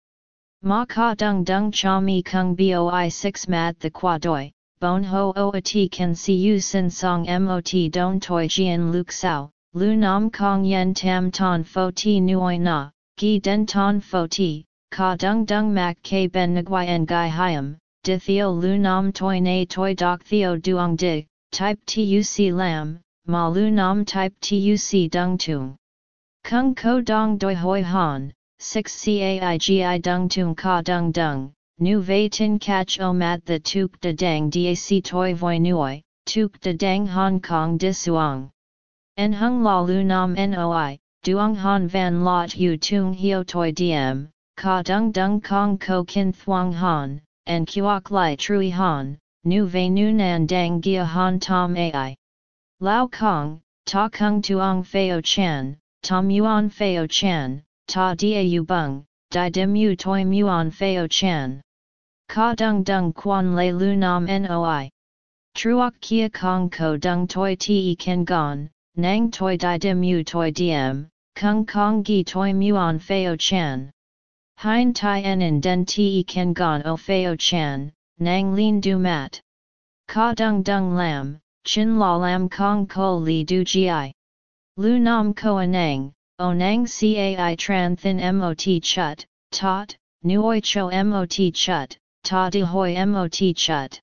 Ma ka dung dung cha mi kung boi 6 mat the qua doi, bon ho o a ti can see you sin song mot don toi jian luk sao, lu nam kong yen tam ton fo ti nuoi na, gi den ton fo ti, ka dung dung mak ke ben nguai en gai hiam, di theo lu nam toi na toi doc theo duong di, type tuc lam, ma lu nam type tuc dung tung. Kung ko dong doi hoi han, 6 caigi dung tung ka dung dung, nu vei tin catch o mat the tuk de dang dac toi voi nuoi, tuk de dang Hong Kong di suang. En hung la lu nam noi, duong han van lot yu tung hio toi diem, ka dung dung kong ko kin thuang han, en kuok lai trui han, nu vei nu nan dang gia han tom ai. Lao kong, ta kung tuong feo chan, Tom Yuan Feo Chan, Ta Dia Yu Bung, Di Dim Yu Toi Muon Feo Chan. Ka Dung Dung Quan Le Lu Nam Noi. Truok kia kong ko dung toi te ken gon, nang toi di dim u toi diem, kung kong gi toi muon feo chan. Hein tai en den te ken gon o feo chan, nang lin du mat. Ka dung dung lam, chin la lam kong ko li du gi. Lu nam ko anang, o nang cai tran thin mot chut, tot, nuoi cho mot chut, ta de hoi mot chut.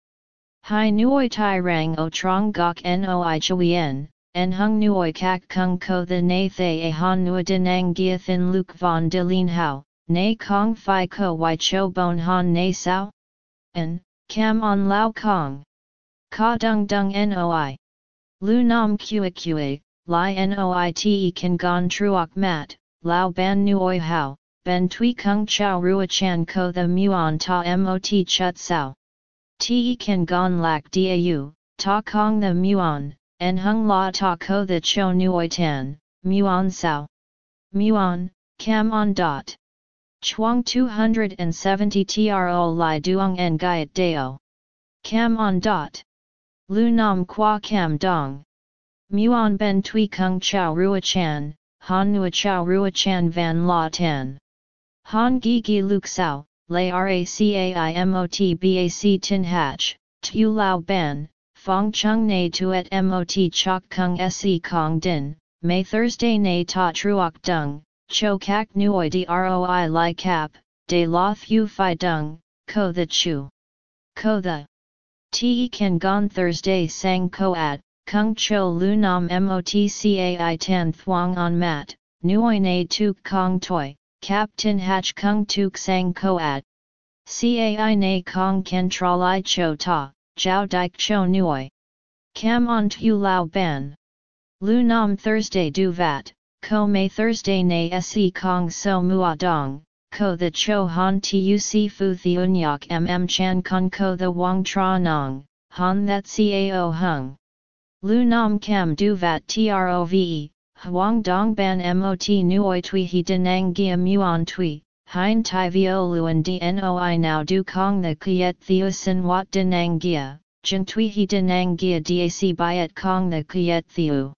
Hai nuoi tai rang o trong gok noi chuyen, en hung nuoi kak kung ko the na thay a han nua dinang gia thin luk von de lin hao, na kong fi ko y cho bon han na sao? En, cam on lao kong. Ka dung dung noi. Lu nam kua kua, li noi te kan gon truok mat, lao ban nuoi hao, ben tui kung chao rua chan ko the muon ta mot chut sao. Te kan gon lak dau, ta kong the muon, en hung la ta ko the cho nuoi tan, muon sao. Muon, cam on dot. Chuang 270 tro li duong en gaiet deo. Cam on dot. Lu nam qua cam dong. Muon ben tui kung chao rua chan, han nua chao rua chan van la tan. Han gi gi luk sao, lay racai bac tin hatch, tu lao ban, fong chung na tuet mot chok kung se kong din, may Thursday na ta truok dung, cho kak nuoi droi li cap, de la thu fi dung, ko the chu. Ko the. Te kan gon Thursday sang ko at, kung cho lu nam motcai tan thuang on mat, nuoi na tuk kong toi, cap tin hach kung tuk sang ko at. Cai na kong ken tralai cho ta, jiao dik cho nuoi. Cam on tu lao ban. Lu nam Thursday du vat, ko may Thursday na se kong so mua dong, ko the cho han tuc fu The theunyak mm chan con ko the wang tra nong, han that cao hung. Lu nam cam du vat trove, huang dong ban mot nuoi tui he denang gia muon tui, hein tai vio luen dnoi now du kong the kiet theusin wat denang gia, jeng tui he denang gia dac byet kong the kiet theu.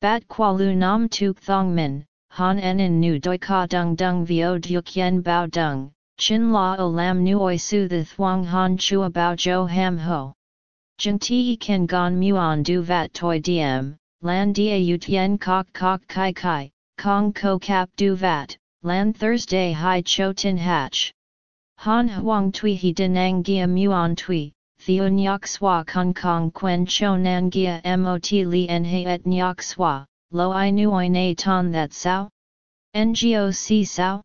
Bat qua lu nam tuk thong min, han en in nu doi ka dung dung vio duk yen bao dung, chin la o lam nuoi su the thuang han chua bao jo ham ho. Jeng ti ken gon muon du vat toi diem, lan dia u tien kok kok kai kai, kong ko kap du vat, lan Thursday hai cho tin hatch. Han huang tui he denang gia muon tui, theo nyak swa kong kong quen cho nan gia mot li en he et nyak swa, lo i nuoi na ton that sao? Ngoc sao?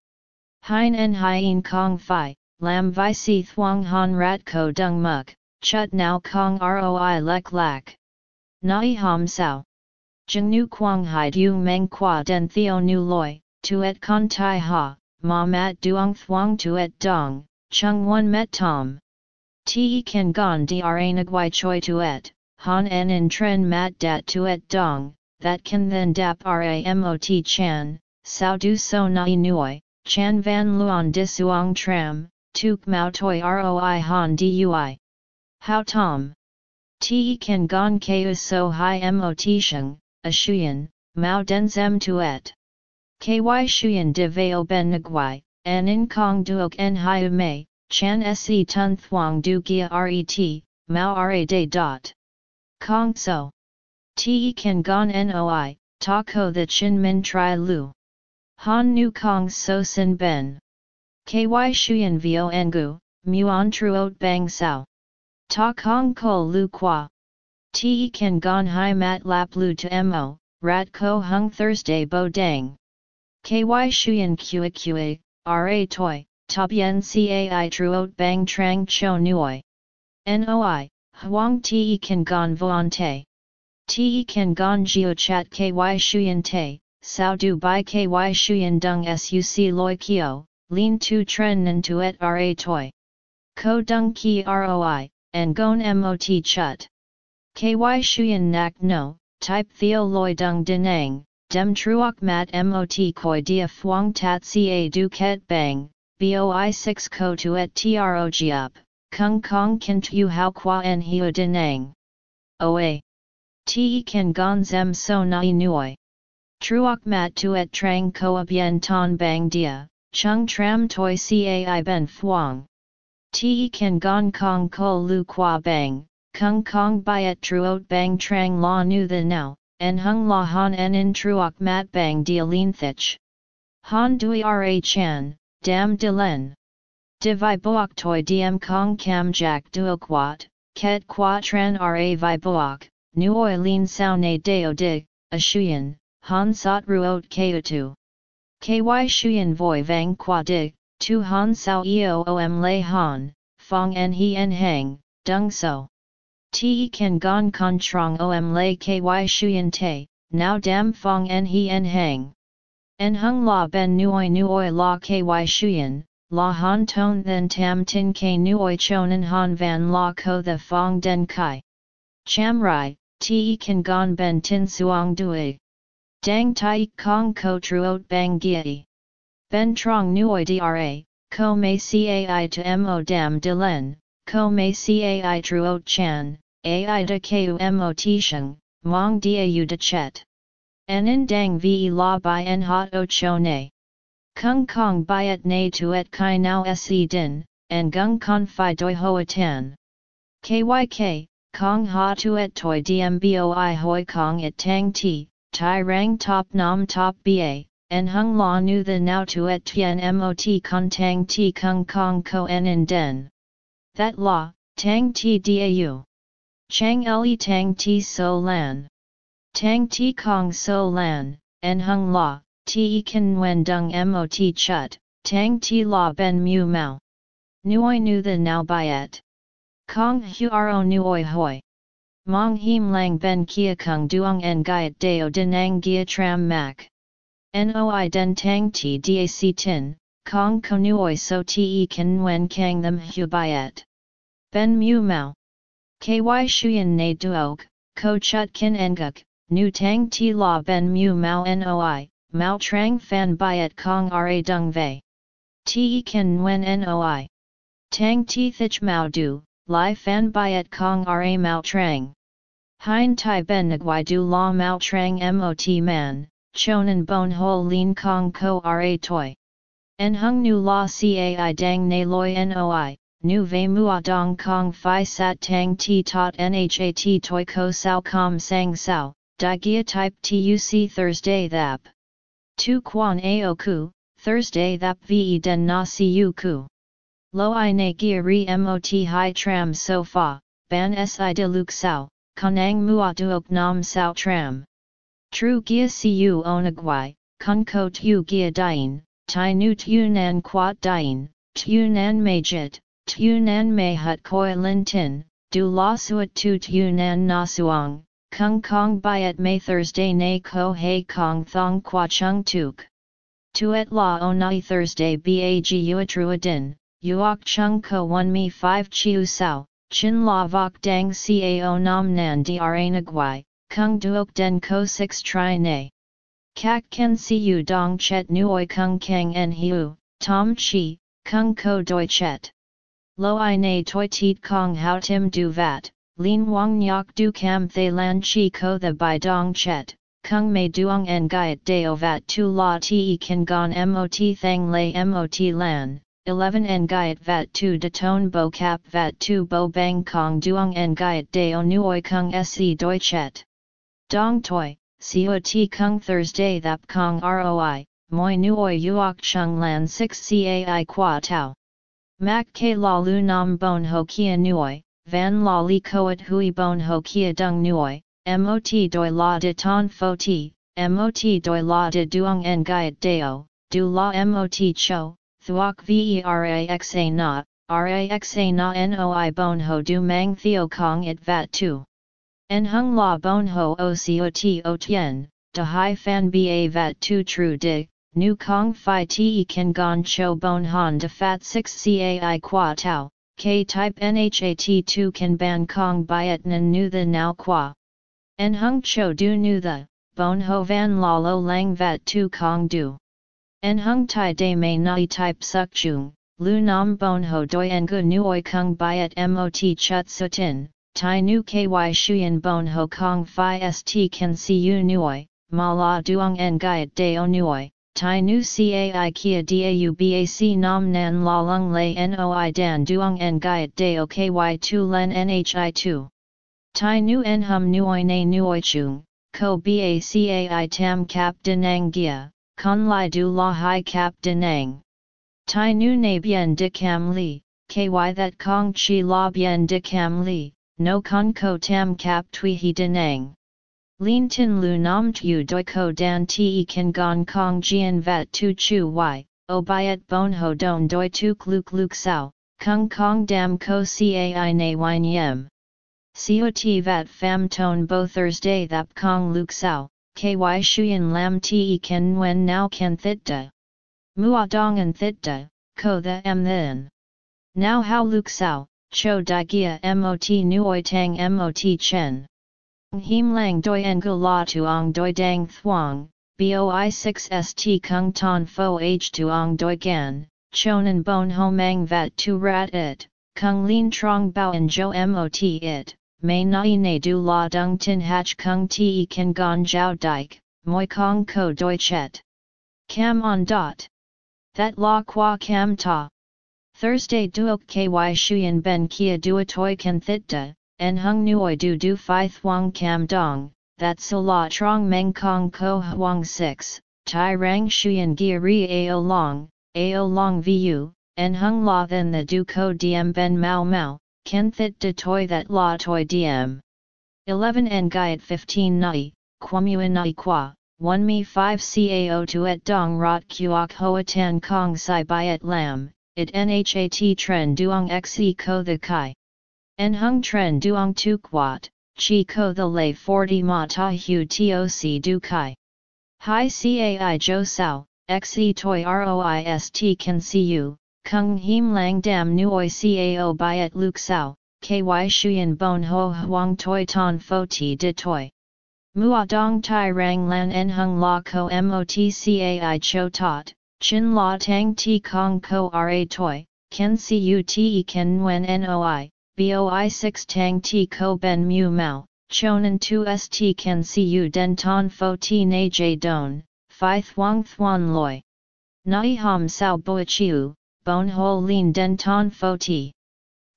Hein en hien kong fi, lam vi si thuang han rat ko dung muk, chut now kong roi lek lak. Nai ham sao? Jeng nu quang hai du meng qua den theo nu loi, tuet con tai ha, ma mat duong thuang tuet dong, chung one met tom. Te kan gon dra nagwai choi tuet, han en in tren mat dat tuet dong, that can then dap ramot chan, sao du so nai nuoi, chan van luon disuong tram, tuk mao toi roi han dui. How tom? Te kan gon keu so hi mot sheng, a shuyen, mao zem tuet. Ky shuyen de veo ben nagwai, an in kong duok en hiu mei, chan se tun thuang du gia ret, mao ra de dot. Kong so. Te kan gon noi, ta ko the chin min tri lu. Han nu kong so sin ben. Ky shuyen vio engu, muon truot bang sao. Ta kong ko lu qua. Te kan gon hai mat lap lu to mo, rat ko hung Thursday bo dang. Ky shuyen kua kua, ra toi, top yen cai truot bang trang cho nuoi. Noi, huang te kan gon voan te. Te kan gon geo chat ky shuyen te, sao du bai ky shuyen dung suc loi kio, lin tu tren nan tuet ra toi. Ko dung ki roi, and gon mot chut. Ky shuyen nak no, type theo loi dung denang, dem truok mat mot koi dia fuang tat ca du ket bang, boi 6 ko tuet trog up, kung kong kin tu hao qua en hiu denang. oa. Te kan gon zem so nai nuoi. Truok mat tuet trang koa bien ton bang dia, chung tram toi cai ben fuang. Te kan gon kong ko lu qua bang, kung kong byet truot bang trang la nu the now, en hung la han en in truok mat bang dia lin thich. Han dui ra chan, dam de len. Divai boak toi diem kong cam jack duokwat, ket qua tran ra vi boak, nu nuoi lin sao ne deo dig, a shuyen, han sot ruot keutu. Ky shuyen voi vang qua dig, tu han sao eo om lay han, fong en he en hang, dung so. Te kan gon con trong om lay ky shuyen te, now dam fong en he en hang. En hung la ben nuoi nuoi la ky shuyen, la han ton then tam tin k nuoi chonan han van la ko the fong den kai. Cham rai, te kan gon ben tin suang dui. Dang tai kong ko truot bang giai. Ben trong nuoi dra, ko mei cai to mo dam de len, ko mei cai truot chan, ai de ku mot sheng, mong u de chet. Nen dang ve la by en hot o cho ne. Kung kong byet na tuet kai now se din, en gung con fi doi hoa tan. Kyk, kong ha tuet toi dmboi hoi kong et tang ti, tai rang top nam top ba, en hung la nu the now to et tien mot con tang ti kung kong ko en in den. That la, tang ti dau. Chang le tang ti so lan. Tang ti kong so lan, en hung la, ti kan wen dung mot chut, tang ti la ben mu mau. Nuoi nu the now byet. Kong huaro nuoi hoi. Mong him lang ben kia kung duong en gaiet deo denang gia tram mak. Noi den tang ti dac tin, kong konuoi so te kan wen kang them hu byet. Ben mu mau. Ky shuyen na duog, ko chut kin enguk, nu tang ti la ben mu mau noi, mau trang fan byet kong ra dung vei. Te kan wen noi. Tang ti thich mau du, lai fan byet kong ra mau trang. Hein tai ben nguai du la mao trang mot man, chonan bon ho lin kong ko ra toi. En hung nu la cai dang na loi noi, nu ve mua dong kong fi sat tang ti tot nhat toi ko sao com sang sao, di type tuc Thursday thap. Tu quan ao ku, Thursday thap ve den na siu ku. Lo i na gia re mot hi tram so fa, ban si de luk sao, Kanang mua duok nam sao tram. Tru gia siu onagwai, kun ko tu gia dien, tai nu tu nan quat dien, tu nan majit, tu nan may hut koi lin tin, du la suat tu tu nan na suang, kung kong byet may Thursday na ko hei kong thong qua chung tuk. Tuet la onai Thursday bag uatrua din, uok chung ko one mi five chiu sao, Chin la vok dang cao nam nan dra nagwai, kung duok den ko 6 tri ne. Kak ken siu dong chet nuoi kung keng en hiu, tom chi, kung ko doi chet. Lo i na toi tiet kong how tim du vat, lin wang nyok du cam thay lan chi ko the by dong chet, kung mei duong en gaiet deo vat tu la te kan gon mot thang lay mot lan, 11 en gaiet vat tu de ton bo cap vat tu bo bang kong duong en gaiet deo nuoi kung se doi chet. Dong toi, ti kung Thursday thap kong roi, moi nuoi uok chung lan 6 cai qua tau. Mak ke la lu nam bon ho kia nuoi, van la li koat hui bon ho kia dung nuoi, mot doi la de ton fo ti, mot doi la de duong en gaiet deo, du la mot cho, Thuok Veraxa na, Raxa na Noi bon ho du mang theo kong it vat tu. En hung la bon ho o ciot o tien, de hai fan ba vat tu tru di, nu kong fi te kan gon cho bon han de fat 6 cai qua tau, k type nhat 2 kan ban kong byet nan nu the now qua. En hung cho du nu the, bon ho van la lo lang vat tu kong du. En hung tai de mei nai type suk chung, lu nam bon ho doi en gu nuoi kung byet mot chut sutin, tai nu ky shuyan bon ho kong phi st can see you nuoi, ma la duong en gaiet deo nuoi, tai nu cai kia dau bac nam nan la lung lay noi dan duong en gaiet deo ky tu len nhi tu. Tai nu en hum nuoi na nuoi chung, ko bacai tam cap denang gia, con lai du la hai cap denang. Tai nu na bien de cam li, ky that kong chi la bien de cam li, no con ko tam cap tui he denang. Lin tin lu nam tu doi ko dan te kan gong kong jian vat tu chu y, o byet bon ho don doi tu kluk luk sao, kung kong dam ko cai na wine yem. Cot vat fam ton bo Thursday thap kong luk sao, ky shuyen lam te kan nguen now kan thit da. Mua dong an thit da, ko the em then. Now how luk sao, cho di gia mot nuoi tang mot chen. Him lang doi ngu la tuong doi dang thuong, boi 6 st kung ton fo h tuong doi gan, chonan bon ho mang vat tu rat it, kung lin trong bao en jo mot it, may nai ne du la dung tin hach kung ti kan gon jiao dike, moi kong ko doi chet. Cam on dot. That la qua cam ta. Thursday duok ky shuyen ben kia dua toi kan thitta, en hung nuoi du du phi thuong cam dong, that so la trong meng kong ko huang 6, tai rang shuyen gia ri ao long, ao long vu, en hung la then the du ko diem ben mau mau, ken thit de toi that la toi diem. 11 en gaiet 15 nai, quamuan nai qua. 1 mi 5 cao 2 et dong rot kuok hoa tan kong sai byet lam, it nhat tren duong xe ko the kai. En hung tren duong tu quat, chi ko the lay 40 ma ta hu toc du kai. Hi cai jo sao, xe toi roist can see you, kung him lang dam nuoi cao byet luk sao, ky shuyen bon ho huang toi ton fo ti de toi. Mua dong tai rang lan en hung la ko mot cai cho tot, chin la tang ti kong ko ra toi, ken si u te ken nguen noi, boi 6 tang ti ko ben mu mao, chonan 2 st ken si u den ton fo ti na j don, phi thuang thuan loi. Nai ham sao boi chiu, bon ho lin den ton fo ti.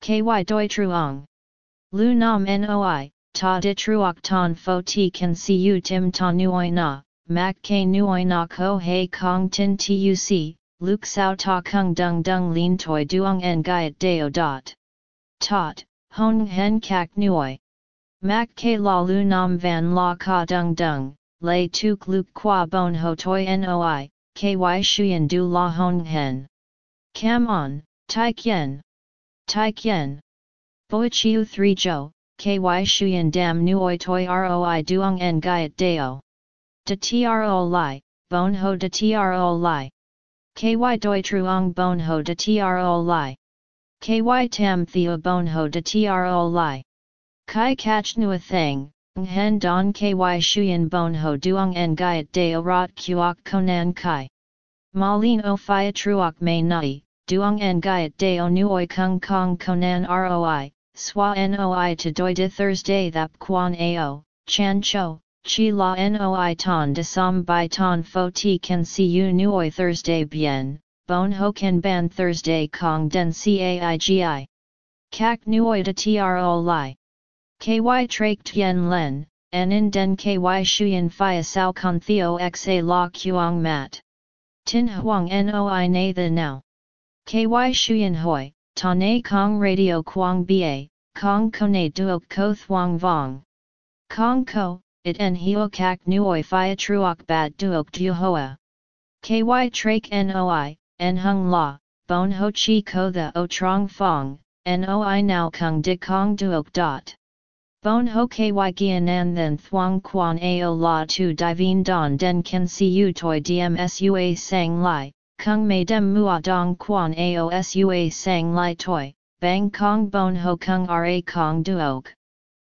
Ky doi truong. Lu nam noi, ta de truok ton fo ti ken you tim ta nuoi na, mak ke nuoi na ko hei kong tin tuc, luk sao ta kung dung dung lin toi duong en gaiet deo dot. Tot, hong hen kak nuoi. Mak ke la lu nam van la ka dung dung, lay tuk luk qua bon ho toi noi, ky shuyen du la hong hen. Cam on, tai kien. Tai kien. Boi chiu 3 jo, ky shuyen dam nuoi toi roi duong en gaiet deo. De tro li, bon ho de tro li. Ky doi truong bon ho de tro li. Ky tam theo bon ho de tro li. Kai catch nu a thang, hen don ky shuyen bon ho duong en gaiet deo rot kuok konan kai. Malin o phia truok may nai, duong en gaiet deo nuoi kung kong konan roi, Swa noi to doi de Thursday thap quan ao, chan cho, chi la noi ton de som by ton fo ti can see you nuoi Thursday bien, bon ho can ban Thursday kong den caigi. Kak nuoi de tro li. Ky trak tien len, en in den ky shuyen fia sao con theo xa la kuang mat. Tin huang noi na the now. Ky shuyen hoi, ta ne kong radio quang ba, kong kone duok ko thuang vong. Kong ko, it en hio kak nuoi fia truok bat duok du hoa. Ky trak noi, en hung la, bon ho chi ko the o trong fong, noi now kung de kong duok dot. Bon ho ky gian then thuang quan ao la tu divine don den can see you toi dmsua sang lai, kung mei dem mua dong quan aosua sang lai toi, bang kong bon ho kung ra kong duok.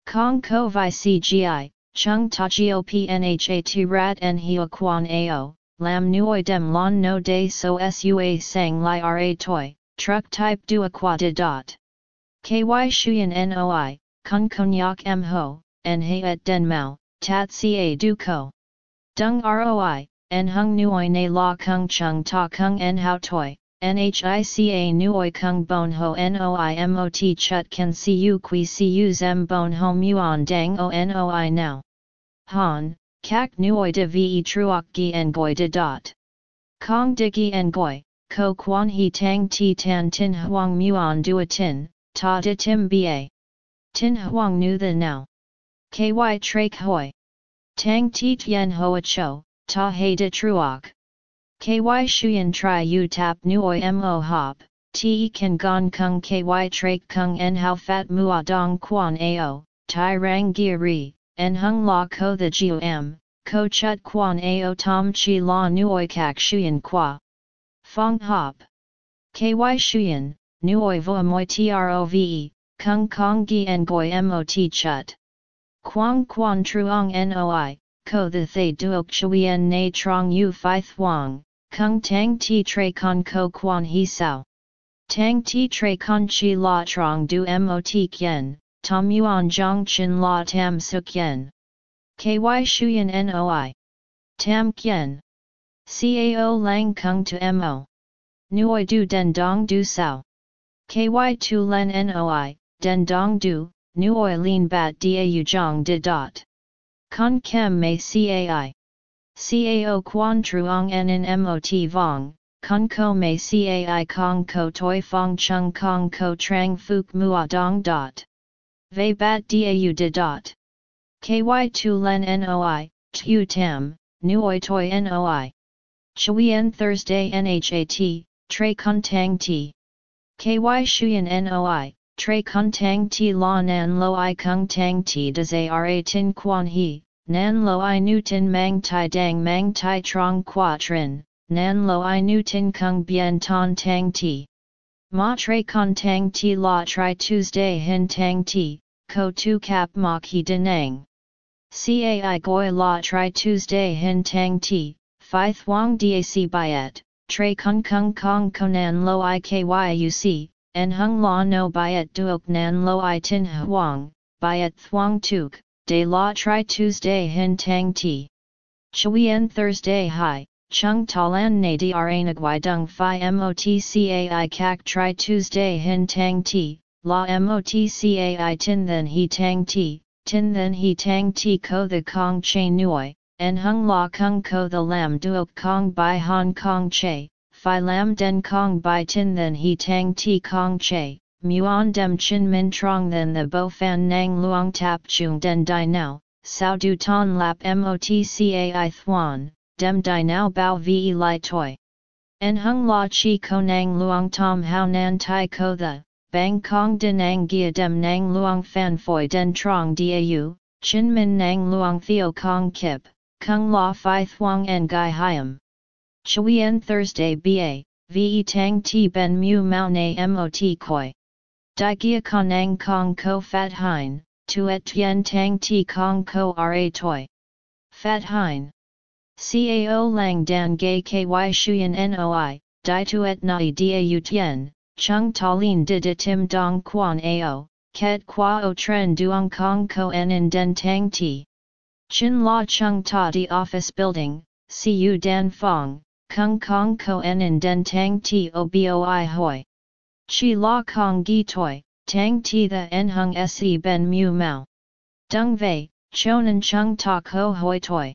Kong ko vi cgi, chung ta gopnhat rat en hio quan ao, lam nuoi dem lon no de so sua sang lai ra toi, truck type dua qua de dot. Ky shuyen noi, Kun konyak m ho, en he et den mao, tat ca du ko. Dung roi, en hung nuoi ne la kung chung ta kung en hao toi, nhica nuoi kung bon ho noimot chut kan siu qui siu zem bon ho muon dang o noi now. Han, kak nuoi de ve truok gi en goi de dot. Kong digi en goi, ko quan he tang ti tan tin huang muon dua tin, ta de tim ba. Tin huang nu the now. Ky trak hoi. Tang ti tien hoa cho, ta he de truok. Ky shuyen tri u tap nuoi mo hop, te kan gon kung ky trak kung en how fat mua dong quan ao, tai rang ri, en hung la ko the jiu m, ko chut quan ao tom chi la nuoi kak shuyen qua. Fong hop. Ky shuyen, nuoi vo moi trove, kung kong gi en goi mot chut. Quang quan truong noi, ko the thay duok chuyen na trong yu fi thuong, kung tang ti tre con ko quan he sao. Tang ti tre con chi la trong du mot kien, tom yuan jong chin la tam suk yen. Ky shuyen noi. Tam kien. Cao lang kung to mo. Nuoi du den dong du sao. Ky tu len noi, den dong du, nuoi lin bat da jong de dot. Con kem mei cai. Cao quan truong en mot vong, con ko mei cai kong ko toi fong chung kong ko trang fuk mua dong dot. Ve bat dau de dot. Ky tu len noi, tu tam, nuoi toi noi. Chuyen Thursday nhat, tre con tang ti. Ky shuyen noi, tre con tang ti la nan lo i kung tang ti des ara tin quan he, nan lo i nu tin mang tai dang mang tai trong qua trin, nan lo i nu tin kung bien ton tang ti. Ma tre con tang ti la tri Tuesday hin tang ti, ko tu cap ma ki denang. Cai goi la tri Tuesday hin tang ti, phi thuang dac byet, tre kung kung kong konan lo i kyuc, en hung la no byet duok nan lo i tin huang, byet thuang tuk, de la tri Tuesday hin tang ti. Chuyen Thursday hi, chung talan na dra nagwai dung fi motcai kak tri Tuesday hin tang ti, la motcai tin then he tang ti, tin then he tang ti ko the kong che nuoi, en hung la kung ko the lam duok kong by Hong Kong che, Phi lam den kong by tin then he tang ti kong che, muon dem chin min trong then the bo fan nang luong tap chung den di now, sao du ton lap motcai thuan, dem di now bao ve li toi. En hung la chi ko nang luong tom hao nan tai ko the, bang kong den ang gia dem nang luong fan foi den trong dau, chin min nang luong theo kong kip, kung la fi thuang en gai hiam. Chuyen Thursday ba, ve tang ti ben mu mao na mot koi. Di gia konang kong ko fat hein, tuet tien tang ti kong ko ra toi. Fat hein. Cao lang dan gay ky shuyen noi, di tuet nai da tien, chung talin di de tim dong quan ao, ket qua o tren duong kong ko en in den tang ti. Chin la chung ta di office building, cu dan fong, kung kong ko en in den tang ti o boi hoi. Chi la kong gi toi, tang ti the en hung se ben mu mao. Dung vei, chonan chung ta ko hoi toi.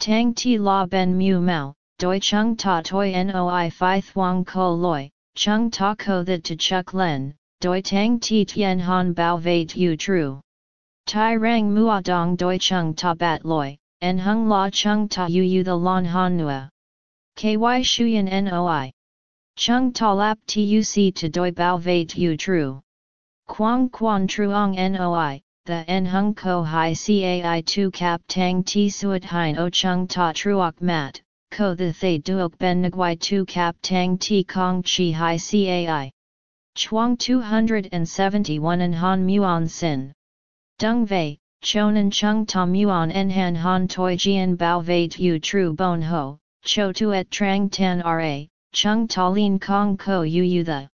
Tang ti la ben mu mao, doi chung ta toi noi fi thuang ko loi, chung ta ko the to chuk len, doi tang ti tien han bao vei tu tru. Tai rang mua dong doi chung ta bat loi, en hung la chung ta yu yu the lon han nua. KY Shuyan NOI. Chung Ta Lap TUC to Doi Bao Vei Tu Tru. Quang Quan Truong NOI, the En Hung Ko Hai CAI 2 Cap Tang Ti Suat Hein O Chung Ta Truok Mat, Ko the Thay Duok Ben Nguai 2 Cap Tang Ti Kong Chi Hai CAI. Chuang 271 and Han Muon Sin. Dung Vei, Chonan Chung Ta Muon En Han Han Toi Jian Bao Vei Tu Tru Bon Ho, cho tuet trang tan ra, chung ta lin kong ko yu yu the.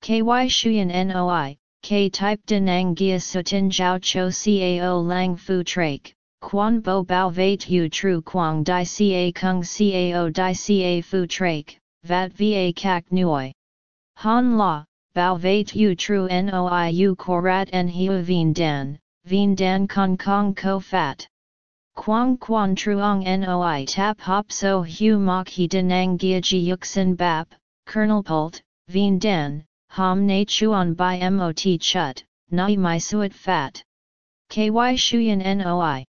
Ky shuyen noi, K type denang gia sutin jiao cho cao lang fu trake, quan bo bao veit yu tru quang di ca kung cao di ca fu trake, vat va kak nuoi. Han la, bao veit yu tru noi yu korat en hiu vien dan, vien dan kong kong ko fat. Quang quan truong noi tap hop so hu mok he denang gia ji yuxin bap, kernel pult, vien dan, Ham na chuan by mot chut, nai mai suet fat. Ky shuyan noi.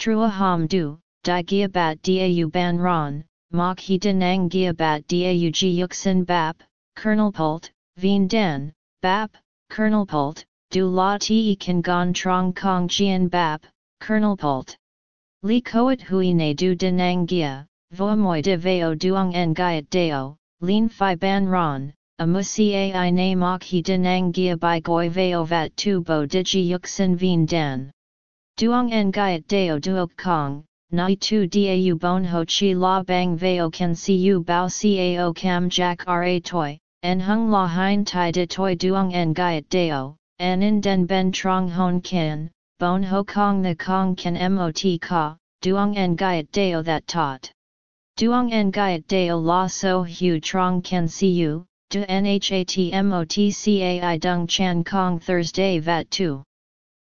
Trua ham du, di gia bat dau ban ron, mok he denang gia bat dau ji yuxin bap, kernel pult, vien den, bap, kernel pult, du la te kan gon trong kong jian bap, kernel pult. Li koet hui ne du denang gia, moi de veo duong en gaiet deo, lin fi ban ron, amusi ai na mok he denang gia by goi veo vat tu bo digi yuxin vien dan. Duong en gaiet deo duok kong, nai tu dau bon ho chi la bang veo can see you bao cao cam jack ra toi, en hung la hein tai de toi duong en gaiet deo, en in den ben trong hon kin, bon ho kong the kong can mot ka, duong en gaiet deo that taught. Duong en gaiet deo la so hu trong can see you, de NHATMOTCAI Dung Chan Kong Thursday Vat 2.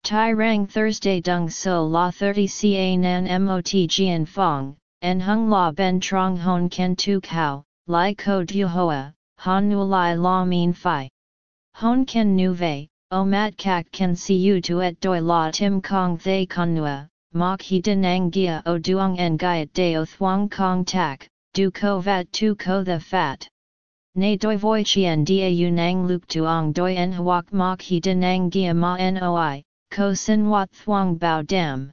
Tai Rang Thursday Dung So La 30 Ca Nan Mot Jian Fong, En Hung La Ben Trong Hon Ken Tu Kao, Lai Ko Du Hoa, Han Nu Lai La Min Phi. Hon Ken Nu Vei, O Mat Kak Ken Si U Tu Et Doi La Tim Kong Thay Con Nua, Mok He Denang Gia O Duong En Gaiet Deo Thuong Kong Tak, Du Ko Vat Tu Ko The Fat. Nay doi voi chien da yu nang luk tuong doi en huok mok he de nang gia ma noi, ko sin wat thuong bao dem.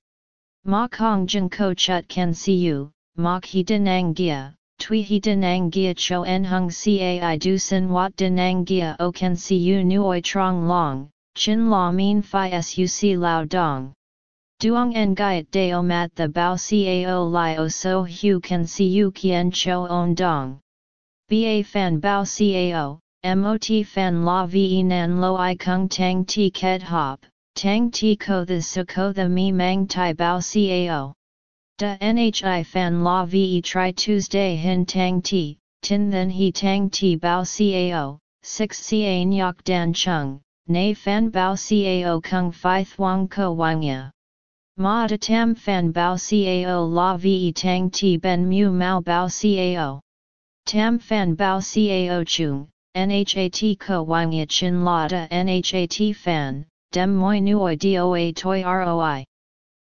Ma kong jin ko chut can see you, mok he gia, tui he nang gia cho en hung cai du sin wat nang gia o can see you nuoi trong long, chin la min fi suc lao dong. Duong en gaiet deo mat the bao cao li o so hu can see you kien cho on dong. Ba fan bao cao, mot fan la ve nan lo i kung tang ti ket hop, tang ti ko the su ko the mi mang tai bao cao. Da nhi fan la ve tri Tuesday hin tang ti, tin then he tang ti bao cao, 6 ca nyok dan chung, nay fan bao cao kung fi thuang ko wangya. Ma da tam fan bao cao la ve tang ti ben mu mao bao cao. Tam fan bao cao chung, nhat ko wang chin la da nhat fan, dem moi nuoi doa toi roi.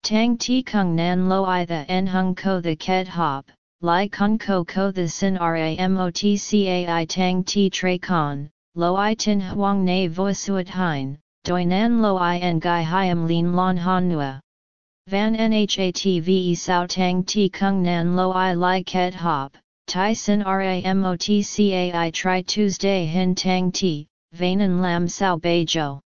Tang ti kung nan lo i the en hung ko the ket hop, lai kung ko ko the sin ramotcai tang ti tre con, lo i tin huang na voisuat hein, doi nan lo i en gai hiam lin lon han nua. Van nhat ve sao tang ti kung nan lo i lai ket hop, Tai Sin Ramotcai Tri Tuesday Hin Tang Ti, Vainan Lam Sao Bejo.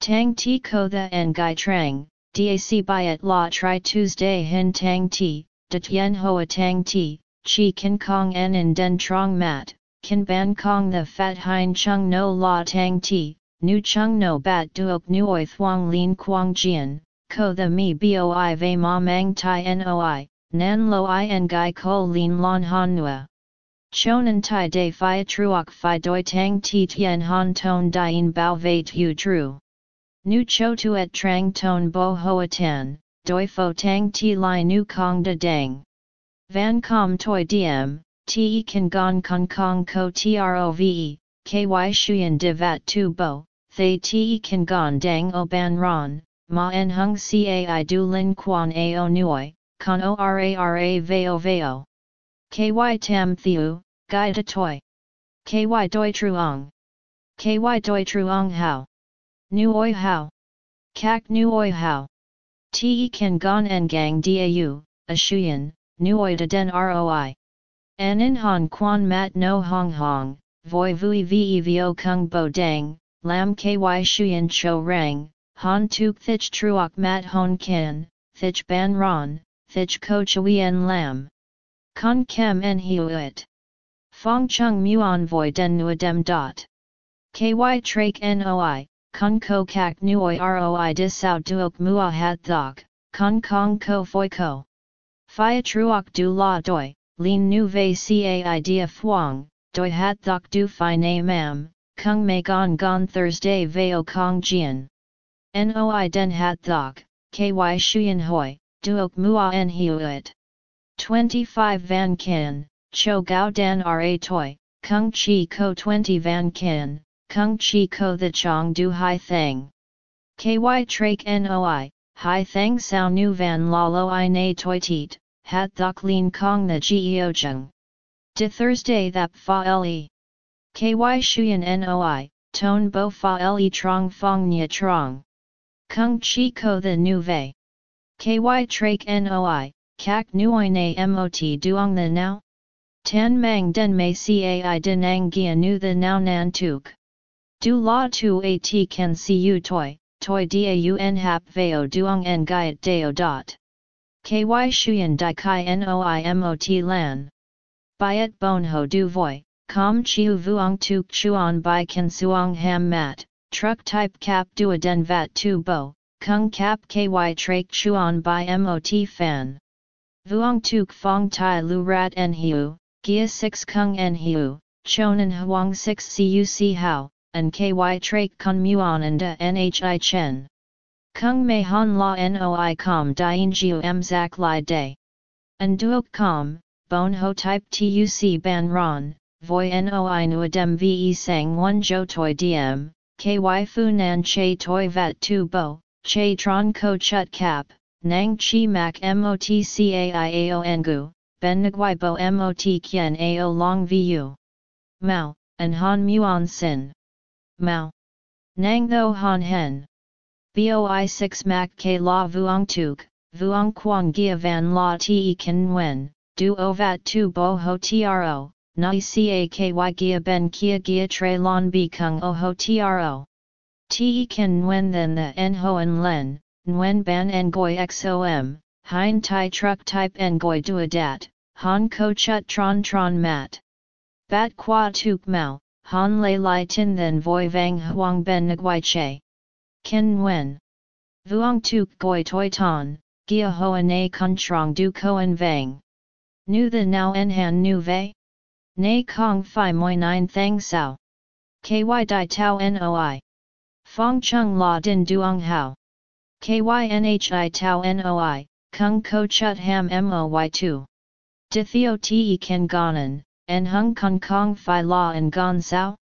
Tang Ti Ko The En Gai Trang, Dac Byet La Tri Tuesday Hin Tang Ti, De Tien Hoa Tang Ti, Chi Kin Kong En In Den Trong Mat, Kin Ban Kong The Fat Hein Chung No La Tang Ti, Nu Chung No Bat Duok Nuoi Thuong Lin Quang Jian, Ko The Mi Boi Ve Ma Mang Tai Noi, nan lo i en gai ko lin lon han nua. Chonan tai de fi truok fi doi tang ti tien han ton dien bao veit hu tru. Nu cho tu et trang ton bo hoa tan, doi fo tang ti li nu kong da dang. Van com toi diem, te kan gon kong kong ko trove, ky shuyen de vat tu bo, thay te kan gon dang o ban ron, ma en hung cai du lin quan ao nuoi, con ora veo veo. Ky tam thiu, gai de toi. Ky doi truong. Ky doi truong hao. Nu oi hao. Kak nu oi hao. Te kan gon en gang dau, a shuyen, nu oi de den roi. An in han quan mat no hong hong, voi vui ve vo kung bo dang, lam ky shuyen cho rang, han tuk thich truok mat hon kin, thich ban ron, thich ko chuyen lam. Con kem en hiuit. Fong chung muon voi den dem dot. Ky trake noi, con ko kak nuoi roi dis sao duok mua hat thok, con kong ko foi ko. Phia truok du la doi, lin nu vei cai dia phuong, doi hat thok du fi na mam, kung me gon gon Thursday veo kong jian. Noi den hat thok, ky shuyen hoi, duok mua en hiuit. 25 Van Kin, Cho Gao Dan Ra Toi, Kung Chi Ko 20 Van Kin, Kung Chi Ko The Chong Du Hai Thang. KY Trake Noi, Hai Thang Sao Nu Van La Lo I Na Toi Teet, Hat Thok Lin Kong The Geo Chung. De Thursday Thap Fa Le. KY Shuyan Noi, Tone Bo Fa Le Trong Fong Nya Trong. Kung Chi Ko The Nu Vei. KY Trake Noi, Kak nuoi na mot duong the now? Tan mang den mei cai den ang gia nu the now nan tuk. Du la tu at can see you toi, toi da un hap veo duong en gaiet deo dot. Ky shuyen di kai noi mot lan. Byet bon ho du voi, com chiu vuong tuk chuan by kan suong ham mat, truck type cap du den vat tu bo, kung cap ky trake chuan by mot fan. Vuong tuk fong tai lu rat en hiu, gia 6 kung en hiu, chonan huang 6 cuc hao, and ky trait kun muon and da nhi chen. Kung mei han la noi com dien jiu m zak li day. And duok com, bon ho type tuc ban ron, voi noi nuadem ve sang one jo toi diem, ky fu nan che toi vat tu bo, che tron ko chut cap, Nang chi mak motcaiao ngu, ben nguai bo mot kien ao long vu. Mao, and han muon sin. Mao. Nang tho han hen. Boi 6 mak ke la vuong tuk, vuong quang gia van la te kan wen, du vat tu bo ho tro, nai ca ky gia ben kia gia tre lon bi kung o ho tro. Te kan wen then the en hoen len, Nguyen ban ngoi xom, hein tai truck type ngoi duadat, han ko chut tron tron mat. Bat qua tuk mau, han lay lai tin then voi vang huang ben nguai che. Ken Nguyen. Vuong tuk goi toi ton, gia hoa na kun trong du koen vang. Nu the now en han nu ve? Na kong fi moi nine thang sao. Ky di tau noi. Fong chung la din duong hao. KYNHI Tau NOI, Kung Ko Chut Ham MOY2. Dithio Te Ken Ganan, En Hung Kong Kong Phi La and Gon Sao?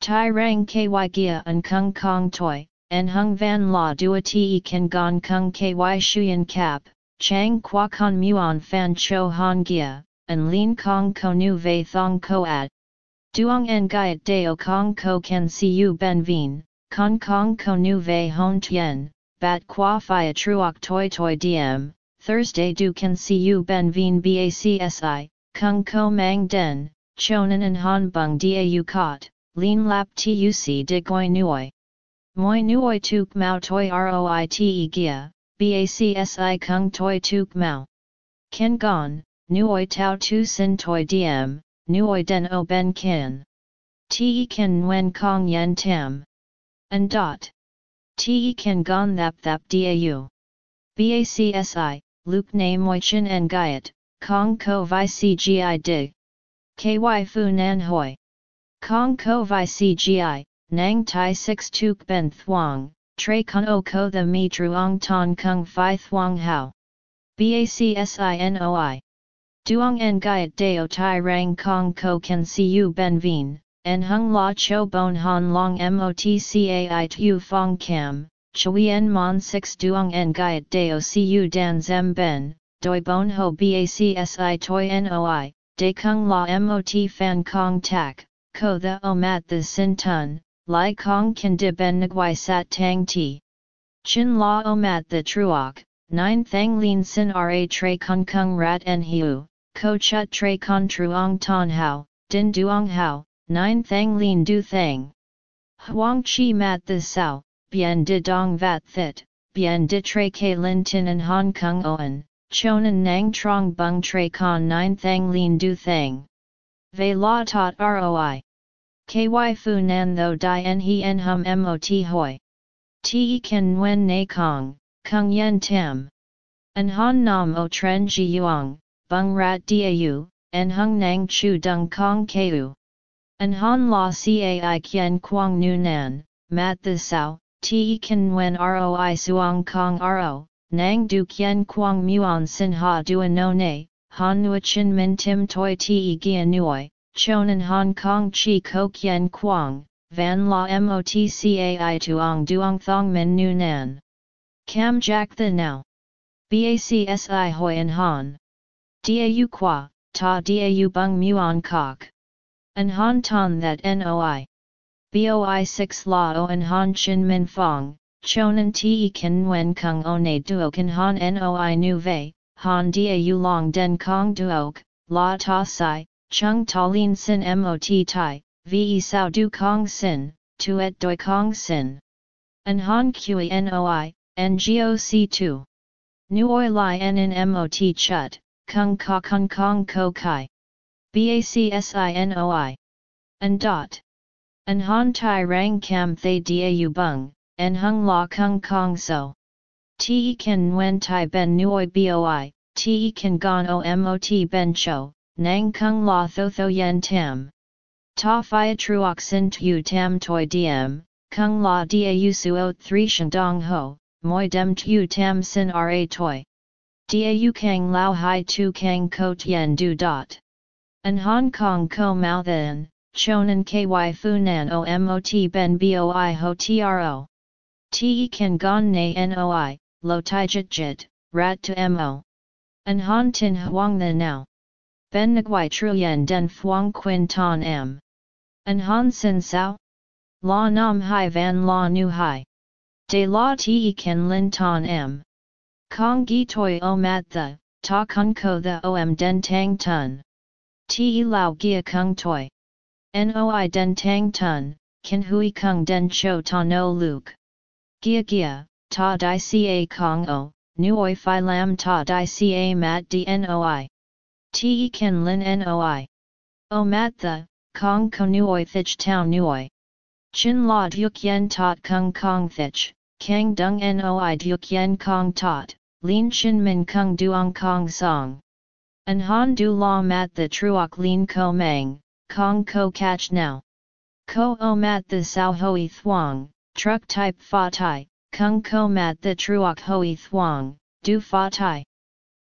Tai Rang KY Gia and Kung Kong Toi, En Hung Van La Dua Te Ken Gon Kung KY Shuyan Cap, Chang Kwa Kon Muon Fan Cho Han Gia, and Lin Kong Ko Nu Ve Thong Ko Ad. Duong En Gaiet Deo Kong Ko Ken Siu Ben Vien, Kong Kong Ko Nu Ve Hon Tien bat qua phia truok toi toi diem, Thursday du can see you ben veen bacsi, kung ko mang den, chonan and han bung dau kot, lean lap tuc de goi nuoi. Moi nuoi tuk mau toi roi te gia, bacsi kung toi tuk mao. Ken gon, nuoi tau tu sin toi diem, nuoi den o ben kin. Te ken nguen kong yen tam. And dot. Te kan gon thap thap dau. BACSI, Luke na moi chin en gaiet, Kong ko vi cgi dig. KY fu nan hoi. Kong ko vi cgi, nang tai 6 tuk ben thuong, tre kun o ko the mi truong ton kung fi thuong hao. BACSI NOI. Duong en gaiet deo tai rang kong ko can see you ben vien, en hung la cho bon han long motcai tu fong cam, chuyen mon 6 duong en gaiet deo cu dan zem ben, doi bon ho bacsi toi noi, de kung la mot fan kong tak, ko the o mat the sin tun, lai kong kan de ben nguai sat tang ti. Chin la o mat the truok, nine thang lin sin ra tre kung kung rat en hiu, ko chut tre con truong ton hao, din duong hao, Nine thang lin du thang. Huang chi mat the sao, bien de dong vat thit, bien de tre ke lin tin and hong kong oan, chonan nang trong bung tre con nine thang lin du thang. Ve la tot roi. ky fu nan tho di en he en hum mot hoi. Te ken nguen na kong, kung yen tam. An han nam o tren ji yuang, bung rat dau, en hung nang chu dung kong keu. An han la cai kien quang nu nan, mat the sao, te ken nguen roi suang kong ro, nang du kien quang muon sin ha duan no ne, han nua chin min tim toi te gian nuoi, chonan Hong Kong chi ko kien quang, van la motcai tuong duong thong min nu nan. Cam jack the now. BACSI hoi en han. Dau qua, ta dau bung muon kok. An han ton that noi. BOI 6 la o an han chin min fong, chonan te kan wen kung o ne duok kan han noi nu vei, han dau long den kong duok, la ta sai, chung ta lin sin mot tai, ve sao du kong sin, tuet doi kong sin. An han kui noi, ngoc 2. Nuoi li en in mot chut, kung ka kung kong ko kai. BACSINOI. An dot. An han tai rang cam thay dau bung, en hung la kung kong so. Te kan nguen tai ben nuoi boi, te kan gon o mot ben cho, nang kung la tho tho yen tam. Ta phia truok sin tu tam toi diem, kung la dau suot 3 shandong ho, moi dem tu tam sin ra toi. Dau kang lao hai tu kang ko tien du dot. An Hong Kong ko mao then, chonan ky funan o mot ben boi ho tro. Te kan gon na noi, lo tai jit rat to mo. An han tin huang the now. Ben nguai truyen den fuang quin ton m. An han sin sao? La nam hai van la nu hai. De la te kan lin ton m. Kong gi toi o mat the, ta kun ko the om den tang tun. Ti lao gia kung toi. Noi den tang tun, kan hui kung den cho ta no luke. Gia gia, ta di ca kong o, nuoi phi lam ta di ca mat di noi. Ti kan lin noi. O mat the, kong ko nuoi thich tau nuoi. Chin la duk yen tot kung kong thich, kang dung noi duk yen kong tot, lin chin min kung duong kong song. An han du la mat the truok lin ko mang, kong ko catch now. Ko o mat the sao hoi thuang, truck type fa tai, kung ko mat the truok hoi thuang, du fa tai.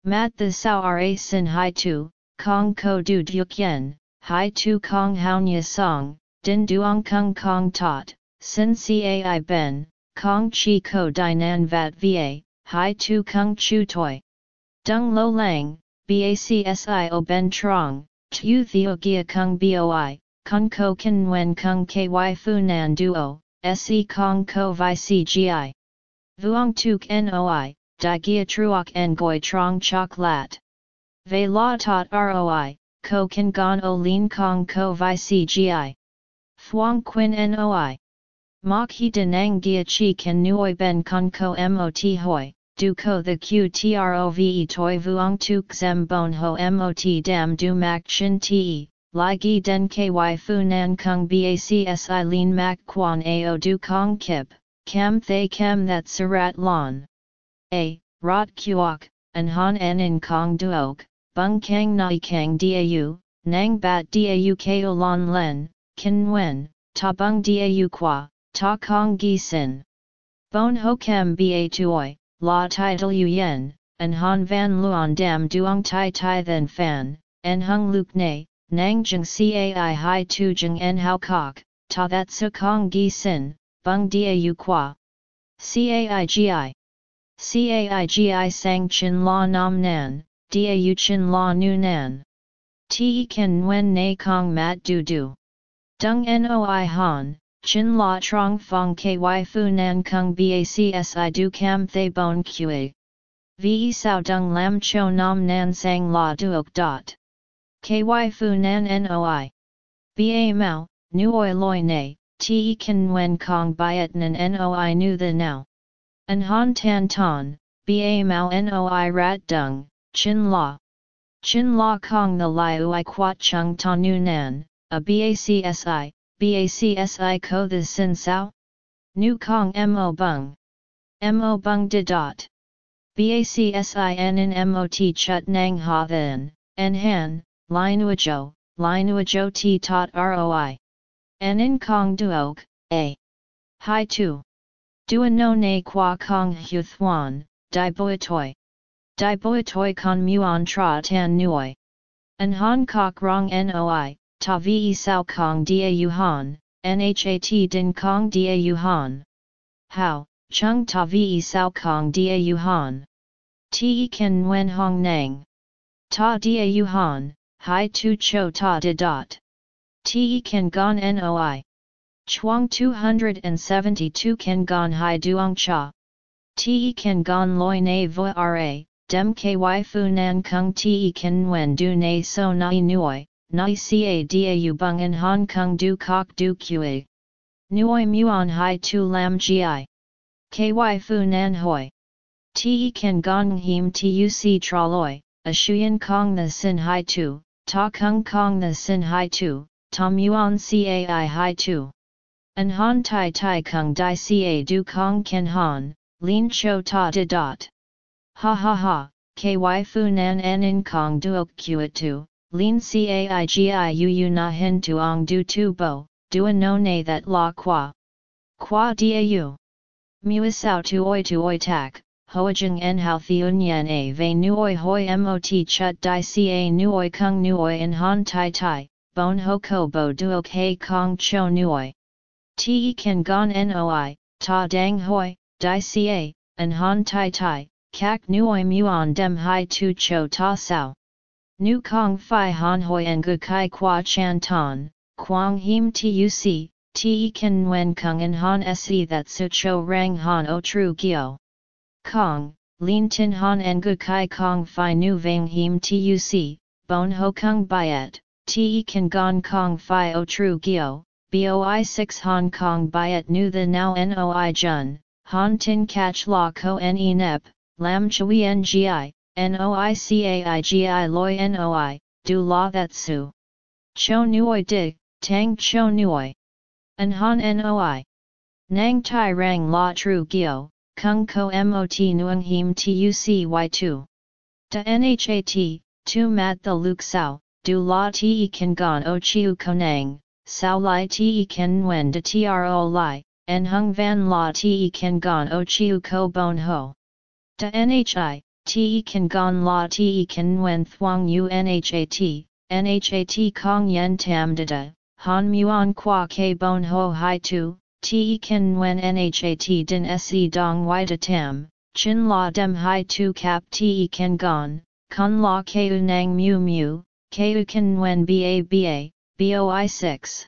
Mat the sao ra sin hai tu, kong ko du duk yen, hai tu kong hao song, din duong kung kong tot, sin cai ben, kong chi ko dinan vat va, hai tu kung chu toi. Dung lo lang, BACSI o ben trong, tu theo gia kung boi, kung ko kin wen kung ky fu nan duo, se kong ko vi cgi. Vuong tuk noi, di gia truok en goi trong chok lat. Ve la tot roi, ko kin gon o lin kong ko vi cgi. Thuong quin noi. Mok he denang gia chi ken nuoi ben kong ko mot hoi, du ko the qtrove toi vuong tuk zem bon ho mot dam du mak chin te, li gi den ky fu nan kung bacsi lin mak quan ao du kong kip, kam thay kam that surat lon. A, rot kuok, an han en in kong duok, bung kang nai kang dau, nang bat dau ko lon len, kin wen, ta bung dau qua, ta kong gi sin. Bon ho kem ba tuoi, la tai lu yen, an han van luon dam duong tai tai then fan, en hung luk ne, nang jeng cai hai tu jing en hao kok, ta that su kong gi sin, bung dia u qua. Caigi. Caigi sang chin la nam nan, dia u chin la nu nan. Ti ken nguen na kong mat du du. Dung noi han, Chin la trong fong ky fu nan kung bacsi du cam thay bon kui. Ve sao dung lam cho nam nan sang la duok dot. Ky fu nan noi. Ba mao, nuoi loi ne, te kan wen kong byet nan noi nu the now. An han tan ton, ba mao noi rat dung, chin la. Chin la kong the liu i quat chung ta nu nan, a bacsi, BACSI ko the sin sao? Nu kong mo bung. Mo bung de dot. BACSIN in MOT chut nang ha then, en han, Lai Nuajo, Lai Nuajo T tot ROI. In Kong Duok, A. Hai Tu. Dua no ne qua Kong Hu Thuan, Di Boi Toi. Di Boi Toi Con Muon Tra Tan Nuoi. An Han Kok Rong Noi, Ta Vi Sao Kong Dia Yu Han, Nhat Din Kong Dia Yu Han. How, Chung Ta Vi Sao Kong Dia Yu Han. Ti Ken Nguyen Hong Nang. Ta Dia Yu Han, Hai tu cho ta de dot. Te kan gon noi. Chuang 272 kan gon hai duong cha. Te kan gon loi na vo ra, dem ky fu nan kung te kan wen du na so nai nuoi, nai ca da bung in hong kong du kok du qa. Nuoi muon hai tu lam gi. Ky fu nan hoi. Te kan gon him tuc traloi, a shuyen kong the sin hai tu, Ta kung kong the sin hai tu, tom yuan cai hai tu. An han tai tai kung di ca du kong ken han, lin cho ta de dot. Ha ha ha, ky fu nan en in kong duok kuat tu, lin cai gi u u na hin tuong du tu bo, du no ne that la qua. Qua dia u. Muisao tu oi tu oi tak, hoajung en hao theun yan a ve nuoi hoi mot chut di ca nuoi kung nuoi in han tai tai, bon ho ko bo duok hei kong cho nuoi. Te kan gon noi, ta dang hoi, di ca, an han tai tai, kak nuoi muon dem hai tu cho ta sao. Nu kong fi han hoi en gu kai qua chan ton, quang him tuc, te kan nguen kung in han se that su cho rang han o tru gyo. Kong, Lin Tin Han Ngu Kai Kong Phi Nu Vang Him Tuc, Bon Ho Kung Biet, Te Kan Gon Kong Phi O Tru Gyo, Boi 6 Hong Kong Biet Nu The Now Noi Jun, Han Tin Catch La Ko Ne Nep, Lam Chui Ngi, Noi Cai Gi Loi Noi, Du La That Su. Cho Nuoi Dig, Tang Cho Nuoi. An Han Noi. Nang Tai Rang La Tru Gyo, kung ko mot nuang him tucy2. Da nhat, tu mat the luk sao, du la te kan gon o chiu konang, sao lai te kan nguen de tro lai, en hung van la te kan gon o chiu ko bon ho. Da nhi, te kan gon la te kan nguen thuang u nhat, nhat kong yen tam da, han muon qua ke bon ho hai tu, Te kan wen nhat din se dong wida tam, chin la dem hai tu cap te kan gon, kun la keu nang mu mu, keu kan wen ba ba, boi 6.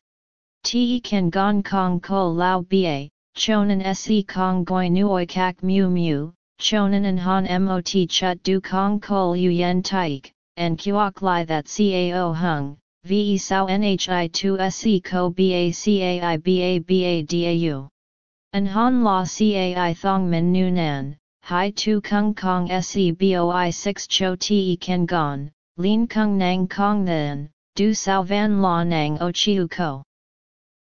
Te kan gon kong ko lao ba, chonan se kong goi nuoi kak mu mu, chonan an han mot chut du kong kol yu yen taik, and kuok lai that cao hung, ve sao nhi 2 se ko ba cai ba ba dau. An han la cai thong min nu nan, hai tu kung kong se boi 6 cho te ken gon, lin kung nang kong then, du sao van la nang o chiu ko.